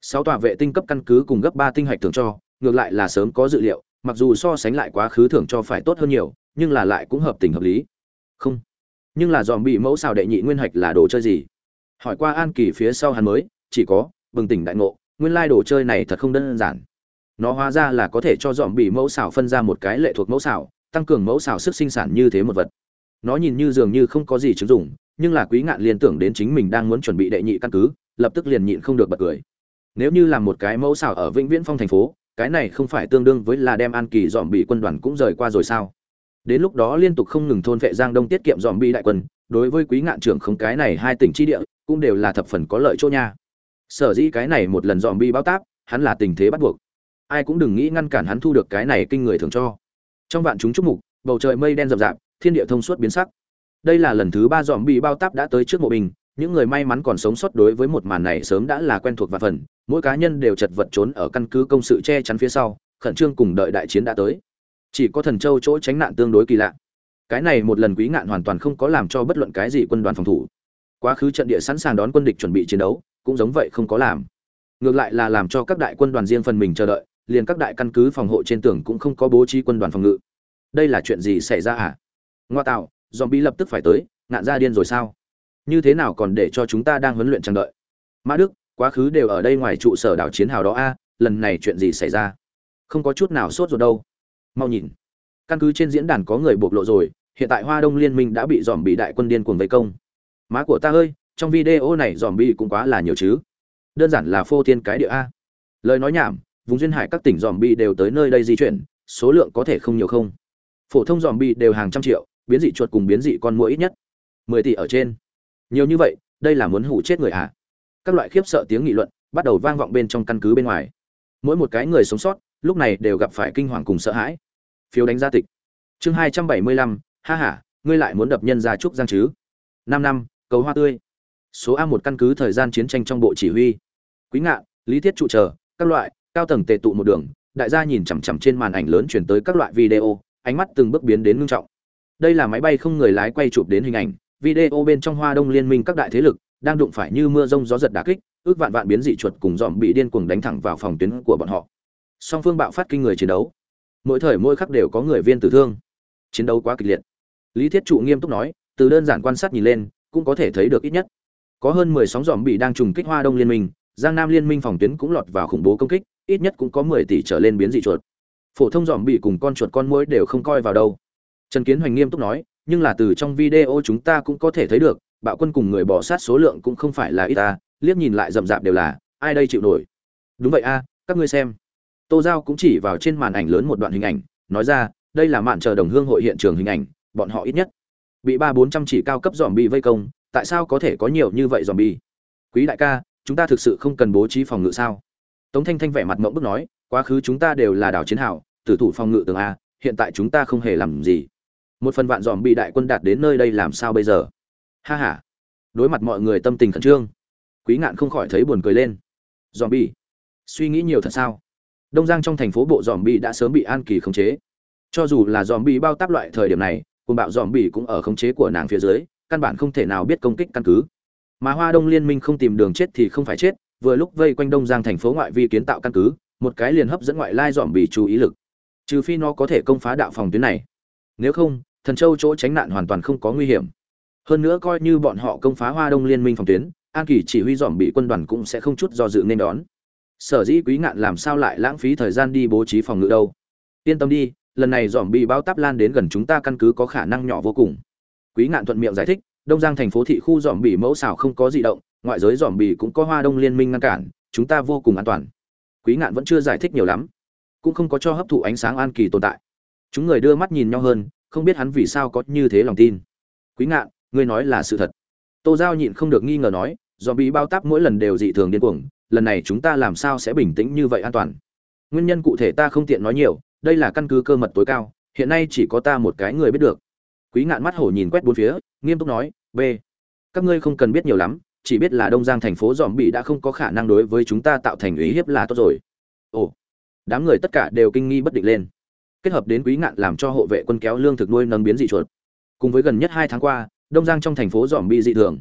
sáu tòa vệ tinh cấp căn cứ cùng gấp ba tinh hạch thường cho, ngược lại là sớm có dự liệu, mặc dù so sánh lại quá khứ thường cho phải tốt hơn nhiều, nhưng là lại cũng hợp tình hợp lý. Không. Nhưng là dòm bị mẫu xào đệ nhị nguyên hạch là đồ chơi gì? Hỏi qua an kỳ phía sau hắn mới, chỉ có, bừng tỉnh đại ngộ, nguyên lai đồ chơi này thật không đơn giản nó hóa ra là có thể cho dòm bị mẫu xảo phân ra một cái lệ thuộc mẫu xảo, tăng cường mẫu xảo sức sinh sản như thế một vật. Nó nhìn như dường như không có gì chứng dụng, nhưng là quý ngạn liên tưởng đến chính mình đang muốn chuẩn bị đệ nhị căn cứ, lập tức liền nhịn không được bật cười. Nếu như là một cái mẫu xảo ở vĩnh viễn phong thành phố, cái này không phải tương đương với là đem an kỳ dòm bị quân đoàn cũng rời qua rồi sao? Đến lúc đó liên tục không ngừng thôn vệ giang đông tiết kiệm dòm bị đại quân, đối với quý ngạn trưởng không cái này hai tỉnh tri địa, cũng đều là thập phần có lợi chỗ nha. Sở dĩ cái này một lần dòm bị bao táp, hắn là tình thế bắt buộc ai cũng đừng nghĩ ngăn cản hắn thu được cái này kinh người thường cho. Trong vạn chúng chúc mục, bầu trời mây đen rậm rạp, thiên địa thông suốt biến sắc. Đây là lần thứ ba dòm bị bao táp đã tới trước mộ bình, những người may mắn còn sống sót đối với một màn này sớm đã là quen thuộc và phần, mỗi cá nhân đều chật vật trốn ở căn cứ công sự che chắn phía sau, khẩn trương cùng đợi đại chiến đã tới. Chỉ có thần châu chỗ tránh nạn tương đối kỳ lạ. Cái này một lần quý ngạn hoàn toàn không có làm cho bất luận cái gì quân đoàn phòng thủ. Quá khứ trận địa sẵn sàng đón quân địch chuẩn bị chiến đấu, cũng giống vậy không có làm. Ngược lại là làm cho các đại quân đoàn riêng phần mình chờ đợi liền các đại căn cứ phòng hộ trên tường cũng không có bố trí quân đoàn phòng ngự. Đây là chuyện gì xảy ra à? Ngoa tạo dòm bi lập tức phải tới, ngạn ra điên rồi sao? Như thế nào còn để cho chúng ta đang huấn luyện chờ đợi? Mã đức, quá khứ đều ở đây ngoài trụ sở đảo chiến hào đó a, lần này chuyện gì xảy ra? Không có chút nào sốt rồi đâu. Mau nhìn. Căn cứ trên diễn đàn có người bộc lộ rồi, hiện tại hoa đông liên minh đã bị dòm bị đại quân điên cuồng vây công. Má của ta ơi, trong video này dòm bị cũng quá là nhiều chứ. Đơn giản là phô thiên cái địa a. Lời nói nhảm vùng duyên hải các tỉnh dòm bi đều tới nơi đây di chuyển số lượng có thể không nhiều không. Phổ thông dòm bi đều hàng trăm triệu biến dị chuột cùng biến dị con mũi ít nhất mười tỷ ở trên. Nhiều như vậy đây là muốn hủ chết người à? Các loại khiếp sợ tiếng nghị luận bắt đầu vang vọng bên trong căn cứ bên ngoài. Mỗi một cái người sống sót lúc này đều gặp phải kinh hoàng cùng sợ hãi. Phiếu đánh giá tịch. Chương hai trăm bảy mươi lăm ha ha, ngươi lại muốn đập nhân ra trúc giang chứ? Năm năm cầu hoa tươi. Số a một căn cứ thời gian chiến tranh trong bộ chỉ huy. Quý ngạn lý thiết trụ chờ các loại cao tầng tề tụ một đường, đại gia nhìn chằm chằm trên màn ảnh lớn chuyển tới các loại video, ánh mắt từng bước biến đến ngưng trọng. Đây là máy bay không người lái quay chụp đến hình ảnh, video bên trong hoa đông liên minh các đại thế lực, đang đụng phải như mưa rông gió giật đả kích, ước vạn vạn biến dị chuột cùng dòm bị điên cuồng đánh thẳng vào phòng tuyến của bọn họ. Song phương bạo phát kinh người chiến đấu. Mỗi thời mỗi khắc đều có người viên tử thương. Chiến đấu quá kịch liệt. Lý thiết trụ nghiêm túc nói, từ đơn giản quan sát nhìn lên, cũng có thể thấy được ít nhất. Có hơn mười sóng dòm bị đang trùng kích hoa đông liên minh, giang nam liên minh phòng tuyến cũng lọt vào khủng bố công kích ít nhất cũng có mười tỷ trở lên biến dị chuột. Phổ thông dòm bị cùng con chuột con muỗi đều không coi vào đâu. Trần kiến hoành nghiêm túc nói, nhưng là từ trong video chúng ta cũng có thể thấy được, bạo quân cùng người bỏ sát số lượng cũng không phải là ít ta liếc nhìn lại rậm rạp đều là, ai đây chịu nổi? Đúng vậy a các ngươi xem. Tô giao cũng chỉ vào trên màn ảnh lớn một đoạn hình ảnh, nói ra, đây là mạn chờ đồng hương hội hiện trường hình ảnh, bọn họ ít nhất bị ba bốn trăm chỉ cao cấp dòm bị vây công, tại sao có thể có nhiều như vậy dòm bi quý đại ca, chúng ta thực sự không cần bố trí phòng ngự sao? Tống thanh thanh vẻ mặt mộng bức nói quá khứ chúng ta đều là đảo chiến hào, tử thủ phòng ngự tường a hiện tại chúng ta không hề làm gì. Một phần vạn dòm bị đại quân đạt đến nơi đây làm sao bây giờ? Ha ha, đối mặt mọi người tâm tình khẩn trương quý ngạn không khỏi thấy buồn cười lên. Dòm bi suy nghĩ nhiều thật sao? Đông giang trong thành phố bộ dòm bi đã sớm bị an kỳ khống chế. Cho dù là dòm bi bao táp loại thời điểm này quân bạo dòm bi cũng ở khống chế của nàng phía dưới căn bản không thể nào biết công kích căn cứ. Mà hoa đông liên minh không tìm đường chết thì không phải chết vừa lúc vây quanh đông giang thành phố ngoại vi kiến tạo căn cứ, một cái liền hấp dẫn ngoại lai dòm bị chú ý lực. Trừ phi nó có thể công phá đạo phòng tuyến này. Nếu không, thần châu chỗ tránh nạn hoàn toàn không có nguy hiểm. Hơn nữa coi như bọn họ công phá hoa đông liên minh phòng tuyến, an kỳ chỉ huy dòm bị quân đoàn cũng sẽ không chút do dự nên đón. Sở dĩ quý ngạn làm sao lại lãng phí thời gian đi bố trí phòng ngự đâu? Yên tâm đi, lần này dòm bị bao táp lan đến gần chúng ta căn cứ có khả năng nhỏ vô cùng. Quý ngạn thuận miệng giải thích đông giang thành phố thị khu dòm bị mẫu xảo không có gì động, ngoại giới dòm bị cũng có hoa đông liên minh ngăn cản, chúng ta vô cùng an toàn. Quý ngạn vẫn chưa giải thích nhiều lắm, cũng không có cho hấp thụ ánh sáng an kỳ tồn tại. Chúng người đưa mắt nhìn nhau hơn, không biết hắn vì sao có như thế lòng tin. Quý ngạn, ngươi nói là sự thật. Tô giao nhịn không được nghi ngờ nói dòm bị bao táp mỗi lần đều dị thường điên cuồng, lần này chúng ta làm sao sẽ bình tĩnh như vậy an toàn? Nguyên nhân cụ thể ta không tiện nói nhiều, đây là căn cứ cơ mật tối cao, hiện nay chỉ có ta một cái người biết được quý ngạn mắt hổ nhìn quét bốn phía, nghiêm túc nói, b, các ngươi không cần biết nhiều lắm, chỉ biết là đông giang thành phố dòm bị đã không có khả năng đối với chúng ta tạo thành ý hiếp là tốt rồi. Ồ, đám người tất cả đều kinh nghi bất định lên. Kết hợp đến quý ngạn làm cho hộ vệ quân kéo lương thực nuôi nâng biến dị chuột. Cùng với gần nhất hai tháng qua, đông giang trong thành phố dòm bị dị thường.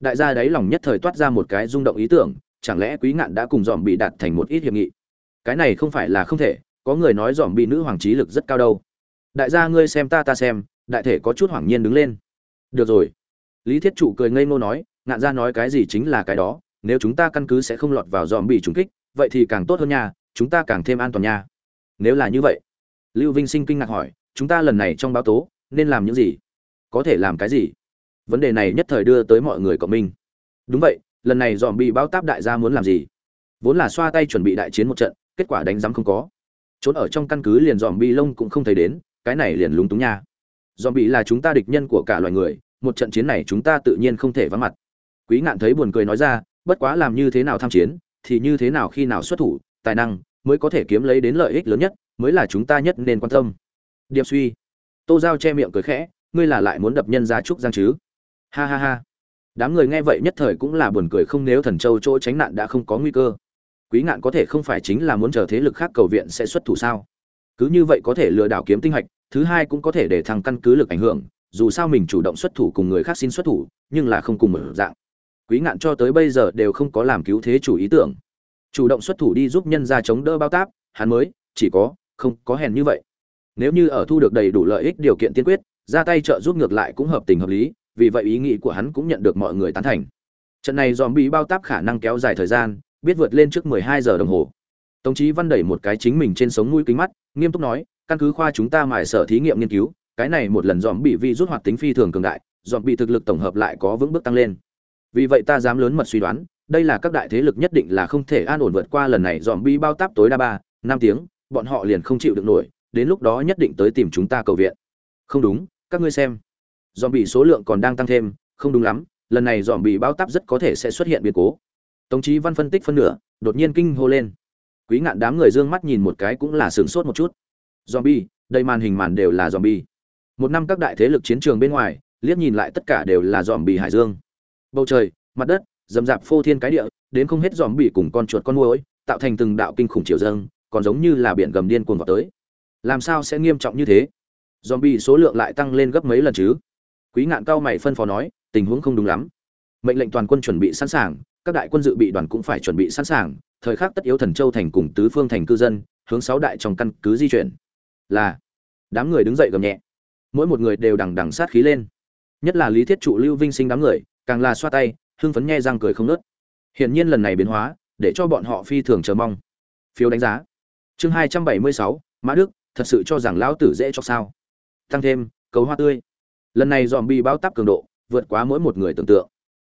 Đại gia đáy lòng nhất thời toát ra một cái rung động ý tưởng, chẳng lẽ quý ngạn đã cùng dòm bị đạt thành một ít hiệp nghị? Cái này không phải là không thể, có người nói dòm bị nữ hoàng trí lực rất cao đâu. Đại gia ngươi xem ta ta xem đại thể có chút hoảng nhiên đứng lên. Được rồi. Lý thiết trụ cười ngây ngô nói, ngạn ra nói cái gì chính là cái đó, nếu chúng ta căn cứ sẽ không lọt vào dòm bị trúng kích, vậy thì càng tốt hơn nha, chúng ta càng thêm an toàn nha. Nếu là như vậy, lưu vinh sinh kinh ngạc hỏi, chúng ta lần này trong báo tố, nên làm những gì? Có thể làm cái gì? Vấn đề này nhất thời đưa tới mọi người cộng minh. Đúng vậy, lần này dòm bị bao táp đại gia muốn làm gì? Vốn là xoa tay chuẩn bị đại chiến một trận, kết quả đánh giám không có. Trốn ở trong căn cứ liền dòm bị lông cũng không thấy đến, cái này liền lúng túng nha dòm bị là chúng ta địch nhân của cả loài người, một trận chiến này chúng ta tự nhiên không thể vắng mặt. Quý ngạn thấy buồn cười nói ra, bất quá làm như thế nào tham chiến, thì như thế nào khi nào xuất thủ, tài năng mới có thể kiếm lấy đến lợi ích lớn nhất, mới là chúng ta nhất nên quan tâm. Điệp suy. Tô giao che miệng cười khẽ, ngươi là lại muốn đập nhân ra trúc giang chứ? Ha ha ha. Đám người nghe vậy nhất thời cũng là buồn cười không nếu thần châu chỗ tránh nạn đã không có nguy cơ. Quý ngạn có thể không phải chính là muốn chờ thế lực khác cầu viện sẽ xuất thủ sao? Cứ như vậy có thể lừa đảo kiếm tinh hạch thứ hai cũng có thể để thằng căn cứ lực ảnh hưởng dù sao mình chủ động xuất thủ cùng người khác xin xuất thủ nhưng là không cùng một dạng. Quý ngạn cho tới bây giờ đều không có làm cứu thế chủ ý tưởng. Chủ động xuất thủ đi giúp nhân ra chống đỡ bao táp hắn mới chỉ có không có hèn như vậy. Nếu như ở thu được đầy đủ lợi ích điều kiện tiên quyết ra tay trợ giúp ngược lại cũng hợp tình hợp lý vì vậy ý nghĩ của hắn cũng nhận được mọi người tán thành. Trận này dòm bị bao táp khả năng kéo dài thời gian biết vượt lên trước 12 giờ đồng hồ. Tống chí Văn đẩy một cái chính mình trên sống mũi kính mắt, nghiêm túc nói, căn cứ khoa chúng ta mài sở thí nghiệm nghiên cứu, cái này một lần dòm bị vi rút hoạt tính phi thường cường đại, dòm bị thực lực tổng hợp lại có vững bước tăng lên. Vì vậy ta dám lớn mật suy đoán, đây là các đại thế lực nhất định là không thể an ổn vượt qua lần này dòm bị bao táp tối đa ba, năm tiếng, bọn họ liền không chịu được nổi, đến lúc đó nhất định tới tìm chúng ta cầu viện. Không đúng, các ngươi xem, dòm bị số lượng còn đang tăng thêm, không đúng lắm, lần này dòm bị bao táp rất có thể sẽ xuất hiện biến cố. Tống chí Văn phân tích phân nửa, đột nhiên kinh hô lên quý ngạn đám người dương mắt nhìn một cái cũng là sửng sốt một chút zombie, đây màn hình màn đều là zombie. Một năm các đại thế lực chiến trường bên ngoài, liếc nhìn lại tất cả đều là zombie hải dương. Bầu trời, mặt đất dầm dạp phô thiên cái địa, đến không hết zombie cùng con chuột con muỗi, tạo thành từng đạo kinh khủng chiều dâng, còn giống như là biển gầm điên cuồng vào tới. Làm sao sẽ nghiêm trọng như thế? Zombie số lượng lại tăng lên gấp mấy lần chứ? Quý ngạn cao mày phân phó nói, tình huống không đúng lắm. Mệnh lệnh toàn quân chuẩn bị sẵn sàng, các đại quân dự bị đoàn cũng phải chuẩn bị sẵn sàng, thời khắc tất yếu thần châu thành cùng tứ phương thành cư dân, hướng sáu đại trong căn cứ di chuyển là đám người đứng dậy gầm nhẹ. Mỗi một người đều đằng đằng sát khí lên. Nhất là lý thiết trụ, lưu vinh sinh đám người, càng là xoa tay, hưng phấn nhe răng cười không nớt hiển nhiên lần này biến hóa, để cho bọn họ phi thường chờ mong. Phiếu đánh giá. Chương hai trăm bảy mươi sáu, mã đức, thật sự cho rằng lão tử dễ cho sao? Tăng thêm, cầu hoa tươi. Lần này dòm bi bao tắp cường độ, vượt quá mỗi một người tưởng tượng.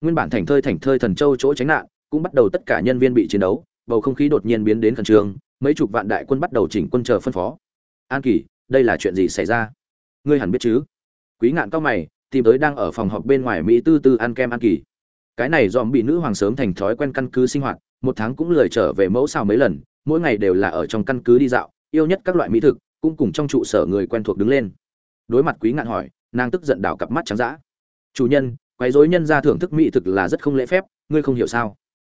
Nguyên bản thành thơi thành thơi thần châu chỗ tránh nạn, cũng bắt đầu tất cả nhân viên bị chiến đấu, bầu không khí đột nhiên biến đến khẩn trương, mấy chục vạn đại quân bắt đầu chỉnh quân chờ phân phó an kỳ, đây là chuyện gì xảy ra? Ngươi hẳn biết chứ? Quý ngạn cao mày, tìm tới đang ở phòng họp bên ngoài mỹ tư tư ăn kem an kỳ. Cái này dòm bị nữ hoàng sớm thành thói quen căn cứ sinh hoạt, một tháng cũng lười trở về mẫu xào mấy lần, mỗi ngày đều là ở trong căn cứ đi dạo, yêu nhất các loại mỹ thực, cũng cùng trong trụ sở người quen thuộc đứng lên. Đối mặt quý ngạn hỏi, nàng tức giận đảo cặp mắt trắng dã. Chủ nhân quấy rối nhân ra thưởng thức mỹ thực là rất không lễ phép, ngươi không hiểu sao?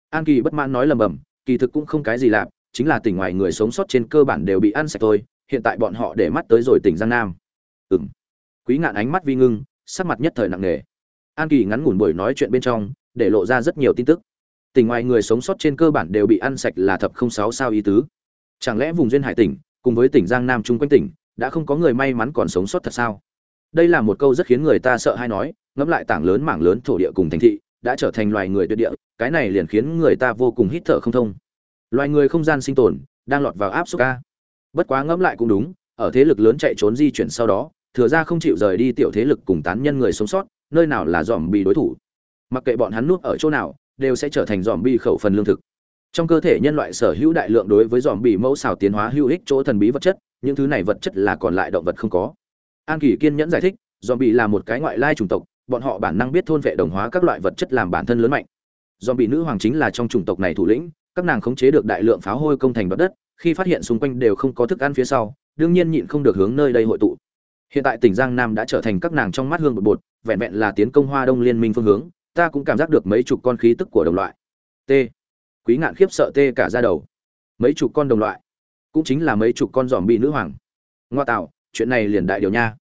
An kỳ bất mãn nói lầm bầm, kỳ thực cũng không cái gì lạp chính là tỉnh ngoài người sống sót trên cơ bản đều bị ăn sạch thôi hiện tại bọn họ để mắt tới rồi tỉnh giang nam. Ừng quý ngạn ánh mắt vi ngưng, sắc mặt nhất thời nặng nề. An kỳ ngắn ngủn buổi nói chuyện bên trong, để lộ ra rất nhiều tin tức. Tỉnh ngoài người sống sót trên cơ bản đều bị ăn sạch là thập không sáu sao ý tứ. Chẳng lẽ vùng duyên hải tỉnh, cùng với tỉnh giang nam chung quanh tỉnh, đã không có người may mắn còn sống sót thật sao? Đây là một câu rất khiến người ta sợ hay nói, ngẫm lại tảng lớn mảng lớn thổ địa cùng thành thị, đã trở thành loài người tuyệt địa, cái này liền khiến người ta vô cùng hít thở không thông. Loài người không gian sinh tồn, đang lọt vào áp suất ca bất quá ngẫm lại cũng đúng, ở thế lực lớn chạy trốn di chuyển sau đó, thừa ra không chịu rời đi tiểu thế lực cùng tán nhân người sống sót, nơi nào là dòm bị đối thủ. Mặc kệ bọn hắn nuốt ở chỗ nào, đều sẽ trở thành dòm bị khẩu phần lương thực. Trong cơ thể nhân loại sở hữu đại lượng đối với dòm bị mẫu xào tiến hóa hữu ích chỗ thần bí vật chất, những thứ này vật chất là còn lại động vật không có. An kỷ kiên nhẫn giải thích dòm bị là một cái ngoại lai chủng tộc, bọn họ bản năng biết thôn vệ đồng hóa các loại vật chất làm bản thân lớn mạnh. Dòm bị nữ hoàng chính là trong chủng tộc này thủ lĩnh, các nàng khống chế được đại lượng pháo hôi công thành đất khi phát hiện xung quanh đều không có thức ăn phía sau, đương nhiên nhịn không được hướng nơi đây hội tụ. Hiện tại tỉnh giang nam đã trở thành các nàng trong mắt hương bột bột, vẹn vẹn là tiến công hoa đông liên minh phương hướng, ta cũng cảm giác được mấy chục con khí tức của đồng loại. T. Quý ngạn khiếp sợ tê cả ra đầu. Mấy chục con đồng loại, cũng chính là mấy chục con giòm bị nữ hoàng. Ngoa tạo, chuyện này liền đại điều nha.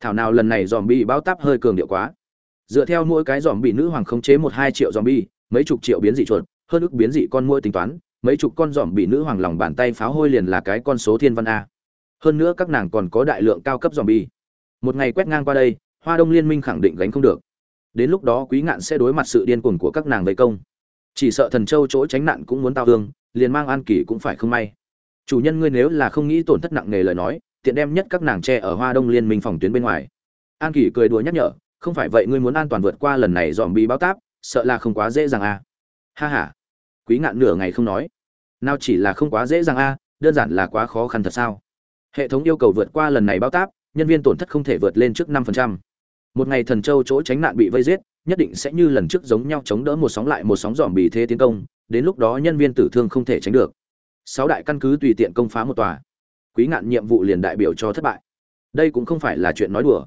Thảo nào lần này giòm bị bao táp hơi cường điệu quá. Dựa theo mỗi cái dòm bị nữ hoàng khống chế một hai triệu dòm bi mấy chục triệu biến dị chuột, hơn ức biến dị con mỗi tính toán mấy chục con giòm bị nữ hoàng lòng bàn tay pháo hôi liền là cái con số thiên văn a. Hơn nữa các nàng còn có đại lượng cao cấp giòm bi. Một ngày quét ngang qua đây, hoa đông liên minh khẳng định gánh không được. Đến lúc đó quý ngạn sẽ đối mặt sự điên cuồng của các nàng vây công. Chỉ sợ thần châu chỗ tránh nạn cũng muốn tao hương liền mang an kỳ cũng phải không may. Chủ nhân ngươi nếu là không nghĩ tổn thất nặng nề lời nói, tiện đem nhất các nàng tre ở hoa đông liên minh phòng tuyến bên ngoài. An kỳ cười đùa nhắc nhở, không phải vậy ngươi muốn an toàn vượt qua lần này dòm bị báo táp, sợ là không quá dễ dàng à. ha ha quý ngạn nửa ngày không nói. Nào chỉ là không quá dễ dàng a, đơn giản là quá khó khăn thật sao? Hệ thống yêu cầu vượt qua lần này báo táp, nhân viên tổn thất không thể vượt lên trước năm phần trăm. Một ngày thần châu chỗ tránh nạn bị vây giết, nhất định sẽ như lần trước giống nhau chống đỡ một sóng lại một sóng dòm bì thế tiến công, đến lúc đó nhân viên tử thương không thể tránh được. Sáu đại căn cứ tùy tiện công phá một tòa. Quý ngạn nhiệm vụ liền đại biểu cho thất bại. Đây cũng không phải là chuyện nói đùa.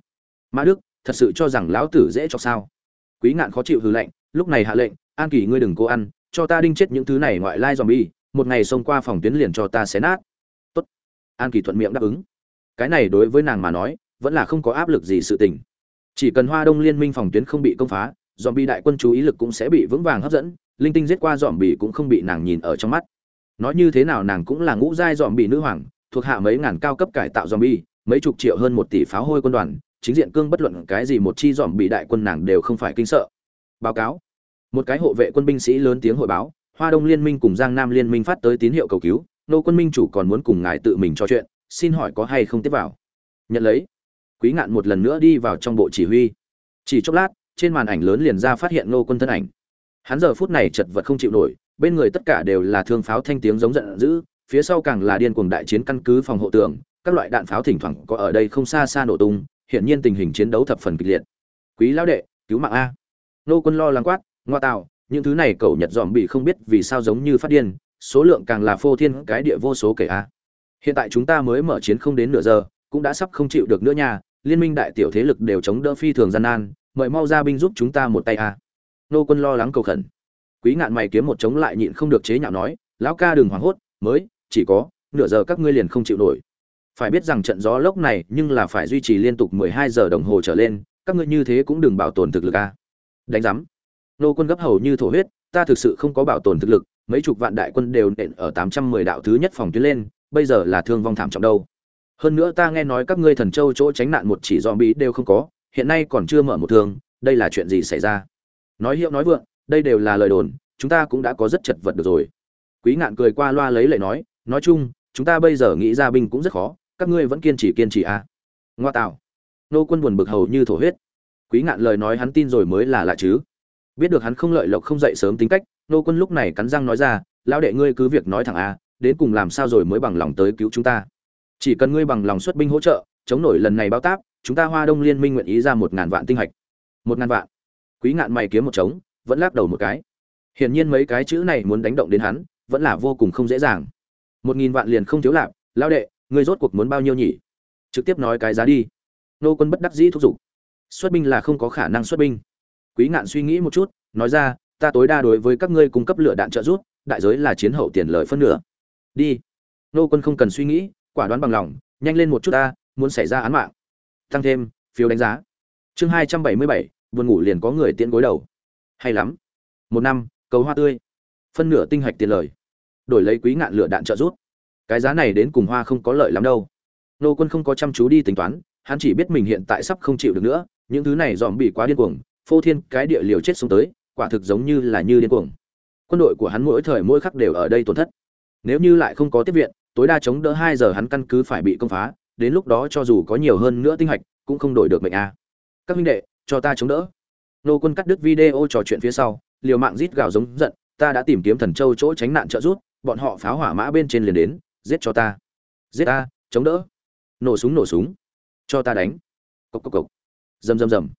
Mã đức, thật sự cho rằng lão tử dễ cho sao? Quý ngạn khó chịu hư lệnh lúc này hạ lệnh, an kỳ ngươi đừng cố ăn cho ta đinh chết những thứ này ngoại lai dòm bi một ngày xông qua phòng tuyến liền cho ta xé nát. Tốt. An kỳ thuận miệng đáp ứng. Cái này đối với nàng mà nói, vẫn là không có áp lực gì sự tình. Chỉ cần hoa đông liên minh phòng tuyến không bị công phá dòm bi đại quân chú ý lực cũng sẽ bị vững vàng hấp dẫn, linh tinh giết qua dòm bị cũng không bị nàng nhìn ở trong mắt. Nói như thế nào nàng cũng là ngũ giai dòm bị nữ hoàng, thuộc hạ mấy ngàn cao cấp cải tạo dòm bi mấy chục triệu hơn một tỷ pháo hôi quân đoàn, chính diện cương bất luận cái gì một chi dòm bị đại quân nàng đều không phải kinh sợ. Báo cáo một cái hộ vệ quân binh sĩ lớn tiếng hội báo, hoa đông liên minh cùng giang nam liên minh phát tới tín hiệu cầu cứu, nô quân minh chủ còn muốn cùng ngài tự mình trò chuyện, xin hỏi có hay không tiếp vào? Nhận lấy. Quý ngạn một lần nữa đi vào trong bộ chỉ huy. Chỉ chốc lát, trên màn ảnh lớn liền ra phát hiện nô quân thân ảnh. Hắn giờ phút này chật vật không chịu nổi, bên người tất cả đều là thương pháo thanh tiếng giống giận dữ, phía sau càng là điên cuồng đại chiến căn cứ phòng hộ tường, các loại đạn pháo thỉnh thoảng có ở đây không xa xa nổ tung hiện nhiên tình hình chiến đấu thập phần kịch liệt. Quý lão đệ, cứu mạng a. Nô quân lo lắng quát ngoa tạo, những thứ này cậu nhật dòm bị không biết vì sao giống như phát điên, số lượng càng là phô thiên cái địa vô số kể a. Hiện tại chúng ta mới mở chiến không đến nửa giờ, cũng đã sắp không chịu được nữa nha, liên minh đại tiểu thế lực đều chống đỡ phi thường gian nan, mời mau ra binh giúp chúng ta một tay a. Nô quân lo lắng cầu khẩn. Quý ngạn mày kiếm một chống lại nhịn không được chế nhạo nói, lão ca đừng hoảng hốt, mới, chỉ có nửa giờ các ngươi liền không chịu nổi. Phải biết rằng trận gió lốc này nhưng là phải duy trì liên tục 12 giờ đồng hồ trở lên, các ngươi như thế cũng đừng bảo tồn thực lực a. Đánh giám nô quân gấp hầu như thổ huyết, ta thực sự không có bảo tồn thực lực, mấy chục vạn đại quân đều nện ở tám trăm mười đạo thứ nhất phòng tuyến lên, bây giờ là thương vong thảm trọng đâu. Hơn nữa ta nghe nói các ngươi thần châu chỗ tránh nạn một chỉ dòm bí đều không có, hiện nay còn chưa mở một thương, đây là chuyện gì xảy ra? Nói hiệu nói vượng, đây đều là lời đồn, chúng ta cũng đã có rất chật vật được rồi. Quý ngạn cười qua loa lấy lệ nói nói chung, chúng ta bây giờ nghĩ ra binh cũng rất khó, các ngươi vẫn kiên trì kiên trì à. ngoa tạo. Nô quân buồn bực hầu như thổ huyết. Quý ngạn lời nói hắn tin rồi mới là lạ chứ biết được hắn không lợi lộc không dậy sớm tính cách, nô quân lúc này cắn răng nói ra, lão đệ ngươi cứ việc nói thẳng a, đến cùng làm sao rồi mới bằng lòng tới cứu chúng ta? Chỉ cần ngươi bằng lòng xuất binh hỗ trợ, chống nổi lần này bao táp, chúng ta hoa đông liên minh nguyện ý ra một ngàn vạn tinh hạch. Một ngàn vạn? Quý ngạn mày kiếm một trống, vẫn lắc đầu một cái. Hiển nhiên mấy cái chữ này muốn đánh động đến hắn, vẫn là vô cùng không dễ dàng. Một nghìn vạn liền không thiếu lạp lão đệ, ngươi rốt cuộc muốn bao nhiêu nhỉ? Trực tiếp nói cái giá đi. Nô quân bất đắc dĩ thúc giục. Xuất binh là không có khả năng xuất binh quý ngạn suy nghĩ một chút, nói ra, ta tối đa đối với các ngươi cung cấp lựa đạn trợ giúp, đại giới là chiến hậu tiền lợi phân nửa. Đi. Nô quân không cần suy nghĩ, quả đoán bằng lòng, nhanh lên một chút ta, muốn xảy ra án mạng. Tăng thêm, phiếu đánh giá. Chương hai trăm bảy mươi bảy, buồn ngủ liền có người tiễn gối đầu. Hay lắm. Một năm, cầu hoa tươi. Phân nửa tinh hạch tiền lời. Đổi lấy quý ngạn lửa đạn trợ giúp. Cái giá này đến cùng hoa không có lợi lắm đâu. Nô quân không có chăm chú đi tính toán, hắn chỉ biết mình hiện tại sắp không chịu được nữa, những thứ này dòm bị quá điên cuồng phô thiên cái địa liều chết xuống tới, quả thực giống như là như điên cuồng. Quân đội của hắn mỗi thời mỗi khắc đều ở đây tổn thất. Nếu như lại không có tiếp viện, tối đa chống đỡ hai giờ hắn căn cứ phải bị công phá, đến lúc đó cho dù có nhiều hơn nữa tinh hạch, cũng không đổi được mệnh a. Các huynh đệ, cho ta chống đỡ. Nô quân cắt đứt video trò chuyện phía sau, liều mạng rít gào giống giận, ta đã tìm kiếm thần châu chỗ tránh nạn trợ rút bọn họ pháo hỏa mã bên trên liền đến, giết cho ta. Giết ta, chống đỡ. Nổ súng nổ súng. Cho ta đánh. Cộc cộc cộc. Rầm rầm rầm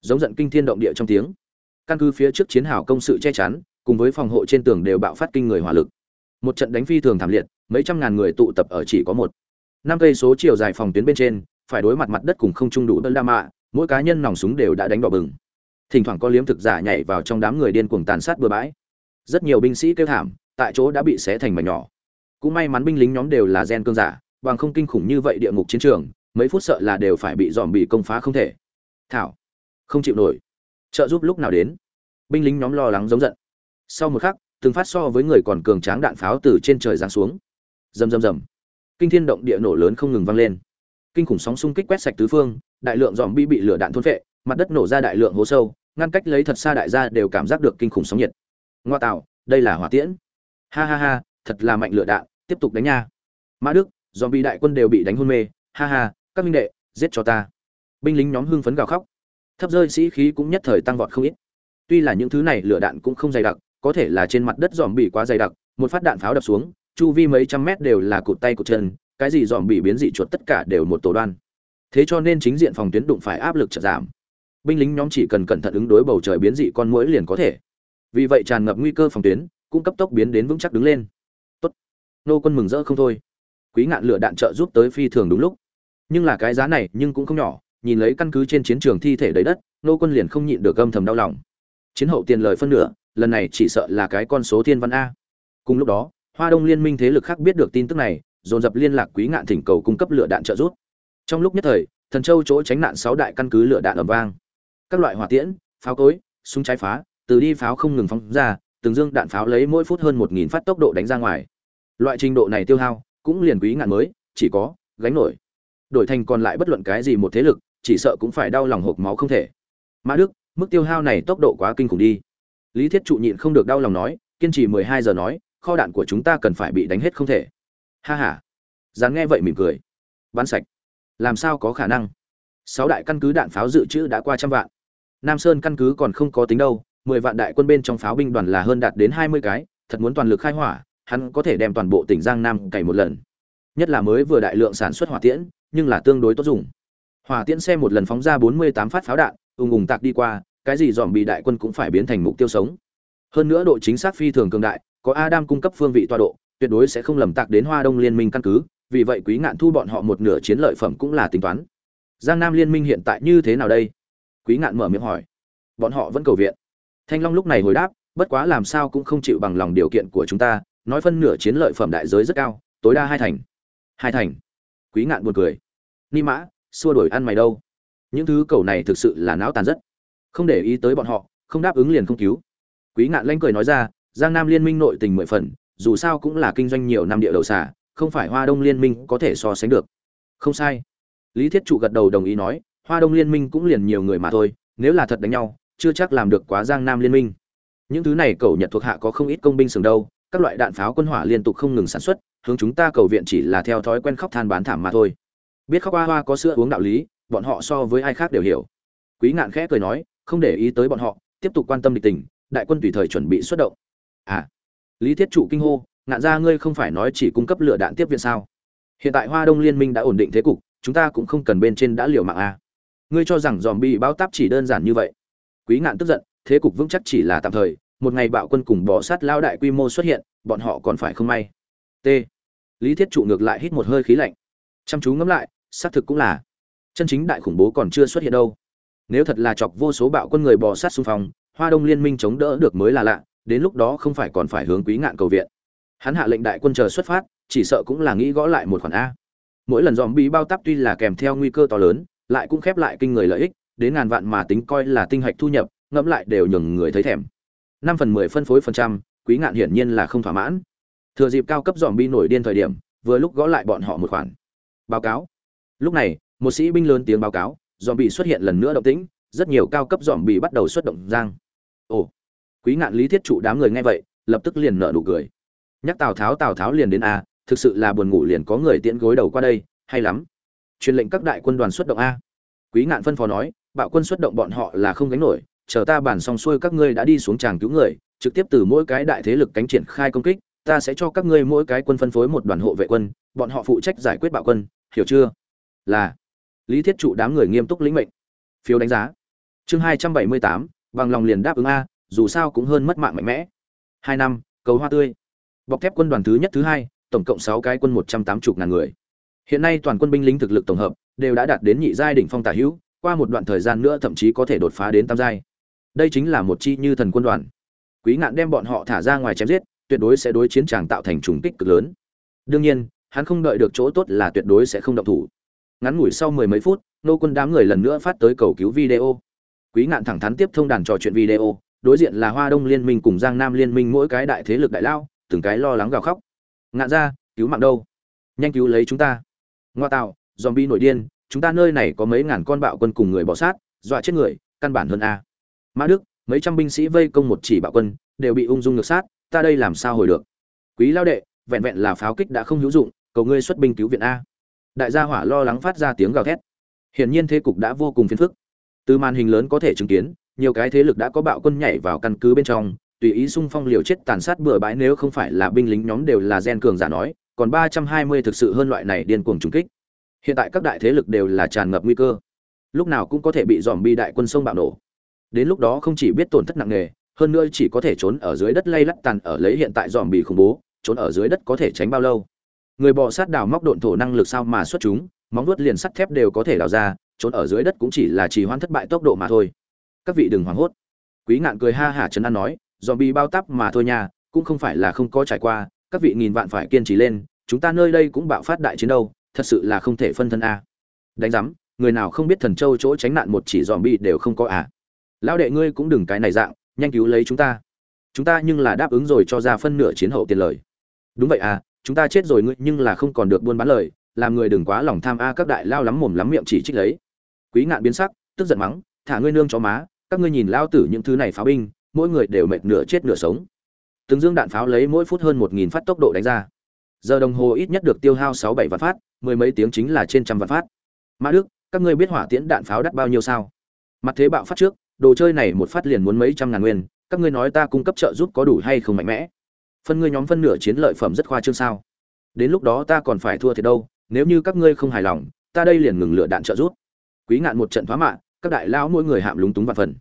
giống giận kinh thiên động địa trong tiếng. Căn cứ phía trước chiến hào công sự che chắn, cùng với phòng hộ trên tường đều bạo phát kinh người hỏa lực. Một trận đánh phi thường thảm liệt, mấy trăm ngàn người tụ tập ở chỉ có một. Năm cây số chiều dài phòng tuyến bên trên, phải đối mặt mặt đất cùng không trung đủ đơn đa mạ, mỗi cá nhân nòng súng đều đã đánh đỏ bừng. Thỉnh thoảng có liếm thực giả nhảy vào trong đám người điên cuồng tàn sát bừa bãi. Rất nhiều binh sĩ kêu thảm, tại chỗ đã bị xé thành mảnh nhỏ. Cũng may mắn binh lính nhóm đều là gen cương giả, bằng không kinh khủng như vậy địa ngục chiến trường, mấy phút sợ là đều phải bị dòm bị công phá không thể. Thảo không chịu nổi. Trợ giúp lúc nào đến? Binh lính nhóm lo lắng giống giận. Sau một khắc, từng phát so với người còn cường tráng đạn pháo từ trên trời giáng xuống. Rầm rầm rầm. Kinh thiên động địa nổ lớn không ngừng vang lên. Kinh khủng sóng xung kích quét sạch tứ phương, đại lượng dòm bi bị lửa đạn thôn phệ, mặt đất nổ ra đại lượng hố sâu, ngăn cách lấy thật xa đại gia đều cảm giác được kinh khủng sóng nhiệt. Ngoa tạo, đây là hỏa tiễn. Ha ha ha, thật là mạnh lửa đạn, tiếp tục đánh nha. Mã đức dòm bi đại quân đều bị đánh hôn mê. Ha ha, các minh đệ, giết cho ta. Binh lính nhóm hưng phấn gào khóc thấp rơi sĩ khí cũng nhất thời tăng vọt không ít. Tuy là những thứ này lửa đạn cũng không dày đặc, có thể là trên mặt đất dòm bị quá dày đặc, một phát đạn pháo đập xuống, chu vi mấy trăm mét đều là cụt tay cụt chân, cái gì dòm bị biến dị chuột tất cả đều một tổ đoan. Thế cho nên chính diện phòng tuyến đụng phải áp lực chợt giảm. Binh lính nhóm chỉ cần cẩn thận ứng đối bầu trời biến dị con mũi liền có thể. Vì vậy tràn ngập nguy cơ phòng tuyến, cũng cấp tốc biến đến vững chắc đứng lên. Tốt. Nô quân mừng rỡ không thôi. Quý ngạn lửa đạn trợ giúp tới phi thường đúng lúc. Nhưng là cái giá này nhưng cũng không nhỏ nhìn lấy căn cứ trên chiến trường thi thể đầy đất, nô quân liền không nhịn được gâm thầm đau lòng. Chiến hậu tiền lời phân nửa, lần này chỉ sợ là cái con số thiên văn a. Cùng lúc đó, hoa đông liên minh thế lực khác biết được tin tức này, dồn dập liên lạc quý ngạn thỉnh cầu cung cấp lửa đạn trợ giúp. Trong lúc nhất thời, thần châu chỗ tránh nạn sáu đại căn cứ lửa đạn ầm vang. Các loại hỏa tiễn, pháo cối, súng trái phá, từ đi pháo không ngừng phóng ra, từng dương đạn pháo lấy mỗi phút hơn một nghìn phát tốc độ đánh ra ngoài. Loại trình độ này tiêu hao, cũng liền quý ngạn mới, chỉ có, gánh nổi. Đổi thành còn lại bất luận cái gì một thế lực chỉ sợ cũng phải đau lòng hộp máu không thể. Mã đức, mức tiêu hao này tốc độ quá kinh khủng đi. Lý thiết trụ nhịn không được đau lòng nói, kiên trì mười hai giờ nói, kho đạn của chúng ta cần phải bị đánh hết không thể. Ha ha. Dán nghe vậy mỉm cười. Bắn sạch. Làm sao có khả năng? Sáu đại căn cứ đạn pháo dự trữ đã qua trăm vạn. Nam sơn căn cứ còn không có tính đâu, mười vạn đại quân bên trong pháo binh đoàn là hơn đạt đến hai mươi cái, thật muốn toàn lực khai hỏa, hắn có thể đem toàn bộ tỉnh giang nam cày một lần. Nhất là mới vừa đại lượng sản xuất hỏa tiễn, nhưng là tương đối tốt dùng hỏa tiễn xe một lần phóng ra bốn mươi tám phát pháo đạn, ùng ùng tạc đi qua, cái gì dòm bị đại quân cũng phải biến thành mục tiêu sống. Hơn nữa độ chính xác phi thường cường đại, có adam cung cấp phương vị tọa độ, tuyệt đối sẽ không lầm tạc đến hoa đông liên minh căn cứ, vì vậy quý ngạn thu bọn họ một nửa chiến lợi phẩm cũng là tính toán. Giang nam liên minh hiện tại như thế nào đây? Quý ngạn mở miệng hỏi. Bọn họ vẫn cầu viện. Thanh long lúc này hồi đáp, bất quá làm sao cũng không chịu bằng lòng điều kiện của chúng ta, nói phân nửa chiến lợi phẩm đại giới rất cao, tối đa hai thành. Hai thành. Quý ngạn buồn cười. Ni mã xua đuổi ăn mày đâu. Những thứ cầu này thực sự là não tàn rất. Không để ý tới bọn họ, không đáp ứng liền không cứu. Quý ngạn lanh cười nói ra, giang nam liên minh nội tình mười phần, dù sao cũng là kinh doanh nhiều năm địa đầu xả không phải hoa đông liên minh có thể so sánh được. Không sai. Lý thiết trụ gật đầu đồng ý nói, hoa đông liên minh cũng liền nhiều người mà thôi, nếu là thật đánh nhau, chưa chắc làm được quá giang nam liên minh. Những thứ này cầu nhật thuộc hạ có không ít công binh sừng đâu, các loại đạn pháo quân hỏa liên tục không ngừng sản xuất, hướng chúng ta cầu viện chỉ là theo thói quen khóc than bán thảm mà thôi biết khóc hoa hoa có sữa uống đạo lý, bọn họ so với ai khác đều hiểu. Quý ngạn khẽ cười nói, không để ý tới bọn họ, tiếp tục quan tâm địch tình, đại quân tùy thời chuẩn bị xuất động. À lý thiết trụ kinh hô, ngạn ra ngươi không phải nói chỉ cung cấp lửa đạn tiếp viện sao? Hiện tại hoa đông liên minh đã ổn định thế cục, chúng ta cũng không cần bên trên đã liều mạng à. ngươi cho rằng dòm bị bao táp chỉ đơn giản như vậy? Quý ngạn tức giận, thế cục vững chắc chỉ là tạm thời, một ngày bạo quân cùng bỏ sát lao đại quy mô xuất hiện, bọn họ còn phải không may. T. Lý thiết trụ ngược lại hít một hơi khí lạnh. Chăm chú ngẫm lại xác thực cũng là. Chân chính đại khủng bố còn chưa xuất hiện đâu. Nếu thật là chọc vô số bạo quân người bò sát xung phong, hoa đông liên minh chống đỡ được mới là lạ, đến lúc đó không phải còn phải hướng quý ngạn cầu viện. Hắn hạ lệnh đại quân chờ xuất phát, chỉ sợ cũng là nghĩ gõ lại một khoản a. Mỗi lần dòm bị bao tắp tuy là kèm theo nguy cơ to lớn, lại cũng khép lại kinh người lợi ích, đến ngàn vạn mà tính coi là tinh hạch thu nhập, ngẫm lại đều nhường người thấy thèm. Năm phần mười phân phối phần trăm, quý ngạn hiển nhiên là không thỏa mãn. Thừa dịp cao cấp dòm bi nổi điên thời điểm, vừa lúc gõ lại bọn họ một khoản. Báo cáo lúc này, một sĩ binh lớn tiếng báo cáo dòm bị xuất hiện lần nữa động tĩnh, rất nhiều cao cấp dòm bị bắt đầu xuất động giang. Ồ, quý ngạn lý thiết trụ đám người nghe vậy, lập tức liền nợ nụ cười. Nhắc tào tháo tào tháo liền đến a, thực sự là buồn ngủ liền có người tiễn gối đầu qua đây, hay lắm. Truyền lệnh các đại quân đoàn xuất động a. Quý ngạn phân phó nói, bạo quân xuất động bọn họ là không gánh nổi, chờ ta bàn xong xuôi các ngươi đã đi xuống tràng cứu người, trực tiếp từ mỗi cái đại thế lực cánh triển khai công kích, ta sẽ cho các ngươi mỗi cái quân phân phối một đoàn hộ vệ quân, bọn họ phụ trách giải quyết bạo quân, hiểu chưa? Là lý thiết trụ đám người nghiêm túc lĩnh mệnh. Phiếu đánh giá. Chương hai trăm bảy mươi tám, bằng lòng liền đáp ứng a, dù sao cũng hơn mất mạng mạnh mẽ. Hai năm, cầu hoa tươi. Bọc thép quân đoàn thứ nhất thứ hai, tổng cộng sáu cái quân một trăm tám mươi ngàn người. Hiện nay toàn quân binh lính thực lực tổng hợp đều đã đạt đến nhị giai đỉnh phong tả hữu, qua một đoạn thời gian nữa thậm chí có thể đột phá đến tam giai. Đây chính là một chi như thần quân đoàn. Quý ngạn đem bọn họ thả ra ngoài chém giết, tuyệt đối sẽ đối chiến tràng tạo thành trùng kích cực lớn. Đương nhiên, hắn không đợi được chỗ tốt là tuyệt đối sẽ không động thủ ngắn ngủi sau mười mấy phút, nô quân đám người lần nữa phát tới cầu cứu video. Quý ngạn thẳng thắn tiếp thông đàn trò chuyện video, đối diện là hoa đông liên minh cùng giang nam liên minh mỗi cái đại thế lực đại lao, từng cái lo lắng gào khóc. Ngạn ra, cứu mạng đâu? Nhanh cứu lấy chúng ta. Ngoa tạo dòm bi nổi điên, chúng ta nơi này có mấy ngàn con bạo quân cùng người bỏ sát, dọa chết người, căn bản hơn a. Mã đức, mấy trăm binh sĩ vây công một chỉ bạo quân, đều bị ung dung ngược sát, ta đây làm sao hồi được? Quý lao đệ, vẹn vẹn là pháo kích đã không hữu dụng, cầu ngươi xuất binh cứu viện a đại gia hỏa lo lắng phát ra tiếng gào thét Hiển nhiên thế cục đã vô cùng phiền phức. Từ màn hình lớn có thể chứng kiến, nhiều cái thế lực đã có bạo quân nhảy vào căn cứ bên trong, tùy ý xung phong liều chết tàn sát bừa bãi nếu không phải là binh lính nhóm đều là gen cường giả nói, còn 320 thực sự hơn loại này điên cuồng trùng kích. Hiện tại các đại thế lực đều là tràn ngập nguy cơ, lúc nào cũng có thể bị dòm bi đại quân sông bạo nổ. Đến lúc đó không chỉ biết tổn thất nặng nề, hơn nữa chỉ có thể trốn ở dưới đất lay lắt tàn ở lấy hiện tại dòm bị khủng bố, trốn ở dưới đất có thể tránh bao lâu? Người bò sát đào móc độn thổ năng lực sao mà xuất chúng, móng vuốt liền sắt thép đều có thể đào ra, trốn ở dưới đất cũng chỉ là trì hoãn thất bại tốc độ mà thôi. Các vị đừng hoảng hốt. Quý ngạn cười ha hả trấn an nói, zombie bao tắp mà thôi nha, cũng không phải là không có trải qua, các vị nghìn vạn phải kiên trì lên, chúng ta nơi đây cũng bạo phát đại chiến đâu, thật sự là không thể phân thân a. Đánh giám người nào không biết thần châu chỗ tránh nạn một chỉ zombie đều không có à? Lão đệ ngươi cũng đừng cái này dạng, nhanh cứu lấy chúng ta. Chúng ta nhưng là đáp ứng rồi cho ra phân nửa chiến hậu tiền lời. Đúng vậy à, chúng ta chết rồi ngươi nhưng là không còn được buôn bán lời, làm người đừng quá lòng tham a các đại lao lắm mồm lắm miệng chỉ trích lấy. Quý ngạn biến sắc, tức giận mắng, thả ngươi nương cho má, các ngươi nhìn lao tử những thứ này pháo binh, mỗi người đều mệt nửa chết nửa sống. Từng dương đạn pháo lấy mỗi phút hơn một nghìn phát tốc độ đánh ra. Giờ đồng hồ ít nhất được tiêu hao sáu bảy vạn phát mười mấy tiếng chính là trên trăm vạn phát. Mã đức các ngươi biết hỏa tiễn đạn pháo đắt bao nhiêu sao? Mặt thế bạo phát trước đồ chơi này một phát liền muốn mấy trăm ngàn nguyên các ngươi nói ta cung cấp trợ giúp có đủ hay không mạnh mẽ? Phân ngươi nhóm phân nửa chiến lợi phẩm rất khoa trương sao? Đến lúc đó ta còn phải thua thiệt đâu, nếu như các ngươi không hài lòng, ta đây liền ngừng lựa đạn trợ giúp. Quý ngạn một trận thoá mạ các đại lão mỗi người hạm lúng túng vạn phần.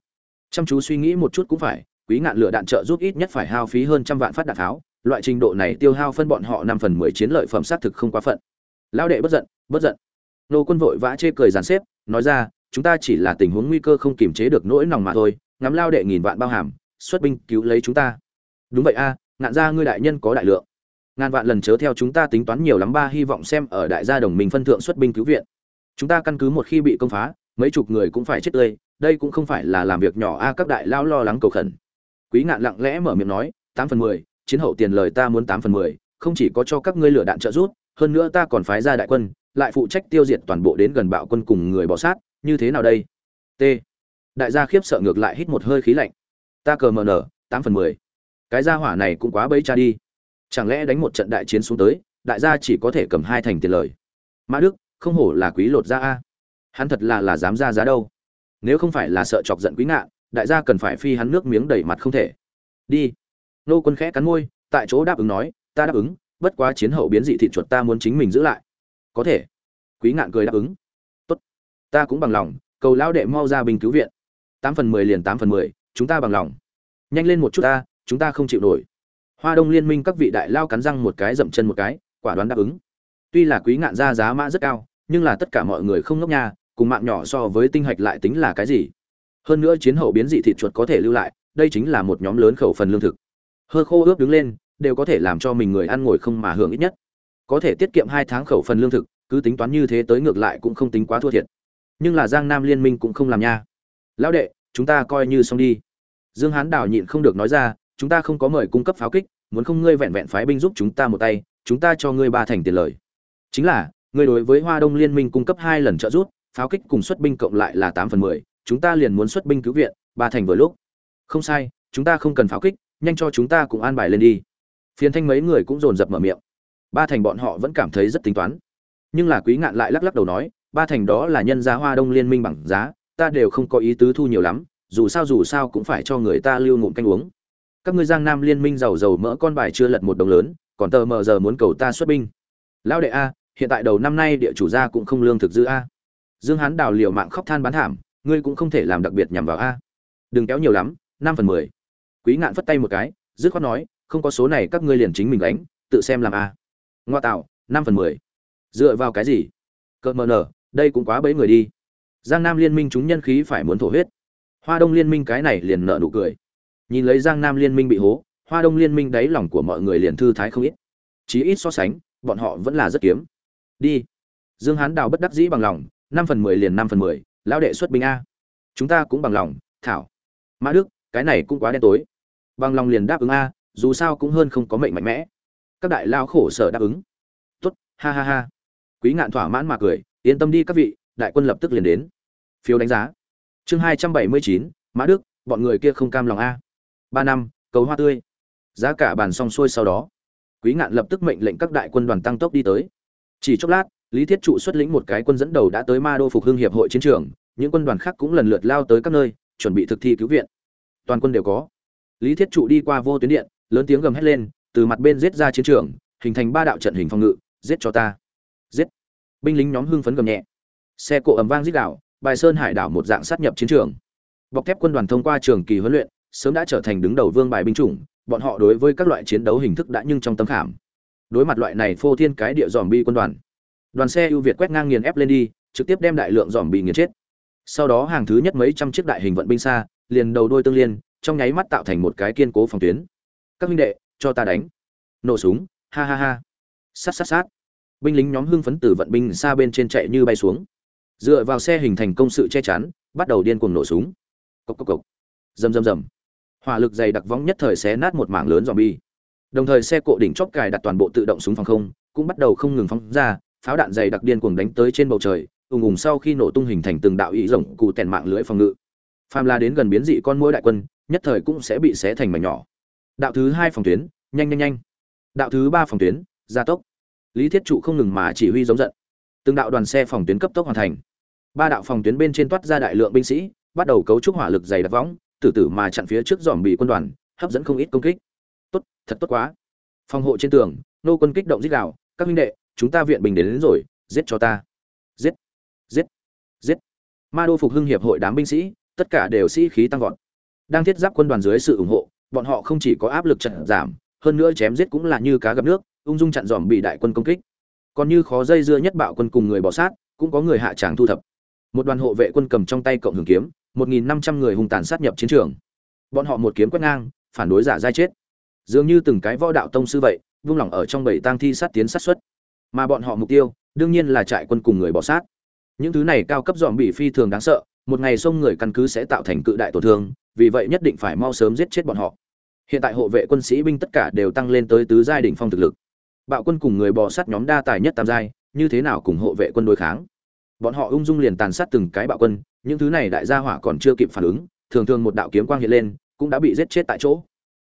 Chăm chú suy nghĩ một chút cũng phải, quý ngạn lửa đạn trợ giúp ít nhất phải hao phí hơn trăm vạn phát đạn tháo, loại trình độ này tiêu hao phân bọn họ năm phần mười chiến lợi phẩm xác thực không quá phận. Lão đệ bất giận bất giận. Nô quân vội vã chê cười dàn xếp, nói ra, chúng ta chỉ là tình huống nguy cơ không kiềm chế được nỗi lòng mà thôi, ngắm lao đệ nghìn vạn bao hàm, xuất binh cứu lấy chúng ta. Đúng vậy a ngạn gia ngươi đại nhân có đại lượng. Ngàn vạn lần chớ theo chúng ta tính toán nhiều lắm ba, hy vọng xem ở đại gia đồng minh phân thượng xuất binh cứu viện. Chúng ta căn cứ một khi bị công phá, mấy chục người cũng phải chết tươi, đây cũng không phải là làm việc nhỏ a, các đại lao lo lắng cầu khẩn. Quý ngạn lặng lẽ mở miệng nói, tám phần mười, chiến hậu tiền lời ta muốn tám phần mười, không chỉ có cho các ngươi lửa đạn trợ rút hơn nữa ta còn phái ra đại quân, lại phụ trách tiêu diệt toàn bộ đến gần bạo quân cùng người bỏ sát, như thế nào đây? T. Đại gia khiếp sợ ngược lại hít một hơi khí lạnh. Ta cờ mờ nở, tám phần mười cái gia hỏa này cũng quá bấy cha đi. Chẳng lẽ đánh một trận đại chiến xuống tới, đại gia chỉ có thể cầm hai thành tiền lời? Mã đức, không hổ là quý lột ra a. Hắn thật là là dám ra giá đâu. Nếu không phải là sợ chọc giận quý ngạ, đại gia cần phải phi hắn nước miếng đầy mặt không thể. Đi. Nô quân khẽ cắn môi, tại chỗ đáp ứng nói, ta đáp ứng, bất quá chiến hậu biến dị thị chuột ta muốn chính mình giữ lại. Có thể. Quý ngạn cười đáp ứng. Tốt. Ta cũng bằng lòng, cầu lão đệ mau ra bình cứu viện. Tám phần mười liền tám phần mười, chúng ta bằng lòng. Nhanh lên một chút ta chúng ta không chịu nổi. Hoa đông liên minh các vị đại lao cắn răng một cái dậm chân một cái, quả đoán đáp ứng. Tuy là quý ngạn ra giá mã rất cao, nhưng là tất cả mọi người không ngốc nha, cùng mạng nhỏ so với tinh hạch lại tính là cái gì? Hơn nữa chiến hậu biến dị thịt chuột có thể lưu lại, đây chính là một nhóm lớn khẩu phần lương thực. Hơ khô ướp đứng lên, đều có thể làm cho mình người ăn ngồi không mà hưởng ít nhất. Có thể tiết kiệm hai tháng khẩu phần lương thực, cứ tính toán như thế tới ngược lại cũng không tính quá thua thiệt. Nhưng là giang nam liên minh cũng không làm nha. Lão đệ, chúng ta coi như xong đi. Dương hán đào nhịn không được nói ra chúng ta không có mời cung cấp pháo kích, muốn không ngươi vẹn vẹn phái binh giúp chúng ta một tay, chúng ta cho ngươi ba thành tiền lời. Chính là, ngươi đối với hoa đông liên minh cung cấp hai lần trợ giúp, pháo kích cùng xuất binh cộng lại là tám phần mười, chúng ta liền muốn xuất binh cứu viện, ba thành vừa lúc. Không sai, chúng ta không cần pháo kích, nhanh cho chúng ta cùng an bài lên đi. Phiền thanh mấy người cũng dồn dập mở miệng. Ba thành bọn họ vẫn cảm thấy rất tính toán. Nhưng là quý ngạn lại lắc lắc đầu nói, ba thành đó là nhân giá hoa đông liên minh bằng giá, ta đều không có ý tứ thu nhiều lắm, dù sao dù sao cũng phải cho người ta lưu ngụm canh uống các ngươi giang nam liên minh giàu giàu mỡ con bài chưa lật một đồng lớn, còn tờ mờ giờ muốn cầu ta xuất binh. Lão đệ a, hiện tại đầu năm nay địa chủ gia cũng không lương thực dư a. Dương hán đào liều mạng khóc than bán thảm, ngươi cũng không thể làm đặc biệt nhằm vào a. Đừng kéo nhiều lắm, năm phần mười. Quý ngạn phất tay một cái, dứt khoát nói, không có số này các ngươi liền chính mình đánh tự xem làm a. Ngoa tạo, năm phần mười. Dựa vào cái gì? Cợt mờ nở, đây cũng quá bấy người đi. Giang nam liên minh chúng nhân khí phải muốn thổ huyết. Hoa đông liên minh cái này liền nợ nụ cười nhìn lấy giang nam liên minh bị hố, hoa đông liên minh đáy lòng của mọi người liền thư thái không ít. Chí ít so sánh, bọn họ vẫn là rất kiếm. Đi. Dương hán đào bất đắc dĩ bằng lòng, năm phần mười liền năm phần mười, lão đệ xuất binh a. Chúng ta cũng bằng lòng, thảo. Mã đức, cái này cũng quá đen tối. Bằng lòng liền đáp ứng a, dù sao cũng hơn không có mệnh mạnh mẽ. Các đại lao khổ sở đáp ứng. Tốt, ha ha ha. Quý ngạn thỏa mãn mà cười, yên tâm đi các vị, đại quân lập tức liền đến. Phiếu đánh giá. Chương hai trăm bảy mươi chín, mã đức, bọn người kia không cam lòng a ba năm, cầu hoa tươi. Giá cả bàn xong xuôi sau đó, quý ngạn lập tức mệnh lệnh các đại quân đoàn tăng tốc đi tới. Chỉ chốc lát, lý thiết trụ xuất lĩnh một cái quân dẫn đầu đã tới ma đô phục hưng hiệp hội chiến trường, những quân đoàn khác cũng lần lượt lao tới các nơi, chuẩn bị thực thi cứu viện. Toàn quân đều có. Lý thiết trụ đi qua vô tuyến điện, lớn tiếng gầm hét lên, từ mặt bên giết ra chiến trường, hình thành ba đạo trận hình phòng ngự, giết cho ta. Giết. Binh lính nhóm hưng phấn gầm nhẹ. Xe cộ ầm vang giết đảo bài sơn hải đảo một dạng sát nhập chiến trường. Bọc thép quân đoàn thông qua trường kỳ huấn luyện sớm đã trở thành đứng đầu vương bài binh chủng, bọn họ đối với các loại chiến đấu hình thức đã nhưng trong tấm khảm. Đối mặt loại này phô thiên cái địa dòm bi quân đoàn đoàn xe ưu việt quét ngang nghiền ép lên đi, trực tiếp đem đại lượng dòm bị nghiền chết. Sau đó hàng thứ nhất mấy trăm chiếc đại hình vận binh xa, liền đầu đôi tương liên, trong nháy mắt tạo thành một cái kiên cố phòng tuyến. Các huynh đệ, cho ta đánh. Nổ súng, ha ha ha. Sát sát sát. Binh lính nhóm hưng phấn từ vận binh xa bên trên chạy như bay xuống. Dựa vào xe hình thành công sự che chắn, bắt đầu điên cuồng nổ súng. Cốc cốc cốc. rầm rầm rầm hỏa lực dày đặc vong nhất thời xé nát một mảng lớn dòm bi đồng thời xe cộ đỉnh chóp cài đặt toàn bộ tự động súng phòng không, cũng bắt đầu không ngừng phóng ra, pháo đạn dày đặc điên cuồng đánh tới trên bầu trời, ùng ùng sau khi nổ tung hình thành từng đạo ý rộng cụ tèn mạng lưới phòng ngự. Phàm la đến gần biến dị con mũi đại quân, nhất thời cũng sẽ bị xé thành mảnh nhỏ. Đạo thứ hai phòng tuyến, nhanh nhanh nhanh. Đạo thứ ba phòng tuyến, gia tốc. Lý thiết trụ không ngừng mà chỉ huy giống giận. Từng đạo đoàn xe phòng tuyến cấp tốc hoàn thành. Ba đạo phòng tuyến bên trên toát ra đại lượng binh sĩ, bắt đầu cấu trúc hỏa lực dày đặc võng tử tử mà chặn phía trước dòm bị quân đoàn hấp dẫn không ít công kích. Tốt thật tốt quá. Phòng hộ trên tường nô quân kích động giết đạo các huynh đệ chúng ta viện bình đến, đến rồi giết cho ta. Giết giết giết. Ma đô phục hưng hiệp hội đám binh sĩ tất cả đều sĩ khí tăng vọt. Đang thiết giáp quân đoàn dưới sự ủng hộ bọn họ không chỉ có áp lực trận giảm hơn nữa chém giết cũng là như cá gặp nước ung dung chặn dòm bị đại quân công kích. Còn như khó dây dưa nhất bạo quân cùng người bỏ sát cũng có người hạ tràng thu thập. Một đoàn hộ vệ quân cầm trong tay cộng hưởng kiếm một nghìn năm trăm người hung tàn sát nhập chiến trường. Bọn họ một kiếm quét ngang, phản đối giả giai chết. Dường như từng cái võ đạo tông sư vậy, vung lỏng ở trong bảy tang thi sát tiến sát xuất. Mà bọn họ mục tiêu, đương nhiên là trại quân cùng người bỏ sát. Những thứ này cao cấp dòm bị phi thường đáng sợ, một ngày xông người căn cứ sẽ tạo thành cự đại tổn thương, vì vậy nhất định phải mau sớm giết chết bọn họ. Hiện tại hộ vệ quân sĩ binh tất cả đều tăng lên tới tứ giai đỉnh phong thực lực. Bạo quân cùng người bò sát nhóm đa tài nhất tam giai, như thế nào cùng hộ vệ quân đối kháng? Bọn họ ung dung liền tàn sát từng cái bạo quân những thứ này đại gia hỏa còn chưa kịp phản ứng, thường thường một đạo kiếm quang hiện lên, cũng đã bị giết chết tại chỗ.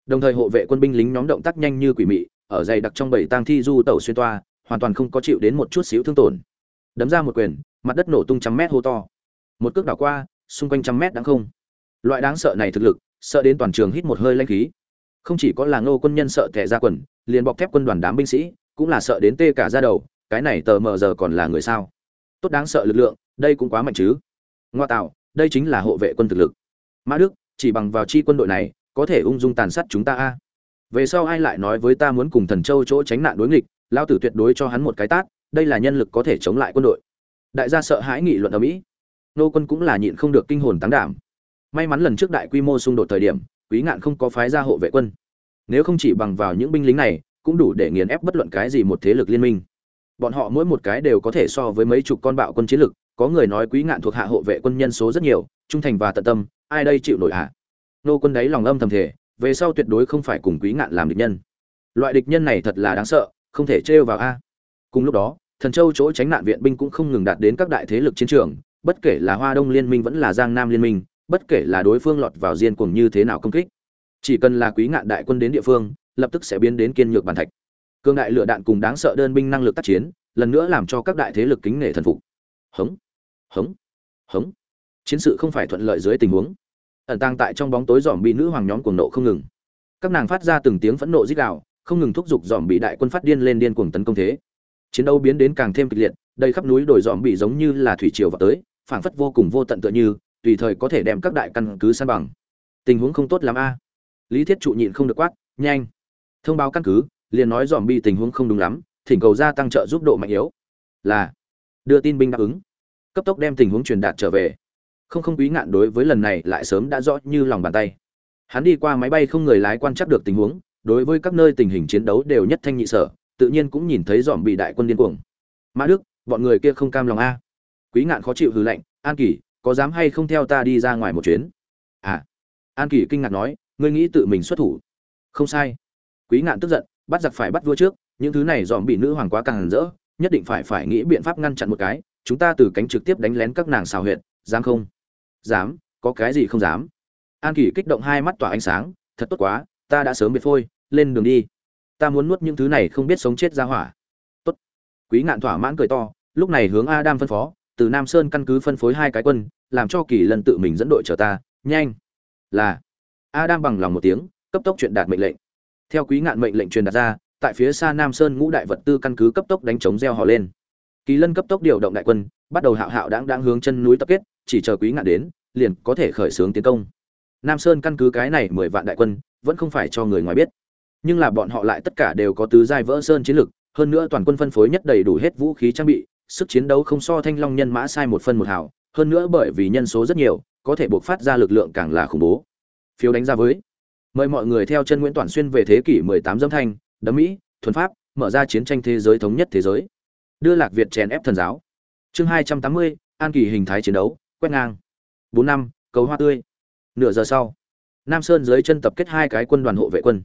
Đồng thời hộ vệ quân binh lính nhóm động tác nhanh như quỷ mị, ở dày đặc trong bảy tang thi du tẩu xuyên toa, hoàn toàn không có chịu đến một chút xíu thương tổn. Đấm ra một quyền, mặt đất nổ tung trăm mét hô to. Một cước đảo qua, xung quanh trăm mét đáng không. Loại đáng sợ này thực lực, sợ đến toàn trường hít một hơi lanh khí. Không chỉ có là ngô quân nhân sợ tệ ra quần, liền bọc thép quân đoàn đám binh sĩ, cũng là sợ đến tê cả ra đầu, cái này tờ mờ giờ còn là người sao? Tốt đáng sợ lực lượng, đây cũng quá mạnh chứ ngoa tạo, đây chính là hộ vệ quân thực lực. Mã đức, chỉ bằng vào chi quân đội này, có thể ung dung tàn sát chúng ta a. Về sau ai lại nói với ta muốn cùng thần châu chỗ tránh nạn đối nghịch lao tử tuyệt đối cho hắn một cái tát, đây là nhân lực có thể chống lại quân đội. Đại gia sợ hãi nghị luận ở mỹ. Nô quân cũng là nhịn không được kinh hồn tán đảm. May mắn lần trước đại quy mô xung đột thời điểm, quý ngạn không có phái ra hộ vệ quân. Nếu không chỉ bằng vào những binh lính này, cũng đủ để nghiền ép bất luận cái gì một thế lực liên minh. Bọn họ mỗi một cái đều có thể so với mấy chục con bạo quân chiến lực có người nói quý ngạn thuộc hạ hộ vệ quân nhân số rất nhiều, trung thành và tận tâm, ai đây chịu nổi hạ nô quân đấy lòng âm thầm thể về sau tuyệt đối không phải cùng quý ngạn làm địch nhân. Loại địch nhân này thật là đáng sợ, không thể trêu vào a. Cùng lúc đó, thần châu chỗ tránh nạn viện binh cũng không ngừng đạt đến các đại thế lực chiến trường, bất kể là hoa đông liên minh vẫn là giang nam liên minh, bất kể là đối phương lọt vào diên cuồng như thế nào công kích, chỉ cần là quý ngạn đại quân đến địa phương, lập tức sẽ biến đến kiên nhược bàn thạch. Cương đại lựa đạn cùng đáng sợ đơn binh năng lực tác chiến, lần nữa làm cho các đại thế lực kính nể thần phục. Hống hống hống. Chiến sự không phải thuận lợi dưới tình huống. Ẩn tàng tại trong bóng tối dòm bị nữ hoàng nhóm cuồng nộ không ngừng. Các nàng phát ra từng tiếng phẫn nộ dích đạo không ngừng thúc giục dòm bị đại quân phát điên lên điên cuồng tấn công thế. Chiến đấu biến đến càng thêm kịch liệt đây khắp núi đồi dòm bị giống như là thủy triều vào tới, phảng phất vô cùng vô tận tựa như, tùy thời có thể đem các đại căn cứ san bằng. Tình huống không tốt lắm a. Lý thiết trụ nhịn không được quát, nhanh, thông báo căn cứ, liền nói dòm bị tình huống không đúng lắm, thỉnh cầu gia tăng trợ giúp độ mạnh yếu. Là, đưa tin binh đáp ứng cấp tốc đem tình huống truyền đạt trở về. Không không quý ngạn đối với lần này lại sớm đã rõ như lòng bàn tay. Hắn đi qua máy bay không người lái quan trắc được tình huống, đối với các nơi tình hình chiến đấu đều nhất thanh nhị sở, tự nhiên cũng nhìn thấy dòm bị đại quân điên cuồng. Mã đức, bọn người kia không cam lòng a. Quý ngạn khó chịu hư lệnh an kỳ, có dám hay không theo ta đi ra ngoài một chuyến? À. An kỳ kinh ngạc nói, ngươi nghĩ tự mình xuất thủ? Không sai. Quý ngạn tức giận, bắt giặc phải bắt vua trước, những thứ này dòm bị nữ hoàng quá càng rỡ, nhất định phải phải nghĩ biện pháp ngăn chặn một cái chúng ta từ cánh trực tiếp đánh lén các nàng xào huyệt, dám không? Dám, có cái gì không dám? An kỷ kích động hai mắt tỏa ánh sáng, thật tốt quá, ta đã sớm biệt phôi, lên đường đi. Ta muốn nuốt những thứ này không biết sống chết ra hỏa. Tốt. Quý ngạn thỏa mãn cười to, lúc này hướng adam phân phó, từ nam sơn căn cứ phân phối hai cái quân, làm cho kỳ lần tự mình dẫn đội chờ ta, nhanh. Là. Adam bằng lòng một tiếng, cấp tốc chuyện đạt mệnh lệnh. Theo quý ngạn mệnh lệnh truyền đạt ra, tại phía xa nam sơn ngũ đại vật tư căn cứ cấp tốc đánh chống gieo họ lên kỳ lân cấp tốc điều động đại quân, bắt đầu hạo hạo đáng đáng hướng chân núi tập kết, chỉ chờ quý ngạn đến, liền có thể khởi xướng tiến công. Nam sơn căn cứ cái này mười vạn đại quân, vẫn không phải cho người ngoài biết. Nhưng là bọn họ lại tất cả đều có tứ giai vỡ sơn chiến lực, hơn nữa toàn quân phân phối nhất đầy đủ hết vũ khí trang bị, sức chiến đấu không so thanh long nhân mã sai một phân một hào, hơn nữa bởi vì nhân số rất nhiều, có thể buộc phát ra lực lượng càng là khủng bố. Phiếu đánh ra với, mời mọi người theo chân nguyễn toàn xuyên về thế kỷ 18 dâm thanh, đấm mỹ, thuần pháp, mở ra chiến tranh thế giới thống nhất thế giới đưa lạc việt chèn ép thần giáo. Chương 280, an kỳ hình thái chiến đấu quét ngang. Bốn năm cầu hoa tươi. Nửa giờ sau nam sơn dưới chân tập kết hai cái quân đoàn hộ vệ quân.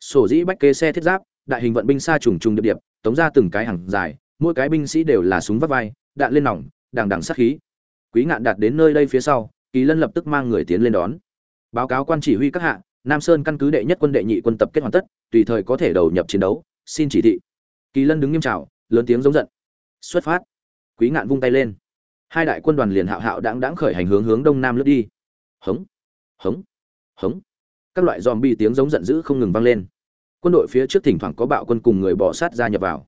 Sổ dĩ bách kế xe thiết giáp đại hình vận binh xa trùng trùng điệp điệp tống ra từng cái hàng dài mỗi cái binh sĩ đều là súng vắt vai đạn lên nòng đằng đằng sát khí. Quý ngạn đạt đến nơi đây phía sau kỳ lân lập tức mang người tiến lên đón. Báo cáo quan chỉ huy các hạ nam sơn căn cứ đệ nhất quân đệ nhị quân tập kết hoàn tất tùy thời có thể đầu nhập chiến đấu xin chỉ thị. Kỳ lân đứng nghiêm trào lớn tiếng giống giận. Xuất phát. Quý ngạn vung tay lên. Hai đại quân đoàn liền hạo hạo đáng đáng khởi hành hướng hướng đông nam lướt đi. Hống hống hống. Các loại dòm bi tiếng giống giận dữ không ngừng vang lên. Quân đội phía trước thỉnh thoảng có bạo quân cùng người bỏ sát ra nhập vào.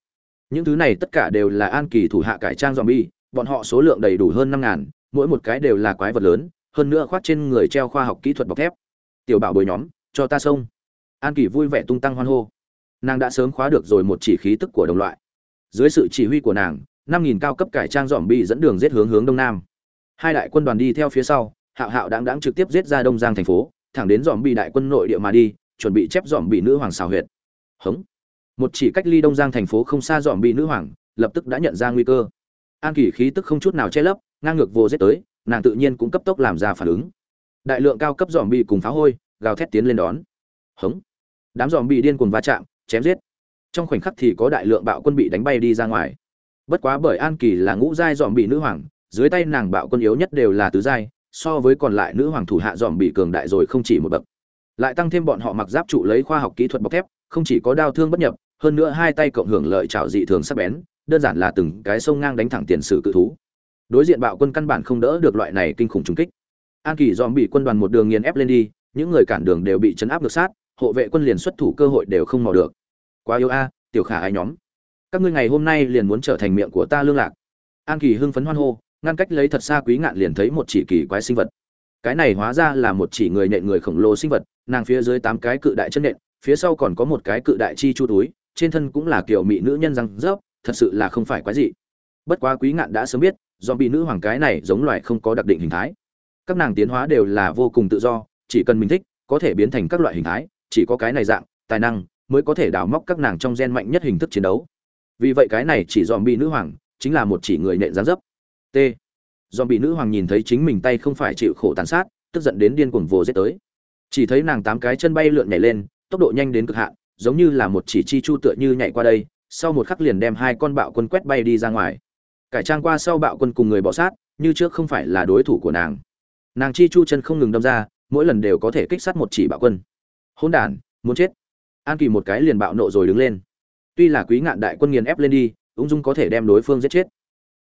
Những thứ này tất cả đều là an kỳ thủ hạ cải trang dòm bi bọn họ số lượng đầy đủ hơn năm ngàn, mỗi một cái đều là quái vật lớn, hơn nữa khoác trên người treo khoa học kỹ thuật bọc thép. Tiểu bảo bồi nhóm, cho ta xông an kỳ vui vẻ tung tăng hoan hô. Nàng đã sớm khóa được rồi một chỉ khí tức của đồng loại dưới sự chỉ huy của nàng, năm nghìn cao cấp cải trang dòm bi dẫn đường giết hướng hướng đông nam. Hai đại quân đoàn đi theo phía sau, hạo hạo đáng đáng trực tiếp giết ra đông giang thành phố, thẳng đến dòm bị đại quân nội địa mà đi, chuẩn bị chép dòm bị nữ hoàng xào huyệt. Hống. Một chỉ cách ly đông giang thành phố không xa dòm bị nữ hoàng, lập tức đã nhận ra nguy cơ. An kỳ khí tức không chút nào che lấp, ngang ngược vô giết tới, nàng tự nhiên cũng cấp tốc làm ra phản ứng. Đại lượng cao cấp dòm bị cùng phá hôi, gào thét tiến lên đón. Hống. Đám dòm bị điên cuồng va chạm, chém giết trong khoảnh khắc thì có đại lượng bạo quân bị đánh bay đi ra ngoài. Bất quá bởi an kỳ là ngũ giai dòm bị nữ hoàng, dưới tay nàng bạo quân yếu nhất đều là tứ giai, so với còn lại nữ hoàng thủ hạ dòm bị cường đại rồi không chỉ một bậc. Lại tăng thêm bọn họ mặc giáp trụ lấy khoa học kỹ thuật bọc thép, không chỉ có đao thương bất nhập, hơn nữa hai tay cộng hưởng lợi trào dị thường sắc bén, đơn giản là từng cái sông ngang đánh thẳng tiền sử cự thú. Đối diện bạo quân căn bản không đỡ được loại này kinh khủng trùng kích. An kỳ dòm bị quân đoàn một đường nghiền ép lên đi, những người cản đường đều bị chấn áp được sát, hộ vệ quân liền xuất thủ cơ hội đều không mò được quá yêu a, tiểu khả ai nhóm. Các ngươi ngày hôm nay liền muốn trở thành miệng của ta lương lạc. An kỳ hưng phấn hoan hô, ngăn cách lấy thật xa quý ngạn liền thấy một chỉ kỳ quái sinh vật. Cái này hóa ra là một chỉ người nện người khổng lồ sinh vật, nàng phía dưới tám cái cự đại chân nện, phía sau còn có một cái cự đại chi chu túi, trên thân cũng là kiểu mỹ nữ nhân răng rớp, thật sự là không phải quái gì bất quá quý ngạn đã sớm biết do bị nữ hoàng cái này giống loài không có đặc định hình thái. Các nàng tiến hóa đều là vô cùng tự do, chỉ cần mình thích, có thể biến thành các loại hình thái, chỉ có cái này dạng, tài năng mới có thể đào móc các nàng trong gen mạnh nhất hình thức chiến đấu. Vì vậy cái này chỉ dòm bị nữ hoàng chính là một chỉ người nện gián dấp. T. Dòm bị nữ hoàng nhìn thấy chính mình tay không phải chịu khổ tàn sát, tức giận đến điên cuồng vồ giết tới. Chỉ thấy nàng tám cái chân bay lượn nhảy lên, tốc độ nhanh đến cực hạn, giống như là một chỉ chi chu tựa như nhảy qua đây, sau một khắc liền đem hai con bạo quân quét bay đi ra ngoài. Cải trang qua sau bạo quân cùng người bỏ sát, như trước không phải là đối thủ của nàng. Nàng chi chu chân không ngừng đâm ra, mỗi lần đều có thể kích sát một chỉ bạo quân. Hôn đản, muốn chết an kỳ một cái liền bạo nộ rồi đứng lên. Tuy là quý ngạn đại quân nghiền ép lên đi, ung dung có thể đem đối phương giết chết.